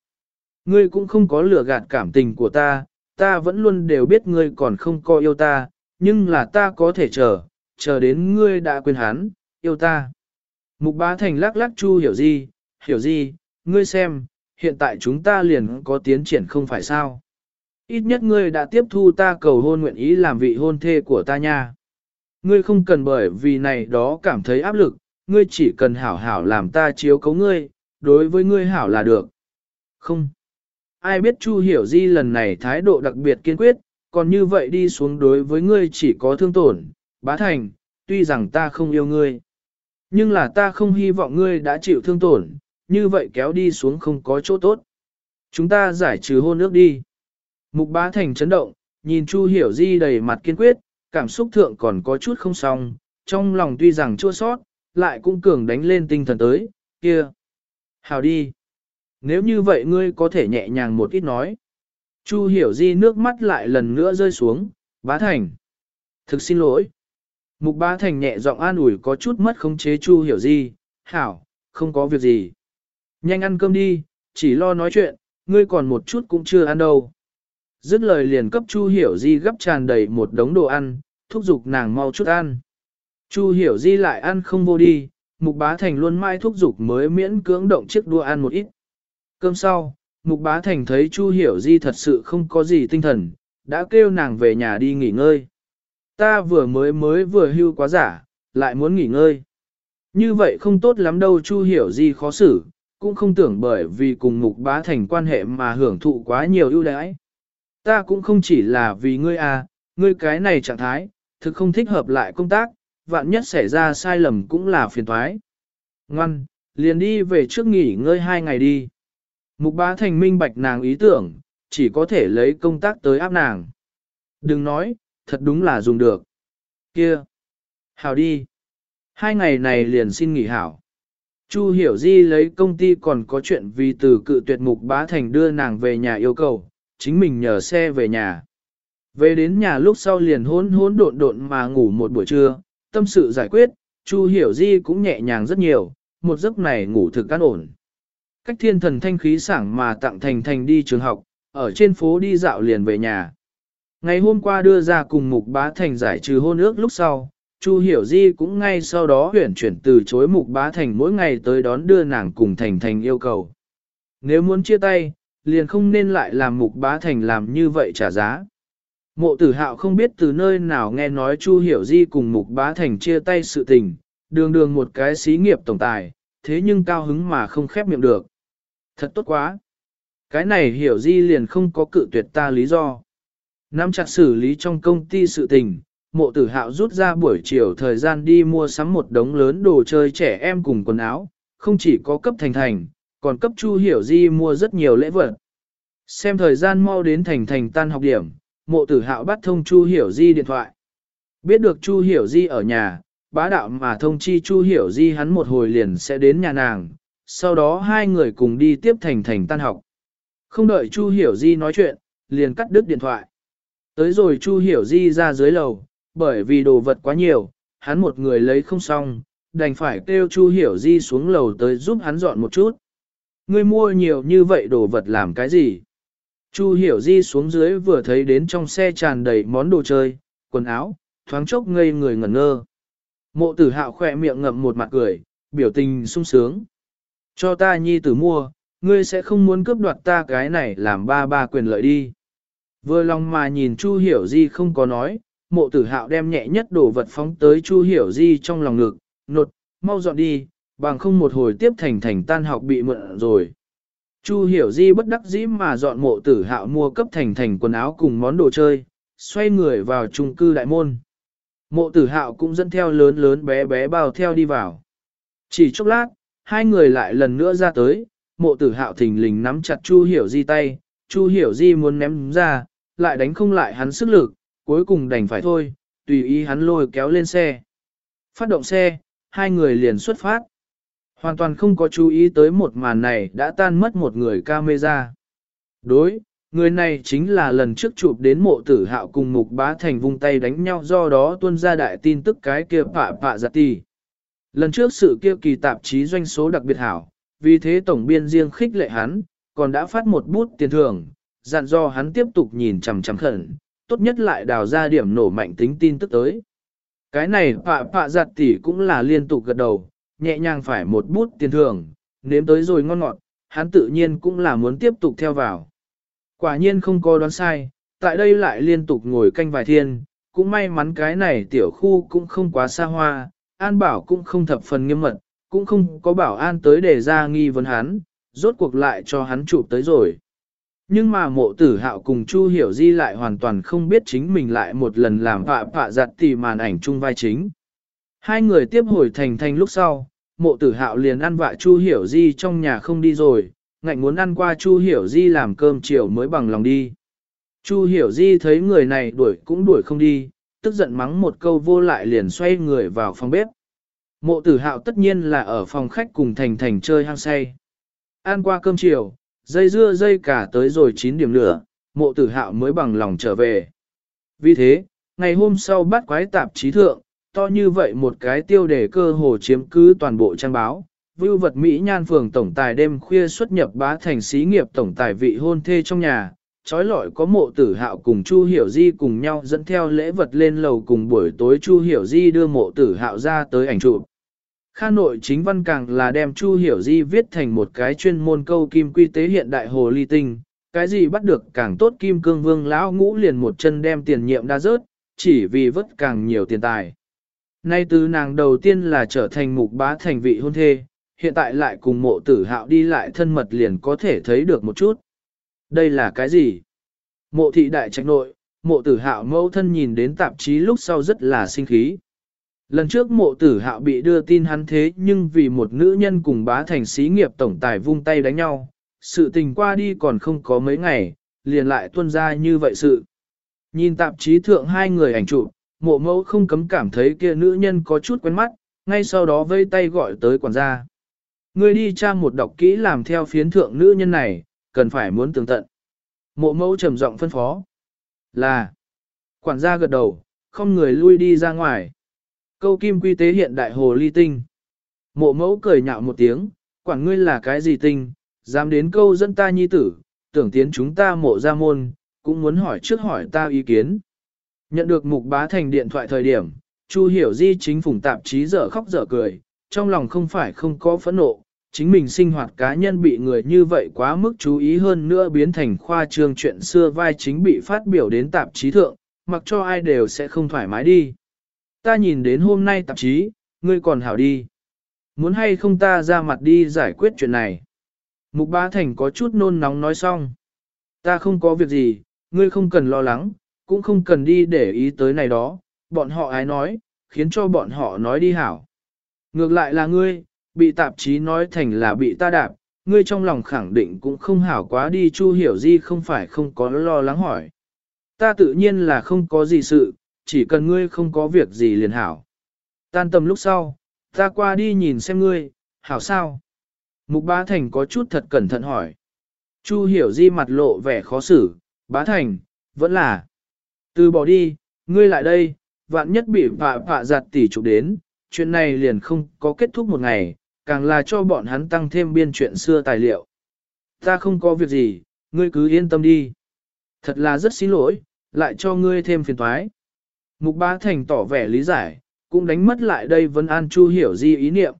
Ngươi cũng không có lừa gạt cảm tình của ta, ta vẫn luôn đều biết ngươi còn không có yêu ta, nhưng là ta có thể chờ, chờ đến ngươi đã quên hắn, yêu ta. Mục bá thành lắc lắc chu hiểu gì, hiểu gì, ngươi xem, hiện tại chúng ta liền có tiến triển không phải sao. Ít nhất ngươi đã tiếp thu ta cầu hôn nguyện ý làm vị hôn thê của ta nha. Ngươi không cần bởi vì này đó cảm thấy áp lực, ngươi chỉ cần hảo hảo làm ta chiếu cấu ngươi, đối với ngươi hảo là được. Không. Ai biết Chu Hiểu Di lần này thái độ đặc biệt kiên quyết, còn như vậy đi xuống đối với ngươi chỉ có thương tổn, bá thành, tuy rằng ta không yêu ngươi. Nhưng là ta không hy vọng ngươi đã chịu thương tổn, như vậy kéo đi xuống không có chỗ tốt. Chúng ta giải trừ hôn ước đi. Mục bá thành chấn động, nhìn Chu Hiểu Di đầy mặt kiên quyết, cảm xúc thượng còn có chút không xong, trong lòng tuy rằng chua sót, lại cũng cường đánh lên tinh thần tới, kia. Hào đi. Nếu như vậy ngươi có thể nhẹ nhàng một ít nói. Chu hiểu di nước mắt lại lần nữa rơi xuống, bá thành. Thực xin lỗi. Mục bá thành nhẹ giọng an ủi có chút mất khống chế chu hiểu di, hảo, không có việc gì. Nhanh ăn cơm đi, chỉ lo nói chuyện, ngươi còn một chút cũng chưa ăn đâu. Dứt lời liền cấp chu hiểu di gấp tràn đầy một đống đồ ăn, thúc giục nàng mau chút ăn. Chu hiểu di lại ăn không vô đi, mục bá thành luôn mãi thúc giục mới miễn cưỡng động chiếc đua ăn một ít. Cơm sau, Mục Bá Thành thấy Chu Hiểu Di thật sự không có gì tinh thần, đã kêu nàng về nhà đi nghỉ ngơi. Ta vừa mới mới vừa hưu quá giả, lại muốn nghỉ ngơi. Như vậy không tốt lắm đâu Chu Hiểu Di khó xử, cũng không tưởng bởi vì cùng Mục Bá Thành quan hệ mà hưởng thụ quá nhiều ưu đãi. Ta cũng không chỉ là vì ngươi à, ngươi cái này trạng thái, thực không thích hợp lại công tác, vạn nhất xảy ra sai lầm cũng là phiền toái. Ngoan, liền đi về trước nghỉ ngơi hai ngày đi. Mục bá thành minh bạch nàng ý tưởng, chỉ có thể lấy công tác tới áp nàng. Đừng nói, thật đúng là dùng được. Kia! Hảo đi! Hai ngày này liền xin nghỉ hảo. Chu hiểu di lấy công ty còn có chuyện vì từ cự tuyệt mục bá thành đưa nàng về nhà yêu cầu, chính mình nhờ xe về nhà. Về đến nhà lúc sau liền hỗn hỗn độn độn mà ngủ một buổi trưa, tâm sự giải quyết, Chu hiểu di cũng nhẹ nhàng rất nhiều, một giấc này ngủ thực an ổn. Cách thiên thần thanh khí sảng mà tặng thành thành đi trường học, ở trên phố đi dạo liền về nhà. Ngày hôm qua đưa ra cùng mục bá thành giải trừ hôn ước lúc sau, Chu Hiểu Di cũng ngay sau đó huyển chuyển từ chối mục bá thành mỗi ngày tới đón đưa nàng cùng thành thành yêu cầu. Nếu muốn chia tay, liền không nên lại làm mục bá thành làm như vậy trả giá. Mộ tử hạo không biết từ nơi nào nghe nói Chu Hiểu Di cùng mục bá thành chia tay sự tình, đường đường một cái xí nghiệp tổng tài, thế nhưng cao hứng mà không khép miệng được. Thật tốt quá. Cái này hiểu di liền không có cự tuyệt ta lý do. Nắm chặt xử lý trong công ty sự tình, mộ tử hạo rút ra buổi chiều thời gian đi mua sắm một đống lớn đồ chơi trẻ em cùng quần áo, không chỉ có cấp thành thành, còn cấp chu hiểu di mua rất nhiều lễ vật. Xem thời gian mau đến thành thành tan học điểm, mộ tử hạo bắt thông chu hiểu di điện thoại. Biết được chu hiểu di ở nhà, bá đạo mà thông chi chu hiểu di hắn một hồi liền sẽ đến nhà nàng, sau đó hai người cùng đi tiếp thành thành tan học. Không đợi Chu Hiểu Di nói chuyện, liền cắt đứt điện thoại. Tới rồi Chu Hiểu Di ra dưới lầu, bởi vì đồ vật quá nhiều, hắn một người lấy không xong, đành phải kêu Chu Hiểu Di xuống lầu tới giúp hắn dọn một chút. Ngươi mua nhiều như vậy đồ vật làm cái gì? Chu Hiểu Di xuống dưới vừa thấy đến trong xe tràn đầy món đồ chơi, quần áo, thoáng chốc ngây người ngẩn ngơ. Mộ tử hạo khỏe miệng ngậm một mặt cười, biểu tình sung sướng. Cho ta nhi tử mua, ngươi sẽ không muốn cướp đoạt ta cái này làm ba ba quyền lợi đi. Vừa lòng mà nhìn Chu Hiểu Di không có nói, mộ tử hạo đem nhẹ nhất đồ vật phóng tới Chu Hiểu Di trong lòng ngực, nột, mau dọn đi, bằng không một hồi tiếp thành thành tan học bị mượn rồi. Chu Hiểu Di bất đắc dĩ mà dọn mộ tử hạo mua cấp thành thành quần áo cùng món đồ chơi, xoay người vào trung cư đại môn. Mộ tử hạo cũng dẫn theo lớn lớn bé bé bao theo đi vào. Chỉ chốc lát, hai người lại lần nữa ra tới, mộ tử hạo thình lình nắm chặt Chu Hiểu Di tay, Chu Hiểu Di muốn ném ra, lại đánh không lại hắn sức lực, cuối cùng đành phải thôi, tùy ý hắn lôi kéo lên xe. Phát động xe, hai người liền xuất phát. Hoàn toàn không có chú ý tới một màn này đã tan mất một người camera. Đối, người này chính là lần trước chụp đến mộ tử hạo cùng mục bá thành vung tay đánh nhau do đó tuân ra đại tin tức cái kia pạ pạ giặt tì. Lần trước sự kia kỳ tạp chí doanh số đặc biệt hảo, vì thế tổng biên riêng khích lệ hắn, còn đã phát một bút tiền thưởng, dặn do hắn tiếp tục nhìn chằm chằm khẩn, tốt nhất lại đào ra điểm nổ mạnh tính tin tức tới. Cái này pạ pạ giặt tỉ cũng là liên tục gật đầu, nhẹ nhàng phải một bút tiền thưởng, nếm tới rồi ngon ngọt, hắn tự nhiên cũng là muốn tiếp tục theo vào. Quả nhiên không có đoán sai, tại đây lại liên tục ngồi canh vài thiên, cũng may mắn cái này tiểu khu cũng không quá xa hoa, an bảo cũng không thập phần nghiêm mật, cũng không có bảo an tới để ra nghi vấn hắn, rốt cuộc lại cho hắn chụp tới rồi. Nhưng mà mộ tử hạo cùng Chu Hiểu Di lại hoàn toàn không biết chính mình lại một lần làm phạ phạ giặt thì màn ảnh chung vai chính. Hai người tiếp hồi thành thành lúc sau, mộ tử hạo liền ăn vạ Chu Hiểu Di trong nhà không đi rồi, ngạnh muốn ăn qua Chu Hiểu Di làm cơm chiều mới bằng lòng đi. Chu Hiểu Di thấy người này đuổi cũng đuổi không đi, tức giận mắng một câu vô lại liền xoay người vào phòng bếp. Mộ tử hạo tất nhiên là ở phòng khách cùng thành thành chơi hang say. Ăn qua cơm chiều, dây dưa dây cả tới rồi 9 điểm lửa, mộ tử hạo mới bằng lòng trở về. Vì thế, ngày hôm sau bắt quái tạp chí thượng, to như vậy một cái tiêu đề cơ hồ chiếm cứ toàn bộ trang báo. Vưu vật Mỹ nhan phường tổng tài đêm khuya xuất nhập bá thành xí nghiệp tổng tài vị hôn thê trong nhà, trói lọi có mộ tử hạo cùng Chu Hiểu Di cùng nhau dẫn theo lễ vật lên lầu cùng buổi tối Chu Hiểu Di đưa mộ tử hạo ra tới ảnh chụp. Kha nội chính văn càng là đem Chu Hiểu Di viết thành một cái chuyên môn câu kim quy tế hiện đại hồ ly tinh, cái gì bắt được càng tốt kim cương vương lão ngũ liền một chân đem tiền nhiệm đa rớt, chỉ vì vất càng nhiều tiền tài. Nay từ nàng đầu tiên là trở thành mục bá thành vị hôn thê, hiện tại lại cùng mộ tử hạo đi lại thân mật liền có thể thấy được một chút. Đây là cái gì? Mộ thị đại trạch nội, mộ tử hạo mẫu thân nhìn đến tạp chí lúc sau rất là sinh khí. Lần trước mộ tử hạo bị đưa tin hắn thế nhưng vì một nữ nhân cùng bá thành xí nghiệp tổng tài vung tay đánh nhau, sự tình qua đi còn không có mấy ngày, liền lại tuân ra như vậy sự. Nhìn tạp chí thượng hai người ảnh chụp, mộ mẫu không cấm cảm thấy kia nữ nhân có chút quen mắt, ngay sau đó vây tay gọi tới quản gia. Người đi tra một đọc kỹ làm theo phiến thượng nữ nhân này, cần phải muốn tường tận. Mộ mẫu trầm giọng phân phó. Là. Quản gia gật đầu, không người lui đi ra ngoài. Câu kim quy tế hiện đại hồ ly tinh. Mộ mẫu cười nhạo một tiếng, quản ngươi là cái gì tinh, dám đến câu dẫn ta nhi tử, tưởng tiến chúng ta mộ ra môn, cũng muốn hỏi trước hỏi ta ý kiến. Nhận được mục bá thành điện thoại thời điểm, Chu hiểu di chính phủng tạp chí dở khóc dở cười, trong lòng không phải không có phẫn nộ, chính mình sinh hoạt cá nhân bị người như vậy quá mức chú ý hơn nữa biến thành khoa trương chuyện xưa vai chính bị phát biểu đến tạp chí thượng, mặc cho ai đều sẽ không thoải mái đi. Ta nhìn đến hôm nay tạp chí, ngươi còn hảo đi. Muốn hay không ta ra mặt đi giải quyết chuyện này. Mục Bá Thành có chút nôn nóng nói xong. Ta không có việc gì, ngươi không cần lo lắng, cũng không cần đi để ý tới này đó, bọn họ ái nói, khiến cho bọn họ nói đi hảo. Ngược lại là ngươi, bị tạp chí nói thành là bị ta đạp, ngươi trong lòng khẳng định cũng không hảo quá đi Chu Hiểu Di không phải không có lo lắng hỏi. Ta tự nhiên là không có gì sự, chỉ cần ngươi không có việc gì liền hảo. Tan tầm lúc sau, ta qua đi nhìn xem ngươi, hảo sao? Mục Bá Thành có chút thật cẩn thận hỏi. Chu hiểu di mặt lộ vẻ khó xử, Bá Thành, vẫn là. Từ bỏ đi, ngươi lại đây, vạn nhất bị phạ phạ giặt tỉ chụp đến, chuyện này liền không có kết thúc một ngày, càng là cho bọn hắn tăng thêm biên chuyện xưa tài liệu. Ta không có việc gì, ngươi cứ yên tâm đi. Thật là rất xin lỗi, lại cho ngươi thêm phiền toái. Mục bá thành tỏ vẻ lý giải, cũng đánh mất lại đây vấn an Chu hiểu di ý niệm.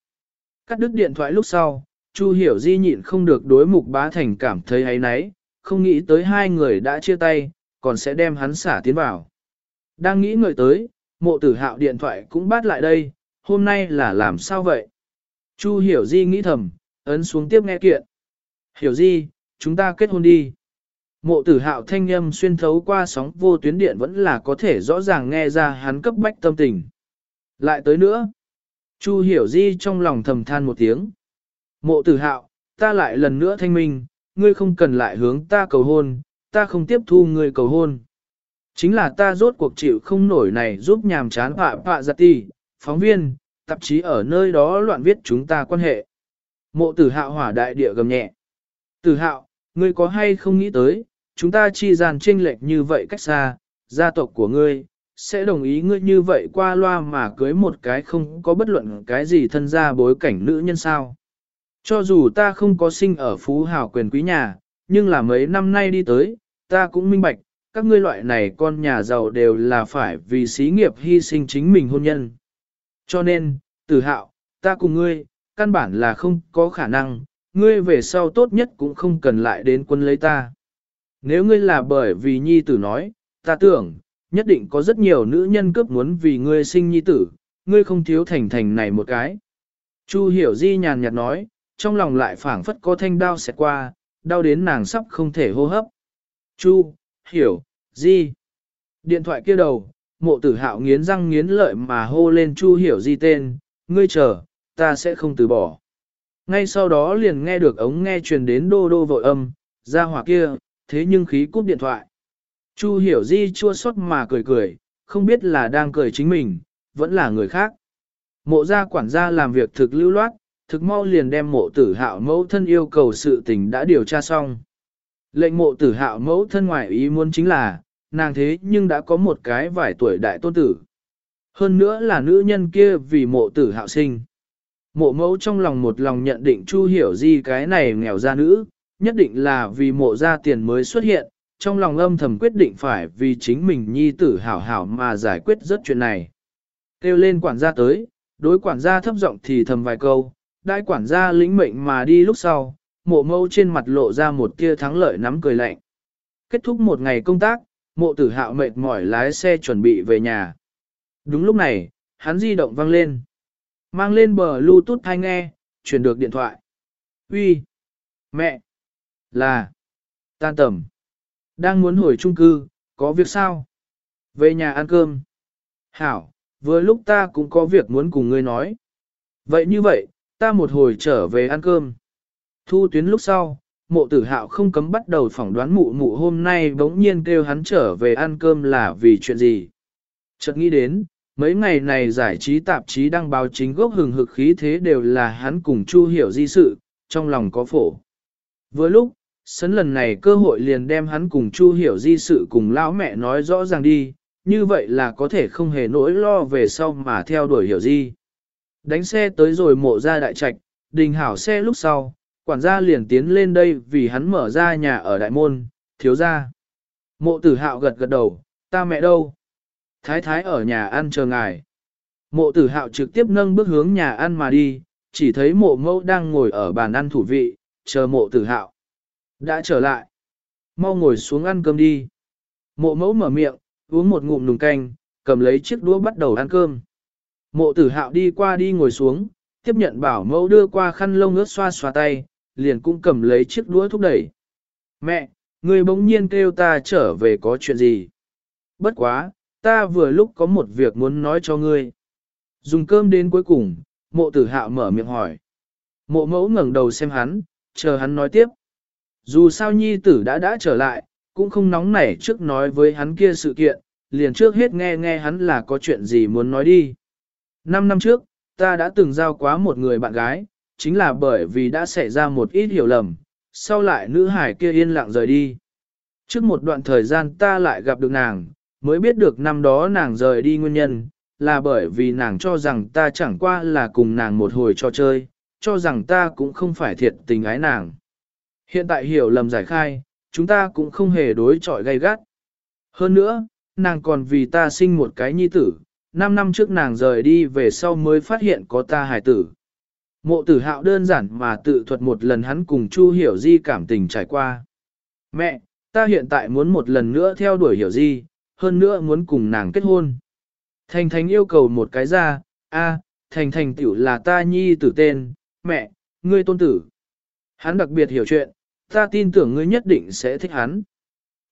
Cắt đứt điện thoại lúc sau, Chu hiểu di nhịn không được đối mục bá thành cảm thấy ấy náy, không nghĩ tới hai người đã chia tay, còn sẽ đem hắn xả tiến vào. Đang nghĩ ngợi tới, mộ tử hạo điện thoại cũng bắt lại đây, hôm nay là làm sao vậy? Chu hiểu di nghĩ thầm, ấn xuống tiếp nghe kiện. Hiểu di, chúng ta kết hôn đi. Mộ tử hạo thanh âm xuyên thấu qua sóng vô tuyến điện vẫn là có thể rõ ràng nghe ra hắn cấp bách tâm tình. Lại tới nữa. Chu hiểu di trong lòng thầm than một tiếng. Mộ tử hạo, ta lại lần nữa thanh minh, ngươi không cần lại hướng ta cầu hôn, ta không tiếp thu người cầu hôn. Chính là ta rốt cuộc chịu không nổi này giúp nhàm chán họa họa giặt ti, phóng viên, tạp chí ở nơi đó loạn viết chúng ta quan hệ. Mộ tử hạo hỏa đại địa gầm nhẹ. Tử hạo, ngươi có hay không nghĩ tới, chúng ta chi gian chênh lệch như vậy cách xa, gia tộc của ngươi, sẽ đồng ý ngươi như vậy qua loa mà cưới một cái không có bất luận cái gì thân gia bối cảnh nữ nhân sao. Cho dù ta không có sinh ở phú hào quyền quý nhà, nhưng là mấy năm nay đi tới, ta cũng minh bạch, các ngươi loại này con nhà giàu đều là phải vì xí nghiệp hy sinh chính mình hôn nhân. Cho nên, tử hạo, ta cùng ngươi, căn bản là không có khả năng, ngươi về sau tốt nhất cũng không cần lại đến quân lấy ta. Nếu ngươi là bởi vì nhi tử nói, ta tưởng, nhất định có rất nhiều nữ nhân cướp muốn vì ngươi sinh nhi tử, ngươi không thiếu thành thành này một cái. Chu hiểu di nhàn nhạt nói, trong lòng lại phảng phất có thanh đao xẹt qua, đau đến nàng sắp không thể hô hấp. Chu, hiểu, di. Điện thoại kia đầu, mộ tử hạo nghiến răng nghiến lợi mà hô lên chu hiểu di tên, ngươi chờ, ta sẽ không từ bỏ. Ngay sau đó liền nghe được ống nghe truyền đến đô đô vội âm, ra hỏa kia, thế nhưng khí cúp điện thoại. Chu hiểu di chua xót mà cười cười, không biết là đang cười chính mình, vẫn là người khác. Mộ gia quản gia làm việc thực lưu loát, thực mau liền đem mộ tử hạo mẫu thân yêu cầu sự tình đã điều tra xong. Lệnh mộ tử hạo mẫu thân ngoại ý muốn chính là, nàng thế nhưng đã có một cái vài tuổi đại tôn tử. Hơn nữa là nữ nhân kia vì mộ tử hạo sinh. Mộ mẫu trong lòng một lòng nhận định Chu hiểu di cái này nghèo ra nữ, nhất định là vì mộ ra tiền mới xuất hiện, trong lòng âm thầm quyết định phải vì chính mình nhi tử hảo hảo mà giải quyết rất chuyện này. Kêu lên quản gia tới, đối quản gia thấp giọng thì thầm vài câu, đại quản gia lĩnh mệnh mà đi lúc sau, mộ mâu trên mặt lộ ra một tia thắng lợi nắm cười lạnh. Kết thúc một ngày công tác, mộ tử hạo mệt mỏi lái xe chuẩn bị về nhà. Đúng lúc này, hắn di động vang lên. Mang lên bờ Bluetooth hay nghe, chuyển được điện thoại. Uy, Mẹ! Là! Tan tầm! Đang muốn hồi trung cư, có việc sao? Về nhà ăn cơm. Hảo, vừa lúc ta cũng có việc muốn cùng ngươi nói. Vậy như vậy, ta một hồi trở về ăn cơm. Thu tuyến lúc sau, mộ tử hạo không cấm bắt đầu phỏng đoán mụ mụ hôm nay bỗng nhiên kêu hắn trở về ăn cơm là vì chuyện gì. Chợt nghĩ đến, mấy ngày này giải trí tạp chí đăng báo chính gốc hừng hực khí thế đều là hắn cùng Chu hiểu di sự, trong lòng có phổ. Vừa lúc, sấn lần này cơ hội liền đem hắn cùng Chu hiểu di sự cùng lão mẹ nói rõ ràng đi, như vậy là có thể không hề nỗi lo về sau mà theo đuổi hiểu di. Đánh xe tới rồi mộ ra đại trạch, đình hảo xe lúc sau, quản gia liền tiến lên đây vì hắn mở ra nhà ở đại môn, thiếu ra. Mộ tử hạo gật gật đầu, ta mẹ đâu? Thái thái ở nhà ăn chờ ngài. Mộ tử hạo trực tiếp nâng bước hướng nhà ăn mà đi, chỉ thấy mộ mẫu đang ngồi ở bàn ăn thủ vị, chờ mộ tử hạo. Đã trở lại. Mau ngồi xuống ăn cơm đi. Mộ mẫu mở miệng, uống một ngụm nùng canh, cầm lấy chiếc đũa bắt đầu ăn cơm. Mộ tử hạo đi qua đi ngồi xuống, tiếp nhận bảo mẫu đưa qua khăn lông ướt xoa xoa tay, liền cũng cầm lấy chiếc đũa thúc đẩy. Mẹ, người bỗng nhiên kêu ta trở về có chuyện gì? Bất quá, ta vừa lúc có một việc muốn nói cho ngươi. Dùng cơm đến cuối cùng, mộ tử hạo mở miệng hỏi. Mộ mẫu ngẩng đầu xem hắn, chờ hắn nói tiếp. Dù sao nhi tử đã đã trở lại, cũng không nóng nảy trước nói với hắn kia sự kiện, liền trước hết nghe nghe hắn là có chuyện gì muốn nói đi. Năm năm trước, ta đã từng giao quá một người bạn gái, chính là bởi vì đã xảy ra một ít hiểu lầm, sau lại nữ hải kia yên lặng rời đi. Trước một đoạn thời gian ta lại gặp được nàng, mới biết được năm đó nàng rời đi nguyên nhân, là bởi vì nàng cho rằng ta chẳng qua là cùng nàng một hồi cho chơi, cho rằng ta cũng không phải thiệt tình ái nàng. Hiện tại hiểu lầm giải khai, chúng ta cũng không hề đối chọi gay gắt. Hơn nữa, nàng còn vì ta sinh một cái nhi tử, 5 năm trước nàng rời đi về sau mới phát hiện có ta hài tử. Mộ tử hạo đơn giản mà tự thuật một lần hắn cùng Chu Hiểu Di cảm tình trải qua. Mẹ, ta hiện tại muốn một lần nữa theo đuổi Hiểu Di, hơn nữa muốn cùng nàng kết hôn. Thành Thành yêu cầu một cái ra, a, Thành Thành tiểu là ta nhi tử tên, mẹ, ngươi tôn tử. Hắn đặc biệt hiểu chuyện, ta tin tưởng ngươi nhất định sẽ thích hắn.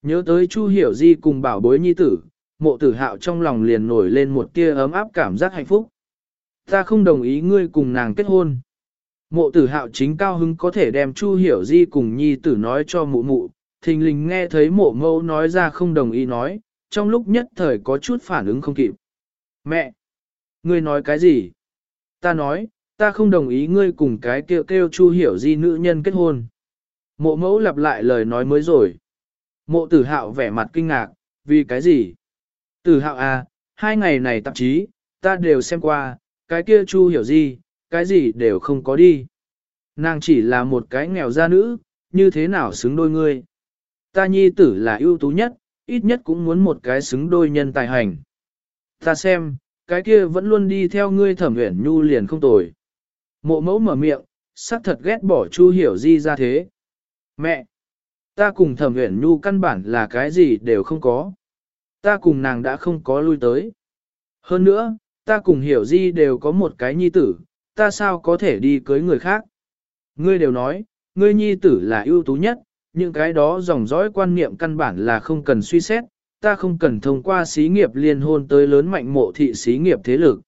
Nhớ tới Chu Hiểu Di cùng bảo bối nhi tử, mộ tử hạo trong lòng liền nổi lên một tia ấm áp cảm giác hạnh phúc. Ta không đồng ý ngươi cùng nàng kết hôn. Mộ tử hạo chính cao hứng có thể đem Chu Hiểu Di cùng nhi tử nói cho mụ mụ, thình lình nghe thấy mộ mẫu nói ra không đồng ý nói, trong lúc nhất thời có chút phản ứng không kịp. Mẹ! Ngươi nói cái gì? Ta nói, ta không đồng ý ngươi cùng cái kêu kêu Chu Hiểu Di nữ nhân kết hôn. Mộ mẫu lặp lại lời nói mới rồi. Mộ tử hạo vẻ mặt kinh ngạc, vì cái gì? Tử hạo à, hai ngày này tạp chí, ta đều xem qua, cái kia Chu Hiểu Di, cái gì đều không có đi. Nàng chỉ là một cái nghèo gia nữ, như thế nào xứng đôi ngươi. Ta nhi tử là ưu tú nhất, ít nhất cũng muốn một cái xứng đôi nhân tài hành. Ta xem, cái kia vẫn luôn đi theo ngươi thẩm huyển nhu liền không tồi. Mộ mẫu mở miệng, sắc thật ghét bỏ Chu Hiểu Di ra thế. Mẹ! Ta cùng thẩm huyển nhu căn bản là cái gì đều không có. Ta cùng nàng đã không có lui tới. Hơn nữa, ta cùng Hiểu Di đều có một cái nhi tử, ta sao có thể đi cưới người khác. Ngươi đều nói, ngươi nhi tử là ưu tú nhất, những cái đó dòng dõi quan niệm căn bản là không cần suy xét, ta không cần thông qua xí nghiệp liên hôn tới lớn mạnh mộ thị xí nghiệp thế lực.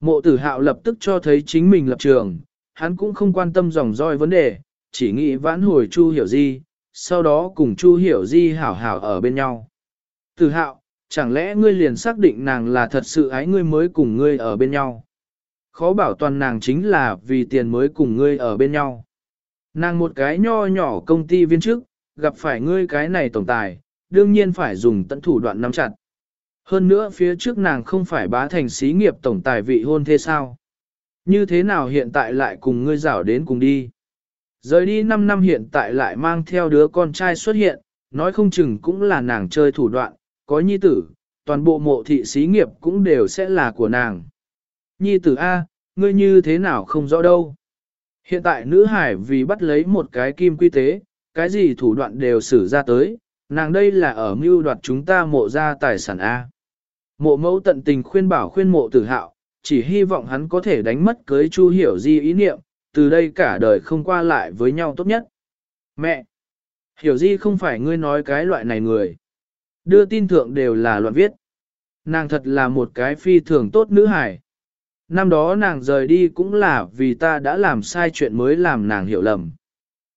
Mộ tử hạo lập tức cho thấy chính mình lập trường, hắn cũng không quan tâm dòng dõi vấn đề, chỉ nghĩ vãn hồi Chu Hiểu Di, sau đó cùng Chu Hiểu Di hảo hảo ở bên nhau. Tử hạo, chẳng lẽ ngươi liền xác định nàng là thật sự ái ngươi mới cùng ngươi ở bên nhau? Khó bảo toàn nàng chính là vì tiền mới cùng ngươi ở bên nhau. Nàng một cái nho nhỏ công ty viên chức, gặp phải ngươi cái này tổng tài, đương nhiên phải dùng tận thủ đoạn nắm chặt. Hơn nữa phía trước nàng không phải bá thành xí nghiệp tổng tài vị hôn thế sao? Như thế nào hiện tại lại cùng ngươi rảo đến cùng đi? Rời đi 5 năm hiện tại lại mang theo đứa con trai xuất hiện, nói không chừng cũng là nàng chơi thủ đoạn, có nhi tử, toàn bộ mộ thị xí nghiệp cũng đều sẽ là của nàng. Nhi tử A, ngươi như thế nào không rõ đâu. Hiện tại nữ hải vì bắt lấy một cái kim quy tế, cái gì thủ đoạn đều xử ra tới, nàng đây là ở mưu đoạt chúng ta mộ ra tài sản A. Mộ mẫu tận tình khuyên bảo khuyên mộ tử hạo, chỉ hy vọng hắn có thể đánh mất cưới chu hiểu di ý niệm, từ đây cả đời không qua lại với nhau tốt nhất. Mẹ! Hiểu di không phải ngươi nói cái loại này người. Đưa tin thượng đều là loạn viết. Nàng thật là một cái phi thường tốt nữ hải. Năm đó nàng rời đi cũng là vì ta đã làm sai chuyện mới làm nàng hiểu lầm.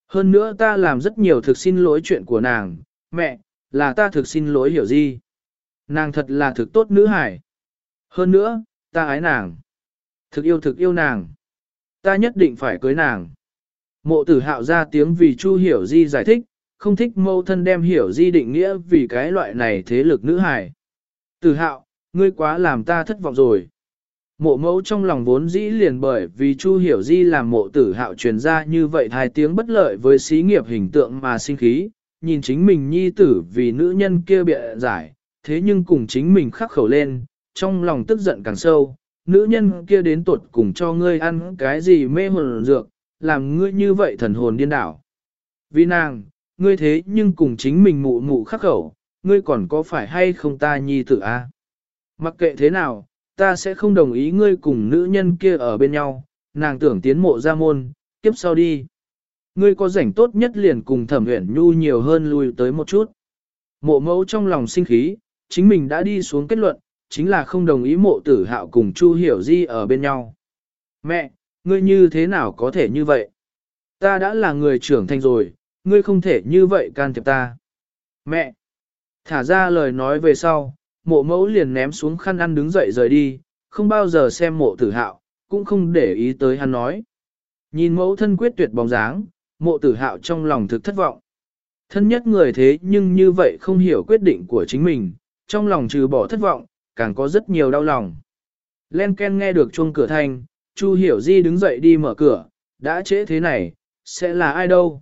Hơn nữa ta làm rất nhiều thực xin lỗi chuyện của nàng, mẹ, là ta thực xin lỗi hiểu gì. Nàng thật là thực tốt nữ hải. Hơn nữa, ta ái nàng. Thực yêu thực yêu nàng. Ta nhất định phải cưới nàng. Mộ tử hạo ra tiếng vì Chu Hiểu Di giải thích, không thích mâu thân đem Hiểu Di định nghĩa vì cái loại này thế lực nữ hài Tử hạo, ngươi quá làm ta thất vọng rồi. Mộ mẫu trong lòng vốn dĩ liền bởi vì Chu Hiểu Di làm mộ tử hạo truyền ra như vậy hai tiếng bất lợi với xí nghiệp hình tượng mà sinh khí, nhìn chính mình nhi tử vì nữ nhân kia bịa giải, thế nhưng cùng chính mình khắc khẩu lên, trong lòng tức giận càng sâu, nữ nhân kia đến tuột cùng cho ngươi ăn cái gì mê hồn dược, làm ngươi như vậy thần hồn điên đảo. Vì nàng, ngươi thế nhưng cùng chính mình mụ mụ khắc khẩu, ngươi còn có phải hay không ta nhi tử a? Mặc kệ thế nào, ta sẽ không đồng ý ngươi cùng nữ nhân kia ở bên nhau, nàng tưởng tiến mộ ra môn, kiếp sau đi. Ngươi có rảnh tốt nhất liền cùng thẩm huyển nhu nhiều hơn lui tới một chút. Mộ mẫu trong lòng sinh khí, chính mình đã đi xuống kết luận, chính là không đồng ý mộ tử hạo cùng Chu Hiểu Di ở bên nhau. Mẹ, ngươi như thế nào có thể như vậy? Ta đã là người trưởng thành rồi, ngươi không thể như vậy can thiệp ta. Mẹ, thả ra lời nói về sau, mộ mẫu liền ném xuống khăn ăn đứng dậy rời đi, không bao giờ xem mộ tử hạo, cũng không để ý tới hắn nói. Nhìn mẫu thân quyết tuyệt bóng dáng, mộ tử hạo trong lòng thực thất vọng. Thân nhất người thế nhưng như vậy không hiểu quyết định của chính mình, trong lòng trừ bỏ thất vọng, càng có rất nhiều đau lòng. Len Ken nghe được chuông cửa thanh, Chu Hiểu Di đứng dậy đi mở cửa, đã trễ thế này, sẽ là ai đâu?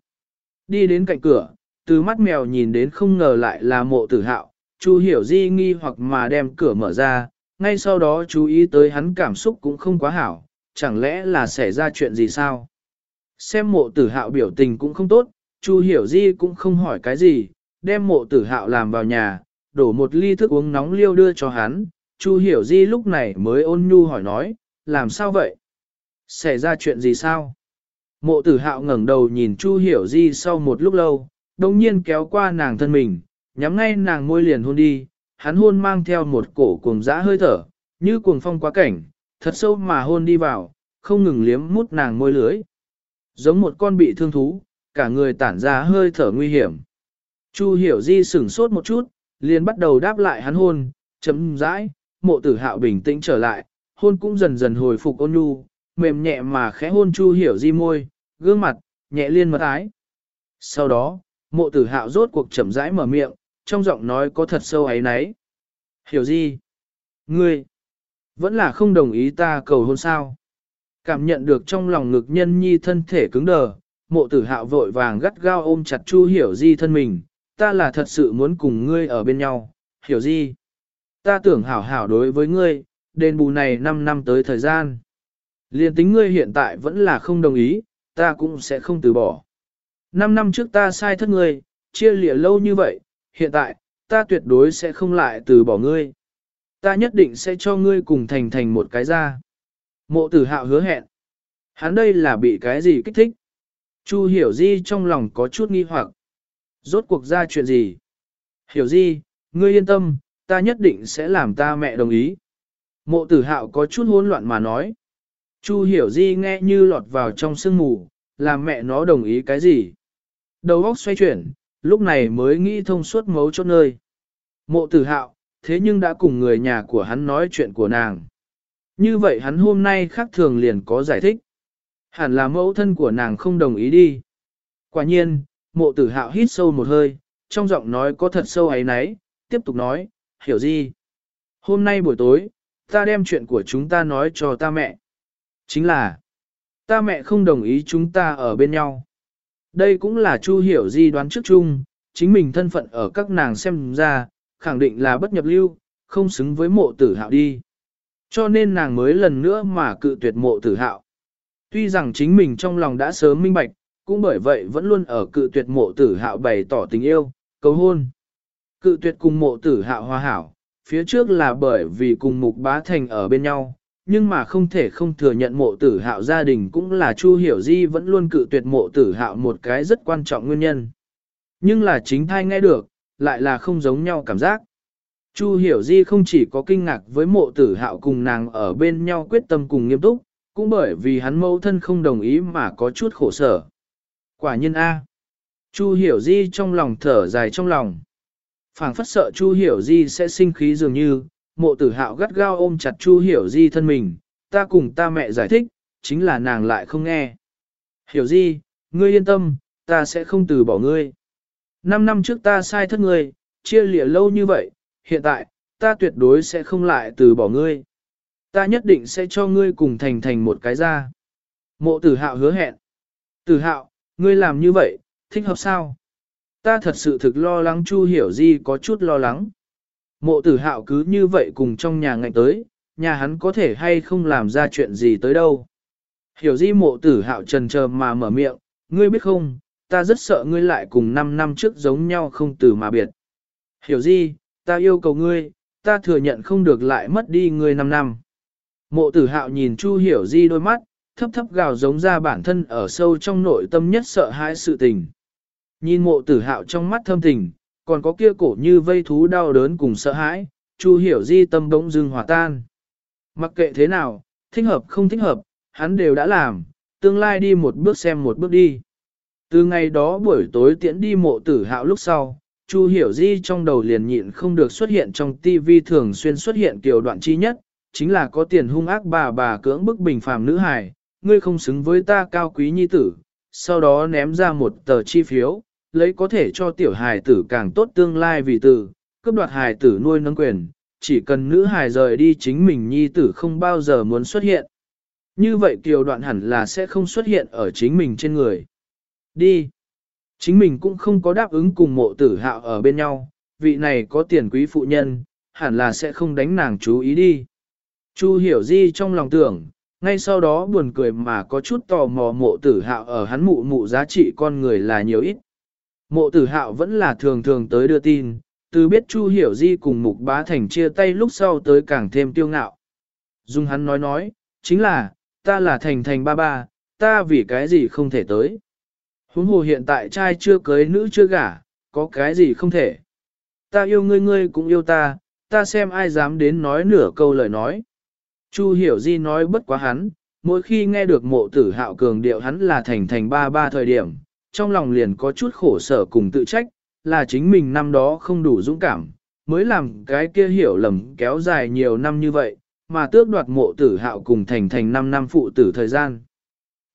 Đi đến cạnh cửa, từ mắt mèo nhìn đến không ngờ lại là mộ tử hạo, Chu hiểu di nghi hoặc mà đem cửa mở ra, ngay sau đó chú ý tới hắn cảm xúc cũng không quá hảo, chẳng lẽ là xảy ra chuyện gì sao? Xem mộ tử hạo biểu tình cũng không tốt, Chu hiểu di cũng không hỏi cái gì, đem mộ tử hạo làm vào nhà, đổ một ly thức uống nóng liêu đưa cho hắn, Chu hiểu di lúc này mới ôn nhu hỏi nói, làm sao vậy? Xảy ra chuyện gì sao? Mộ tử hạo ngẩng đầu nhìn Chu hiểu di sau một lúc lâu, đồng nhiên kéo qua nàng thân mình, nhắm ngay nàng môi liền hôn đi, hắn hôn mang theo một cổ cuồng dã hơi thở, như cuồng phong quá cảnh, thật sâu mà hôn đi vào, không ngừng liếm mút nàng môi lưới. Giống một con bị thương thú, cả người tản ra hơi thở nguy hiểm. Chu hiểu di sửng sốt một chút, liền bắt đầu đáp lại hắn hôn, chấm rãi, mộ tử hạo bình tĩnh trở lại, hôn cũng dần dần hồi phục ôn nhu, mềm nhẹ mà khẽ hôn chu hiểu di môi, gương mặt, nhẹ liên mật ái. Sau đó, mộ tử hạo rốt cuộc chậm rãi mở miệng, trong giọng nói có thật sâu ấy nấy. Hiểu di, Ngươi, vẫn là không đồng ý ta cầu hôn sao? Cảm nhận được trong lòng ngực nhân nhi thân thể cứng đờ, mộ tử hạo vội vàng gắt gao ôm chặt chu hiểu di thân mình, ta là thật sự muốn cùng ngươi ở bên nhau, hiểu di? Ta tưởng hảo hảo đối với ngươi, đền bù này 5 năm tới thời gian. Liên tính ngươi hiện tại vẫn là không đồng ý, ta cũng sẽ không từ bỏ. Năm năm trước ta sai thất ngươi, chia lịa lâu như vậy, hiện tại, ta tuyệt đối sẽ không lại từ bỏ ngươi. Ta nhất định sẽ cho ngươi cùng thành thành một cái ra. Mộ tử hạo hứa hẹn. Hắn đây là bị cái gì kích thích? Chu hiểu di trong lòng có chút nghi hoặc. Rốt cuộc ra chuyện gì? Hiểu di, ngươi yên tâm, ta nhất định sẽ làm ta mẹ đồng ý. Mộ tử hạo có chút hỗn loạn mà nói. Chu hiểu di nghe như lọt vào trong sương mù, làm mẹ nó đồng ý cái gì? Đầu óc xoay chuyển, lúc này mới nghĩ thông suốt mấu chốt nơi. Mộ tử hạo, thế nhưng đã cùng người nhà của hắn nói chuyện của nàng. Như vậy hắn hôm nay khác thường liền có giải thích. Hẳn là mẫu thân của nàng không đồng ý đi. Quả nhiên, mộ tử hạo hít sâu một hơi, trong giọng nói có thật sâu ấy nấy, tiếp tục nói, hiểu gì? Hôm nay buổi tối, ta đem chuyện của chúng ta nói cho ta mẹ. Chính là, ta mẹ không đồng ý chúng ta ở bên nhau. Đây cũng là Chu Hiểu Di đoán trước chung, chính mình thân phận ở các nàng xem ra, khẳng định là bất nhập lưu, không xứng với mộ tử hạo đi. Cho nên nàng mới lần nữa mà cự tuyệt mộ tử hạo. Tuy rằng chính mình trong lòng đã sớm minh bạch, cũng bởi vậy vẫn luôn ở cự tuyệt mộ tử hạo bày tỏ tình yêu, cầu hôn. Cự tuyệt cùng mộ tử hạo hòa hảo, phía trước là bởi vì cùng mục bá thành ở bên nhau, nhưng mà không thể không thừa nhận mộ tử hạo gia đình cũng là Chu Hiểu Di vẫn luôn cự tuyệt mộ tử hạo một cái rất quan trọng nguyên nhân. Nhưng là chính thai nghe được, lại là không giống nhau cảm giác. Chu Hiểu Di không chỉ có kinh ngạc với mộ tử hạo cùng nàng ở bên nhau quyết tâm cùng nghiêm túc, cũng bởi vì hắn mẫu thân không đồng ý mà có chút khổ sở. Quả nhân A. Chu Hiểu Di trong lòng thở dài trong lòng. phảng phất sợ Chu Hiểu Di sẽ sinh khí dường như, mộ tử hạo gắt gao ôm chặt Chu Hiểu Di thân mình, ta cùng ta mẹ giải thích, chính là nàng lại không nghe. Hiểu Di, ngươi yên tâm, ta sẽ không từ bỏ ngươi. Năm năm trước ta sai thất ngươi, chia lịa lâu như vậy, hiện tại, ta tuyệt đối sẽ không lại từ bỏ ngươi. Ta nhất định sẽ cho ngươi cùng thành thành một cái ra. Mộ tử hạo hứa hẹn. Tử hạo, ngươi làm như vậy, thích hợp sao? Ta thật sự thực lo lắng Chu Hiểu Di có chút lo lắng. Mộ tử hạo cứ như vậy cùng trong nhà ngạnh tới, nhà hắn có thể hay không làm ra chuyện gì tới đâu. Hiểu Di mộ tử hạo trần chờ mà mở miệng, ngươi biết không, ta rất sợ ngươi lại cùng 5 năm trước giống nhau không từ mà biệt. Hiểu Di, ta yêu cầu ngươi, ta thừa nhận không được lại mất đi ngươi 5 năm. Mộ tử hạo nhìn Chu Hiểu Di đôi mắt, thấp thấp gào giống ra bản thân ở sâu trong nội tâm nhất sợ hãi sự tình. Nhìn mộ tử hạo trong mắt thâm tình, còn có kia cổ như vây thú đau đớn cùng sợ hãi, Chu Hiểu Di tâm bỗng dưng hòa tan. Mặc kệ thế nào, thích hợp không thích hợp, hắn đều đã làm, tương lai đi một bước xem một bước đi. Từ ngày đó buổi tối tiễn đi mộ tử hạo lúc sau, Chu Hiểu Di trong đầu liền nhịn không được xuất hiện trong TV thường xuyên xuất hiện kiểu đoạn chi nhất, chính là có tiền hung ác bà bà cưỡng bức bình phàm nữ hài, ngươi không xứng với ta cao quý nhi tử, sau đó ném ra một tờ chi phiếu, lấy có thể cho tiểu hài tử càng tốt tương lai vì tử, cướp đoạt hài tử nuôi nâng quyền, chỉ cần nữ hài rời đi chính mình nhi tử không bao giờ muốn xuất hiện. Như vậy kiều đoạn hẳn là sẽ không xuất hiện ở chính mình trên người. Đi. Chính mình cũng không có đáp ứng cùng mộ tử hạo ở bên nhau, vị này có tiền quý phụ nhân, hẳn là sẽ không đánh nàng chú ý đi. Chu hiểu di trong lòng tưởng, ngay sau đó buồn cười mà có chút tò mò mộ tử hạo ở hắn mụ mụ giá trị con người là nhiều ít. Mộ tử hạo vẫn là thường thường tới đưa tin, từ biết Chu Hiểu Di cùng Mục Bá Thành chia tay lúc sau tới càng thêm tiêu ngạo. Dung hắn nói nói, chính là, ta là Thành Thành ba ba, ta vì cái gì không thể tới. Huống hồ hiện tại trai chưa cưới nữ chưa gả, có cái gì không thể. Ta yêu ngươi ngươi cũng yêu ta, ta xem ai dám đến nói nửa câu lời nói. Chu hiểu di nói bất quá hắn, mỗi khi nghe được mộ tử hạo cường điệu hắn là thành thành ba ba thời điểm, trong lòng liền có chút khổ sở cùng tự trách, là chính mình năm đó không đủ dũng cảm, mới làm cái kia hiểu lầm kéo dài nhiều năm như vậy, mà tước đoạt mộ tử hạo cùng thành thành 5 năm phụ tử thời gian.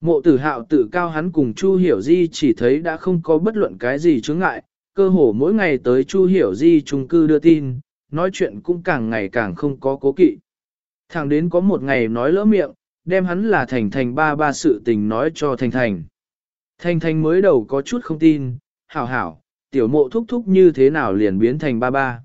Mộ tử hạo tự cao hắn cùng Chu Hiểu Di chỉ thấy đã không có bất luận cái gì chướng ngại, cơ hồ mỗi ngày tới Chu Hiểu Di trung cư đưa tin, nói chuyện cũng càng ngày càng không có cố kỵ. Thẳng đến có một ngày nói lỡ miệng, đem hắn là thành thành ba ba sự tình nói cho thành thành. Thanh Thanh mới đầu có chút không tin, hảo hảo, tiểu mộ thúc thúc như thế nào liền biến thành ba ba.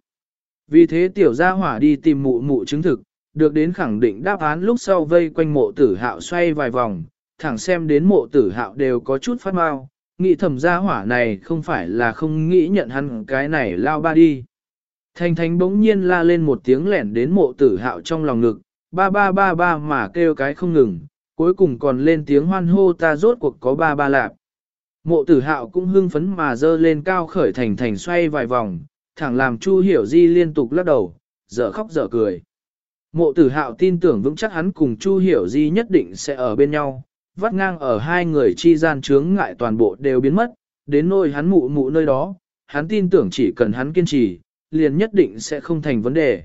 Vì thế tiểu gia hỏa đi tìm mụ mụ chứng thực, được đến khẳng định đáp án lúc sau vây quanh mộ tử hạo xoay vài vòng, thẳng xem đến mộ tử hạo đều có chút phát mau, nghĩ thầm gia hỏa này không phải là không nghĩ nhận hắn cái này lao ba đi. Thanh thanh bỗng nhiên la lên một tiếng lẻn đến mộ tử hạo trong lòng ngực, ba ba ba ba mà kêu cái không ngừng, cuối cùng còn lên tiếng hoan hô ta rốt cuộc có ba ba lạp. Mộ tử hạo cũng hưng phấn mà dơ lên cao khởi thành thành xoay vài vòng, thẳng làm Chu Hiểu Di liên tục lắc đầu, dở khóc dở cười. Mộ tử hạo tin tưởng vững chắc hắn cùng Chu Hiểu Di nhất định sẽ ở bên nhau, vắt ngang ở hai người chi gian chướng ngại toàn bộ đều biến mất, đến nôi hắn mụ mụ nơi đó, hắn tin tưởng chỉ cần hắn kiên trì, liền nhất định sẽ không thành vấn đề.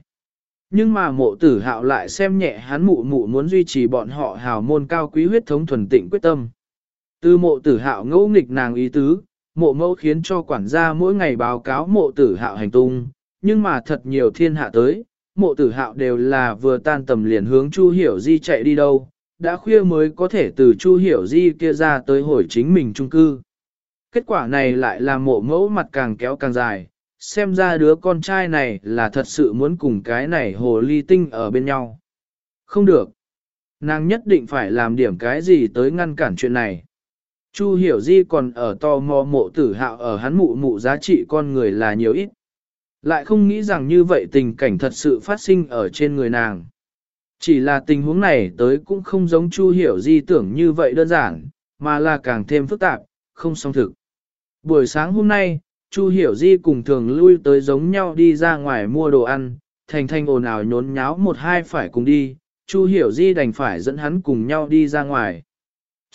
Nhưng mà mộ tử hạo lại xem nhẹ hắn mụ mụ muốn duy trì bọn họ hào môn cao quý huyết thống thuần tịnh quyết tâm. Từ mộ tử hạo ngẫu nghịch nàng ý tứ, mộ mẫu khiến cho quản gia mỗi ngày báo cáo mộ tử hạo hành tung, nhưng mà thật nhiều thiên hạ tới, mộ tử hạo đều là vừa tan tầm liền hướng Chu Hiểu Di chạy đi đâu, đã khuya mới có thể từ Chu Hiểu Di kia ra tới hồi chính mình trung cư. Kết quả này lại là mộ mẫu mặt càng kéo càng dài, xem ra đứa con trai này là thật sự muốn cùng cái này hồ ly tinh ở bên nhau. Không được. Nàng nhất định phải làm điểm cái gì tới ngăn cản chuyện này. Chu hiểu di còn ở to mò mộ tử hạo ở hắn mụ mụ giá trị con người là nhiều ít. Lại không nghĩ rằng như vậy tình cảnh thật sự phát sinh ở trên người nàng. Chỉ là tình huống này tới cũng không giống Chu hiểu di tưởng như vậy đơn giản, mà là càng thêm phức tạp, không song thực. Buổi sáng hôm nay, Chu Hiểu Di cùng thường lui tới giống nhau đi ra ngoài mua đồ ăn, thành thành ồn ào nhốn nháo một hai phải cùng đi, Chu Hiểu Di đành phải dẫn hắn cùng nhau đi ra ngoài.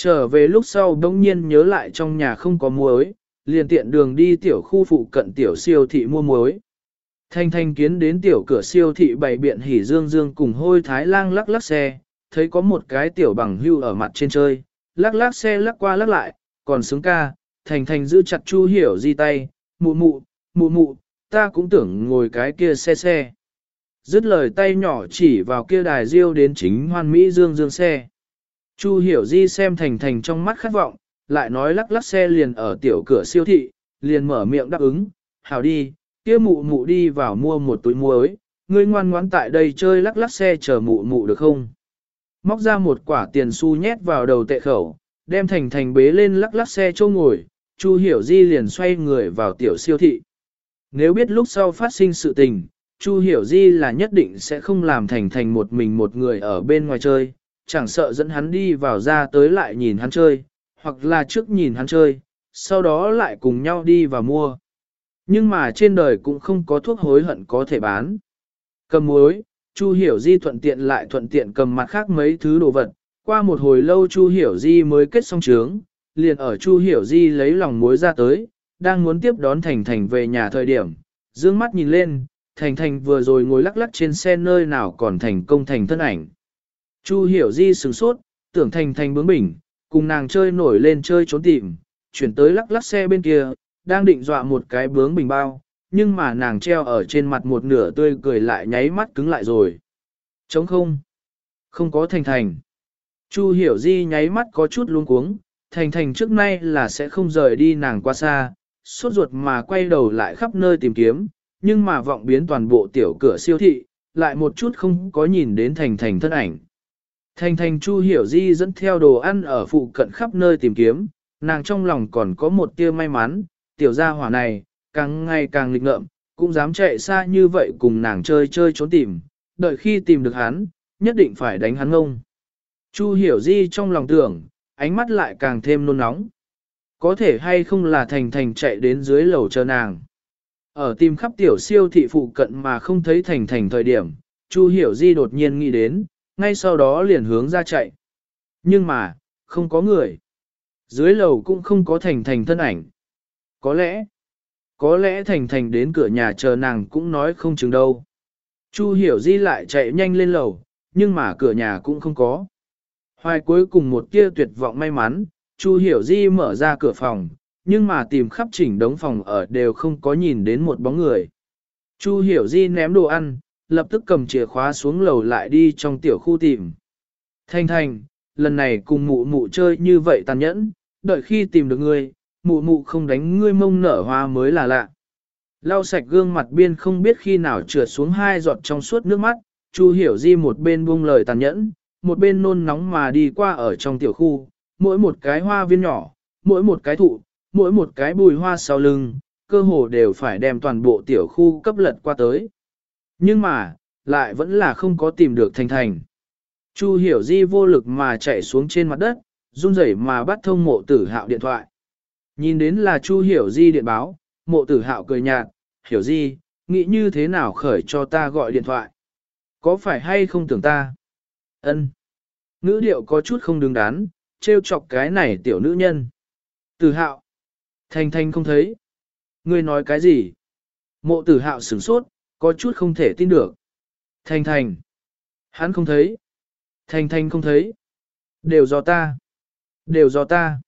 Trở về lúc sau bỗng nhiên nhớ lại trong nhà không có muối, liền tiện đường đi tiểu khu phụ cận tiểu siêu thị mua muối. Thanh thanh kiến đến tiểu cửa siêu thị bày biện hỉ dương dương cùng hôi thái lang lắc lắc xe, thấy có một cái tiểu bằng hưu ở mặt trên chơi, lắc lắc xe lắc qua lắc lại, còn sướng ca, thành thành giữ chặt chu hiểu di tay, mụ mụ, mụ mụ, ta cũng tưởng ngồi cái kia xe xe. Dứt lời tay nhỏ chỉ vào kia đài riêu đến chính hoan Mỹ dương dương xe. Chu hiểu di xem thành thành trong mắt khát vọng, lại nói lắc lắc xe liền ở tiểu cửa siêu thị, liền mở miệng đáp ứng, hảo đi, kia mụ mụ đi vào mua một túi muối, ngươi ngoan ngoãn tại đây chơi lắc lắc xe chờ mụ mụ được không? Móc ra một quả tiền xu nhét vào đầu tệ khẩu, đem thành thành bế lên lắc lắc xe châu ngồi, Chu Hiểu Di liền xoay người vào tiểu siêu thị. Nếu biết lúc sau phát sinh sự tình, Chu Hiểu Di là nhất định sẽ không làm thành thành một mình một người ở bên ngoài chơi, chẳng sợ dẫn hắn đi vào ra tới lại nhìn hắn chơi, hoặc là trước nhìn hắn chơi, sau đó lại cùng nhau đi và mua. Nhưng mà trên đời cũng không có thuốc hối hận có thể bán. Cầm muối, Chu Hiểu Di thuận tiện lại thuận tiện cầm mặt khác mấy thứ đồ vật, qua một hồi lâu Chu Hiểu Di mới kết xong trướng, liền ở Chu Hiểu Di lấy lòng muối ra tới, đang muốn tiếp đón Thành Thành về nhà thời điểm, dương mắt nhìn lên, Thành Thành vừa rồi ngồi lắc lắc trên xe nơi nào còn thành công thành thân ảnh. Chu Hiểu Di sửng sốt, tưởng Thành Thành bướng bỉnh, cùng nàng chơi nổi lên chơi trốn tìm, chuyển tới lắc lắc xe bên kia, đang định dọa một cái bướng bình bao, nhưng mà nàng treo ở trên mặt một nửa tươi cười lại nháy mắt cứng lại rồi. Trống không? Không có Thành Thành. Chu Hiểu Di nháy mắt có chút luống cuống, Thành Thành trước nay là sẽ không rời đi nàng qua xa, sốt ruột mà quay đầu lại khắp nơi tìm kiếm, nhưng mà vọng biến toàn bộ tiểu cửa siêu thị, lại một chút không có nhìn đến Thành Thành thân ảnh. Thành thành Chu Hiểu Di dẫn theo đồ ăn ở phụ cận khắp nơi tìm kiếm, nàng trong lòng còn có một tia may mắn, tiểu gia hỏa này, càng ngày càng lịch ngợm, cũng dám chạy xa như vậy cùng nàng chơi chơi trốn tìm, đợi khi tìm được hắn, nhất định phải đánh hắn ngông. Chu Hiểu Di trong lòng tưởng, ánh mắt lại càng thêm nôn nóng. Có thể hay không là Thành Thành chạy đến dưới lầu chờ nàng. Ở tìm khắp tiểu siêu thị phụ cận mà không thấy Thành Thành thời điểm, Chu Hiểu Di đột nhiên nghĩ đến, ngay sau đó liền hướng ra chạy. Nhưng mà, không có người. Dưới lầu cũng không có Thành Thành thân ảnh. Có lẽ, có lẽ Thành Thành đến cửa nhà chờ nàng cũng nói không chừng đâu. Chu Hiểu Di lại chạy nhanh lên lầu, nhưng mà cửa nhà cũng không có. Hoài cuối cùng một tia tuyệt vọng may mắn, Chu Hiểu Di mở ra cửa phòng, nhưng mà tìm khắp chỉnh đống phòng ở đều không có nhìn đến một bóng người. Chu Hiểu Di ném đồ ăn, lập tức cầm chìa khóa xuống lầu lại đi trong tiểu khu tìm. Thanh Thanh, lần này cùng mụ mụ chơi như vậy tàn nhẫn, đợi khi tìm được ngươi, mụ mụ không đánh ngươi mông nở hoa mới là lạ. Lau sạch gương mặt biên không biết khi nào trượt xuống hai giọt trong suốt nước mắt, Chu Hiểu Di một bên buông lời tàn nhẫn, một bên nôn nóng mà đi qua ở trong tiểu khu, mỗi một cái hoa viên nhỏ, mỗi một cái thụ, mỗi một cái bùi hoa sau lưng, cơ hồ đều phải đem toàn bộ tiểu khu cấp lật qua tới. Nhưng mà, lại vẫn là không có tìm được thành thành. Chu hiểu di vô lực mà chạy xuống trên mặt đất, run rẩy mà bắt thông mộ tử hạo điện thoại. Nhìn đến là Chu hiểu di điện báo, mộ tử hạo cười nhạt, hiểu di, nghĩ như thế nào khởi cho ta gọi điện thoại. Có phải hay không tưởng ta? Ân. Ngữ điệu có chút không đứng đắn, trêu chọc cái này tiểu nữ nhân. Tử hạo. thành thành không thấy. Ngươi nói cái gì? Mộ tử hạo sửng sốt, có chút không thể tin được. Thanh thanh. Hắn không thấy. Thanh thanh không thấy. Đều do ta. Đều do ta.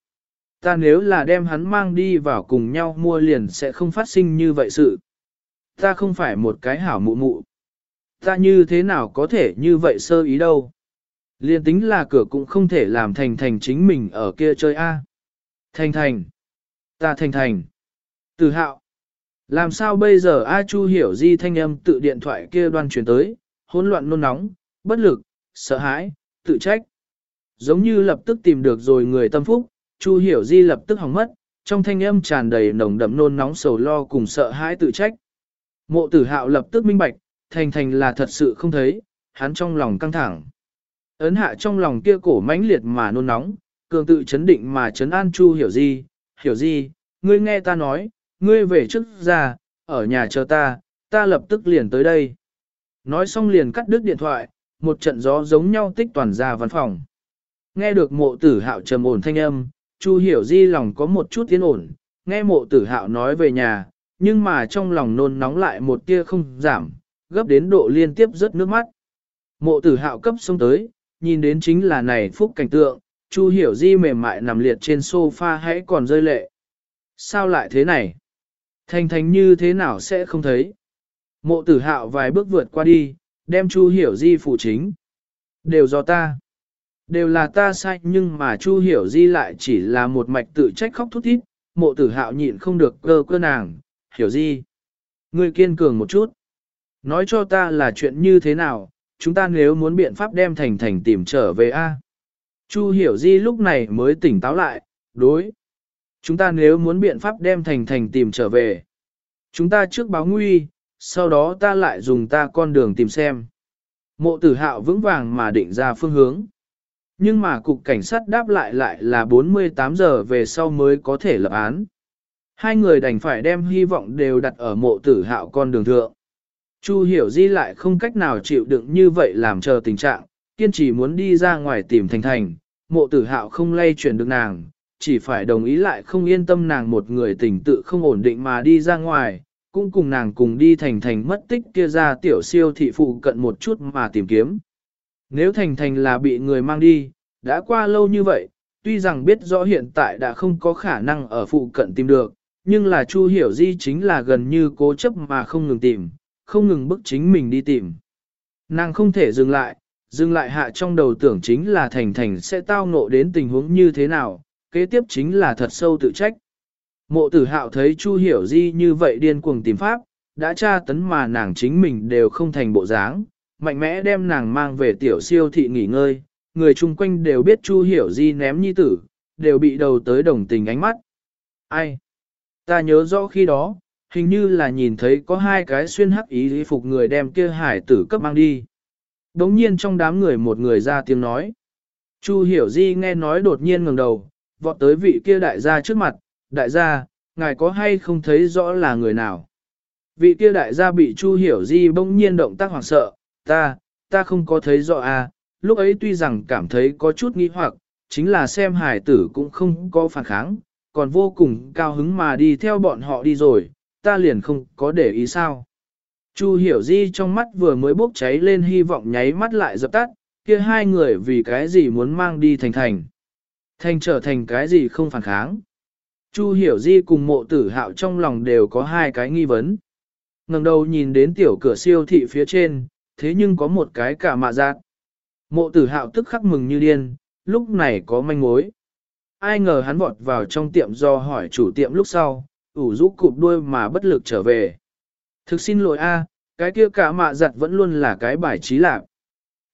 Ta nếu là đem hắn mang đi vào cùng nhau mua liền sẽ không phát sinh như vậy sự. Ta không phải một cái hảo mụ mụ. Ta như thế nào có thể như vậy sơ ý đâu. Liên tính là cửa cũng không thể làm thành thành chính mình ở kia chơi a. Thành thành. Ta thành thành. Từ hạo. Làm sao bây giờ A Chu hiểu di thanh âm tự điện thoại kia đoan truyền tới, hỗn loạn nôn nóng, bất lực, sợ hãi, tự trách. Giống như lập tức tìm được rồi người tâm phúc, Chu hiểu di lập tức hỏng mất, trong thanh âm tràn đầy nồng đậm nôn nóng sầu lo cùng sợ hãi tự trách. Mộ tử hạo lập tức minh bạch, thành thành là thật sự không thấy, hắn trong lòng căng thẳng. Ấn hạ trong lòng kia cổ mãnh liệt mà nôn nóng, cường tự chấn định mà chấn an Chu hiểu Di hiểu Di ngươi nghe ta nói, ngươi về trước ra, ở nhà chờ ta, ta lập tức liền tới đây. Nói xong liền cắt đứt điện thoại, một trận gió giống nhau tích toàn ra văn phòng. Nghe được mộ tử hạo trầm ổn thanh âm, Chu hiểu di lòng có một chút tiến ổn, nghe mộ tử hạo nói về nhà, nhưng mà trong lòng nôn nóng lại một tia không giảm, gấp đến độ liên tiếp rớt nước mắt. Mộ tử hạo cấp xông tới, nhìn đến chính là này phúc cảnh tượng, Chu hiểu di mềm mại nằm liệt trên sofa hãy còn rơi lệ. Sao lại thế này? Thành thành như thế nào sẽ không thấy? Mộ tử hạo vài bước vượt qua đi, đem Chu hiểu di phụ chính. Đều do ta. Đều là ta sai nhưng mà Chu hiểu di lại chỉ là một mạch tự trách khóc thút thít. Mộ tử hạo nhịn không được cơ cơ nàng, hiểu di. Ngươi kiên cường một chút. Nói cho ta là chuyện như thế nào, chúng ta nếu muốn biện pháp đem thành thành tìm trở về A. Chu hiểu di lúc này mới tỉnh táo lại, đối. Chúng ta nếu muốn biện pháp đem thành thành tìm trở về. Chúng ta trước báo nguy, sau đó ta lại dùng ta con đường tìm xem. Mộ tử hạo vững vàng mà định ra phương hướng. Nhưng mà cục cảnh sát đáp lại lại là 48 giờ về sau mới có thể lập án. Hai người đành phải đem hy vọng đều đặt ở mộ tử hạo con đường thượng. Chu hiểu di lại không cách nào chịu đựng như vậy làm chờ tình trạng, kiên trì muốn đi ra ngoài tìm thành thành, mộ tử hạo không lay chuyển được nàng, chỉ phải đồng ý lại không yên tâm nàng một người tình tự không ổn định mà đi ra ngoài, cũng cùng nàng cùng đi thành thành mất tích kia ra tiểu siêu thị phụ cận một chút mà tìm kiếm. Nếu thành thành là bị người mang đi, đã qua lâu như vậy, tuy rằng biết rõ hiện tại đã không có khả năng ở phụ cận tìm được, nhưng là Chu Hiểu Di chính là gần như cố chấp mà không ngừng tìm, không ngừng bức chính mình đi tìm. Nàng không thể dừng lại, dừng lại hạ trong đầu tưởng chính là Thành Thành sẽ tao ngộ đến tình huống như thế nào, kế tiếp chính là thật sâu tự trách. Mộ tử hạo thấy Chu Hiểu Di như vậy điên cuồng tìm pháp, đã tra tấn mà nàng chính mình đều không thành bộ dáng, mạnh mẽ đem nàng mang về tiểu siêu thị nghỉ ngơi, người chung quanh đều biết Chu Hiểu Di ném nhi tử, đều bị đầu tới đồng tình ánh mắt. Ai? Ta nhớ rõ khi đó, hình như là nhìn thấy có hai cái xuyên hắc ý phục người đem kia hải tử cấp mang đi. Đống nhiên trong đám người một người ra tiếng nói. Chu hiểu di nghe nói đột nhiên ngẩng đầu, vọt tới vị kia đại gia trước mặt, đại gia, ngài có hay không thấy rõ là người nào. Vị kia đại gia bị Chu hiểu di bỗng nhiên động tác hoảng sợ, ta, ta không có thấy rõ à, lúc ấy tuy rằng cảm thấy có chút nghi hoặc, chính là xem hải tử cũng không có phản kháng, còn vô cùng cao hứng mà đi theo bọn họ đi rồi, ta liền không có để ý sao. Chu hiểu di trong mắt vừa mới bốc cháy lên hy vọng nháy mắt lại dập tắt, kia hai người vì cái gì muốn mang đi thành thành. Thành trở thành cái gì không phản kháng. Chu hiểu di cùng mộ tử hạo trong lòng đều có hai cái nghi vấn. ngẩng đầu nhìn đến tiểu cửa siêu thị phía trên, thế nhưng có một cái cả mạ giác. Mộ tử hạo tức khắc mừng như điên, lúc này có manh mối. Ai ngờ hắn vọt vào trong tiệm do hỏi chủ tiệm lúc sau, ủ rũ cụp đuôi mà bất lực trở về. Thực xin lỗi a, cái kia cả mạ giặt vẫn luôn là cái bài trí lạc.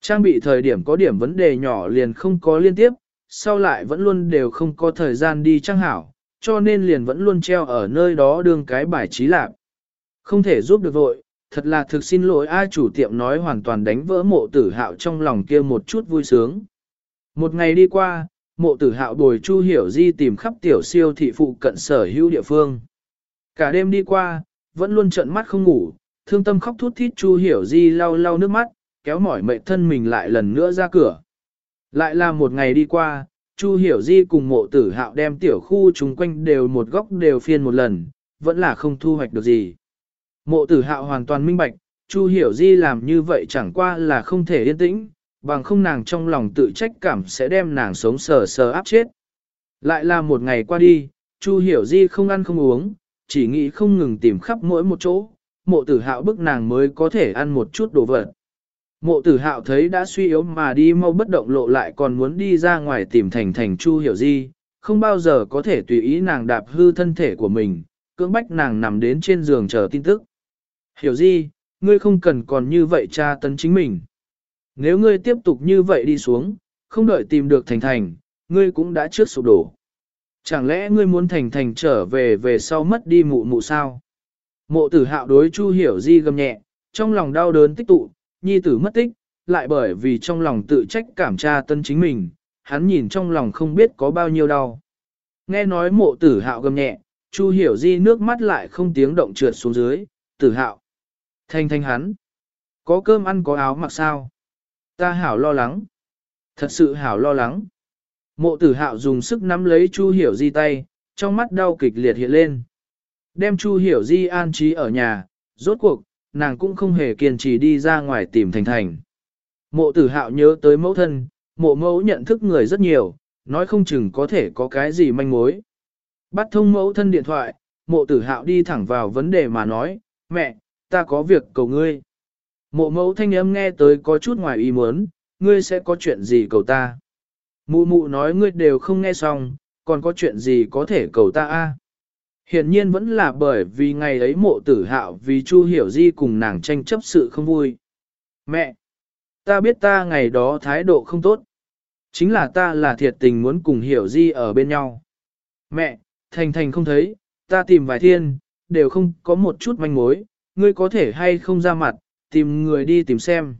Trang bị thời điểm có điểm vấn đề nhỏ liền không có liên tiếp, sau lại vẫn luôn đều không có thời gian đi trang hảo, cho nên liền vẫn luôn treo ở nơi đó đương cái bài trí lạc. Không thể giúp được vội, thật là thực xin lỗi ai chủ tiệm nói hoàn toàn đánh vỡ mộ tử hạo trong lòng kia một chút vui sướng. Một ngày đi qua, mộ tử hạo bồi Chu Hiểu Di tìm khắp tiểu siêu thị phụ cận sở hữu địa phương. Cả đêm đi qua, vẫn luôn trợn mắt không ngủ, thương tâm khóc thút thít Chu Hiểu Di lau lau nước mắt, kéo mỏi mệt thân mình lại lần nữa ra cửa. Lại là một ngày đi qua, Chu Hiểu Di cùng mộ tử hạo đem tiểu khu chung quanh đều một góc đều phiên một lần, vẫn là không thu hoạch được gì. Mộ tử hạo hoàn toàn minh bạch, Chu Hiểu Di làm như vậy chẳng qua là không thể yên tĩnh, bằng không nàng trong lòng tự trách cảm sẽ đem nàng sống sờ sờ áp chết. Lại là một ngày qua đi, Chu Hiểu Di không ăn không uống, chỉ nghĩ không ngừng tìm khắp mỗi một chỗ, mộ tử hạo bức nàng mới có thể ăn một chút đồ vật. Mộ tử hạo thấy đã suy yếu mà đi mau bất động lộ lại còn muốn đi ra ngoài tìm thành thành Chu Hiểu Di, không bao giờ có thể tùy ý nàng đạp hư thân thể của mình, cưỡng bách nàng nằm đến trên giường chờ tin tức. Hiểu Di, ngươi không cần còn như vậy tra tấn chính mình. Nếu ngươi tiếp tục như vậy đi xuống, không đợi tìm được thành thành, ngươi cũng đã trước sụp đổ. Chẳng lẽ ngươi muốn thành thành trở về về sau mất đi mụ mụ sao? Mộ tử hạo đối Chu Hiểu Di gầm nhẹ, trong lòng đau đớn tích tụ, nhi tử mất tích, lại bởi vì trong lòng tự trách cảm tra tân chính mình, hắn nhìn trong lòng không biết có bao nhiêu đau. Nghe nói mộ tử hạo gầm nhẹ, Chu Hiểu Di nước mắt lại không tiếng động trượt xuống dưới, tử hạo. Thanh thanh hắn. Có cơm ăn có áo mặc sao? Ta hảo lo lắng. Thật sự hảo lo lắng. Mộ tử hạo dùng sức nắm lấy Chu Hiểu Di tay, trong mắt đau kịch liệt hiện lên. Đem Chu Hiểu Di an trí ở nhà, rốt cuộc, nàng cũng không hề kiên trì đi ra ngoài tìm thành thành. Mộ tử hạo nhớ tới mẫu thân, mộ mẫu nhận thức người rất nhiều, nói không chừng có thể có cái gì manh mối. Bắt thông mẫu thân điện thoại, mộ tử hạo đi thẳng vào vấn đề mà nói, mẹ, ta có việc cầu ngươi. Mộ mẫu thanh âm nghe tới có chút ngoài ý muốn, ngươi sẽ có chuyện gì cầu ta. Mụ mụ nói ngươi đều không nghe xong, còn có chuyện gì có thể cầu ta a? Hiển nhiên vẫn là bởi vì ngày ấy mộ tử hạo vì Chu Hiểu Di cùng nàng tranh chấp sự không vui. Mẹ! Ta biết ta ngày đó thái độ không tốt. Chính là ta là thiệt tình muốn cùng Hiểu Di ở bên nhau. Mẹ! Thành thành không thấy, ta tìm vài thiên, đều không có một chút manh mối, ngươi có thể hay không ra mặt, tìm người đi tìm xem.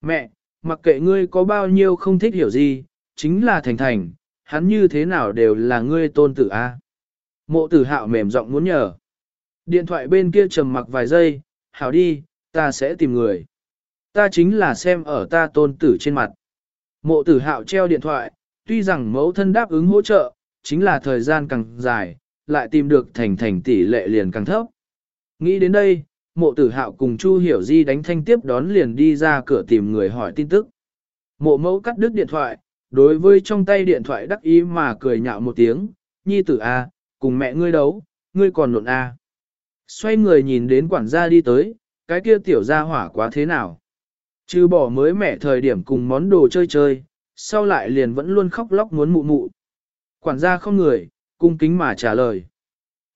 Mẹ, mặc kệ ngươi có bao nhiêu không thích hiểu Di, chính là thành thành, hắn như thế nào đều là ngươi tôn tử a. Mộ tử hạo mềm giọng muốn nhờ. Điện thoại bên kia trầm mặc vài giây, hảo đi, ta sẽ tìm người. Ta chính là xem ở ta tôn tử trên mặt. Mộ tử hạo treo điện thoại, tuy rằng mẫu thân đáp ứng hỗ trợ, chính là thời gian càng dài, lại tìm được thành thành tỷ lệ liền càng thấp. Nghĩ đến đây, mộ tử hạo cùng Chu Hiểu Di đánh thanh tiếp đón liền đi ra cửa tìm người hỏi tin tức. Mộ mẫu cắt đứt điện thoại, đối với trong tay điện thoại đắc ý mà cười nhạo một tiếng, nhi tử A, cùng mẹ ngươi đấu, ngươi còn nộn A. Xoay người nhìn đến quản gia đi tới, cái kia tiểu gia hỏa quá thế nào. Chứ bỏ mới mẹ thời điểm cùng món đồ chơi chơi, sau lại liền vẫn luôn khóc lóc muốn mụ mụ. Quản gia không người, cung kính mà trả lời.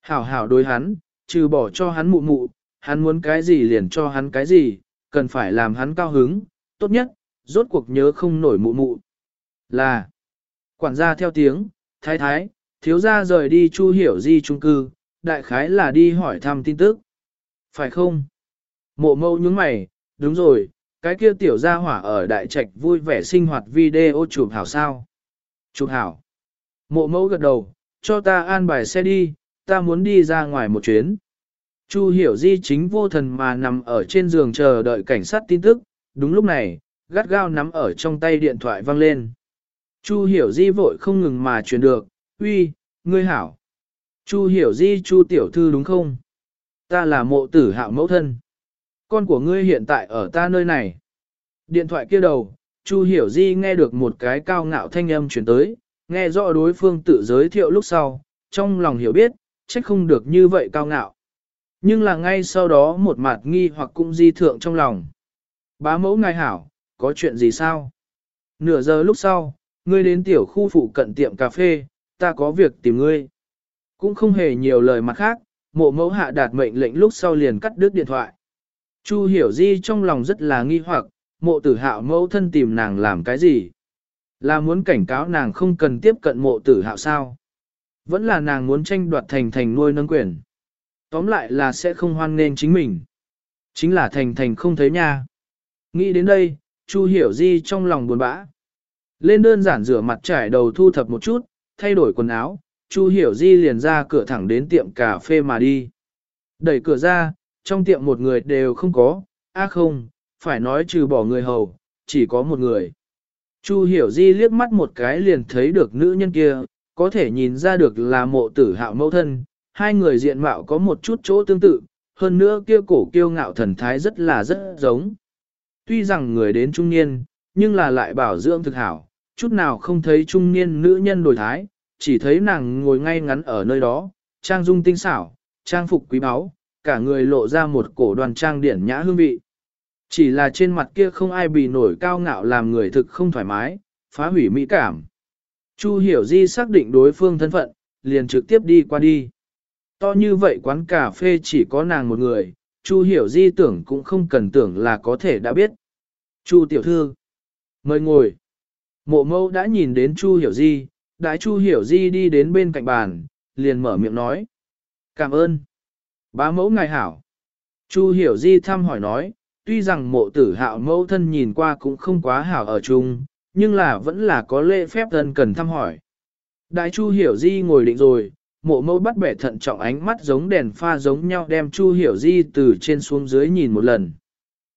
Hảo hảo đối hắn, trừ bỏ cho hắn mụ mụ, hắn muốn cái gì liền cho hắn cái gì, cần phải làm hắn cao hứng, tốt nhất, rốt cuộc nhớ không nổi mụ mụ. Là. Quản gia theo tiếng, thái thái, thiếu gia rời đi Chu Hiểu Di trung cư, đại khái là đi hỏi thăm tin tức. Phải không? Mộ mâu nhướng mày, đúng rồi, cái kia tiểu gia hỏa ở đại trạch vui vẻ sinh hoạt video chụp hảo sao. Chụp hảo. Mộ mẫu gật đầu, cho ta an bài xe đi, ta muốn đi ra ngoài một chuyến. Chu hiểu di chính vô thần mà nằm ở trên giường chờ đợi cảnh sát tin tức, đúng lúc này, gắt gao nắm ở trong tay điện thoại vang lên. Chu hiểu di vội không ngừng mà truyền được, uy, ngươi hảo. Chu hiểu di chu tiểu thư đúng không? Ta là mộ tử hạo mẫu thân. Con của ngươi hiện tại ở ta nơi này. Điện thoại kia đầu, Chu hiểu di nghe được một cái cao ngạo thanh âm truyền tới, nghe rõ đối phương tự giới thiệu lúc sau, trong lòng hiểu biết, trách không được như vậy cao ngạo. Nhưng là ngay sau đó một mặt nghi hoặc cũng di thượng trong lòng. Bá mẫu ngài hảo, có chuyện gì sao? Nửa giờ lúc sau, ngươi đến tiểu khu phụ cận tiệm cà phê, ta có việc tìm ngươi. Cũng không hề nhiều lời mặt khác, mộ mẫu hạ đạt mệnh lệnh lúc sau liền cắt đứt điện thoại. Chu hiểu di trong lòng rất là nghi hoặc, mộ tử hạo mẫu thân tìm nàng làm cái gì? Là muốn cảnh cáo nàng không cần tiếp cận mộ tử hạo sao? Vẫn là nàng muốn tranh đoạt thành thành nuôi nâng quyền. Tóm lại là sẽ không hoan nên chính mình. Chính là thành thành không thấy nha. Nghĩ đến đây, Chu hiểu di trong lòng buồn bã. Lên đơn giản rửa mặt trải đầu thu thập một chút, thay đổi quần áo, Chu hiểu di liền ra cửa thẳng đến tiệm cà phê mà đi. Đẩy cửa ra, trong tiệm một người đều không có, á không, phải nói trừ bỏ người hầu, chỉ có một người. Chu hiểu di liếc mắt một cái liền thấy được nữ nhân kia, có thể nhìn ra được là mộ tử hạo mẫu thân, hai người diện mạo có một chút chỗ tương tự, hơn nữa kia cổ kiêu ngạo thần thái rất là rất giống. Tuy rằng người đến trung niên, nhưng là lại bảo dưỡng thực hảo, chút nào không thấy trung niên nữ nhân đổi thái, chỉ thấy nàng ngồi ngay ngắn ở nơi đó, trang dung tinh xảo, trang phục quý báu, cả người lộ ra một cổ đoàn trang điển nhã hương vị. Chỉ là trên mặt kia không ai bị nổi cao ngạo làm người thực không thoải mái, phá hủy mỹ cảm. Chu hiểu di xác định đối phương thân phận, liền trực tiếp đi qua đi. To như vậy quán cà phê chỉ có nàng một người, Chu hiểu di tưởng cũng không cần tưởng là có thể đã biết. Chu tiểu thư, mời ngồi. Mộ mâu đã nhìn đến Chu hiểu di, đại Chu hiểu di đi đến bên cạnh bàn, liền mở miệng nói. Cảm ơn. Bá mẫu ngài hảo. Chu hiểu di thăm hỏi nói, tuy rằng mộ tử hạo mẫu thân nhìn qua cũng không quá hảo ở chung, nhưng là vẫn là có lễ phép thân cần thăm hỏi. Đại Chu Hiểu Di ngồi định rồi, mộ mẫu bắt bẻ thận trọng ánh mắt giống đèn pha giống nhau đem Chu Hiểu Di từ trên xuống dưới nhìn một lần.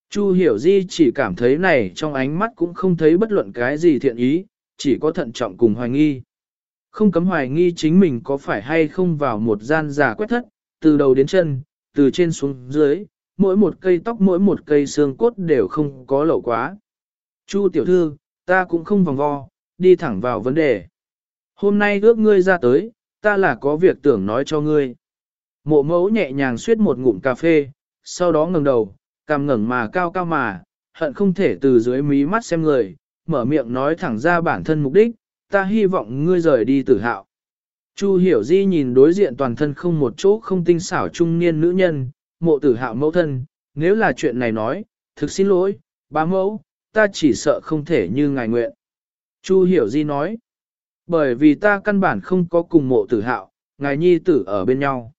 Chu Hiểu Di chỉ cảm thấy này trong ánh mắt cũng không thấy bất luận cái gì thiện ý, chỉ có thận trọng cùng hoài nghi. Không cấm hoài nghi chính mình có phải hay không vào một gian giả quét thất, từ đầu đến chân, từ trên xuống dưới, mỗi một cây tóc mỗi một cây xương cốt đều không có lậu quá. Chu tiểu thư, ta cũng không vòng vo, đi thẳng vào vấn đề. Hôm nay ước ngươi ra tới, ta là có việc tưởng nói cho ngươi. Mộ mẫu nhẹ nhàng suyết một ngụm cà phê, sau đó ngẩng đầu, cằm ngẩng mà cao cao mà, hận không thể từ dưới mí mắt xem người, mở miệng nói thẳng ra bản thân mục đích, ta hy vọng ngươi rời đi tử hạo. Chu hiểu di nhìn đối diện toàn thân không một chỗ không tinh xảo trung niên nữ nhân, mộ tử hạo mẫu thân, nếu là chuyện này nói, thực xin lỗi, bá mẫu, ta chỉ sợ không thể như ngài nguyện. Chu hiểu di nói, bởi vì ta căn bản không có cùng mộ tử hạo, ngài nhi tử ở bên nhau.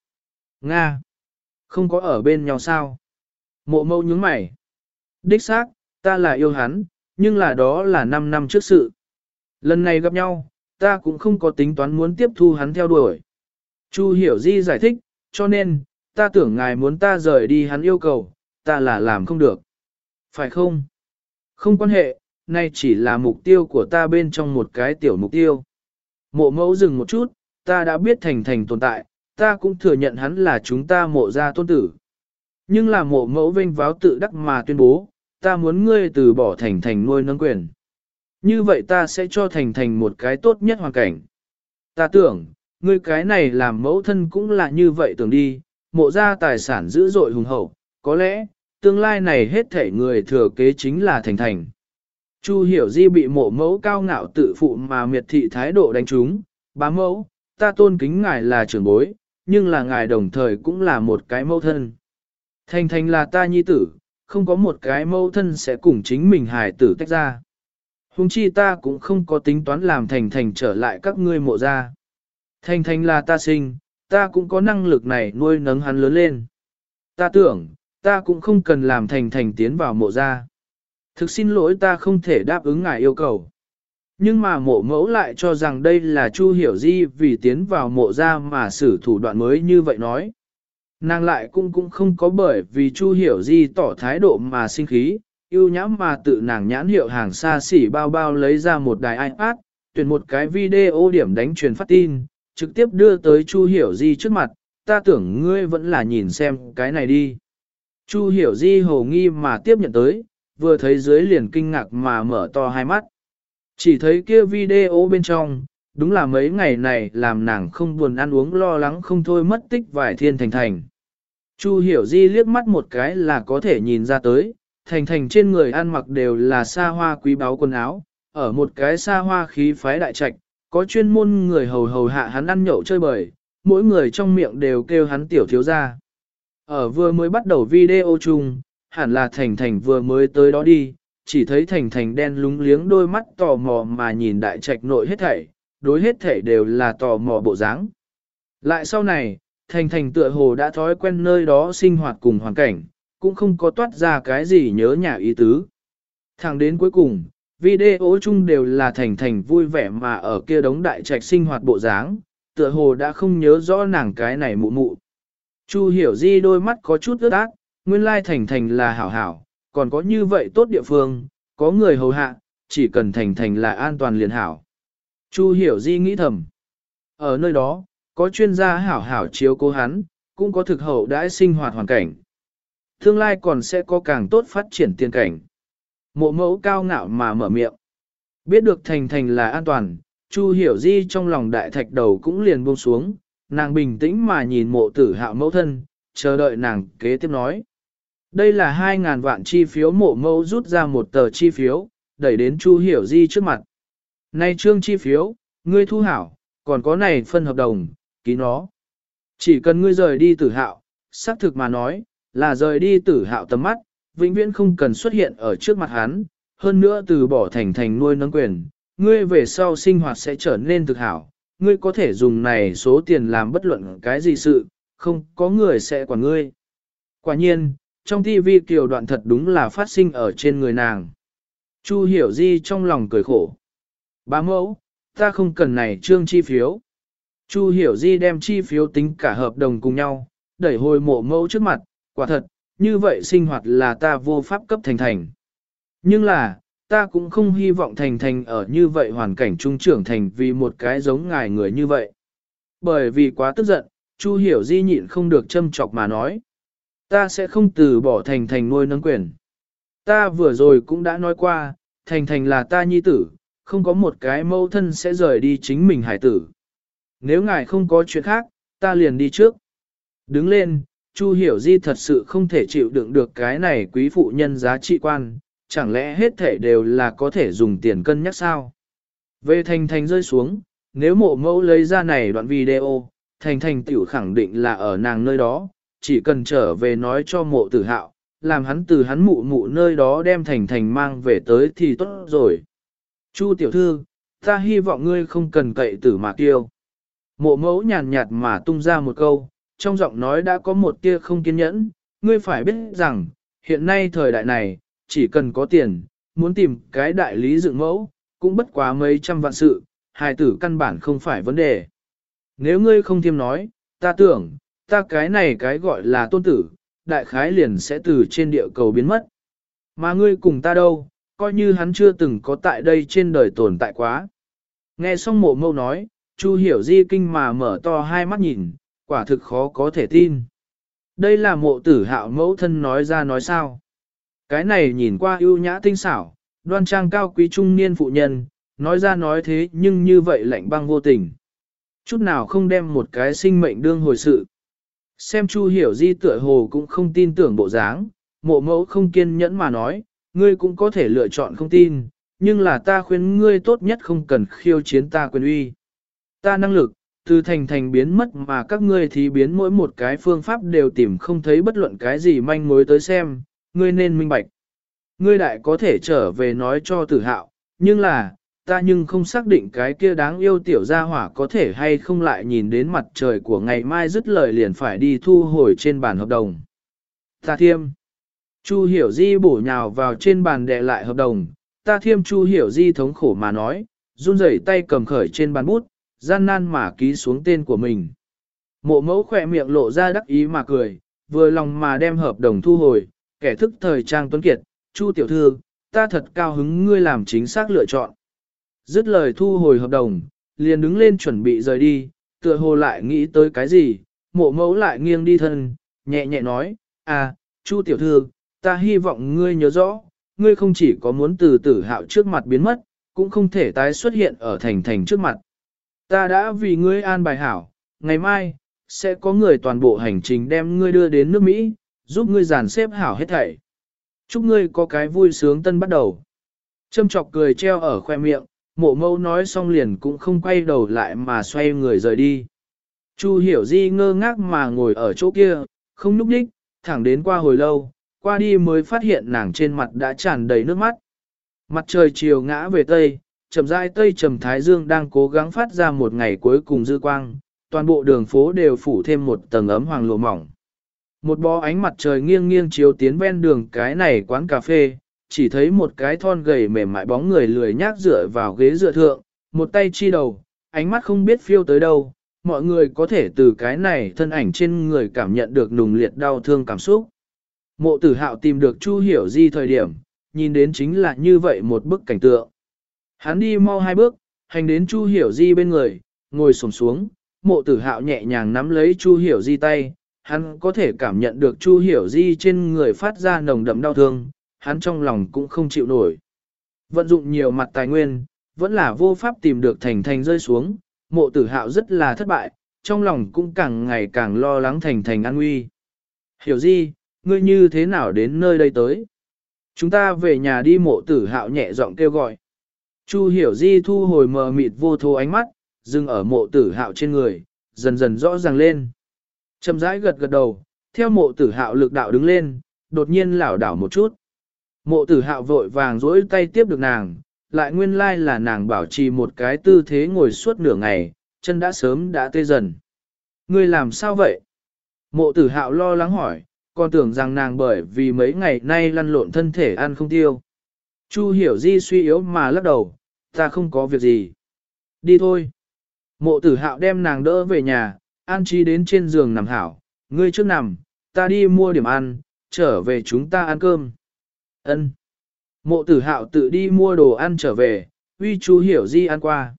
Nga, không có ở bên nhau sao? Mộ mẫu nhướng mày. Đích xác, ta là yêu hắn, nhưng là đó là 5 năm trước sự. Lần này gặp nhau, ta cũng không có tính toán muốn tiếp thu hắn theo đuổi. Chu hiểu di giải thích, cho nên, ta tưởng ngài muốn ta rời đi hắn yêu cầu, ta là làm không được. Phải không? Không quan hệ, nay chỉ là mục tiêu của ta bên trong một cái tiểu mục tiêu. Mộ mẫu dừng một chút, ta đã biết thành thành tồn tại, ta cũng thừa nhận hắn là chúng ta mộ gia tôn tử. Nhưng là mộ mẫu vinh váo tự đắc mà tuyên bố, ta muốn ngươi từ bỏ thành thành nuôi nâng quyền. Như vậy ta sẽ cho thành thành một cái tốt nhất hoàn cảnh. Ta tưởng, ngươi cái này làm mẫu thân cũng là như vậy tưởng đi, mộ gia tài sản dữ dội hùng hậu, có lẽ, tương lai này hết thể người thừa kế chính là thành thành. Chu hiểu di bị mộ mẫu cao ngạo tự phụ mà miệt thị thái độ đánh trúng, bá mẫu, ta tôn kính ngài là trưởng bối, nhưng là ngài đồng thời cũng là một cái mẫu thân. Thành thành là ta nhi tử, không có một cái mẫu thân sẽ cùng chính mình hài tử tách ra. Hùng chi ta cũng không có tính toán làm thành thành trở lại các ngươi mộ ra. Thành thành là ta sinh, ta cũng có năng lực này nuôi nấng hắn lớn lên. Ta tưởng, ta cũng không cần làm thành thành tiến vào mộ ra. Thực xin lỗi ta không thể đáp ứng ngài yêu cầu. Nhưng mà mộ mẫu lại cho rằng đây là Chu Hiểu Di vì tiến vào mộ ra mà xử thủ đoạn mới như vậy nói. Nàng lại cũng cũng không có bởi vì Chu Hiểu Di tỏ thái độ mà sinh khí, yêu nhãm mà tự nàng nhãn hiệu hàng xa xỉ bao bao lấy ra một đài iPad, tuyển một cái video điểm đánh truyền phát tin, trực tiếp đưa tới Chu Hiểu Di trước mặt, ta tưởng ngươi vẫn là nhìn xem cái này đi. Chu Hiểu Di hồ nghi mà tiếp nhận tới, vừa thấy dưới liền kinh ngạc mà mở to hai mắt. Chỉ thấy kia video bên trong, đúng là mấy ngày này làm nàng không buồn ăn uống lo lắng không thôi mất tích vài thiên thành thành. Chu hiểu di liếc mắt một cái là có thể nhìn ra tới, thành thành trên người ăn mặc đều là xa hoa quý báu quần áo, ở một cái xa hoa khí phái đại trạch, có chuyên môn người hầu hầu hạ hắn ăn nhậu chơi bời, mỗi người trong miệng đều kêu hắn tiểu thiếu gia. Ở vừa mới bắt đầu video chung, hẳn là Thành Thành vừa mới tới đó đi, chỉ thấy Thành Thành đen lúng liếng đôi mắt tò mò mà nhìn đại trạch nội hết thảy, đối hết thảy đều là tò mò bộ dáng. Lại sau này, Thành Thành tựa hồ đã thói quen nơi đó sinh hoạt cùng hoàn cảnh, cũng không có toát ra cái gì nhớ nhà ý tứ. Thẳng đến cuối cùng, video chung đều là Thành Thành vui vẻ mà ở kia đống đại trạch sinh hoạt bộ dáng, tựa hồ đã không nhớ rõ nàng cái này mụ mụ. Chu hiểu di đôi mắt có chút ướt át, nguyên lai Thành Thành là hảo hảo, còn có như vậy tốt địa phương, có người hầu hạ, chỉ cần Thành Thành là an toàn liền hảo. Chu hiểu di nghĩ thầm. Ở nơi đó, có chuyên gia hảo hảo chiếu cố hắn, cũng có thực hậu đãi sinh hoạt hoàn cảnh. Tương lai còn sẽ có càng tốt phát triển tiên cảnh. Mộ mẫu cao ngạo mà mở miệng. Biết được thành thành là an toàn, Chu hiểu di trong lòng đại thạch đầu cũng liền buông xuống, nàng bình tĩnh mà nhìn mộ tử hạo mẫu thân, chờ đợi nàng kế tiếp nói. Đây là 2.000 vạn chi phiếu mộ mẫu rút ra một tờ chi phiếu, đẩy đến Chu hiểu di trước mặt. Này trương chi phiếu, ngươi thu hảo, còn có này phân hợp đồng, ký nó. Chỉ cần ngươi rời đi tử hạo, xác thực mà nói, là rời đi tử hạo tầm mắt, vĩnh viễn không cần xuất hiện ở trước mặt hắn, hơn nữa từ bỏ thành thành nuôi nâng quyền, ngươi về sau sinh hoạt sẽ trở nên thực hảo, ngươi có thể dùng này số tiền làm bất luận cái gì sự, không có người sẽ quản ngươi. Quả nhiên, trong TV kiều đoạn thật đúng là phát sinh ở trên người nàng. Chu hiểu di trong lòng cười khổ. Bá mẫu, ta không cần này trương chi phiếu. Chu hiểu di đem chi phiếu tính cả hợp đồng cùng nhau, đẩy hồi mộ mẫu trước mặt, quả thật, như vậy sinh hoạt là ta vô pháp cấp thành thành. Nhưng là, ta cũng không hy vọng thành thành ở như vậy hoàn cảnh trung trưởng thành vì một cái giống ngài người như vậy. Bởi vì quá tức giận, Chu hiểu di nhịn không được châm chọc mà nói. Ta sẽ không từ bỏ thành thành nuôi nâng quyền. Ta vừa rồi cũng đã nói qua, thành thành là ta nhi tử, không có một cái mâu thân sẽ rời đi chính mình hải tử. Nếu ngài không có chuyện khác, ta liền đi trước. Đứng lên, Chu Hiểu Di thật sự không thể chịu đựng được cái này quý phụ nhân giá trị quan, chẳng lẽ hết thể đều là có thể dùng tiền cân nhắc sao? Về thành thành rơi xuống, nếu mộ mẫu lấy ra này đoạn video, thành thành tiểu khẳng định là ở nàng nơi đó, chỉ cần trở về nói cho mộ tử hạo, làm hắn từ hắn mụ mụ nơi đó đem thành thành mang về tới thì tốt rồi. Chu tiểu thư, ta hy vọng ngươi không cần cậy tử mà kiêu. Mộ mẫu nhàn nhạt mà tung ra một câu, trong giọng nói đã có một tia không kiên nhẫn, ngươi phải biết rằng, hiện nay thời đại này, chỉ cần có tiền, muốn tìm cái đại lý dựng mẫu, cũng bất quá mấy trăm vạn sự, hài tử căn bản không phải vấn đề. Nếu ngươi không thêm nói, ta tưởng, ta cái này cái gọi là tôn tử, đại khái liền sẽ từ trên địa cầu biến mất. Mà ngươi cùng ta đâu, coi như hắn chưa từng có tại đây trên đời tồn tại quá. Nghe xong mộ mâu nói, Chu hiểu di kinh mà mở to hai mắt nhìn, quả thực khó có thể tin. Đây là mộ tử hạo mẫu thân nói ra nói sao. Cái này nhìn qua ưu nhã tinh xảo, đoan trang cao quý trung niên phụ nhân, nói ra nói thế nhưng như vậy lạnh băng vô tình. Chút nào không đem một cái sinh mệnh đương hồi sự. Xem Chu hiểu di tựa hồ cũng không tin tưởng bộ dáng, mộ mẫu không kiên nhẫn mà nói, ngươi cũng có thể lựa chọn không tin, nhưng là ta khuyên ngươi tốt nhất không cần khiêu chiến ta quyền uy. Ta năng lực, từ thành thành biến mất mà các ngươi thì biến mỗi một cái phương pháp đều tìm không thấy bất luận cái gì manh mối tới xem, ngươi nên minh bạch. Ngươi đại có thể trở về nói cho tử hạo, nhưng là, ta nhưng không xác định cái kia đáng yêu tiểu gia hỏa có thể hay không lại nhìn đến mặt trời của ngày mai dứt lời liền phải đi thu hồi trên bàn hợp đồng. Ta thiêm. Chu hiểu di bổ nhào vào trên bàn đệ lại hợp đồng, ta thiêm chu hiểu di thống khổ mà nói, run rẩy tay cầm khởi trên bàn bút, gian nan mà ký xuống tên của mình. Mộ mẫu khỏe miệng lộ ra đắc ý mà cười, vừa lòng mà đem hợp đồng thu hồi, kẻ thức thời trang tuấn kiệt, chu tiểu thư, ta thật cao hứng ngươi làm chính xác lựa chọn. Dứt lời thu hồi hợp đồng, liền đứng lên chuẩn bị rời đi, tựa hồ lại nghĩ tới cái gì, mộ mẫu lại nghiêng đi thân, nhẹ nhẹ nói, à, chu tiểu thư, ta hy vọng ngươi nhớ rõ, ngươi không chỉ có muốn từ tử hạo trước mặt biến mất, cũng không thể tái xuất hiện ở thành thành trước mặt. Ta đã vì ngươi an bài hảo, ngày mai, sẽ có người toàn bộ hành trình đem ngươi đưa đến nước Mỹ, giúp ngươi dàn xếp hảo hết thảy. Chúc ngươi có cái vui sướng tân bắt đầu. Châm chọc cười treo ở khoe miệng, mộ mâu nói xong liền cũng không quay đầu lại mà xoay người rời đi. Chu hiểu di ngơ ngác mà ngồi ở chỗ kia, không núp đích, thẳng đến qua hồi lâu, qua đi mới phát hiện nàng trên mặt đã tràn đầy nước mắt. Mặt trời chiều ngã về tây, trầm rãi tây trầm thái dương đang cố gắng phát ra một ngày cuối cùng dư quang, toàn bộ đường phố đều phủ thêm một tầng ấm hoàng lụa mỏng. Một bó ánh mặt trời nghiêng nghiêng chiếu tiến ven đường cái này quán cà phê, chỉ thấy một cái thon gầy mềm mại bóng người lười nhác dựa vào ghế dựa thượng, một tay chi đầu, ánh mắt không biết phiêu tới đâu, mọi người có thể từ cái này thân ảnh trên người cảm nhận được nùng liệt đau thương cảm xúc. Mộ tử hạo tìm được Chu Hiểu Di thời điểm, nhìn đến chính là như vậy một bức cảnh tượng. Hắn đi mau hai bước, hành đến Chu Hiểu Di bên người, ngồi xổm xuống, mộ tử hạo nhẹ nhàng nắm lấy Chu Hiểu Di tay, hắn có thể cảm nhận được Chu Hiểu Di trên người phát ra nồng đậm đau thương, hắn trong lòng cũng không chịu nổi. Vận dụng nhiều mặt tài nguyên, vẫn là vô pháp tìm được thành thành rơi xuống, mộ tử hạo rất là thất bại, trong lòng cũng càng ngày càng lo lắng thành thành an nguy. Hiểu Di, ngươi như thế nào đến nơi đây tới? Chúng ta về nhà đi mộ tử hạo nhẹ giọng kêu gọi. Chu hiểu di thu hồi mờ mịt vô thô ánh mắt, dừng ở mộ tử hạo trên người, dần dần rõ ràng lên. Chầm rãi gật gật đầu, theo mộ tử hạo lực đạo đứng lên, đột nhiên lảo đảo một chút. Mộ tử hạo vội vàng dỗi tay tiếp được nàng, lại nguyên lai là nàng bảo trì một cái tư thế ngồi suốt nửa ngày, chân đã sớm đã tê dần. Ngươi làm sao vậy? Mộ tử hạo lo lắng hỏi, còn tưởng rằng nàng bởi vì mấy ngày nay lăn lộn thân thể ăn không tiêu. Chu hiểu di suy yếu mà lắc đầu, ta không có việc gì. Đi thôi. Mộ tử hạo đem nàng đỡ về nhà, an trí đến trên giường nằm hảo, ngươi trước nằm, ta đi mua điểm ăn, trở về chúng ta ăn cơm. Ân. Mộ tử hạo tự đi mua đồ ăn trở về, uy chu hiểu di ăn qua.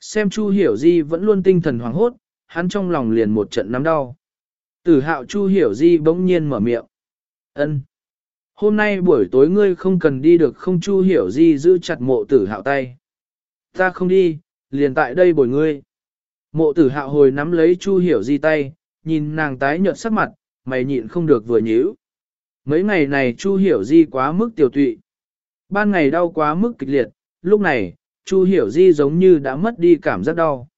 Xem chu hiểu di vẫn luôn tinh thần hoảng hốt, hắn trong lòng liền một trận nắm đau. Tử hạo chu hiểu di bỗng nhiên mở miệng. ân Hôm nay buổi tối ngươi không cần đi được không chu hiểu di giữ chặt mộ tử hạo tay. Ta không đi, liền tại đây bồi ngươi. Mộ tử hạo hồi nắm lấy chu hiểu di tay, nhìn nàng tái nhợt sắc mặt, mày nhịn không được vừa nhíu. Mấy ngày này chu hiểu di quá mức tiểu tụy. Ban ngày đau quá mức kịch liệt, lúc này, chu hiểu di giống như đã mất đi cảm giác đau.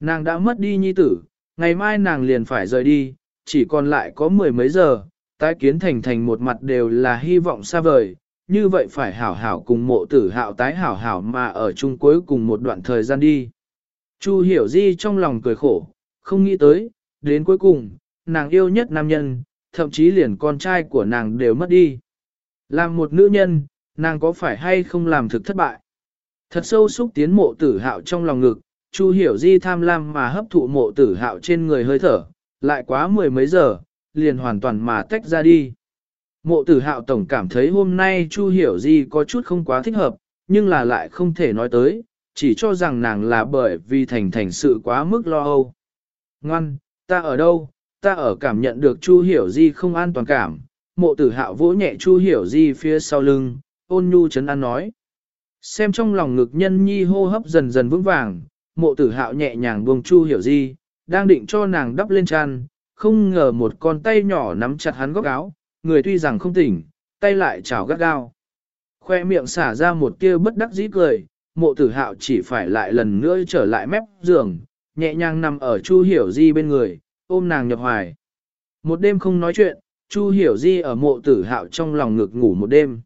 Nàng đã mất đi nhi tử, ngày mai nàng liền phải rời đi, chỉ còn lại có mười mấy giờ, tái kiến thành thành một mặt đều là hy vọng xa vời, như vậy phải hảo hảo cùng mộ tử hạo tái hảo hảo mà ở chung cuối cùng một đoạn thời gian đi. Chu hiểu di trong lòng cười khổ, không nghĩ tới, đến cuối cùng, nàng yêu nhất nam nhân, thậm chí liền con trai của nàng đều mất đi. Làm một nữ nhân, nàng có phải hay không làm thực thất bại? Thật sâu xúc tiến mộ tử hạo trong lòng ngực, Chu hiểu di tham lam mà hấp thụ mộ tử hạo trên người hơi thở, lại quá mười mấy giờ, liền hoàn toàn mà tách ra đi. Mộ tử hạo tổng cảm thấy hôm nay Chu Hiểu Di có chút không quá thích hợp, nhưng là lại không thể nói tới, chỉ cho rằng nàng là bởi vì thành thành sự quá mức lo âu. Ngoan, ta ở đâu, ta ở cảm nhận được Chu Hiểu Di không an toàn cảm, mộ tử hạo vỗ nhẹ Chu Hiểu Di phía sau lưng, ôn nhu chấn an nói. Xem trong lòng ngực nhân nhi hô hấp dần dần vững vàng, mộ tử hạo nhẹ nhàng buông Chu Hiểu Di, đang định cho nàng đắp lên chăn, không ngờ một con tay nhỏ nắm chặt hắn góc áo, người tuy rằng không tỉnh, tay lại chảo gắt gao. Khoe miệng xả ra một tia bất đắc dĩ cười, mộ tử hạo chỉ phải lại lần nữa trở lại mép giường, nhẹ nhàng nằm ở Chu Hiểu Di bên người, ôm nàng nhập hoài. Một đêm không nói chuyện, Chu Hiểu Di ở mộ tử hạo trong lòng ngực ngủ một đêm.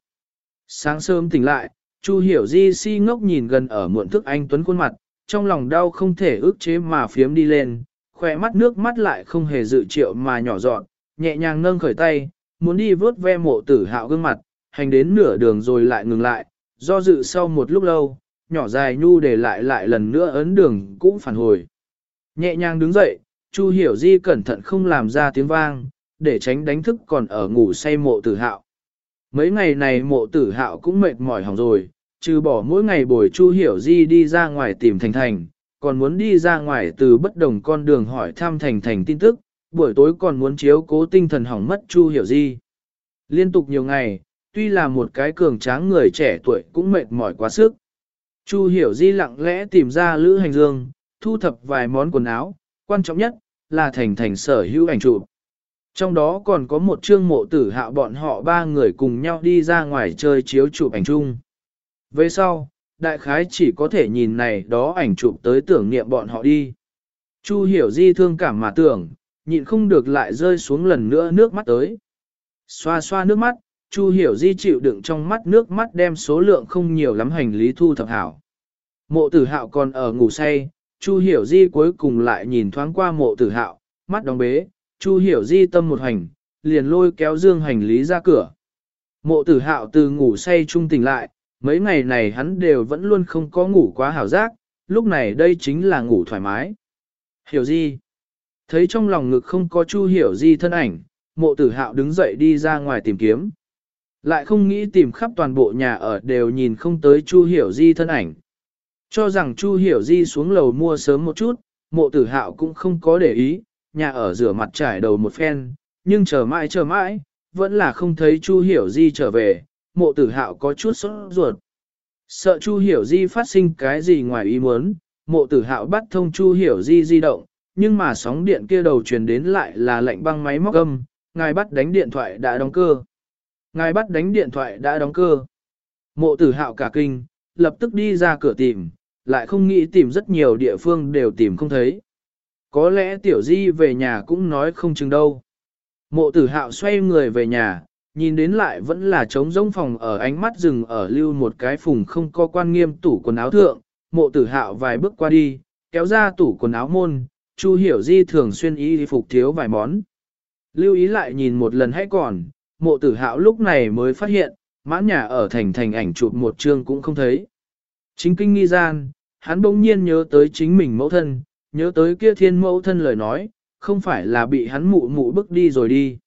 Sáng sớm tỉnh lại, Chu hiểu di si ngốc nhìn gần ở muộn thức anh Tuấn khuôn mặt, trong lòng đau không thể ức chế mà phiếm đi lên, khỏe mắt nước mắt lại không hề dự triệu mà nhỏ dọn, nhẹ nhàng nâng khởi tay, muốn đi vớt ve mộ tử hạo gương mặt, hành đến nửa đường rồi lại ngừng lại, do dự sau một lúc lâu, nhỏ dài nhu để lại lại lần nữa ấn đường cũng phản hồi. Nhẹ nhàng đứng dậy, Chu hiểu di cẩn thận không làm ra tiếng vang, để tránh đánh thức còn ở ngủ say mộ tử hạo. Mấy ngày này mộ tử hạo cũng mệt mỏi hỏng rồi, trừ bỏ mỗi ngày buổi Chu Hiểu Di đi ra ngoài tìm Thành Thành, còn muốn đi ra ngoài từ bất đồng con đường hỏi thăm Thành Thành tin tức, buổi tối còn muốn chiếu cố tinh thần hỏng mất Chu Hiểu Di. Liên tục nhiều ngày, tuy là một cái cường tráng người trẻ tuổi cũng mệt mỏi quá sức. Chu Hiểu Di lặng lẽ tìm ra Lữ Hành Dương, thu thập vài món quần áo, quan trọng nhất là Thành Thành sở hữu ảnh chụp. Trong đó còn có một chương mộ tử hạ bọn họ ba người cùng nhau đi ra ngoài chơi chiếu chụp ảnh chung. Về sau, đại khái chỉ có thể nhìn này đó ảnh chụp tới tưởng niệm bọn họ đi. Chu hiểu di thương cảm mà tưởng, nhịn không được lại rơi xuống lần nữa nước mắt tới. Xoa xoa nước mắt, Chu hiểu di chịu đựng trong mắt nước mắt đem số lượng không nhiều lắm hành lý thu thập hảo. Mộ tử hạo còn ở ngủ say, Chu hiểu di cuối cùng lại nhìn thoáng qua mộ tử hạo, mắt đóng bế, Chu hiểu di tâm một hành, liền lôi kéo dương hành lý ra cửa. Mộ tử hạo từ ngủ say trung tỉnh lại, mấy ngày này hắn đều vẫn luôn không có ngủ quá hảo giác, lúc này đây chính là ngủ thoải mái. Hiểu di? Thấy trong lòng ngực không có chu hiểu di thân ảnh, mộ tử hạo đứng dậy đi ra ngoài tìm kiếm. Lại không nghĩ tìm khắp toàn bộ nhà ở đều nhìn không tới chu hiểu di thân ảnh. Cho rằng chu hiểu di xuống lầu mua sớm một chút, mộ tử hạo cũng không có để ý, nhà ở rửa mặt trải đầu một phen, nhưng chờ mãi chờ mãi, vẫn là không thấy chu hiểu di trở về, mộ tử hạo có chút sốt ruột. Sợ Chu Hiểu Di phát sinh cái gì ngoài ý muốn, mộ tử hạo bắt thông Chu Hiểu Di di động, nhưng mà sóng điện kia đầu truyền đến lại là lệnh băng máy móc âm, ngài bắt đánh điện thoại đã đóng cơ. Ngài bắt đánh điện thoại đã đóng cơ. Mộ tử hạo cả kinh, lập tức đi ra cửa tìm, lại không nghĩ tìm rất nhiều địa phương đều tìm không thấy. Có lẽ tiểu di về nhà cũng nói không chừng đâu. Mộ tử hạo xoay người về nhà, nhìn đến lại vẫn là trống rỗng phòng ở ánh mắt rừng ở lưu một cái phùng không có quan nghiêm tủ quần áo thượng, mộ tử hạo vài bước qua đi, kéo ra tủ quần áo môn, Chu hiểu di thường xuyên y phục thiếu vài món. Lưu ý lại nhìn một lần hãy còn, mộ tử hạo lúc này mới phát hiện, mãn nhà ở thành thành ảnh chụp một chương cũng không thấy. Chính kinh nghi gian, hắn bỗng nhiên nhớ tới chính mình mẫu thân, nhớ tới kia thiên mẫu thân lời nói, không phải là bị hắn mụ mụ bức đi rồi đi.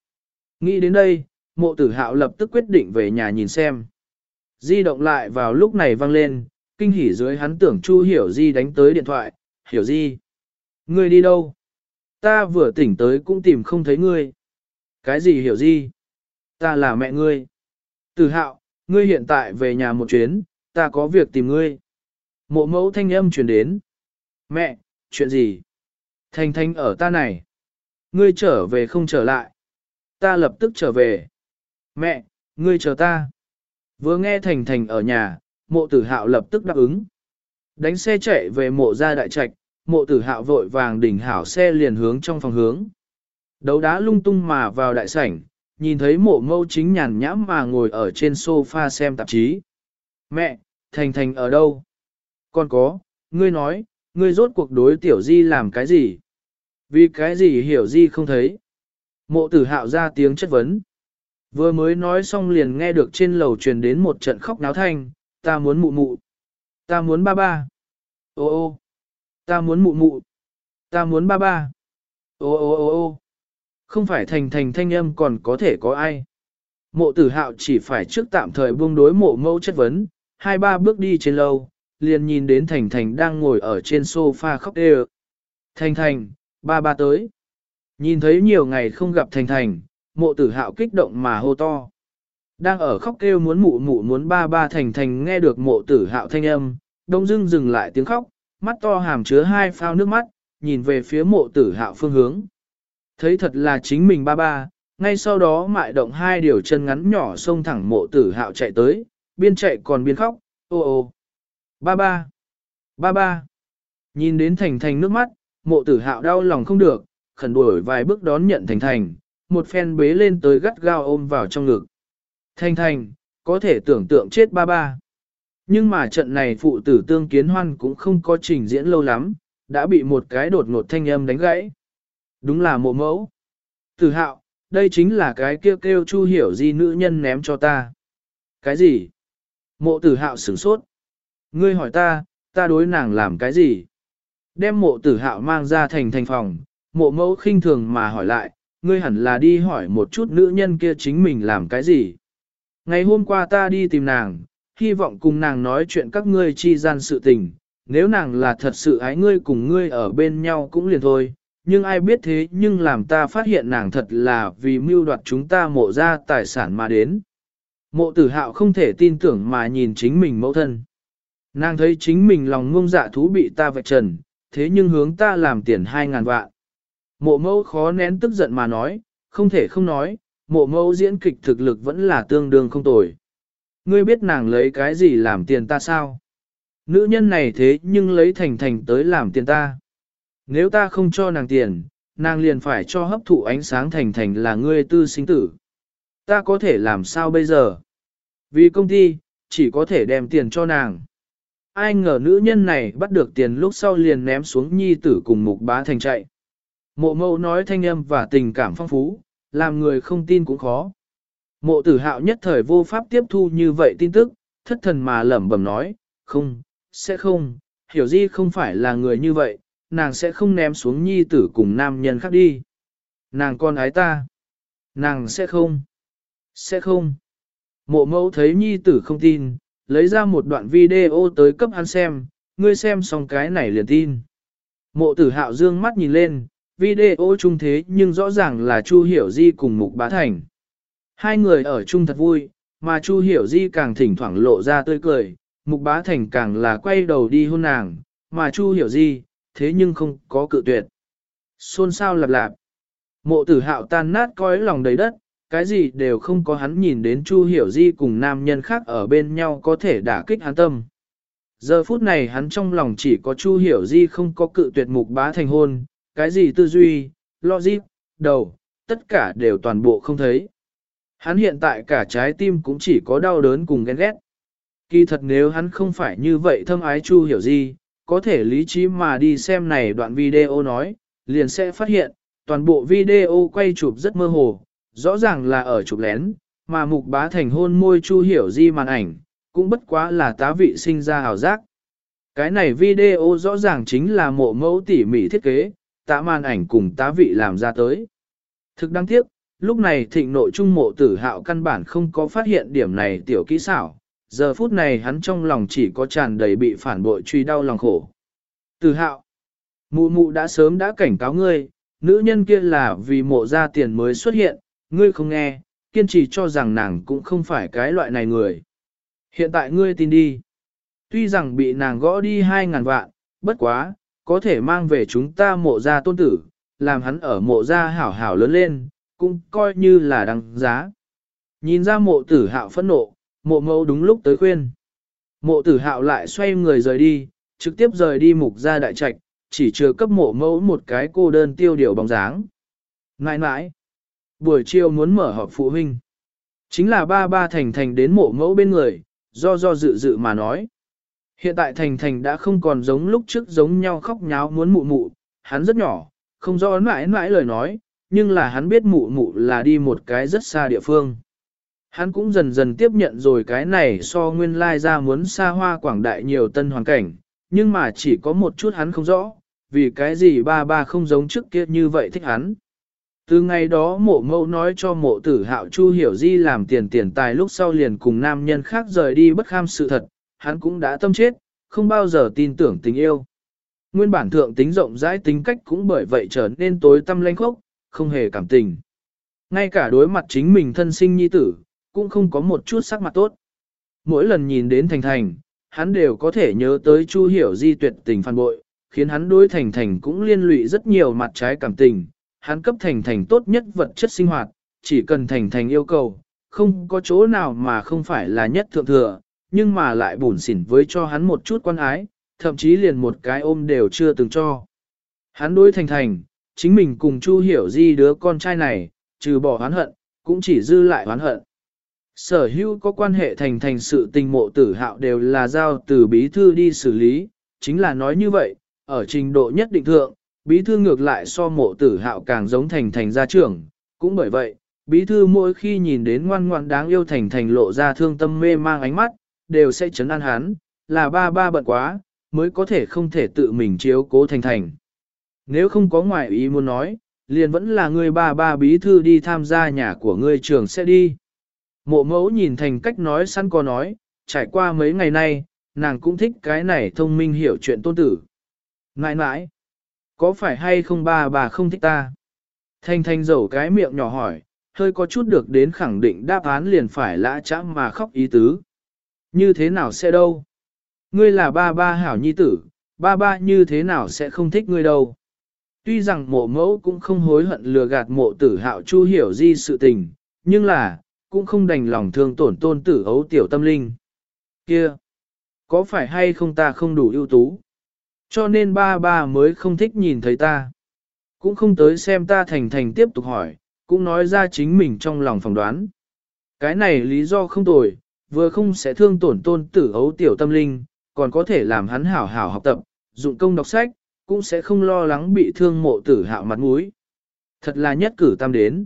Nghĩ đến đây, mộ tử hạo lập tức quyết định về nhà nhìn xem. Di động lại vào lúc này vang lên, kinh hỉ dưới hắn tưởng Chu Hiểu Di đánh tới điện thoại, Hiểu Di. Ngươi đi đâu? Ta vừa tỉnh tới cũng tìm không thấy ngươi. Cái gì Hiểu Di? Ta là mẹ ngươi. Tử hạo, ngươi hiện tại về nhà một chuyến, ta có việc tìm ngươi. Mộ mẫu thanh âm truyền đến. Mẹ, chuyện gì? Thanh thanh ở ta này. Ngươi trở về không trở lại. Ta lập tức trở về. Mẹ, ngươi chờ ta. Vừa nghe Thành Thành ở nhà, mộ tử hạo lập tức đáp ứng. Đánh xe chạy về mộ gia đại trạch, mộ tử hạo vội vàng đỉnh hảo xe liền hướng trong phòng hướng. Đấu đá lung tung mà vào đại sảnh, nhìn thấy mộ mâu chính nhàn nhãm mà ngồi ở trên sofa xem tạp chí. Mẹ, Thành Thành ở đâu? Còn có, ngươi nói, ngươi rốt cuộc đối tiểu di làm cái gì? Vì cái gì hiểu di không thấy? Mộ tử hạo ra tiếng chất vấn. Vừa mới nói xong liền nghe được trên lầu truyền đến một trận khóc náo thanh, ta muốn mụ mụ, ta muốn ba ba, ô ô, ta muốn mụ mụ, ta muốn ba ba, ô ô ô ô, không phải thành thành thanh âm còn có thể có ai. Mộ tử hạo chỉ phải trước tạm thời buông đối mộ mẫu chất vấn, hai ba bước đi trên lầu, liền nhìn đến thành thành đang ngồi ở trên sofa khóc đê Thành thành, ba ba tới. Nhìn thấy nhiều ngày không gặp thành thành, mộ tử hạo kích động mà hô to. Đang ở khóc kêu muốn mụ mụ muốn ba ba thành thành nghe được mộ tử hạo thanh âm, đông dưng dừng lại tiếng khóc, mắt to hàm chứa hai phao nước mắt, nhìn về phía mộ tử hạo phương hướng. Thấy thật là chính mình ba ba, ngay sau đó mại động hai điều chân ngắn nhỏ xông thẳng mộ tử hạo chạy tới, biên chạy còn biên khóc, ô ô. Ba ba, ba ba. Nhìn đến thành thành nước mắt, mộ tử hạo đau lòng không được, khẩn đuổi vài bước đón nhận thành thành, một phen bế lên tới gắt gao ôm vào trong ngực. Thanh thanh, có thể tưởng tượng chết ba ba. Nhưng mà trận này phụ tử tương kiến hoan cũng không có trình diễn lâu lắm, đã bị một cái đột ngột thanh âm đánh gãy. Đúng là mộ mẫu. Tử hạo, đây chính là cái kêu kêu chu hiểu di nữ nhân ném cho ta. Cái gì? Mộ tử hạo sửng sốt. Ngươi hỏi ta, ta đối nàng làm cái gì? Đem mộ tử hạo mang ra thành thành phòng, mộ mẫu khinh thường mà hỏi lại, ngươi hẳn là đi hỏi một chút nữ nhân kia chính mình làm cái gì? Ngày hôm qua ta đi tìm nàng, hy vọng cùng nàng nói chuyện các ngươi chi gian sự tình, nếu nàng là thật sự ái ngươi cùng ngươi ở bên nhau cũng liền thôi, nhưng ai biết thế nhưng làm ta phát hiện nàng thật là vì mưu đoạt chúng ta mộ ra tài sản mà đến. Mộ tử hạo không thể tin tưởng mà nhìn chính mình mẫu thân. Nàng thấy chính mình lòng ngông dạ thú bị ta vạch trần, thế nhưng hướng ta làm tiền hai ngàn vạn. Mộ mẫu khó nén tức giận mà nói, không thể không nói, mộ mẫu diễn kịch thực lực vẫn là tương đương không tồi. Ngươi biết nàng lấy cái gì làm tiền ta sao? Nữ nhân này thế nhưng lấy thành thành tới làm tiền ta. Nếu ta không cho nàng tiền, nàng liền phải cho hấp thụ ánh sáng thành thành là ngươi tư sinh tử. Ta có thể làm sao bây giờ? Vì công ty, chỉ có thể đem tiền cho nàng. Ai ngờ nữ nhân này bắt được tiền lúc sau liền ném xuống nhi tử cùng mục bá thành chạy. Mộ mẫu nói thanh âm và tình cảm phong phú, làm người không tin cũng khó. Mộ tử hạo nhất thời vô pháp tiếp thu như vậy tin tức, thất thần mà lẩm bẩm nói, không, sẽ không, hiểu di không phải là người như vậy, nàng sẽ không ném xuống nhi tử cùng nam nhân khác đi. Nàng con ái ta. Nàng sẽ không. Sẽ không. Mộ mẫu thấy nhi tử không tin, lấy ra một đoạn video tới cấp hắn xem, ngươi xem xong cái này liền tin. Mộ tử hạo dương mắt nhìn lên, video chung thế nhưng rõ ràng là Chu Hiểu Di cùng Mục Bá Thành. Hai người ở chung thật vui, mà Chu Hiểu Di càng thỉnh thoảng lộ ra tươi cười, Mục Bá Thành càng là quay đầu đi hôn nàng, mà Chu Hiểu Di, thế nhưng không có cự tuyệt. Xôn xao lạp lạp. Mộ tử hạo tan nát cõi lòng đầy đất, cái gì đều không có hắn nhìn đến Chu Hiểu Di cùng nam nhân khác ở bên nhau có thể đả kích hắn tâm. Giờ phút này hắn trong lòng chỉ có Chu Hiểu Di không có cự tuyệt mục bá thành hôn, cái gì tư duy, logic, đầu, tất cả đều toàn bộ không thấy. Hắn hiện tại cả trái tim cũng chỉ có đau đớn cùng ghen ghét. Kỳ thật nếu hắn không phải như vậy thâm ái Chu Hiểu gì, có thể lý trí mà đi xem này đoạn video nói, liền sẽ phát hiện, toàn bộ video quay chụp rất mơ hồ, rõ ràng là ở chụp lén, mà mục bá thành hôn môi Chu Hiểu Di màn ảnh, cũng bất quá là tá vị sinh ra hào giác. Cái này video rõ ràng chính là mộ mẫu tỉ mỉ thiết kế, tá man ảnh cùng tá vị làm ra tới. Thực đáng tiếc, lúc này thịnh nội trung mộ tử hạo căn bản không có phát hiện điểm này tiểu kỹ xảo, giờ phút này hắn trong lòng chỉ có tràn đầy bị phản bội truy đau lòng khổ. Tử hạo, mụ mụ đã sớm đã cảnh cáo ngươi, nữ nhân kia là vì mộ ra tiền mới xuất hiện, ngươi không nghe, kiên trì cho rằng nàng cũng không phải cái loại này người. Hiện tại ngươi tin đi. Tuy rằng bị nàng gõ đi hai ngàn vạn, bất quá, có thể mang về chúng ta mộ ra tôn tử, làm hắn ở mộ ra hảo hảo lớn lên, cũng coi như là đăng giá. Nhìn ra mộ tử hạo phẫn nộ, mộ mẫu đúng lúc tới khuyên. Mộ tử hạo lại xoay người rời đi, trực tiếp rời đi mục ra đại trạch, chỉ chưa cấp mộ mẫu một cái cô đơn tiêu điều bóng dáng. Nãi nãi, buổi chiều muốn mở họp phụ huynh. Chính là ba ba thành thành đến mộ mẫu bên người, do do dự dự mà nói. Hiện tại thành thành đã không còn giống lúc trước giống nhau khóc nháo muốn mụ mụ, hắn rất nhỏ, không rõ mãi mãi lời nói, nhưng là hắn biết mụ mụ là đi một cái rất xa địa phương. Hắn cũng dần dần tiếp nhận rồi cái này so nguyên lai ra muốn xa hoa quảng đại nhiều tân hoàn cảnh, nhưng mà chỉ có một chút hắn không rõ, vì cái gì ba ba không giống trước kia như vậy thích hắn. Từ ngày đó mộ mẫu nói cho mộ tử hạo Chu Hiểu Di làm tiền tiền tài lúc sau liền cùng nam nhân khác rời đi bất kham sự thật, hắn cũng đã tâm chết, không bao giờ tin tưởng tình yêu. Nguyên bản thượng tính rộng rãi tính cách cũng bởi vậy trở nên tối tâm lanh khốc, không hề cảm tình. Ngay cả đối mặt chính mình thân sinh nhi tử, cũng không có một chút sắc mặt tốt. Mỗi lần nhìn đến Thành Thành, hắn đều có thể nhớ tới Chu Hiểu Di tuyệt tình phản bội, khiến hắn đối Thành Thành cũng liên lụy rất nhiều mặt trái cảm tình, hắn cấp thành thành tốt nhất vật chất sinh hoạt, chỉ cần thành thành yêu cầu, không có chỗ nào mà không phải là nhất thượng thừa, nhưng mà lại bùn xỉn với cho hắn một chút quan ái, thậm chí liền một cái ôm đều chưa từng cho. Hắn đối thành thành, chính mình cùng Chu hiểu di đứa con trai này, trừ bỏ oán hận, cũng chỉ dư lại oán hận. Sở hữu có quan hệ thành thành sự tình mộ tử hạo đều là giao từ bí thư đi xử lý, chính là nói như vậy, ở trình độ nhất định thượng, bí thư ngược lại so mộ tử hạo càng giống thành thành gia trưởng, cũng bởi vậy, bí thư mỗi khi nhìn đến ngoan ngoan đáng yêu thành thành lộ ra thương tâm mê mang ánh mắt, đều sẽ chấn an hắn, là ba ba bận quá, mới có thể không thể tự mình chiếu cố thành thành. Nếu không có ngoại ý muốn nói, liền vẫn là người ba ba bí thư đi tham gia nhà của ngươi trường sẽ đi. Mộ mẫu nhìn thành cách nói sẵn có nói, trải qua mấy ngày nay, nàng cũng thích cái này thông minh hiểu chuyện tôn tử. Ngại ngại, có phải hay không ba bà không thích ta? Thanh thanh dầu cái miệng nhỏ hỏi, hơi có chút được đến khẳng định đáp án liền phải lã chã mà khóc ý tứ. Như thế nào sẽ đâu? Ngươi là ba ba hảo nhi tử, ba ba như thế nào sẽ không thích ngươi đâu? Tuy rằng mộ mẫu cũng không hối hận lừa gạt mộ tử hạo chu hiểu di sự tình, nhưng là, cũng không đành lòng thương tổn tôn tử ấu tiểu tâm linh. Kia! Có phải hay không ta không đủ ưu tú? Cho nên ba ba mới không thích nhìn thấy ta. Cũng không tới xem ta thành thành tiếp tục hỏi, cũng nói ra chính mình trong lòng phỏng đoán. Cái này lý do không tồi, vừa không sẽ thương tổn tôn tử ấu tiểu tâm linh, còn có thể làm hắn hảo hảo học tập, dụng công đọc sách, cũng sẽ không lo lắng bị thương mộ tử hạo mặt mũi. Thật là nhất cử tam đến.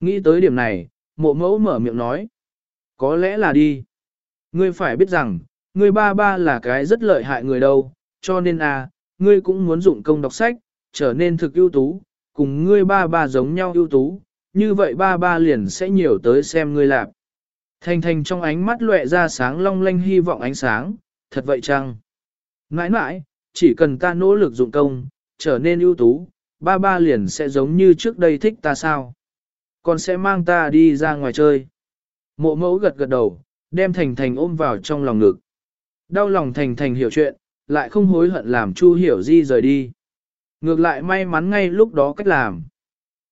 Nghĩ tới điểm này, mộ mẫu mở miệng nói. Có lẽ là đi. Ngươi phải biết rằng, ngươi ba ba là cái rất lợi hại người đâu, cho nên à, ngươi cũng muốn dụng công đọc sách, trở nên thực ưu tú, cùng ngươi ba ba giống nhau ưu tú, như vậy ba ba liền sẽ nhiều tới xem ngươi lạp. Thành thành trong ánh mắt lóe ra sáng long lanh hy vọng ánh sáng, thật vậy chăng? Nãi nãi, chỉ cần ta nỗ lực dụng công, trở nên ưu tú, ba ba liền sẽ giống như trước đây thích ta sao? Còn sẽ mang ta đi ra ngoài chơi. Mộ mẫu gật gật đầu, đem thành thành ôm vào trong lòng ngực. Đau lòng thành thành hiểu chuyện, lại không hối hận làm Chu hiểu di rời đi. Ngược lại may mắn ngay lúc đó cách làm.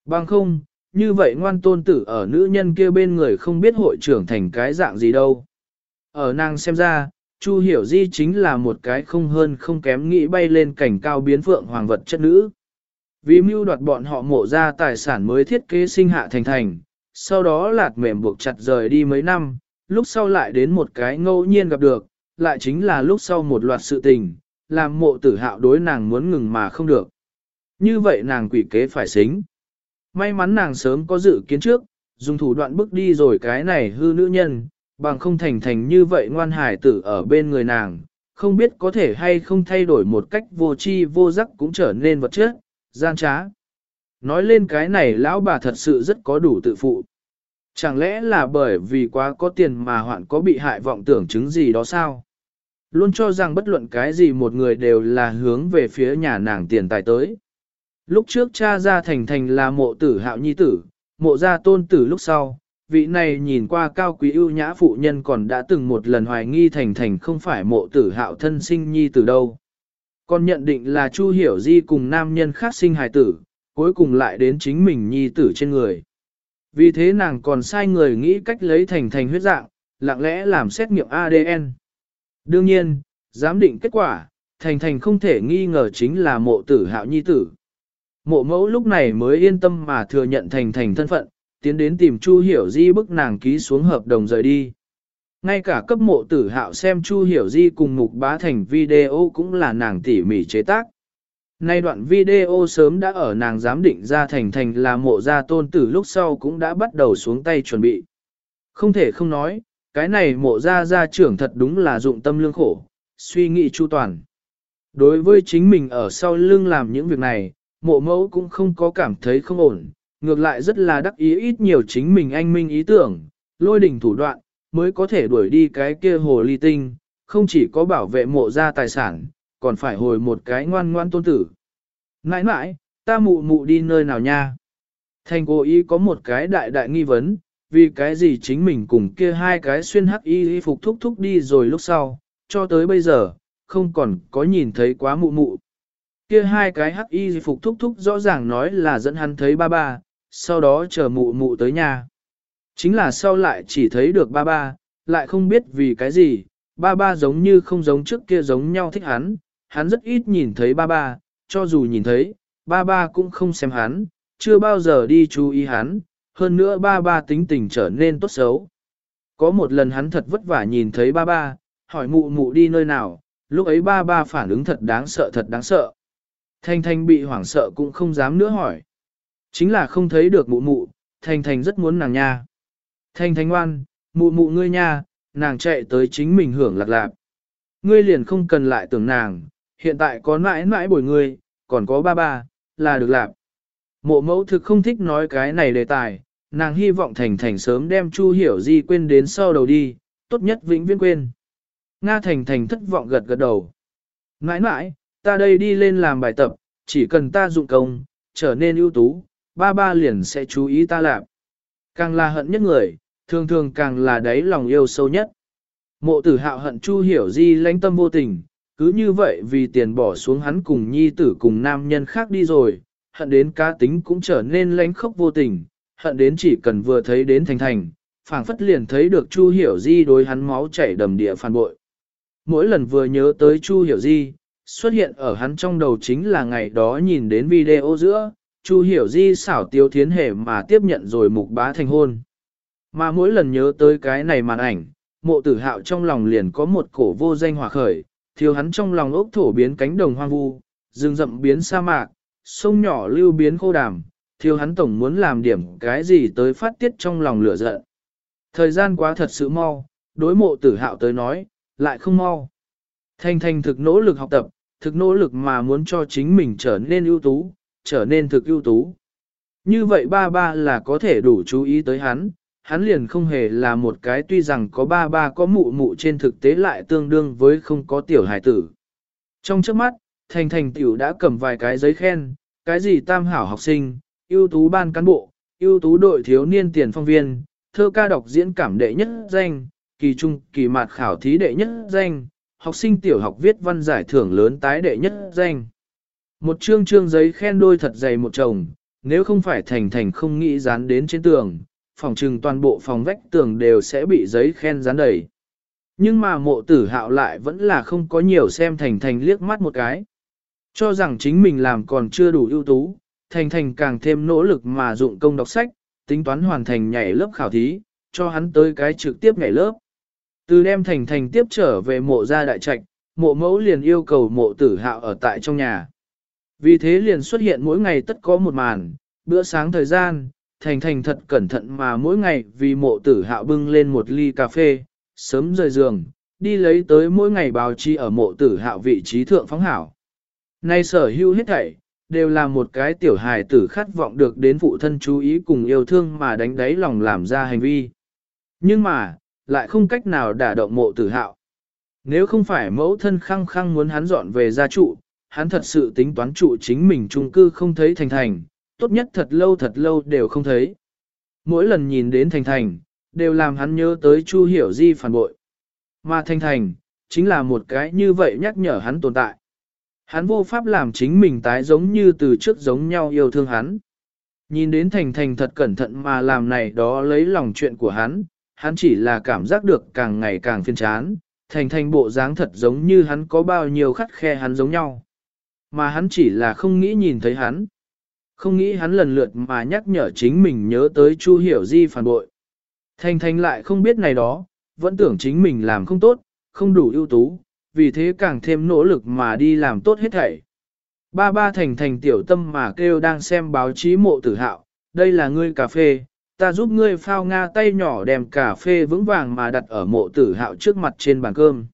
Bằng không, như vậy ngoan tôn tử ở nữ nhân kia bên người không biết hội trưởng thành cái dạng gì đâu. Ở nàng xem ra, Chu hiểu di chính là một cái không hơn không kém nghĩ bay lên cảnh cao biến phượng hoàng vật chất nữ. Vì mưu đoạt bọn họ mộ ra tài sản mới thiết kế sinh hạ thành thành, sau đó lạt mềm buộc chặt rời đi mấy năm, lúc sau lại đến một cái ngẫu nhiên gặp được, lại chính là lúc sau một loạt sự tình, làm mộ tử hạo đối nàng muốn ngừng mà không được. Như vậy nàng quỷ kế phải xính. May mắn nàng sớm có dự kiến trước, dùng thủ đoạn bước đi rồi cái này hư nữ nhân, bằng không thành thành như vậy ngoan hải tử ở bên người nàng, không biết có thể hay không thay đổi một cách vô chi vô giác cũng trở nên vật chất, gian trá. Nói lên cái này lão bà thật sự rất có đủ tự phụ. Chẳng lẽ là bởi vì quá có tiền mà hoạn có bị hại vọng tưởng chứng gì đó sao? Luôn cho rằng bất luận cái gì một người đều là hướng về phía nhà nàng tiền tài tới. Lúc trước cha ra thành thành là mộ tử hạo nhi tử, mộ gia tôn tử lúc sau, vị này nhìn qua cao quý ưu nhã phụ nhân còn đã từng một lần hoài nghi thành thành không phải mộ tử hạo thân sinh nhi tử đâu. Còn nhận định là Chu Hiểu Di cùng nam nhân khác sinh hài tử, cuối cùng lại đến chính mình nhi tử trên người. Vì thế nàng còn sai người nghĩ cách lấy thành thành huyết dạng, lặng lẽ làm xét nghiệm ADN. Đương nhiên, giám định kết quả, thành thành không thể nghi ngờ chính là mộ tử hạo nhi tử. Mộ mẫu lúc này mới yên tâm mà thừa nhận thành thành thân phận, tiến đến tìm Chu Hiểu Di bức nàng ký xuống hợp đồng rời đi. Ngay cả cấp mộ tử hạo xem Chu Hiểu Di cùng mục bá thành video cũng là nàng tỉ mỉ chế tác. Nay đoạn video sớm đã ở nàng giám định ra thành thành là mộ gia tôn tử lúc sau cũng đã bắt đầu xuống tay chuẩn bị. Không thể không nói, cái này mộ gia gia trưởng thật đúng là dụng tâm lương khổ, suy nghĩ chu toàn. Đối với chính mình ở sau lưng làm những việc này, mộ mẫu cũng không có cảm thấy không ổn, ngược lại rất là đắc ý ít nhiều chính mình anh minh ý tưởng, lôi đỉnh thủ đoạn, mới có thể đuổi đi cái kia hồ ly tinh, không chỉ có bảo vệ mộ gia tài sản, còn phải hồi một cái ngoan ngoan tôn tử. Nãi nãi, ta mụ mụ đi nơi nào nha? Thành cố ý có một cái đại đại nghi vấn, vì cái gì chính mình cùng kia hai cái xuyên hắc y y phục thúc thúc đi rồi lúc sau, cho tới bây giờ, không còn có nhìn thấy quá mụ mụ. Kia hai cái hắc y phục thúc thúc rõ ràng nói là dẫn hắn thấy ba ba, sau đó chờ mụ mụ tới nhà. Chính là sau lại chỉ thấy được ba ba, lại không biết vì cái gì, ba ba giống như không giống trước kia giống nhau thích hắn, hắn rất ít nhìn thấy ba ba, cho dù nhìn thấy, ba ba cũng không xem hắn, chưa bao giờ đi chú ý hắn, hơn nữa ba ba tính tình trở nên tốt xấu. Có một lần hắn thật vất vả nhìn thấy ba ba, hỏi mụ mụ đi nơi nào, lúc ấy ba ba phản ứng thật đáng sợ thật đáng sợ. Thanh Thanh bị hoảng sợ cũng không dám nữa hỏi. Chính là không thấy được mụ mụ, Thanh Thanh rất muốn nàng nha. Thanh Thanh ngoan, mụ mụ ngươi nha, nàng chạy tới chính mình hưởng lạc lạc. Ngươi liền không cần lại tưởng nàng, hiện tại có mãi mãi bồi ngươi, còn có ba ba, là được lạc. Mộ mẫu thực không thích nói cái này đề tài, nàng hy vọng Thành Thành sớm đem Chu Hiểu Di quên đến sau đầu đi, tốt nhất vĩnh viễn quên. Nga Thành Thành thất vọng gật gật đầu. Mãi mãi, ta đây đi lên làm bài tập, chỉ cần ta dụng công, trở nên ưu tú, ba ba liền sẽ chú ý ta làm. Càng là hận nhất người, thường thường càng là đáy lòng yêu sâu nhất. Mộ tử hạo hận Chu Hiểu Di lãnh tâm vô tình, cứ như vậy vì tiền bỏ xuống hắn cùng nhi tử cùng nam nhân khác đi rồi, hận đến cá tính cũng trở nên lãnh khốc vô tình, hận đến chỉ cần vừa thấy đến thành thành, phảng phất liền thấy được Chu Hiểu Di đối hắn máu chảy đầm địa phản bội. Mỗi lần vừa nhớ tới Chu Hiểu Di, xuất hiện ở hắn trong đầu chính là ngày đó nhìn đến video giữa, Chu Hiểu Di xảo tiêu thiến hề mà tiếp nhận rồi mục bá thành hôn. Mà mỗi lần nhớ tới cái này màn ảnh, mộ tử hạo trong lòng liền có một cổ vô danh hỏa khởi, thiếu hắn trong lòng ốc thổ biến cánh đồng hoang vu, rừng rậm biến sa mạc, sông nhỏ lưu biến khô đàm, thiếu hắn tổng muốn làm điểm cái gì tới phát tiết trong lòng lửa giận. Thời gian quá thật sự mau, đối mộ tử hạo tới nói, lại không mau. Thanh thanh thực nỗ lực học tập, thực nỗ lực mà muốn cho chính mình trở nên ưu tú, trở nên thực ưu tú. Như vậy ba ba là có thể đủ chú ý tới hắn, hắn liền không hề là một cái tuy rằng có ba ba có mụ mụ trên thực tế lại tương đương với không có tiểu hải tử. Trong trước mắt, Thành Thành tiểu đã cầm vài cái giấy khen, cái gì tam hảo học sinh, ưu tú ban cán bộ, ưu tú đội thiếu niên tiền phong viên, thơ ca đọc diễn cảm đệ nhất danh, kỳ trung kỳ mạt khảo thí đệ nhất danh, học sinh tiểu học viết văn giải thưởng lớn tái đệ nhất danh. Một chương chương giấy khen đôi thật dày một chồng, nếu không phải thành thành không nghĩ dán đến trên tường, phòng trừng toàn bộ phòng vách tường đều sẽ bị giấy khen dán đầy. Nhưng mà mộ tử hạo lại vẫn là không có nhiều xem thành thành liếc mắt một cái. Cho rằng chính mình làm còn chưa đủ ưu tú, thành thành càng thêm nỗ lực mà dụng công đọc sách, tính toán hoàn thành nhảy lớp khảo thí, cho hắn tới cái trực tiếp nhảy lớp. Từ đem thành thành tiếp trở về mộ gia đại trạch, mộ mẫu liền yêu cầu mộ tử hạo ở tại trong nhà. Vì thế liền xuất hiện mỗi ngày tất có một màn, bữa sáng thời gian, thành thành thật cẩn thận mà mỗi ngày vì mộ tử hạo bưng lên một ly cà phê, sớm rời giường, đi lấy tới mỗi ngày báo chí ở mộ tử hạo vị trí thượng phóng hảo. Nay sở hữu hết thảy, đều là một cái tiểu hài tử khát vọng được đến phụ thân chú ý cùng yêu thương mà đánh đáy lòng làm ra hành vi. Nhưng mà, lại không cách nào đả động mộ tử hạo. Nếu không phải mẫu thân khăng khăng muốn hắn dọn về gia trụ, hắn thật sự tính toán trụ chính mình trung cư không thấy thành thành, tốt nhất thật lâu thật lâu đều không thấy. Mỗi lần nhìn đến thành thành, đều làm hắn nhớ tới Chu Hiểu Di phản bội. Mà thành thành, chính là một cái như vậy nhắc nhở hắn tồn tại. Hắn vô pháp làm chính mình tái giống như từ trước giống nhau yêu thương hắn. Nhìn đến thành thành thật cẩn thận mà làm này đó lấy lòng chuyện của hắn, hắn chỉ là cảm giác được càng ngày càng phiên chán, thành thành bộ dáng thật giống như hắn có bao nhiêu khắt khe hắn giống nhau. Mà hắn chỉ là không nghĩ nhìn thấy hắn. Không nghĩ hắn lần lượt mà nhắc nhở chính mình nhớ tới Chu Hiểu Di phản bội. Thành thành lại không biết này đó, vẫn tưởng chính mình làm không tốt, không đủ ưu tú, vì thế càng thêm nỗ lực mà đi làm tốt hết thảy. Ba ba thành thành tiểu tâm mà kêu đang xem báo chí mộ tử hạo, đây là ngươi cà phê, ta giúp ngươi phao nga tay nhỏ đem cà phê vững vàng mà đặt ở mộ tử hạo trước mặt trên bàn cơm.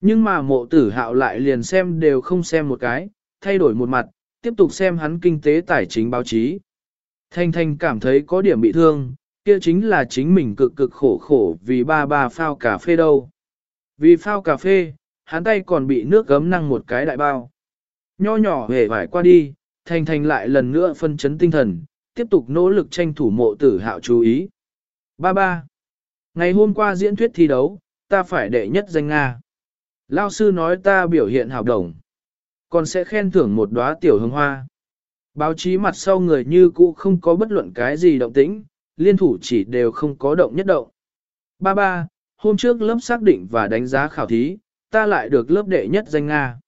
Nhưng mà mộ tử hạo lại liền xem đều không xem một cái, thay đổi một mặt, tiếp tục xem hắn kinh tế tài chính báo chí. Thanh Thanh cảm thấy có điểm bị thương, kia chính là chính mình cực cực khổ khổ vì ba ba phao cà phê đâu. Vì phao cà phê, hắn tay còn bị nước gấm năng một cái đại bao. Nho nhỏ hề vải qua đi, Thanh Thanh lại lần nữa phân chấn tinh thần, tiếp tục nỗ lực tranh thủ mộ tử hạo chú ý. Ba ba. Ngày hôm qua diễn thuyết thi đấu, ta phải đệ nhất danh Nga. Lao sư nói ta biểu hiện hào đồng. Còn sẽ khen thưởng một đóa tiểu hương hoa. Báo chí mặt sau người như cũ không có bất luận cái gì động tĩnh, liên thủ chỉ đều không có động nhất động. Ba ba, hôm trước lớp xác định và đánh giá khảo thí, ta lại được lớp đệ nhất danh Nga.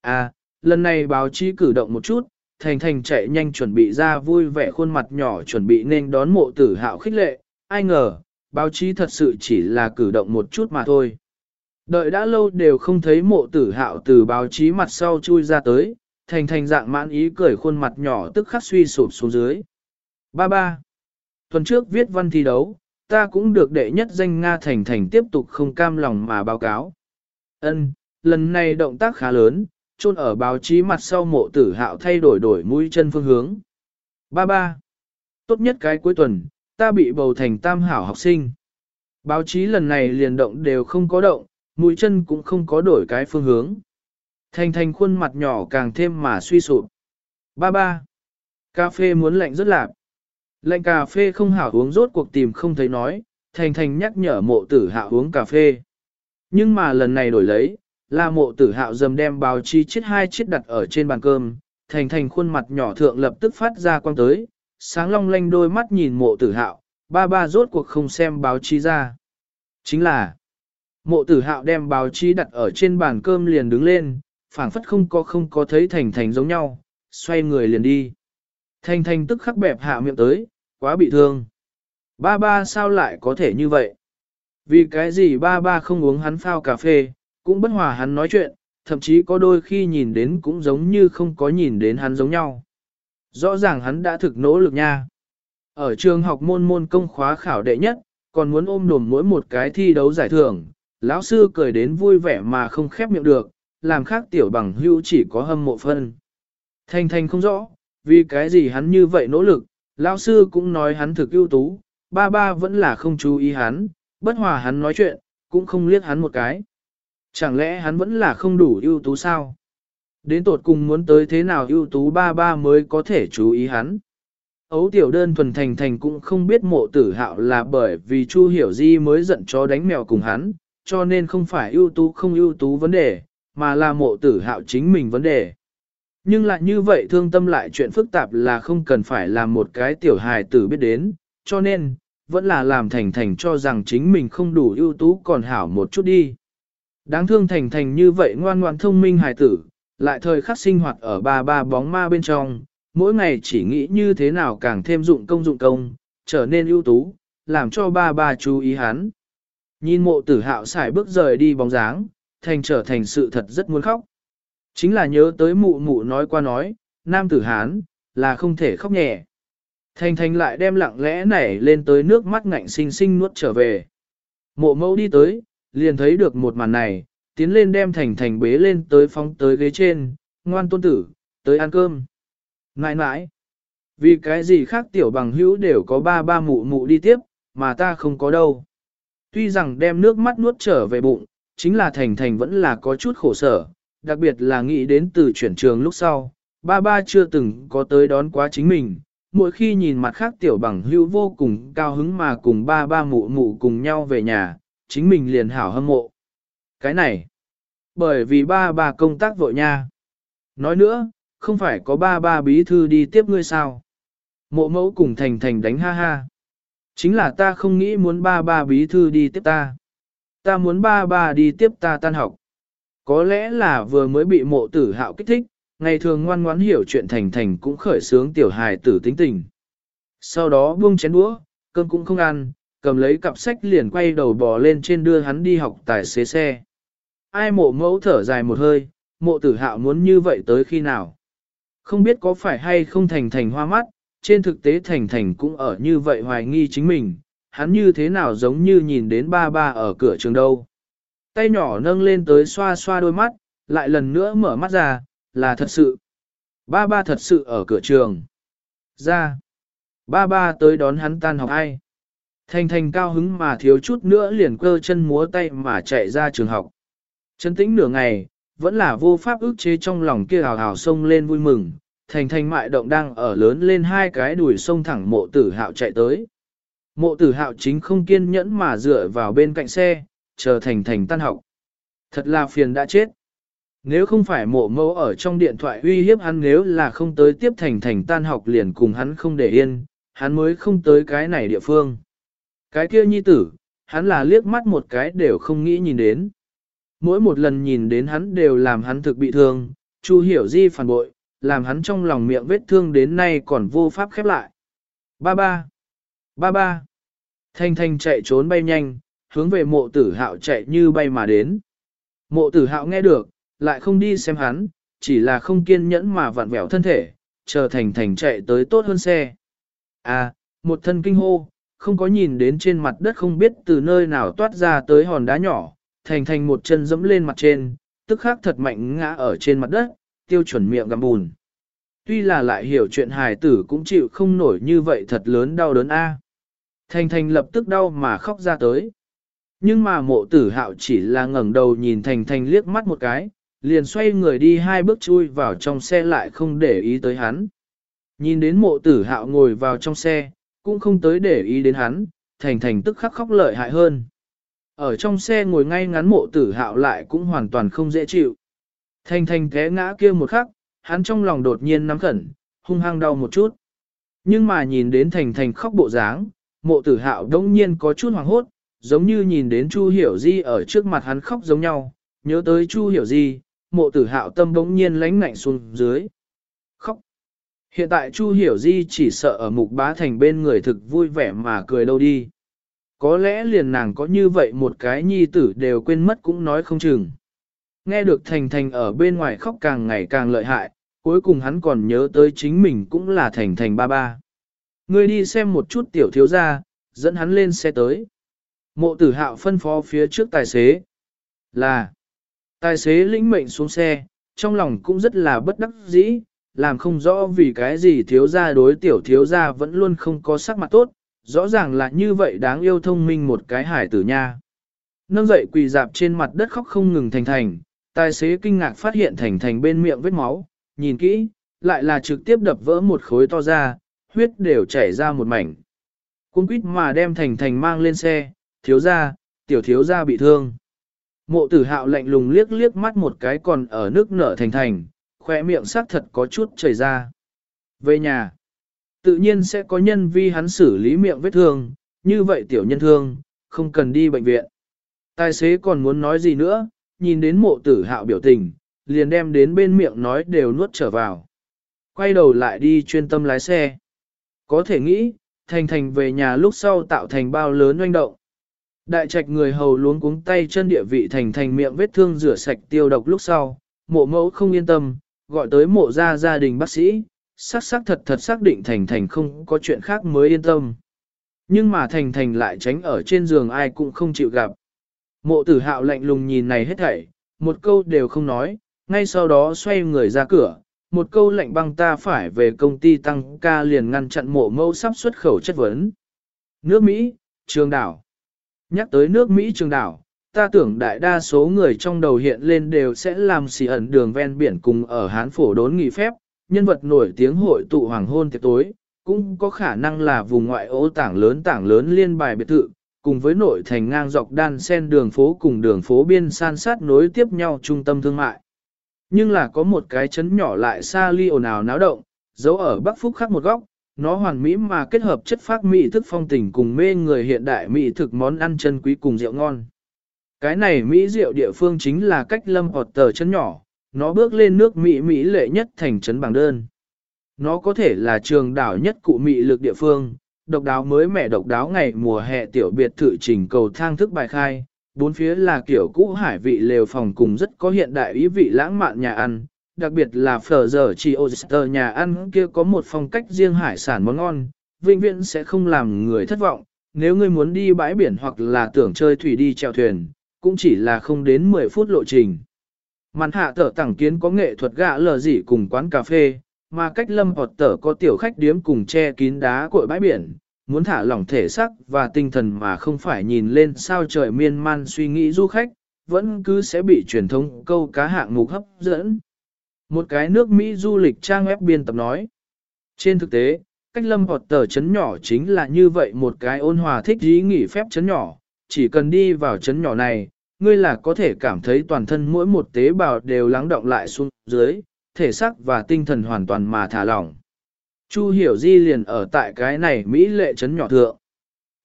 À, lần này báo chí cử động một chút, Thành Thành chạy nhanh chuẩn bị ra vui vẻ khuôn mặt nhỏ chuẩn bị nên đón mộ tử hạo khích lệ, ai ngờ, báo chí thật sự chỉ là cử động một chút mà thôi. Đợi đã lâu đều không thấy mộ tử hạo từ báo chí mặt sau chui ra tới, thành thành dạng mãn ý cười khuôn mặt nhỏ tức khắc suy sụp xuống dưới. Ba ba. Tuần trước viết văn thi đấu, ta cũng được đệ nhất danh Nga thành thành tiếp tục không cam lòng mà báo cáo. Ân, lần này động tác khá lớn, chôn ở báo chí mặt sau mộ tử hạo thay đổi đổi mũi chân phương hướng. Ba ba. Tốt nhất cái cuối tuần, ta bị bầu thành tam hảo học sinh. Báo chí lần này liền động đều không có động, mũi chân cũng không có đổi cái phương hướng. Thành thành khuôn mặt nhỏ càng thêm mà suy sụp. Ba ba. Cà phê muốn lạnh rất lạp. Lạnh cà phê không hảo uống rốt cuộc tìm không thấy nói, thành thành nhắc nhở mộ tử hạo uống cà phê. Nhưng mà lần này đổi lấy, là mộ tử hạo dầm đem báo chi chiếc hai chiếc đặt ở trên bàn cơm, thành thành khuôn mặt nhỏ thượng lập tức phát ra quang tới, sáng long lanh đôi mắt nhìn mộ tử hạo, ba ba rốt cuộc không xem báo chí ra. Chính là, mộ tử hạo đem báo chí đặt ở trên bàn cơm liền đứng lên, phảng phất không có không có thấy thành thành giống nhau, xoay người liền đi. Thành thành tức khắc bẹp hạ miệng tới, quá bị thương. Ba ba sao lại có thể như vậy? Vì cái gì ba ba không uống hắn phao cà phê, cũng bất hòa hắn nói chuyện, thậm chí có đôi khi nhìn đến cũng giống như không có nhìn đến hắn giống nhau. Rõ ràng hắn đã thực nỗ lực nha. Ở trường học môn môn công khóa khảo đệ nhất, còn muốn ôm đồm mỗi một cái thi đấu giải thưởng, lão sư cười đến vui vẻ mà không khép miệng được, làm khác tiểu bằng hữu chỉ có hâm mộ phân. Thanh thanh không rõ, vì cái gì hắn như vậy nỗ lực, lão sư cũng nói hắn thực ưu tú, ba ba vẫn là không chú ý hắn, bất hòa hắn nói chuyện, cũng không liếc hắn một cái. Chẳng lẽ hắn vẫn là không đủ ưu tú sao? Đến tột cùng muốn tới thế nào ưu tú ba ba mới có thể chú ý hắn. Ấu tiểu đơn thuần thành thành cũng không biết mộ tử hạo là bởi vì Chu hiểu di mới giận cho đánh mèo cùng hắn, cho nên không phải ưu tú không ưu tú vấn đề, mà là mộ tử hạo chính mình vấn đề. Nhưng lại như vậy thương tâm lại chuyện phức tạp là không cần phải làm một cái tiểu hài tử biết đến, cho nên, vẫn là làm thành thành cho rằng chính mình không đủ ưu tú còn hảo một chút đi. Đáng thương thành thành như vậy ngoan ngoan thông minh hài tử, lại thời khắc sinh hoạt ở ba ba bóng ma bên trong, mỗi ngày chỉ nghĩ như thế nào càng thêm dụng công dụng công, trở nên ưu tú, làm cho ba ba chú ý hắn. Nhìn mộ tử hạo xài bước rời đi bóng dáng, thành trở thành sự thật rất muốn khóc. Chính là nhớ tới mụ mụ nói qua nói, nam tử hán, là không thể khóc nhẹ. Thành thành lại đem lặng lẽ nảy lên tới nước mắt ngạnh sinh sinh nuốt trở về. Mộ mẫu đi tới, liền thấy được một màn này, tiến lên đem thành thành bế lên tới phóng tới ghế trên, ngoan tôn tử, tới ăn cơm. Nãi nãi, vì cái gì khác tiểu bằng hữu đều có ba ba mụ mụ đi tiếp, mà ta không có đâu. Tuy rằng đem nước mắt nuốt trở về bụng, chính là thành thành vẫn là có chút khổ sở, đặc biệt là nghĩ đến từ chuyển trường lúc sau, ba ba chưa từng có tới đón quá chính mình. Mỗi khi nhìn mặt khác tiểu bằng hữu vô cùng cao hứng mà cùng ba ba mụ mụ cùng nhau về nhà, chính mình liền hảo hâm mộ. Cái này, bởi vì ba bà công tác vội nha. Nói nữa, không phải có ba ba bí thư đi tiếp ngươi sao? Mộ mẫu cùng thành thành đánh ha ha. Chính là ta không nghĩ muốn ba ba bí thư đi tiếp ta. Ta muốn ba ba đi tiếp ta tan học. Có lẽ là vừa mới bị mộ tử hạo kích thích, ngày thường ngoan ngoãn hiểu chuyện thành thành cũng khởi sướng tiểu hài tử tính tình. Sau đó buông chén đũa, cơm cũng không ăn, cầm lấy cặp sách liền quay đầu bò lên trên đưa hắn đi học tài xế xe. Ai mộ mẫu thở dài một hơi, mộ tử hạo muốn như vậy tới khi nào. Không biết có phải hay không thành thành hoa mắt, trên thực tế thành thành cũng ở như vậy hoài nghi chính mình, hắn như thế nào giống như nhìn đến ba ba ở cửa trường đâu. Tay nhỏ nâng lên tới xoa xoa đôi mắt, lại lần nữa mở mắt ra, là thật sự. Ba ba thật sự ở cửa trường. Ra. Ba ba tới đón hắn tan học ai. Thành thành cao hứng mà thiếu chút nữa liền cơ chân múa tay mà chạy ra trường học. Chân tĩnh nửa ngày, vẫn là vô pháp ức chế trong lòng kia hào hào sông lên vui mừng. Thành thành mại động đang ở lớn lên hai cái đùi sông thẳng mộ tử hạo chạy tới. Mộ tử hạo chính không kiên nhẫn mà dựa vào bên cạnh xe, chờ thành thành tan học. Thật là phiền đã chết. Nếu không phải mộ mẫu ở trong điện thoại uy hiếp hắn nếu là không tới tiếp thành thành tan học liền cùng hắn không để yên, hắn mới không tới cái này địa phương. Cái kia nhi tử, hắn là liếc mắt một cái đều không nghĩ nhìn đến. Mỗi một lần nhìn đến hắn đều làm hắn thực bị thương, Chu hiểu di phản bội, làm hắn trong lòng miệng vết thương đến nay còn vô pháp khép lại. Ba ba, ba ba, Thanh thanh chạy trốn bay nhanh, hướng về mộ tử hạo chạy như bay mà đến. Mộ tử hạo nghe được, lại không đi xem hắn, chỉ là không kiên nhẫn mà vặn vẹo thân thể, chờ thành thành chạy tới tốt hơn xe. À, một thân kinh hô, không có nhìn đến trên mặt đất không biết từ nơi nào toát ra tới hòn đá nhỏ, thành thành một chân dẫm lên mặt trên, tức khắc thật mạnh ngã ở trên mặt đất, tiêu chuẩn miệng gặm bùn. Tuy là lại hiểu chuyện hài tử cũng chịu không nổi như vậy thật lớn đau đớn a. Thành thành lập tức đau mà khóc ra tới. Nhưng mà mộ tử hạo chỉ là ngẩng đầu nhìn thành thành liếc mắt một cái, liền xoay người đi hai bước chui vào trong xe lại không để ý tới hắn. Nhìn đến mộ tử hạo ngồi vào trong xe, cũng không tới để ý đến hắn, thành thành tức khắc khóc lợi hại hơn. Ở trong xe ngồi ngay ngắn mộ tử hạo lại cũng hoàn toàn không dễ chịu. Thành thành té ngã kia một khắc, hắn trong lòng đột nhiên nắm khẩn, hung hăng đau một chút. Nhưng mà nhìn đến thành thành khóc bộ dáng, mộ tử hạo đông nhiên có chút hoàng hốt, giống như nhìn đến Chu Hiểu Di ở trước mặt hắn khóc giống nhau, nhớ tới Chu Hiểu Di, mộ tử hạo tâm bỗng nhiên lánh ngạnh xuống dưới. Hiện tại Chu Hiểu Di chỉ sợ ở mục bá thành bên người thực vui vẻ mà cười đâu đi. Có lẽ liền nàng có như vậy một cái nhi tử đều quên mất cũng nói không chừng. Nghe được Thành Thành ở bên ngoài khóc càng ngày càng lợi hại, cuối cùng hắn còn nhớ tới chính mình cũng là Thành Thành ba ba. Ngươi đi xem một chút tiểu thiếu gia, dẫn hắn lên xe tới. Mộ tử hạo phân phó phía trước tài xế. Là, tài xế lĩnh mệnh xuống xe, trong lòng cũng rất là bất đắc dĩ, làm không rõ vì cái gì thiếu gia đối tiểu thiếu gia vẫn luôn không có sắc mặt tốt, rõ ràng là như vậy đáng yêu thông minh một cái hải tử nha. Nâng dậy quỳ dạp trên mặt đất khóc không ngừng thành thành, tài xế kinh ngạc phát hiện thành thành bên miệng vết máu, nhìn kỹ, lại là trực tiếp đập vỡ một khối to ra, huyết đều chảy ra một mảnh. Cung quýt mà đem thành thành mang lên xe, thiếu gia, tiểu thiếu gia bị thương. Mộ tử hạo lạnh lùng liếc liếc mắt một cái còn ở nước nở thành thành, khỏe miệng xác thật có chút chảy ra. Về nhà, tự nhiên sẽ có nhân vi hắn xử lý miệng vết thương, như vậy tiểu nhân thương, không cần đi bệnh viện. Tài xế còn muốn nói gì nữa, nhìn đến mộ tử hạo biểu tình, liền đem đến bên miệng nói đều nuốt trở vào. Quay đầu lại đi chuyên tâm lái xe. Có thể nghĩ, Thành Thành về nhà lúc sau tạo thành bao lớn oanh động. Đại trạch người hầu luống cuống tay chân địa vị Thành Thành miệng vết thương rửa sạch tiêu độc lúc sau, mộ mẫu không yên tâm, gọi tới mộ gia gia đình bác sĩ, xác xác thật thật xác định Thành Thành không có chuyện khác mới yên tâm. Nhưng mà Thành Thành lại tránh ở trên giường ai cũng không chịu gặp. Mộ tử hạo lạnh lùng nhìn này hết thảy, một câu đều không nói, ngay sau đó xoay người ra cửa, một câu lạnh băng ta phải về công ty tăng ca liền ngăn chặn mộ mẫu sắp xuất khẩu chất vấn. Nước Mỹ, trường đảo. Nhắc tới nước Mỹ trường đảo, ta tưởng đại đa số người trong đầu hiện lên đều sẽ làm xì ẩn đường ven biển cùng ở Hán phổ đốn nghỉ phép, nhân vật nổi tiếng hội tụ hoàng hôn tiệc tối, cũng có khả năng là vùng ngoại ô tảng lớn tảng lớn liên bài biệt thự, cùng với nội thành ngang dọc đan sen đường phố cùng đường phố biên san sát nối tiếp nhau trung tâm thương mại. Nhưng là có một cái chấn nhỏ lại xa ly ồn ào náo động, giấu ở Bắc Phúc khác một góc, nó hoàn mỹ mà kết hợp chất phác mỹ thức phong tình cùng mê người hiện đại mỹ thực món ăn chân quý cùng rượu ngon. Cái này mỹ diệu địa phương chính là cách lâm họt tờ chấn nhỏ, nó bước lên nước Mỹ Mỹ lệ nhất thành trấn bằng đơn. Nó có thể là trường đảo nhất cụ mỹ lực địa phương, độc đáo mới mẻ độc đáo ngày mùa hè tiểu biệt thự trình cầu thang thức bài khai, bốn phía là kiểu cũ hải vị lều phòng cùng rất có hiện đại ý vị lãng mạn nhà ăn, đặc biệt là phở giờ chỉ oyster nhà ăn kia có một phong cách riêng hải sản món ngon, vĩnh viễn sẽ không làm người thất vọng, nếu ngươi muốn đi bãi biển hoặc là tưởng chơi thủy đi chèo thuyền, cũng chỉ là không đến 10 phút lộ trình. Màn hạ tở tẳng kiến có nghệ thuật gạ lờ dị cùng quán cà phê, mà cách lâm hoặc tở có tiểu khách điếm cùng che kín đá cội bãi biển, muốn thả lỏng thể xác và tinh thần mà không phải nhìn lên sao trời miên man suy nghĩ du khách, vẫn cứ sẽ bị truyền thông câu cá hạng mục hấp dẫn. Một cái nước Mỹ du lịch trang web biên tập nói. Trên thực tế, cách lâm hoặc tờ chấn nhỏ chính là như vậy một cái ôn hòa thích ý nghỉ phép chấn nhỏ, chỉ cần đi vào chấn nhỏ này, ngươi là có thể cảm thấy toàn thân mỗi một tế bào đều lắng động lại xuống dưới, thể xác và tinh thần hoàn toàn mà thả lỏng. Chu hiểu di liền ở tại cái này Mỹ lệ chấn nhỏ thượng.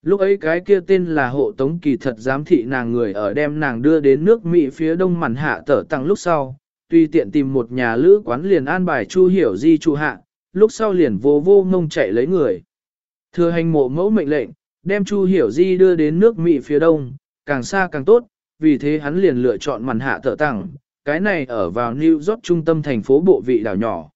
Lúc ấy cái kia tên là hộ tống kỳ thật giám thị nàng người ở đem nàng đưa đến nước Mỹ phía đông màn hạ tở tăng lúc sau, tuy tiện tìm một nhà lữ quán liền an bài Chu hiểu di chu hạ, lúc sau liền vô vô ngông chạy lấy người. Thừa hành mộ mẫu mệnh lệnh, đem Chu Hiểu Di đưa đến nước Mỹ phía đông, càng xa càng tốt, vì thế hắn liền lựa chọn màn hạ thợ tặng, cái này ở vào New York trung tâm thành phố bộ vị đảo nhỏ.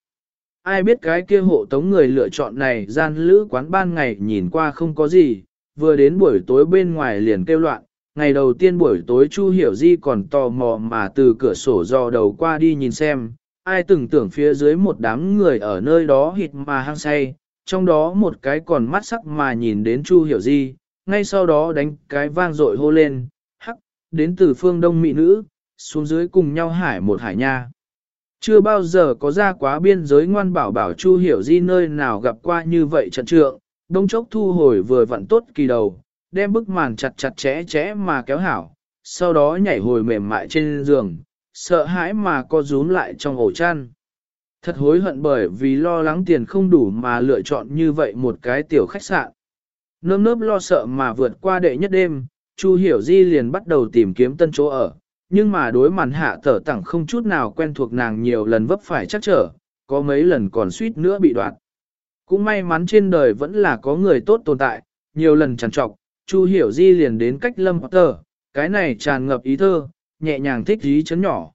Ai biết cái kia hộ tống người lựa chọn này gian lữ quán ban ngày nhìn qua không có gì, vừa đến buổi tối bên ngoài liền kêu loạn, ngày đầu tiên buổi tối Chu Hiểu Di còn tò mò mà từ cửa sổ dò đầu qua đi nhìn xem, ai từng tưởng phía dưới một đám người ở nơi đó hịt mà hăng say, trong đó một cái còn mắt sắc mà nhìn đến Chu Hiểu Di, ngay sau đó đánh cái vang dội hô lên, hắc, đến từ phương đông mỹ nữ, xuống dưới cùng nhau hải một hải nha. Chưa bao giờ có ra quá biên giới ngoan bảo bảo Chu Hiểu Di nơi nào gặp qua như vậy trận trượng, đông chốc thu hồi vừa vặn tốt kỳ đầu, đem bức màn chặt chặt chẽ chẽ mà kéo hảo, sau đó nhảy hồi mềm mại trên giường, sợ hãi mà co rúm lại trong ổ chăn. Thật hối hận bởi vì lo lắng tiền không đủ mà lựa chọn như vậy một cái tiểu khách sạn. Nơm nớp lo sợ mà vượt qua đệ nhất đêm, Chu Hiểu Di liền bắt đầu tìm kiếm tân chỗ ở, nhưng mà đối màn hạ tở tẳng không chút nào quen thuộc nàng nhiều lần vấp phải chắc trở, có mấy lần còn suýt nữa bị đoạt. Cũng may mắn trên đời vẫn là có người tốt tồn tại, nhiều lần trằn trọc, Chu Hiểu Di liền đến cách lâm tờ, cái này tràn ngập ý thơ, nhẹ nhàng thích ý chấn nhỏ.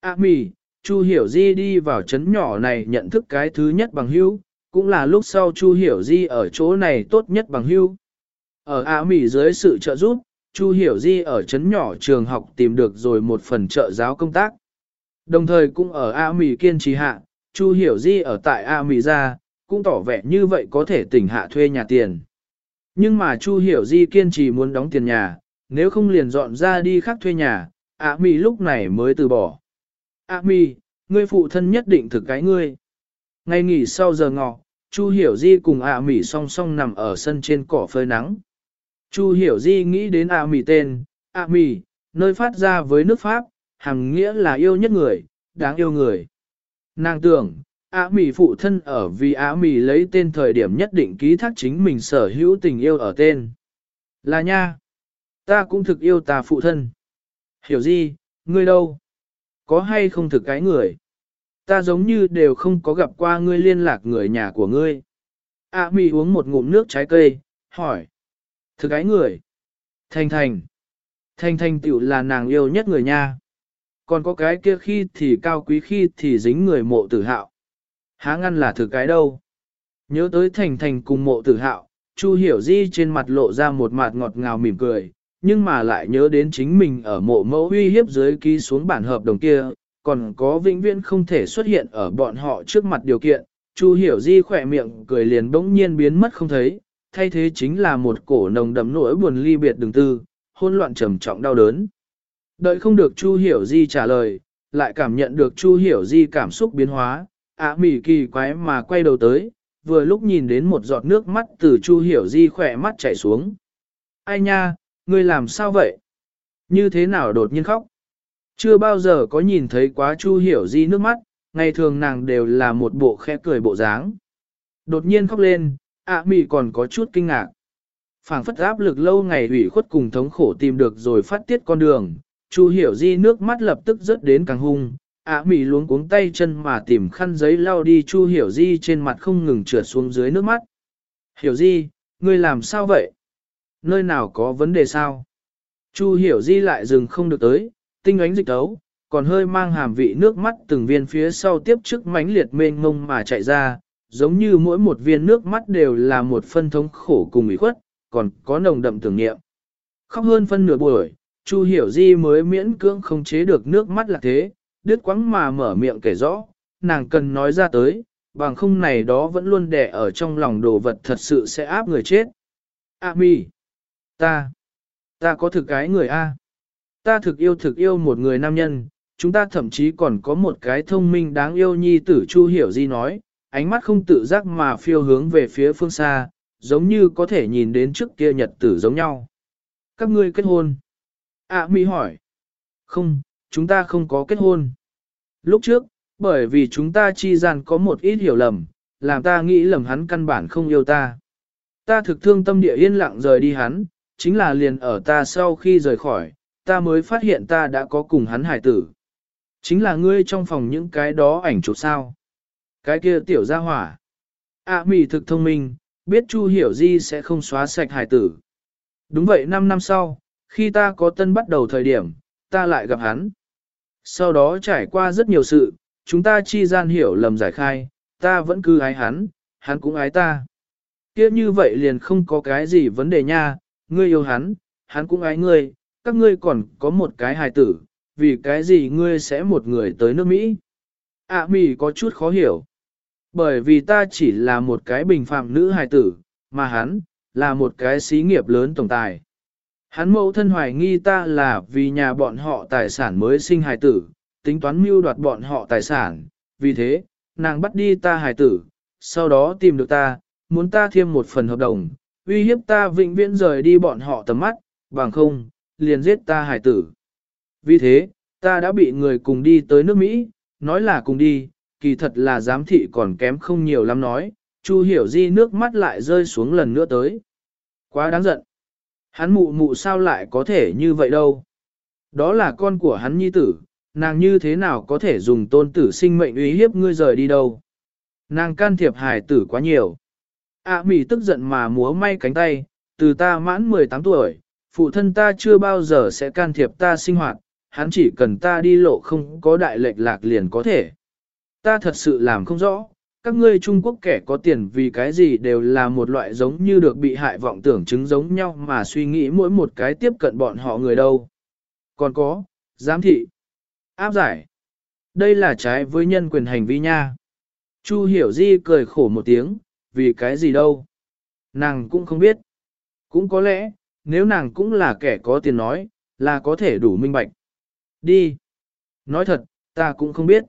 À mì, Chu Hiểu Di đi vào chấn nhỏ này nhận thức cái thứ nhất bằng hữu, cũng là lúc sau Chu Hiểu Di ở chỗ này tốt nhất bằng hữu. Ở A Mỹ dưới sự trợ giúp, Chu Hiểu Di ở chấn nhỏ trường học tìm được rồi một phần trợ giáo công tác. Đồng thời cũng ở A Mỹ kiên trì hạ, Chu Hiểu Di ở tại A Mỹ ra, cũng tỏ vẻ như vậy có thể tỉnh hạ thuê nhà tiền. Nhưng mà Chu Hiểu Di kiên trì muốn đóng tiền nhà, nếu không liền dọn ra đi khác thuê nhà, A Mỹ lúc này mới từ bỏ. A Mỹ, ngươi phụ thân nhất định thực cái ngươi. Ngày nghỉ sau giờ ngọ, Chu Hiểu Di cùng A Mỹ song song nằm ở sân trên cỏ phơi nắng. Chu Hiểu Di nghĩ đến A Mỹ tên, A Mỹ, nơi phát ra với nước Pháp, hằng nghĩa là yêu nhất người, đáng yêu người. Nàng tưởng, A Mỹ phụ thân ở vì A Mỹ lấy tên thời điểm nhất định ký thác chính mình sở hữu tình yêu ở tên. Là nha. Ta cũng thực yêu ta phụ thân. Hiểu Di, ngươi đâu? Có hay không thực cái người? Ta giống như đều không có gặp qua ngươi liên lạc người nhà của ngươi. A Mỹ uống một ngụm nước trái cây, hỏi. Thực cái người? Thành thành. Thành thành tiểu là nàng yêu nhất người nha. Còn có cái kia khi thì cao quý khi thì dính người mộ tử hạo. Há ngăn là thử cái đâu. Nhớ tới thành thành cùng mộ tử hạo, Chu hiểu di trên mặt lộ ra một mặt ngọt ngào mỉm cười, nhưng mà lại nhớ đến chính mình ở mộ mẫu uy hiếp dưới ký xuống bản hợp đồng kia, còn có vĩnh viễn không thể xuất hiện ở bọn họ trước mặt điều kiện. Chu hiểu di khỏe miệng cười liền bỗng nhiên biến mất không thấy, thay thế chính là một cổ nồng đậm nỗi buồn ly biệt đường tư, hôn loạn trầm trọng đau đớn. Đợi không được Chu hiểu di trả lời, lại cảm nhận được Chu hiểu di cảm xúc biến hóa, ạ mỉ kỳ quái mà quay đầu tới, vừa lúc nhìn đến một giọt nước mắt từ Chu Hiểu Di khỏe mắt chảy xuống. Ai nha, ngươi làm sao vậy? Như thế nào đột nhiên khóc? Chưa bao giờ có nhìn thấy quá Chu Hiểu Di nước mắt, ngày thường nàng đều là một bộ khẽ cười bộ dáng. Đột nhiên khóc lên, ạ mỉ còn có chút kinh ngạc. phảng phất áp lực lâu ngày ủy khuất cùng thống khổ tìm được rồi phát tiết con đường, Chu Hiểu Di nước mắt lập tức rớt đến càng hung, ạ à, mỉ luống cuống tay chân mà tìm khăn giấy lau đi Chu Hiểu Di trên mặt không ngừng trượt xuống dưới nước mắt. Hiểu Di, ngươi làm sao vậy? Nơi nào có vấn đề sao? Chu Hiểu Di lại dừng không được tới, tinh ánh dịch tấu, còn hơi mang hàm vị nước mắt từng viên phía sau tiếp trước mánh liệt mênh ngông mà chạy ra, giống như mỗi một viên nước mắt đều là một phân thống khổ cùng ủy khuất, còn có nồng đậm tưởng niệm. Khóc hơn phân nửa buổi, Chu Hiểu Di mới miễn cưỡng không chế được nước mắt là thế, đứt quãng mà mở miệng kể rõ, nàng cần nói ra tới, bằng không này đó vẫn luôn đè ở trong lòng đồ vật thật sự sẽ áp người chết. A mi, ta, ta có thực cái người A. Ta thực yêu thực yêu một người nam nhân, chúng ta thậm chí còn có một cái thông minh đáng yêu nhi tử Chu Hiểu Di nói, ánh mắt không tự giác mà phiêu hướng về phía phương xa, giống như có thể nhìn đến trước kia nhật tử giống nhau. Các ngươi kết hôn. A mi hỏi. Không, chúng ta không có kết hôn. Lúc trước, bởi vì chúng ta chi gian có một ít hiểu lầm, làm ta nghĩ lầm hắn căn bản không yêu ta. Ta thực thương tâm địa yên lặng rời đi hắn, chính là liền ở ta sau khi rời khỏi, ta mới phát hiện ta đã có cùng hắn hải tử. Chính là ngươi trong phòng những cái đó ảnh chụp sao. Cái kia tiểu gia hỏa. À mỉ thực thông minh, biết Chu Hiểu Di sẽ không xóa sạch hải tử. Đúng vậy 5 năm sau, khi ta có tân bắt đầu thời điểm, ta lại gặp hắn. Sau đó trải qua rất nhiều sự, chúng ta chi gian hiểu lầm giải khai, ta vẫn cứ ái hắn, hắn cũng ái ta. Kia như vậy liền không có cái gì vấn đề nha, ngươi yêu hắn, hắn cũng ái ngươi, các ngươi còn có một cái hài tử, vì cái gì ngươi sẽ một người tới nước Mỹ. à, mì có chút khó hiểu. Bởi vì ta chỉ là một cái bình phạm nữ hài tử, mà hắn, là một cái xí nghiệp lớn tổng tài. Hắn mẫu thân hoài nghi ta là vì nhà bọn họ tài sản mới sinh hài tử, tính toán mưu đoạt bọn họ tài sản, vì thế, nàng bắt đi ta hài tử, sau đó tìm được ta, muốn ta thêm một phần hợp đồng, uy hiếp ta vĩnh viễn rời đi bọn họ tầm mắt, bằng không, liền giết ta hải tử. Vì thế, ta đã bị người cùng đi tới nước Mỹ, nói là cùng đi, kỳ thật là giám thị còn kém không nhiều lắm nói, Chu hiểu di nước mắt lại rơi xuống lần nữa tới. Quá đáng giận. Hắn mụ mụ sao lại có thể như vậy đâu. Đó là con của hắn nhi tử, nàng như thế nào có thể dùng tôn tử sinh mệnh uy hiếp ngươi rời đi đâu. Nàng can thiệp hài tử quá nhiều. A à, mỉ tức giận mà múa may cánh tay, từ ta mãn 18 tuổi, phụ thân ta chưa bao giờ sẽ can thiệp ta sinh hoạt, hắn chỉ cần ta đi lộ không có đại lệch lạc liền có thể. Ta thật sự làm không rõ, các ngươi Trung Quốc kẻ có tiền vì cái gì đều là một loại giống như được bị hại vọng tưởng chứng giống nhau mà suy nghĩ mỗi một cái tiếp cận bọn họ người đâu. Còn có, giám thị, áp giải. Đây là trái với nhân quyền hành vi nha. Chu hiểu di cười khổ một tiếng, vì cái gì đâu. Nàng cũng không biết. Cũng có lẽ, nếu nàng cũng là kẻ có tiền nói, là có thể đủ minh bạch. Đi. Nói thật, ta cũng không biết.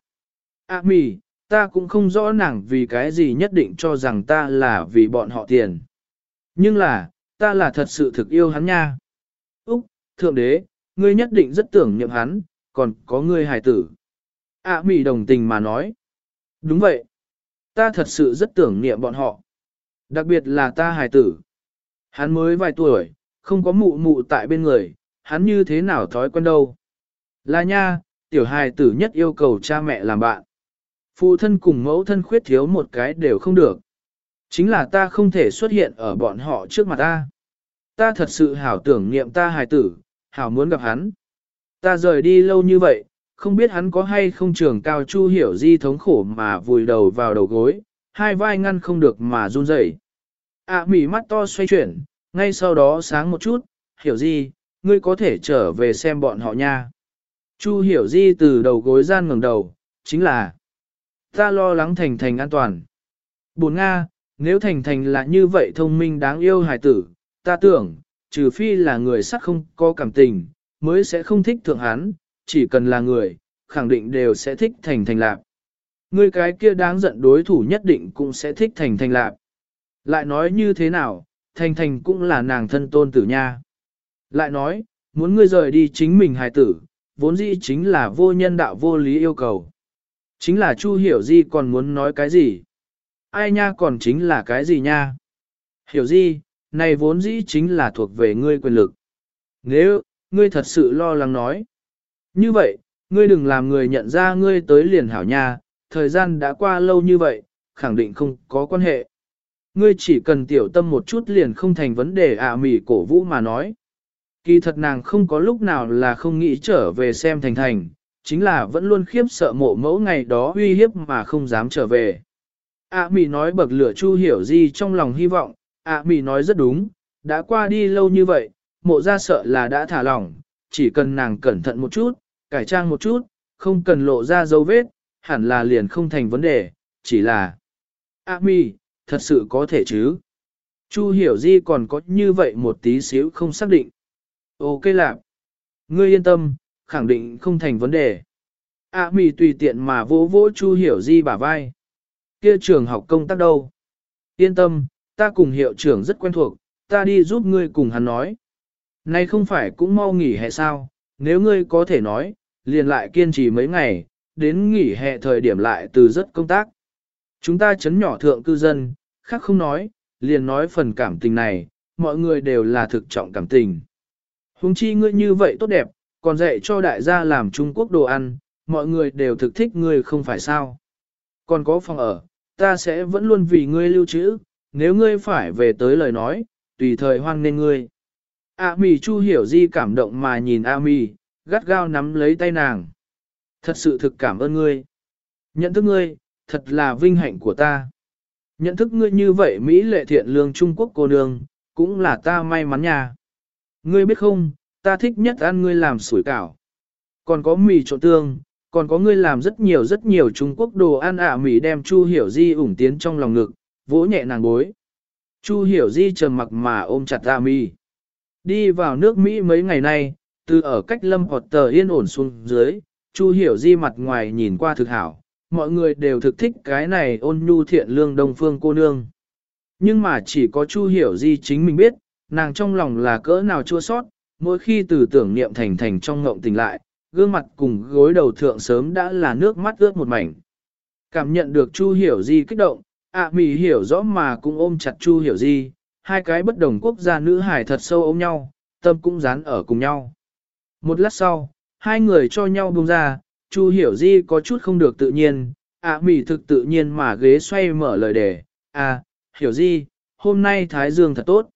À mì, ta cũng không rõ nàng vì cái gì nhất định cho rằng ta là vì bọn họ tiền. Nhưng là, ta là thật sự thực yêu hắn nha. Úc, thượng đế, ngươi nhất định rất tưởng niệm hắn, còn có ngươi hài tử. À mì đồng tình mà nói. Đúng vậy. Ta thật sự rất tưởng niệm bọn họ. Đặc biệt là ta hài tử. Hắn mới vài tuổi, không có mụ mụ tại bên người, hắn như thế nào thói quen đâu. Là nha, tiểu hài tử nhất yêu cầu cha mẹ làm bạn. Phụ thân cùng mẫu thân khuyết thiếu một cái đều không được. Chính là ta không thể xuất hiện ở bọn họ trước mặt ta. Ta thật sự hảo tưởng niệm ta hài tử, hảo muốn gặp hắn. Ta rời đi lâu như vậy, không biết hắn có hay không trường cao chu hiểu di thống khổ mà vùi đầu vào đầu gối, hai vai ngăn không được mà run rẩy. ạ à, mỉ mắt to xoay chuyển, ngay sau đó sáng một chút, hiểu di, ngươi có thể trở về xem bọn họ nha. Chu hiểu di từ đầu gối gian ngẩng đầu, chính là ta lo lắng Thành Thành an toàn. Bồn Nga, nếu Thành Thành là như vậy thông minh đáng yêu hài tử, ta tưởng, trừ phi là người sắc không có cảm tình, mới sẽ không thích thượng hắn, chỉ cần là người, khẳng định đều sẽ thích Thành Thành lạc. Người cái kia đáng giận đối thủ nhất định cũng sẽ thích Thành Thành lạc. Lại nói như thế nào, Thành Thành cũng là nàng thân tôn tử nha. Lại nói, muốn ngươi rời đi chính mình hài tử, vốn dĩ chính là vô nhân đạo vô lý yêu cầu. Chính là Chu Hiểu Di còn muốn nói cái gì? Ai nha còn chính là cái gì nha? Hiểu Di, này vốn dĩ chính là thuộc về ngươi quyền lực. Nếu, ngươi thật sự lo lắng nói. Như vậy, ngươi đừng làm người nhận ra ngươi tới liền hảo nha, thời gian đã qua lâu như vậy, khẳng định không có quan hệ. Ngươi chỉ cần tiểu tâm một chút liền không thành vấn đề ạ à mỉ cổ vũ mà nói. Kỳ thật nàng không có lúc nào là không nghĩ trở về xem thành thành, chính là vẫn luôn khiếp sợ mộ mẫu ngày đó uy hiếp mà không dám trở về. ạ mỉ nói bậc lửa chu hiểu gì trong lòng hy vọng, ạ mỉ nói rất đúng, đã qua đi lâu như vậy, mộ ra sợ là đã thả lỏng, chỉ cần nàng cẩn thận một chút, cải trang một chút, không cần lộ ra dấu vết, hẳn là liền không thành vấn đề, chỉ là... A Mi, thật sự có thể chứ? Chu hiểu di còn có như vậy một tí xíu không xác định. Ok lạc. Ngươi yên tâm, khẳng định không thành vấn đề. A à, tùy tiện mà vỗ vỗ Chu Hiểu Di bả vai. Kia trường học công tác đâu? Yên tâm, ta cùng hiệu trưởng rất quen thuộc, ta đi giúp ngươi cùng hắn nói. Nay không phải cũng mau nghỉ hè sao, nếu ngươi có thể nói, liền lại kiên trì mấy ngày, đến nghỉ hè thời điểm lại từ rất công tác. Chúng ta chấn nhỏ thượng cư dân, khác không nói, liền nói phần cảm tình này, mọi người đều là thực trọng cảm tình. Hùng chi ngươi như vậy tốt đẹp, còn dạy cho đại gia làm Trung Quốc đồ ăn, mọi người đều thực thích ngươi không phải sao. Còn có phòng ở, ta sẽ vẫn luôn vì ngươi lưu trữ, nếu ngươi phải về tới lời nói, tùy thời hoan nên ngươi. A mì Chu hiểu di cảm động mà nhìn A mì, gắt gao nắm lấy tay nàng. Thật sự thực cảm ơn ngươi. Nhận thức ngươi, thật là vinh hạnh của ta. Nhận thức ngươi như vậy Mỹ lệ thiện lương Trung Quốc cô nương, cũng là ta may mắn nha. Ngươi biết không, ta thích nhất ăn ngươi làm sủi cảo. Còn có mì trộn tương, còn có ngươi làm rất nhiều rất nhiều Trung Quốc đồ ăn ả à, mì đem Chu Hiểu Di ủng tiến trong lòng ngực, vỗ nhẹ nàng bối. Chu Hiểu Di trầm mặc mà ôm chặt ả à, mì. Đi vào nước Mỹ mấy ngày nay, từ ở cách lâm hoặc tờ yên ổn xuống dưới, Chu Hiểu Di mặt ngoài nhìn qua thực hảo, mọi người đều thực thích cái này ôn nhu thiện lương đông phương cô nương. Nhưng mà chỉ có Chu Hiểu Di chính mình biết, nàng trong lòng là cỡ nào chua sót, mỗi khi từ tưởng niệm thành thành trong ngộng tỉnh lại, gương mặt cùng gối đầu thượng sớm đã là nước mắt ướt một mảnh. Cảm nhận được Chu Hiểu Di kích động, ạ à, mì hiểu rõ mà cũng ôm chặt Chu Hiểu Di, hai cái bất đồng quốc gia nữ hải thật sâu ôm nhau, tâm cũng dán ở cùng nhau. Một lát sau, hai người cho nhau buông ra, Chu Hiểu Di có chút không được tự nhiên, ạ Mỉ thực tự nhiên mà ghế xoay mở lời đề, à, Hiểu Di, hôm nay Thái Dương thật tốt.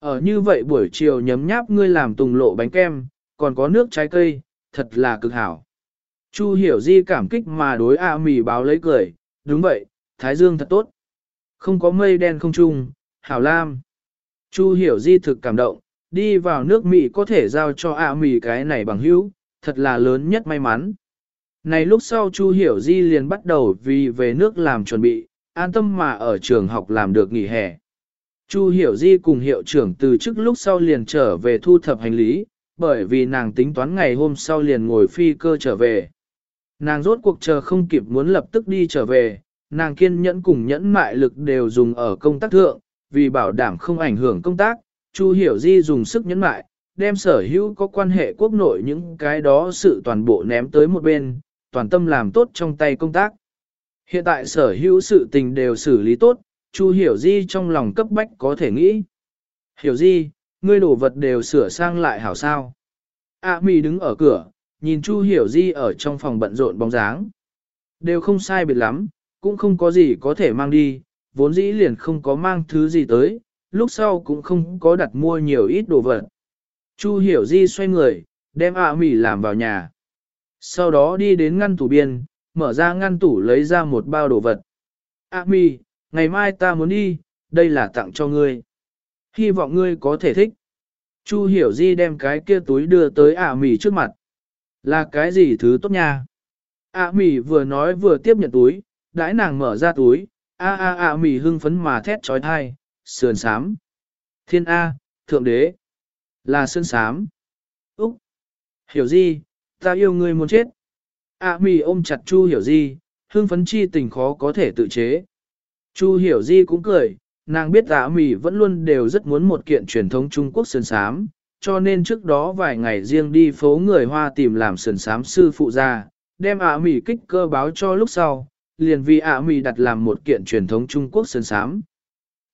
Ở như vậy buổi chiều nhấm nháp ngươi làm tùng lộ bánh kem, còn có nước trái cây, thật là cực hảo. Chu hiểu di cảm kích mà đối A Mỉ báo lấy cười, đúng vậy, Thái Dương thật tốt. Không có mây đen không trung, hảo lam. Chu hiểu di thực cảm động, đi vào nước Mỹ có thể giao cho ạ Mỹ cái này bằng hữu, thật là lớn nhất may mắn. Này lúc sau Chu hiểu di liền bắt đầu vì về nước làm chuẩn bị, an tâm mà ở trường học làm được nghỉ hè. Chu hiểu di cùng hiệu trưởng từ trước lúc sau liền trở về thu thập hành lý, bởi vì nàng tính toán ngày hôm sau liền ngồi phi cơ trở về. Nàng rốt cuộc chờ không kịp muốn lập tức đi trở về, nàng kiên nhẫn cùng nhẫn mại lực đều dùng ở công tác thượng, vì bảo đảm không ảnh hưởng công tác, Chu Hiểu Di dùng sức nhẫn mại, đem sở hữu có quan hệ quốc nội những cái đó sự toàn bộ ném tới một bên, toàn tâm làm tốt trong tay công tác. Hiện tại sở hữu sự tình đều xử lý tốt, Chu Hiểu Di trong lòng cấp bách có thể nghĩ. Hiểu Di, ngươi đổ vật đều sửa sang lại hảo sao. A à, đứng ở cửa, nhìn Chu Hiểu Di ở trong phòng bận rộn bóng dáng. Đều không sai biệt lắm, cũng không có gì có thể mang đi, vốn dĩ liền không có mang thứ gì tới, lúc sau cũng không có đặt mua nhiều ít đồ vật. Chu Hiểu Di xoay người, đem ạ à mì làm vào nhà. Sau đó đi đến ngăn tủ biên, mở ra ngăn tủ lấy ra một bao đồ vật. ạ à mì, ngày mai ta muốn đi, đây là tặng cho ngươi. Hy vọng ngươi có thể thích. Chu hiểu di đem cái kia túi đưa tới À Mị trước mặt. Là cái gì thứ tốt nha? ả mỉ vừa nói vừa tiếp nhận túi, đãi nàng mở ra túi, a a a mỉ hưng phấn mà thét trói thai, sườn sám. Thiên A, Thượng Đế, là sơn sám. Úc, hiểu gì, ta yêu ngươi muốn chết. A mì ôm chặt Chu hiểu gì, hương phấn chi tình khó có thể tự chế. Chu hiểu gì cũng cười, nàng biết ả mì vẫn luôn đều rất muốn một kiện truyền thống Trung Quốc sơn sám, cho nên trước đó vài ngày riêng đi phố người Hoa tìm làm sơn sám sư phụ ra, đem ả mì kích cơ báo cho lúc sau, liền vì ạ mì đặt làm một kiện truyền thống Trung Quốc sơn sám.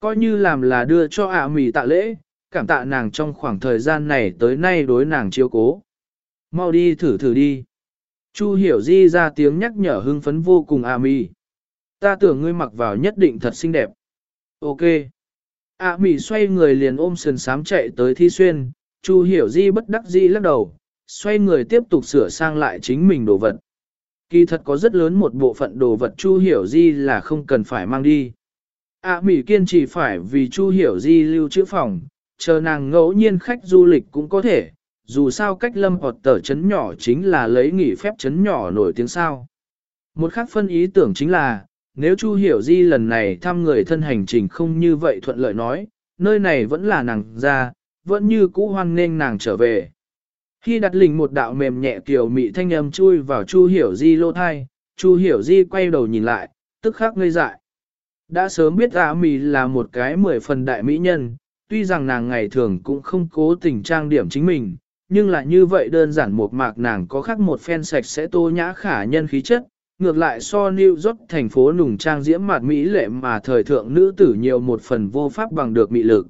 Coi như làm là đưa cho ả mì tạ lễ, cảm tạ nàng trong khoảng thời gian này tới nay đối nàng chiếu cố. Mau đi thử thử đi. Chu hiểu di ra tiếng nhắc nhở hưng phấn vô cùng ả mì. Ta tưởng ngươi mặc vào nhất định thật xinh đẹp. Ok. À mì xoay người liền ôm sườn sám chạy tới thi xuyên, Chu hiểu di bất đắc di lắc đầu, xoay người tiếp tục sửa sang lại chính mình đồ vật. Kỳ thật có rất lớn một bộ phận đồ vật Chu hiểu di là không cần phải mang đi. À Mỹ kiên trì phải vì Chu hiểu di lưu trữ phòng, chờ nàng ngẫu nhiên khách du lịch cũng có thể, dù sao cách lâm hoặc tờ chấn nhỏ chính là lấy nghỉ phép chấn nhỏ nổi tiếng sao. Một khác phân ý tưởng chính là, nếu Chu Hiểu Di lần này thăm người thân hành trình không như vậy thuận lợi nói, nơi này vẫn là nàng ra, vẫn như cũ hoan nên nàng trở về. Khi đặt lình một đạo mềm nhẹ kiểu mị thanh âm chui vào Chu Hiểu Di lô thai, Chu Hiểu Di quay đầu nhìn lại, tức khắc ngây dại. Đã sớm biết A mì là một cái mười phần đại mỹ nhân, tuy rằng nàng ngày thường cũng không cố tình trang điểm chính mình, nhưng là như vậy đơn giản một mạc nàng có khác một phen sạch sẽ tô nhã khả nhân khí chất, ngược lại so New York thành phố nùng trang diễm mặt mỹ lệ mà thời thượng nữ tử nhiều một phần vô pháp bằng được mị lực.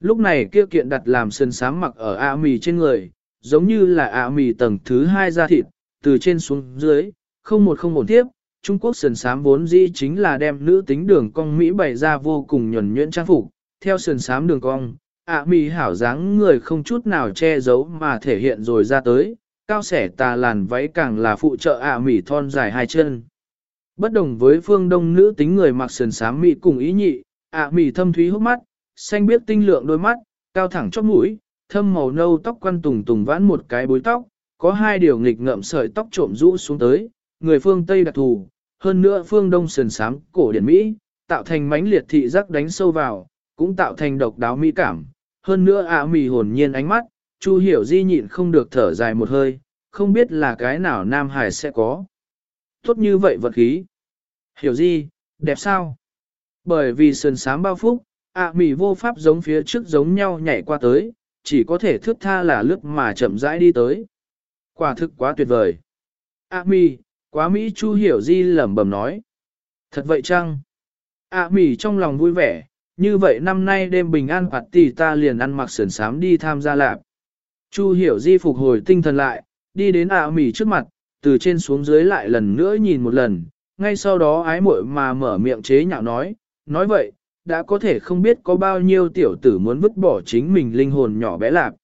Lúc này kia kiện đặt làm sơn sám mặc ở A mì trên người, giống như là A mì tầng thứ hai da thịt, từ trên xuống dưới, không một không một tiếp, Trung Quốc sườn sám vốn dĩ chính là đem nữ tính đường cong Mỹ bày ra vô cùng nhuẩn nhuyễn trang phục, theo sườn sám đường cong, ạ mì hảo dáng người không chút nào che giấu mà thể hiện rồi ra tới, cao sẻ tà làn váy càng là phụ trợ ạ mì thon dài hai chân. Bất đồng với phương đông nữ tính người mặc sườn sám Mỹ cùng ý nhị, ạ mì thâm thúy hốc mắt, xanh biếc tinh lượng đôi mắt, cao thẳng chóp mũi, thâm màu nâu tóc quăn tùng tùng vãn một cái bối tóc, có hai điều nghịch ngợm sợi tóc trộm rũ xuống tới, người phương Tây đặc thù, hơn nữa phương Đông sườn sám cổ điển Mỹ, tạo thành mãnh liệt thị giác đánh sâu vào, cũng tạo thành độc đáo mỹ cảm. Hơn nữa ạ mì hồn nhiên ánh mắt, Chu hiểu di nhịn không được thở dài một hơi, không biết là cái nào Nam Hải sẽ có. Tốt như vậy vật khí. Hiểu di, đẹp sao? Bởi vì sườn sám bao phúc, ạ mì vô pháp giống phía trước giống nhau nhảy qua tới, chỉ có thể thước tha là lướt mà chậm rãi đi tới. Quả thực quá tuyệt vời. ạ mì, quá Mỹ Chu hiểu di lẩm bẩm nói. Thật vậy chăng? ạ Mỹ trong lòng vui vẻ, như vậy năm nay đêm bình an phạt tỷ ta liền ăn mặc sườn sám đi tham gia lạp. Chu hiểu di phục hồi tinh thần lại, đi đến ạ Mỹ trước mặt, từ trên xuống dưới lại lần nữa nhìn một lần, ngay sau đó ái muội mà mở miệng chế nhạo nói, nói vậy, đã có thể không biết có bao nhiêu tiểu tử muốn vứt bỏ chính mình linh hồn nhỏ bé lạp.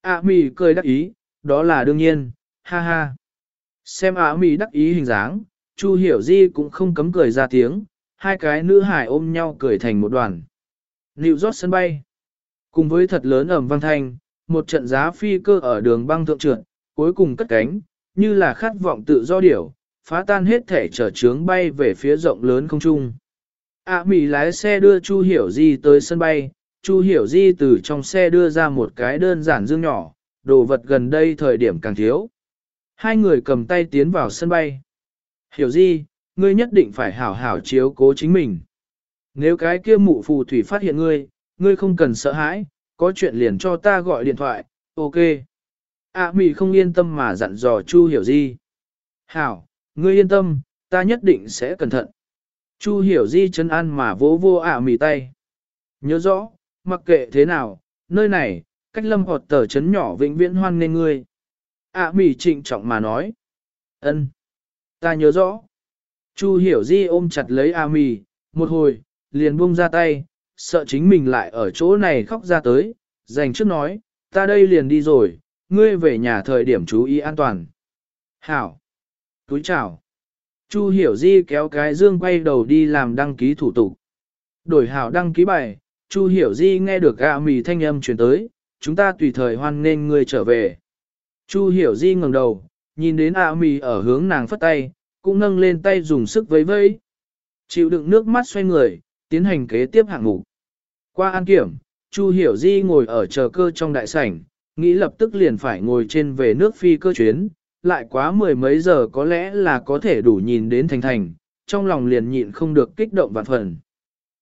ạ Mỹ cười đắc ý, đó là đương nhiên, ha ha. Xem á mì đắc ý hình dáng, Chu hiểu di cũng không cấm cười ra tiếng, hai cái nữ hải ôm nhau cười thành một đoàn. Nịu rót sân bay. Cùng với thật lớn ẩm vang thanh, một trận giá phi cơ ở đường băng thượng trượt, cuối cùng cất cánh, như là khát vọng tự do điểu, phá tan hết thể trở trướng bay về phía rộng lớn không trung. ạ à, Mỹ lái xe đưa Chu Hiểu Di tới sân bay, Chu Hiểu Di từ trong xe đưa ra một cái đơn giản dương nhỏ, đồ vật gần đây thời điểm càng thiếu. Hai người cầm tay tiến vào sân bay. Hiểu Di, ngươi nhất định phải hảo hảo chiếu cố chính mình. Nếu cái kia mụ phù thủy phát hiện ngươi, ngươi không cần sợ hãi, có chuyện liền cho ta gọi điện thoại, ok. A à, mì không yên tâm mà dặn dò Chu hiểu di. Hảo, ngươi yên tâm, ta nhất định sẽ cẩn thận. Chu hiểu di chân ăn mà vỗ vô ạ à mì tay. Nhớ rõ, mặc kệ thế nào, nơi này, cách lâm họt tờ chấn nhỏ vĩnh viễn hoan nên ngươi ạ à mì trịnh trọng mà nói. ân, ta nhớ rõ. Chu hiểu di ôm chặt lấy A mì, một hồi, liền buông ra tay, sợ chính mình lại ở chỗ này khóc ra tới, dành trước nói, ta đây liền đi rồi, ngươi về nhà thời điểm chú ý an toàn. Hảo! Túi chào! Chu hiểu di kéo cái dương quay đầu đi làm đăng ký thủ tục. Đổi hảo đăng ký bài, Chu hiểu di nghe được A mì thanh âm truyền tới, chúng ta tùy thời hoan nên ngươi trở về. Chu hiểu di ngẩng đầu, nhìn đến A mì ở hướng nàng phất tay, cũng nâng lên tay dùng sức vấy vấy. Chịu đựng nước mắt xoay người, tiến hành kế tiếp hạng mục. Qua an kiểm, Chu Hiểu Di ngồi ở chờ cơ trong đại sảnh, nghĩ lập tức liền phải ngồi trên về nước phi cơ chuyến, lại quá mười mấy giờ có lẽ là có thể đủ nhìn đến thành thành, trong lòng liền nhịn không được kích động vạn phần.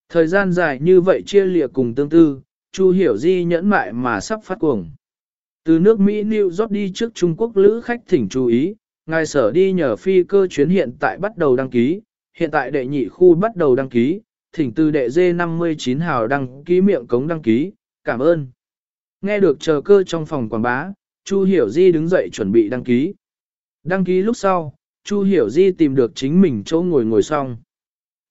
Thời gian dài như vậy chia lịa cùng tương tư, Chu Hiểu Di nhẫn mại mà sắp phát cuồng. Từ nước Mỹ New York đi trước Trung Quốc lữ khách thỉnh chú ý, ngài sở đi nhờ phi cơ chuyến hiện tại bắt đầu đăng ký, hiện tại đệ nhị khu bắt đầu đăng ký, thỉnh từ đệ D59 hào đăng ký miệng cống đăng ký, cảm ơn. Nghe được chờ cơ trong phòng quảng bá, Chu Hiểu Di đứng dậy chuẩn bị đăng ký. Đăng ký lúc sau, Chu Hiểu Di tìm được chính mình chỗ ngồi ngồi xong.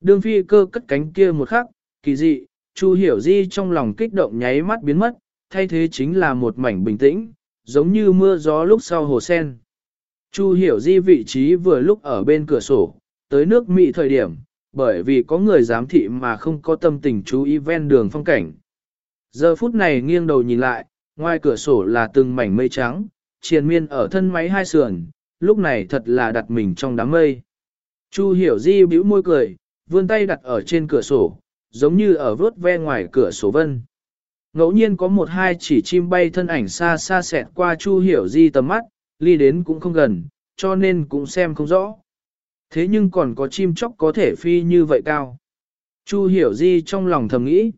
Đường phi cơ cất cánh kia một khắc, kỳ dị, Chu Hiểu Di trong lòng kích động nháy mắt biến mất, thay thế chính là một mảnh bình tĩnh, giống như mưa gió lúc sau hồ sen. Chu Hiểu Di vị trí vừa lúc ở bên cửa sổ, tới nước Mỹ thời điểm, bởi vì có người giám thị mà không có tâm tình chú ý ven đường phong cảnh. Giờ phút này nghiêng đầu nhìn lại, ngoài cửa sổ là từng mảnh mây trắng, triền miên ở thân máy hai sườn, lúc này thật là đặt mình trong đám mây. Chu hiểu di bĩu môi cười, vươn tay đặt ở trên cửa sổ, giống như ở vớt ve ngoài cửa sổ vân. Ngẫu nhiên có một hai chỉ chim bay thân ảnh xa xa xẹt qua Chu hiểu di tầm mắt, ly đến cũng không gần, cho nên cũng xem không rõ. Thế nhưng còn có chim chóc có thể phi như vậy cao. Chu hiểu di trong lòng thầm nghĩ.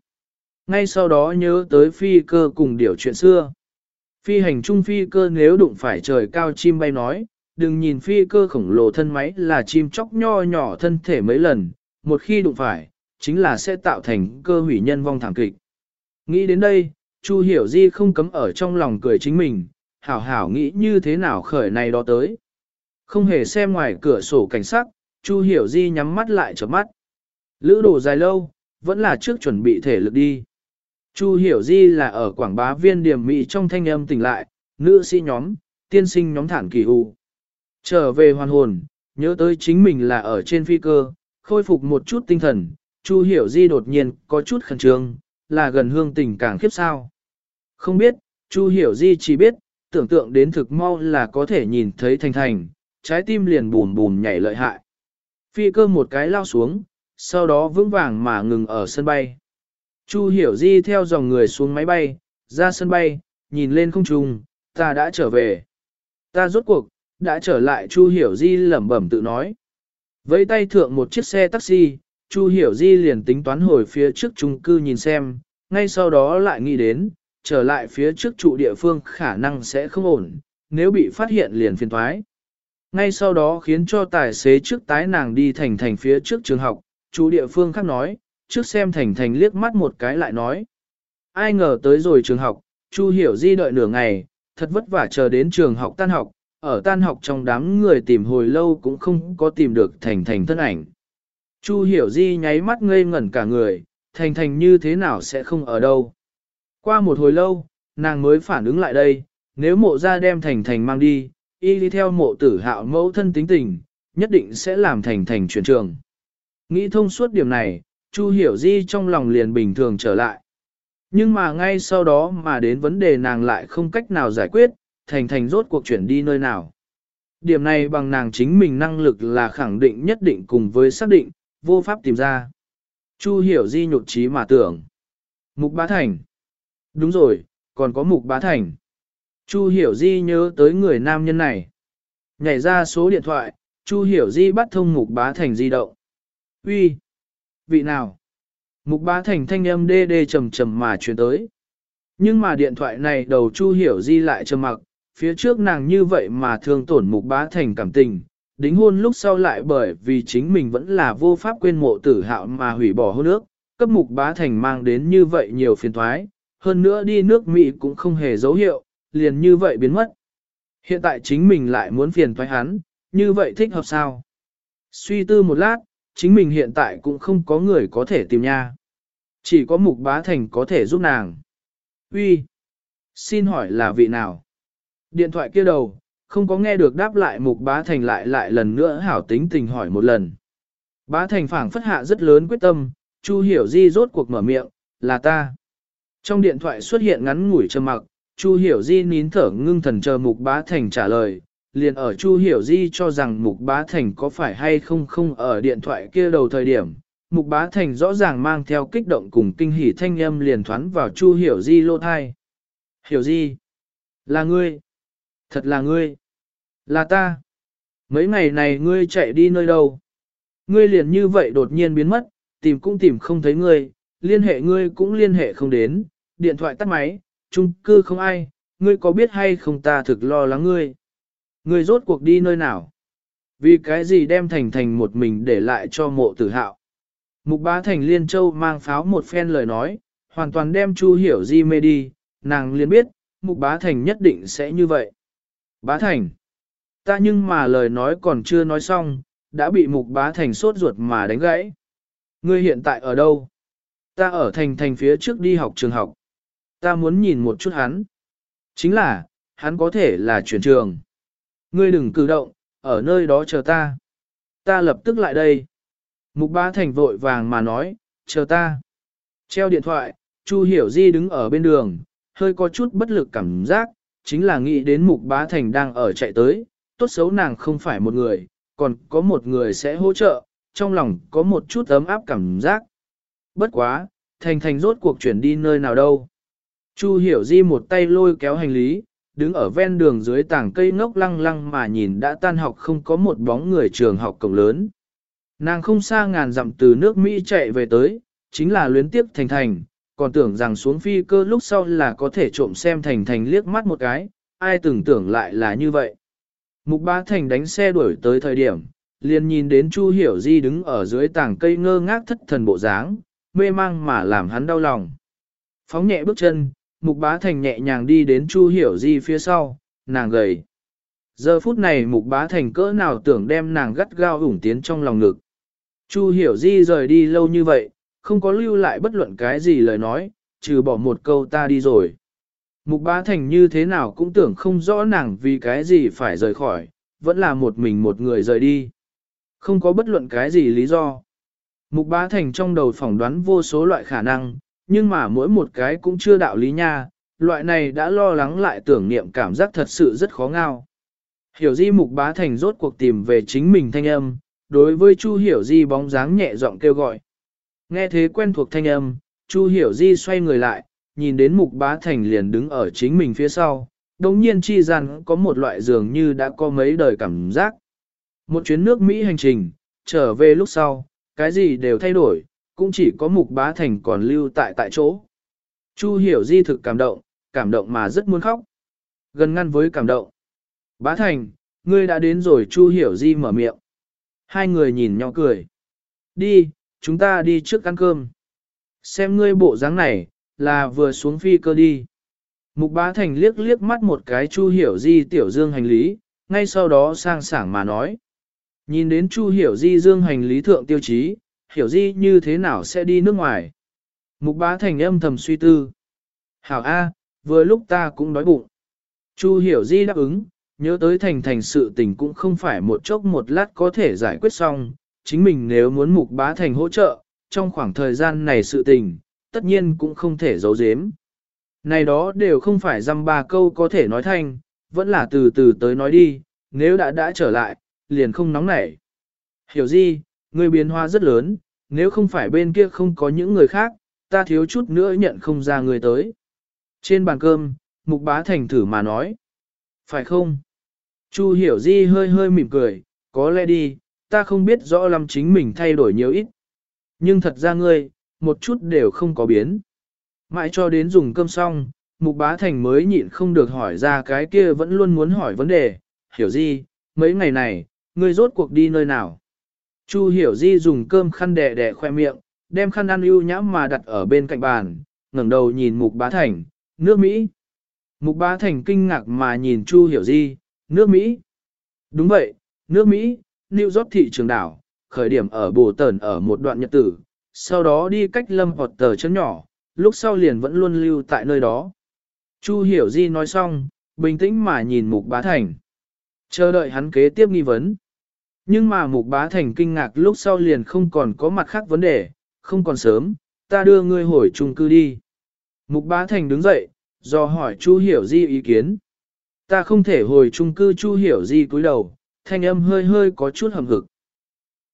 Ngay sau đó nhớ tới phi cơ cùng điều chuyện xưa. Phi hành trung phi cơ nếu đụng phải trời cao chim bay nói, đừng nhìn phi cơ khổng lồ thân máy là chim chóc nho nhỏ thân thể mấy lần, một khi đụng phải, chính là sẽ tạo thành cơ hủy nhân vong thảm kịch. Nghĩ đến đây, Chu Hiểu Di không cấm ở trong lòng cười chính mình, hảo hảo nghĩ như thế nào khởi này đó tới. Không hề xem ngoài cửa sổ cảnh sắc, Chu Hiểu Di nhắm mắt lại chớp mắt. Lữ đồ dài lâu, vẫn là trước chuẩn bị thể lực đi. Chu Hiểu Di là ở quảng bá viên điểm mỹ trong thanh âm tỉnh lại, nữ sĩ nhóm, tiên sinh nhóm thản kỳ hù. Trở về hoàn hồn, nhớ tới chính mình là ở trên phi cơ, khôi phục một chút tinh thần, Chu Hiểu Di đột nhiên có chút khẩn trương, là gần hương tình càng khiếp sao. Không biết, Chu Hiểu Di chỉ biết, tưởng tượng đến thực mau là có thể nhìn thấy thành thành, trái tim liền bùn bùn nhảy lợi hại. Phi cơ một cái lao xuống, sau đó vững vàng mà ngừng ở sân bay. Chu Hiểu Di theo dòng người xuống máy bay, ra sân bay, nhìn lên không trung, ta đã trở về. Ta rốt cuộc, đã trở lại Chu Hiểu Di lẩm bẩm tự nói. Với tay thượng một chiếc xe taxi, Chu Hiểu Di liền tính toán hồi phía trước trung cư nhìn xem, ngay sau đó lại nghĩ đến, trở lại phía trước trụ địa phương khả năng sẽ không ổn, nếu bị phát hiện liền phiền thoái. Ngay sau đó khiến cho tài xế trước tái nàng đi thành thành phía trước trường học, chú địa phương khác nói, trước xem thành thành liếc mắt một cái lại nói. Ai ngờ tới rồi trường học, Chu Hiểu Di đợi nửa ngày, thật vất vả chờ đến trường học tan học, ở tan học trong đám người tìm hồi lâu cũng không có tìm được thành thành thân ảnh. Chu Hiểu Di nháy mắt ngây ngẩn cả người, thành thành như thế nào sẽ không ở đâu. Qua một hồi lâu, nàng mới phản ứng lại đây, nếu mộ ra đem thành thành mang đi, y đi theo mộ tử hạo mẫu thân tính tình, nhất định sẽ làm thành thành chuyển trường. Nghĩ thông suốt điểm này, Chu Hiểu Di trong lòng liền bình thường trở lại. Nhưng mà ngay sau đó mà đến vấn đề nàng lại không cách nào giải quyết, thành thành rốt cuộc chuyển đi nơi nào. Điểm này bằng nàng chính mình năng lực là khẳng định nhất định cùng với xác định, vô pháp tìm ra. Chu Hiểu Di nhột trí mà tưởng. Mục Bá Thành. Đúng rồi, còn có Mục Bá Thành. Chu Hiểu Di nhớ tới người nam nhân này. Nhảy ra số điện thoại, Chu Hiểu Di bắt thông Mục Bá Thành di động. Uy, Vị nào? Mục Bá Thành thanh âm đê đê trầm trầm mà truyền tới. Nhưng mà điện thoại này đầu Chu Hiểu Di lại trầm mặc, phía trước nàng như vậy mà thương tổn Mục Bá Thành cảm tình, đính hôn lúc sau lại bởi vì chính mình vẫn là vô pháp quên mộ tử hạo mà hủy bỏ hôn ước, cấp Mục Bá Thành mang đến như vậy nhiều phiền thoái, hơn nữa đi nước Mỹ cũng không hề dấu hiệu, liền như vậy biến mất. Hiện tại chính mình lại muốn phiền thoái hắn, như vậy thích hợp sao? Suy tư một lát, chính mình hiện tại cũng không có người có thể tìm nha. Chỉ có mục bá thành có thể giúp nàng. Uy, Xin hỏi là vị nào? Điện thoại kia đầu, không có nghe được đáp lại mục bá thành lại lại lần nữa hảo tính tình hỏi một lần. Bá thành phảng phất hạ rất lớn quyết tâm, Chu hiểu di rốt cuộc mở miệng, là ta. Trong điện thoại xuất hiện ngắn ngủi trầm mặc, Chu hiểu di nín thở ngưng thần chờ mục bá thành trả lời, liền ở Chu Hiểu Di cho rằng Mục Bá Thành có phải hay không không ở điện thoại kia đầu thời điểm. Mục Bá Thành rõ ràng mang theo kích động cùng kinh hỉ thanh âm liền thoán vào Chu Hiểu Di lô thai. Hiểu Di? Là ngươi? Thật là ngươi? Là ta? Mấy ngày này ngươi chạy đi nơi đâu? Ngươi liền như vậy đột nhiên biến mất, tìm cũng tìm không thấy ngươi, liên hệ ngươi cũng liên hệ không đến, điện thoại tắt máy, chung cư không ai, ngươi có biết hay không ta thực lo lắng ngươi. Ngươi rốt cuộc đi nơi nào? Vì cái gì đem thành thành một mình để lại cho mộ tử hạo? Mục bá thành liên châu mang pháo một phen lời nói, hoàn toàn đem chu hiểu di mê đi, nàng liền biết, mục bá thành nhất định sẽ như vậy. Bá thành, ta nhưng mà lời nói còn chưa nói xong, đã bị mục bá thành sốt ruột mà đánh gãy. Ngươi hiện tại ở đâu? Ta ở thành thành phía trước đi học trường học. Ta muốn nhìn một chút hắn. Chính là, hắn có thể là chuyển trường. Ngươi đừng cử động, ở nơi đó chờ ta. Ta lập tức lại đây. Mục bá thành vội vàng mà nói, chờ ta. Treo điện thoại, Chu Hiểu Di đứng ở bên đường, hơi có chút bất lực cảm giác, chính là nghĩ đến mục bá thành đang ở chạy tới, tốt xấu nàng không phải một người, còn có một người sẽ hỗ trợ, trong lòng có một chút ấm áp cảm giác. Bất quá, thành thành rốt cuộc chuyển đi nơi nào đâu. Chu Hiểu Di một tay lôi kéo hành lý, đứng ở ven đường dưới tảng cây ngốc lăng lăng mà nhìn đã tan học không có một bóng người trường học cổng lớn. Nàng không xa ngàn dặm từ nước Mỹ chạy về tới, chính là luyến tiếp thành thành, còn tưởng rằng xuống phi cơ lúc sau là có thể trộm xem thành thành liếc mắt một cái, ai tưởng tưởng lại là như vậy. Mục Bá Thành đánh xe đuổi tới thời điểm, liền nhìn đến Chu Hiểu Di đứng ở dưới tảng cây ngơ ngác thất thần bộ dáng, mê mang mà làm hắn đau lòng. Phóng nhẹ bước chân, Mục Bá Thành nhẹ nhàng đi đến Chu Hiểu Di phía sau, nàng gầy. Giờ phút này mục bá thành cỡ nào tưởng đem nàng gắt gao ủng tiến trong lòng ngực. Chu hiểu di rời đi lâu như vậy, không có lưu lại bất luận cái gì lời nói, trừ bỏ một câu ta đi rồi. Mục bá thành như thế nào cũng tưởng không rõ nàng vì cái gì phải rời khỏi, vẫn là một mình một người rời đi. Không có bất luận cái gì lý do. Mục bá thành trong đầu phỏng đoán vô số loại khả năng, nhưng mà mỗi một cái cũng chưa đạo lý nha, loại này đã lo lắng lại tưởng niệm cảm giác thật sự rất khó ngao. Hiểu di mục bá thành rốt cuộc tìm về chính mình thanh âm, đối với Chu hiểu di bóng dáng nhẹ giọng kêu gọi. Nghe thế quen thuộc thanh âm, Chu hiểu di xoay người lại, nhìn đến mục bá thành liền đứng ở chính mình phía sau, đồng nhiên chi rằng có một loại dường như đã có mấy đời cảm giác. Một chuyến nước Mỹ hành trình, trở về lúc sau, cái gì đều thay đổi, cũng chỉ có mục bá thành còn lưu tại tại chỗ. Chu hiểu di thực cảm động, cảm động mà rất muốn khóc. Gần ngăn với cảm động. Bá thành, ngươi đã đến rồi Chu hiểu di mở miệng. Hai người nhìn nhau cười. Đi, chúng ta đi trước ăn cơm. Xem ngươi bộ dáng này, là vừa xuống phi cơ đi. Mục bá thành liếc liếc mắt một cái Chu hiểu di tiểu dương hành lý, ngay sau đó sang sảng mà nói. Nhìn đến Chu hiểu di dương hành lý thượng tiêu chí, hiểu di như thế nào sẽ đi nước ngoài. Mục bá thành âm thầm suy tư. Hảo A, vừa lúc ta cũng đói bụng. Chu hiểu di đáp ứng, nhớ tới thành thành sự tình cũng không phải một chốc một lát có thể giải quyết xong. Chính mình nếu muốn mục bá thành hỗ trợ, trong khoảng thời gian này sự tình, tất nhiên cũng không thể giấu giếm. Này đó đều không phải dăm ba câu có thể nói thành, vẫn là từ từ tới nói đi, nếu đã đã trở lại, liền không nóng nảy. Hiểu gì, người biến hóa rất lớn, nếu không phải bên kia không có những người khác, ta thiếu chút nữa nhận không ra người tới. Trên bàn cơm, Mục Bá Thành thử mà nói. Phải không? Chu hiểu di hơi hơi mỉm cười, có lẽ đi, ta không biết rõ lắm chính mình thay đổi nhiều ít. Nhưng thật ra ngươi, một chút đều không có biến. Mãi cho đến dùng cơm xong, Mục Bá Thành mới nhịn không được hỏi ra cái kia vẫn luôn muốn hỏi vấn đề, hiểu gì, mấy ngày này, ngươi rốt cuộc đi nơi nào. Chu hiểu di dùng cơm khăn đẻ đẻ khoe miệng, đem khăn ăn ưu nhãm mà đặt ở bên cạnh bàn, ngẩng đầu nhìn Mục Bá Thành, nước Mỹ. Mục Bá Thành kinh ngạc mà nhìn Chu hiểu di, nước Mỹ. Đúng vậy, nước Mỹ, New York thị trường đảo, khởi điểm ở Bồ Tần ở một đoạn nhật tử, sau đó đi cách lâm hoặc tờ chấn nhỏ, lúc sau liền vẫn luôn lưu tại nơi đó. Chu hiểu di nói xong, bình tĩnh mà nhìn Mục Bá Thành. Chờ đợi hắn kế tiếp nghi vấn. Nhưng mà Mục Bá Thành kinh ngạc lúc sau liền không còn có mặt khác vấn đề, không còn sớm, ta đưa ngươi hồi chung cư đi. Mục Bá Thành đứng dậy, do hỏi Chu Hiểu Di ý kiến. Ta không thể hồi chung cư Chu Hiểu Di cúi đầu, thanh âm hơi hơi có chút hầm hực.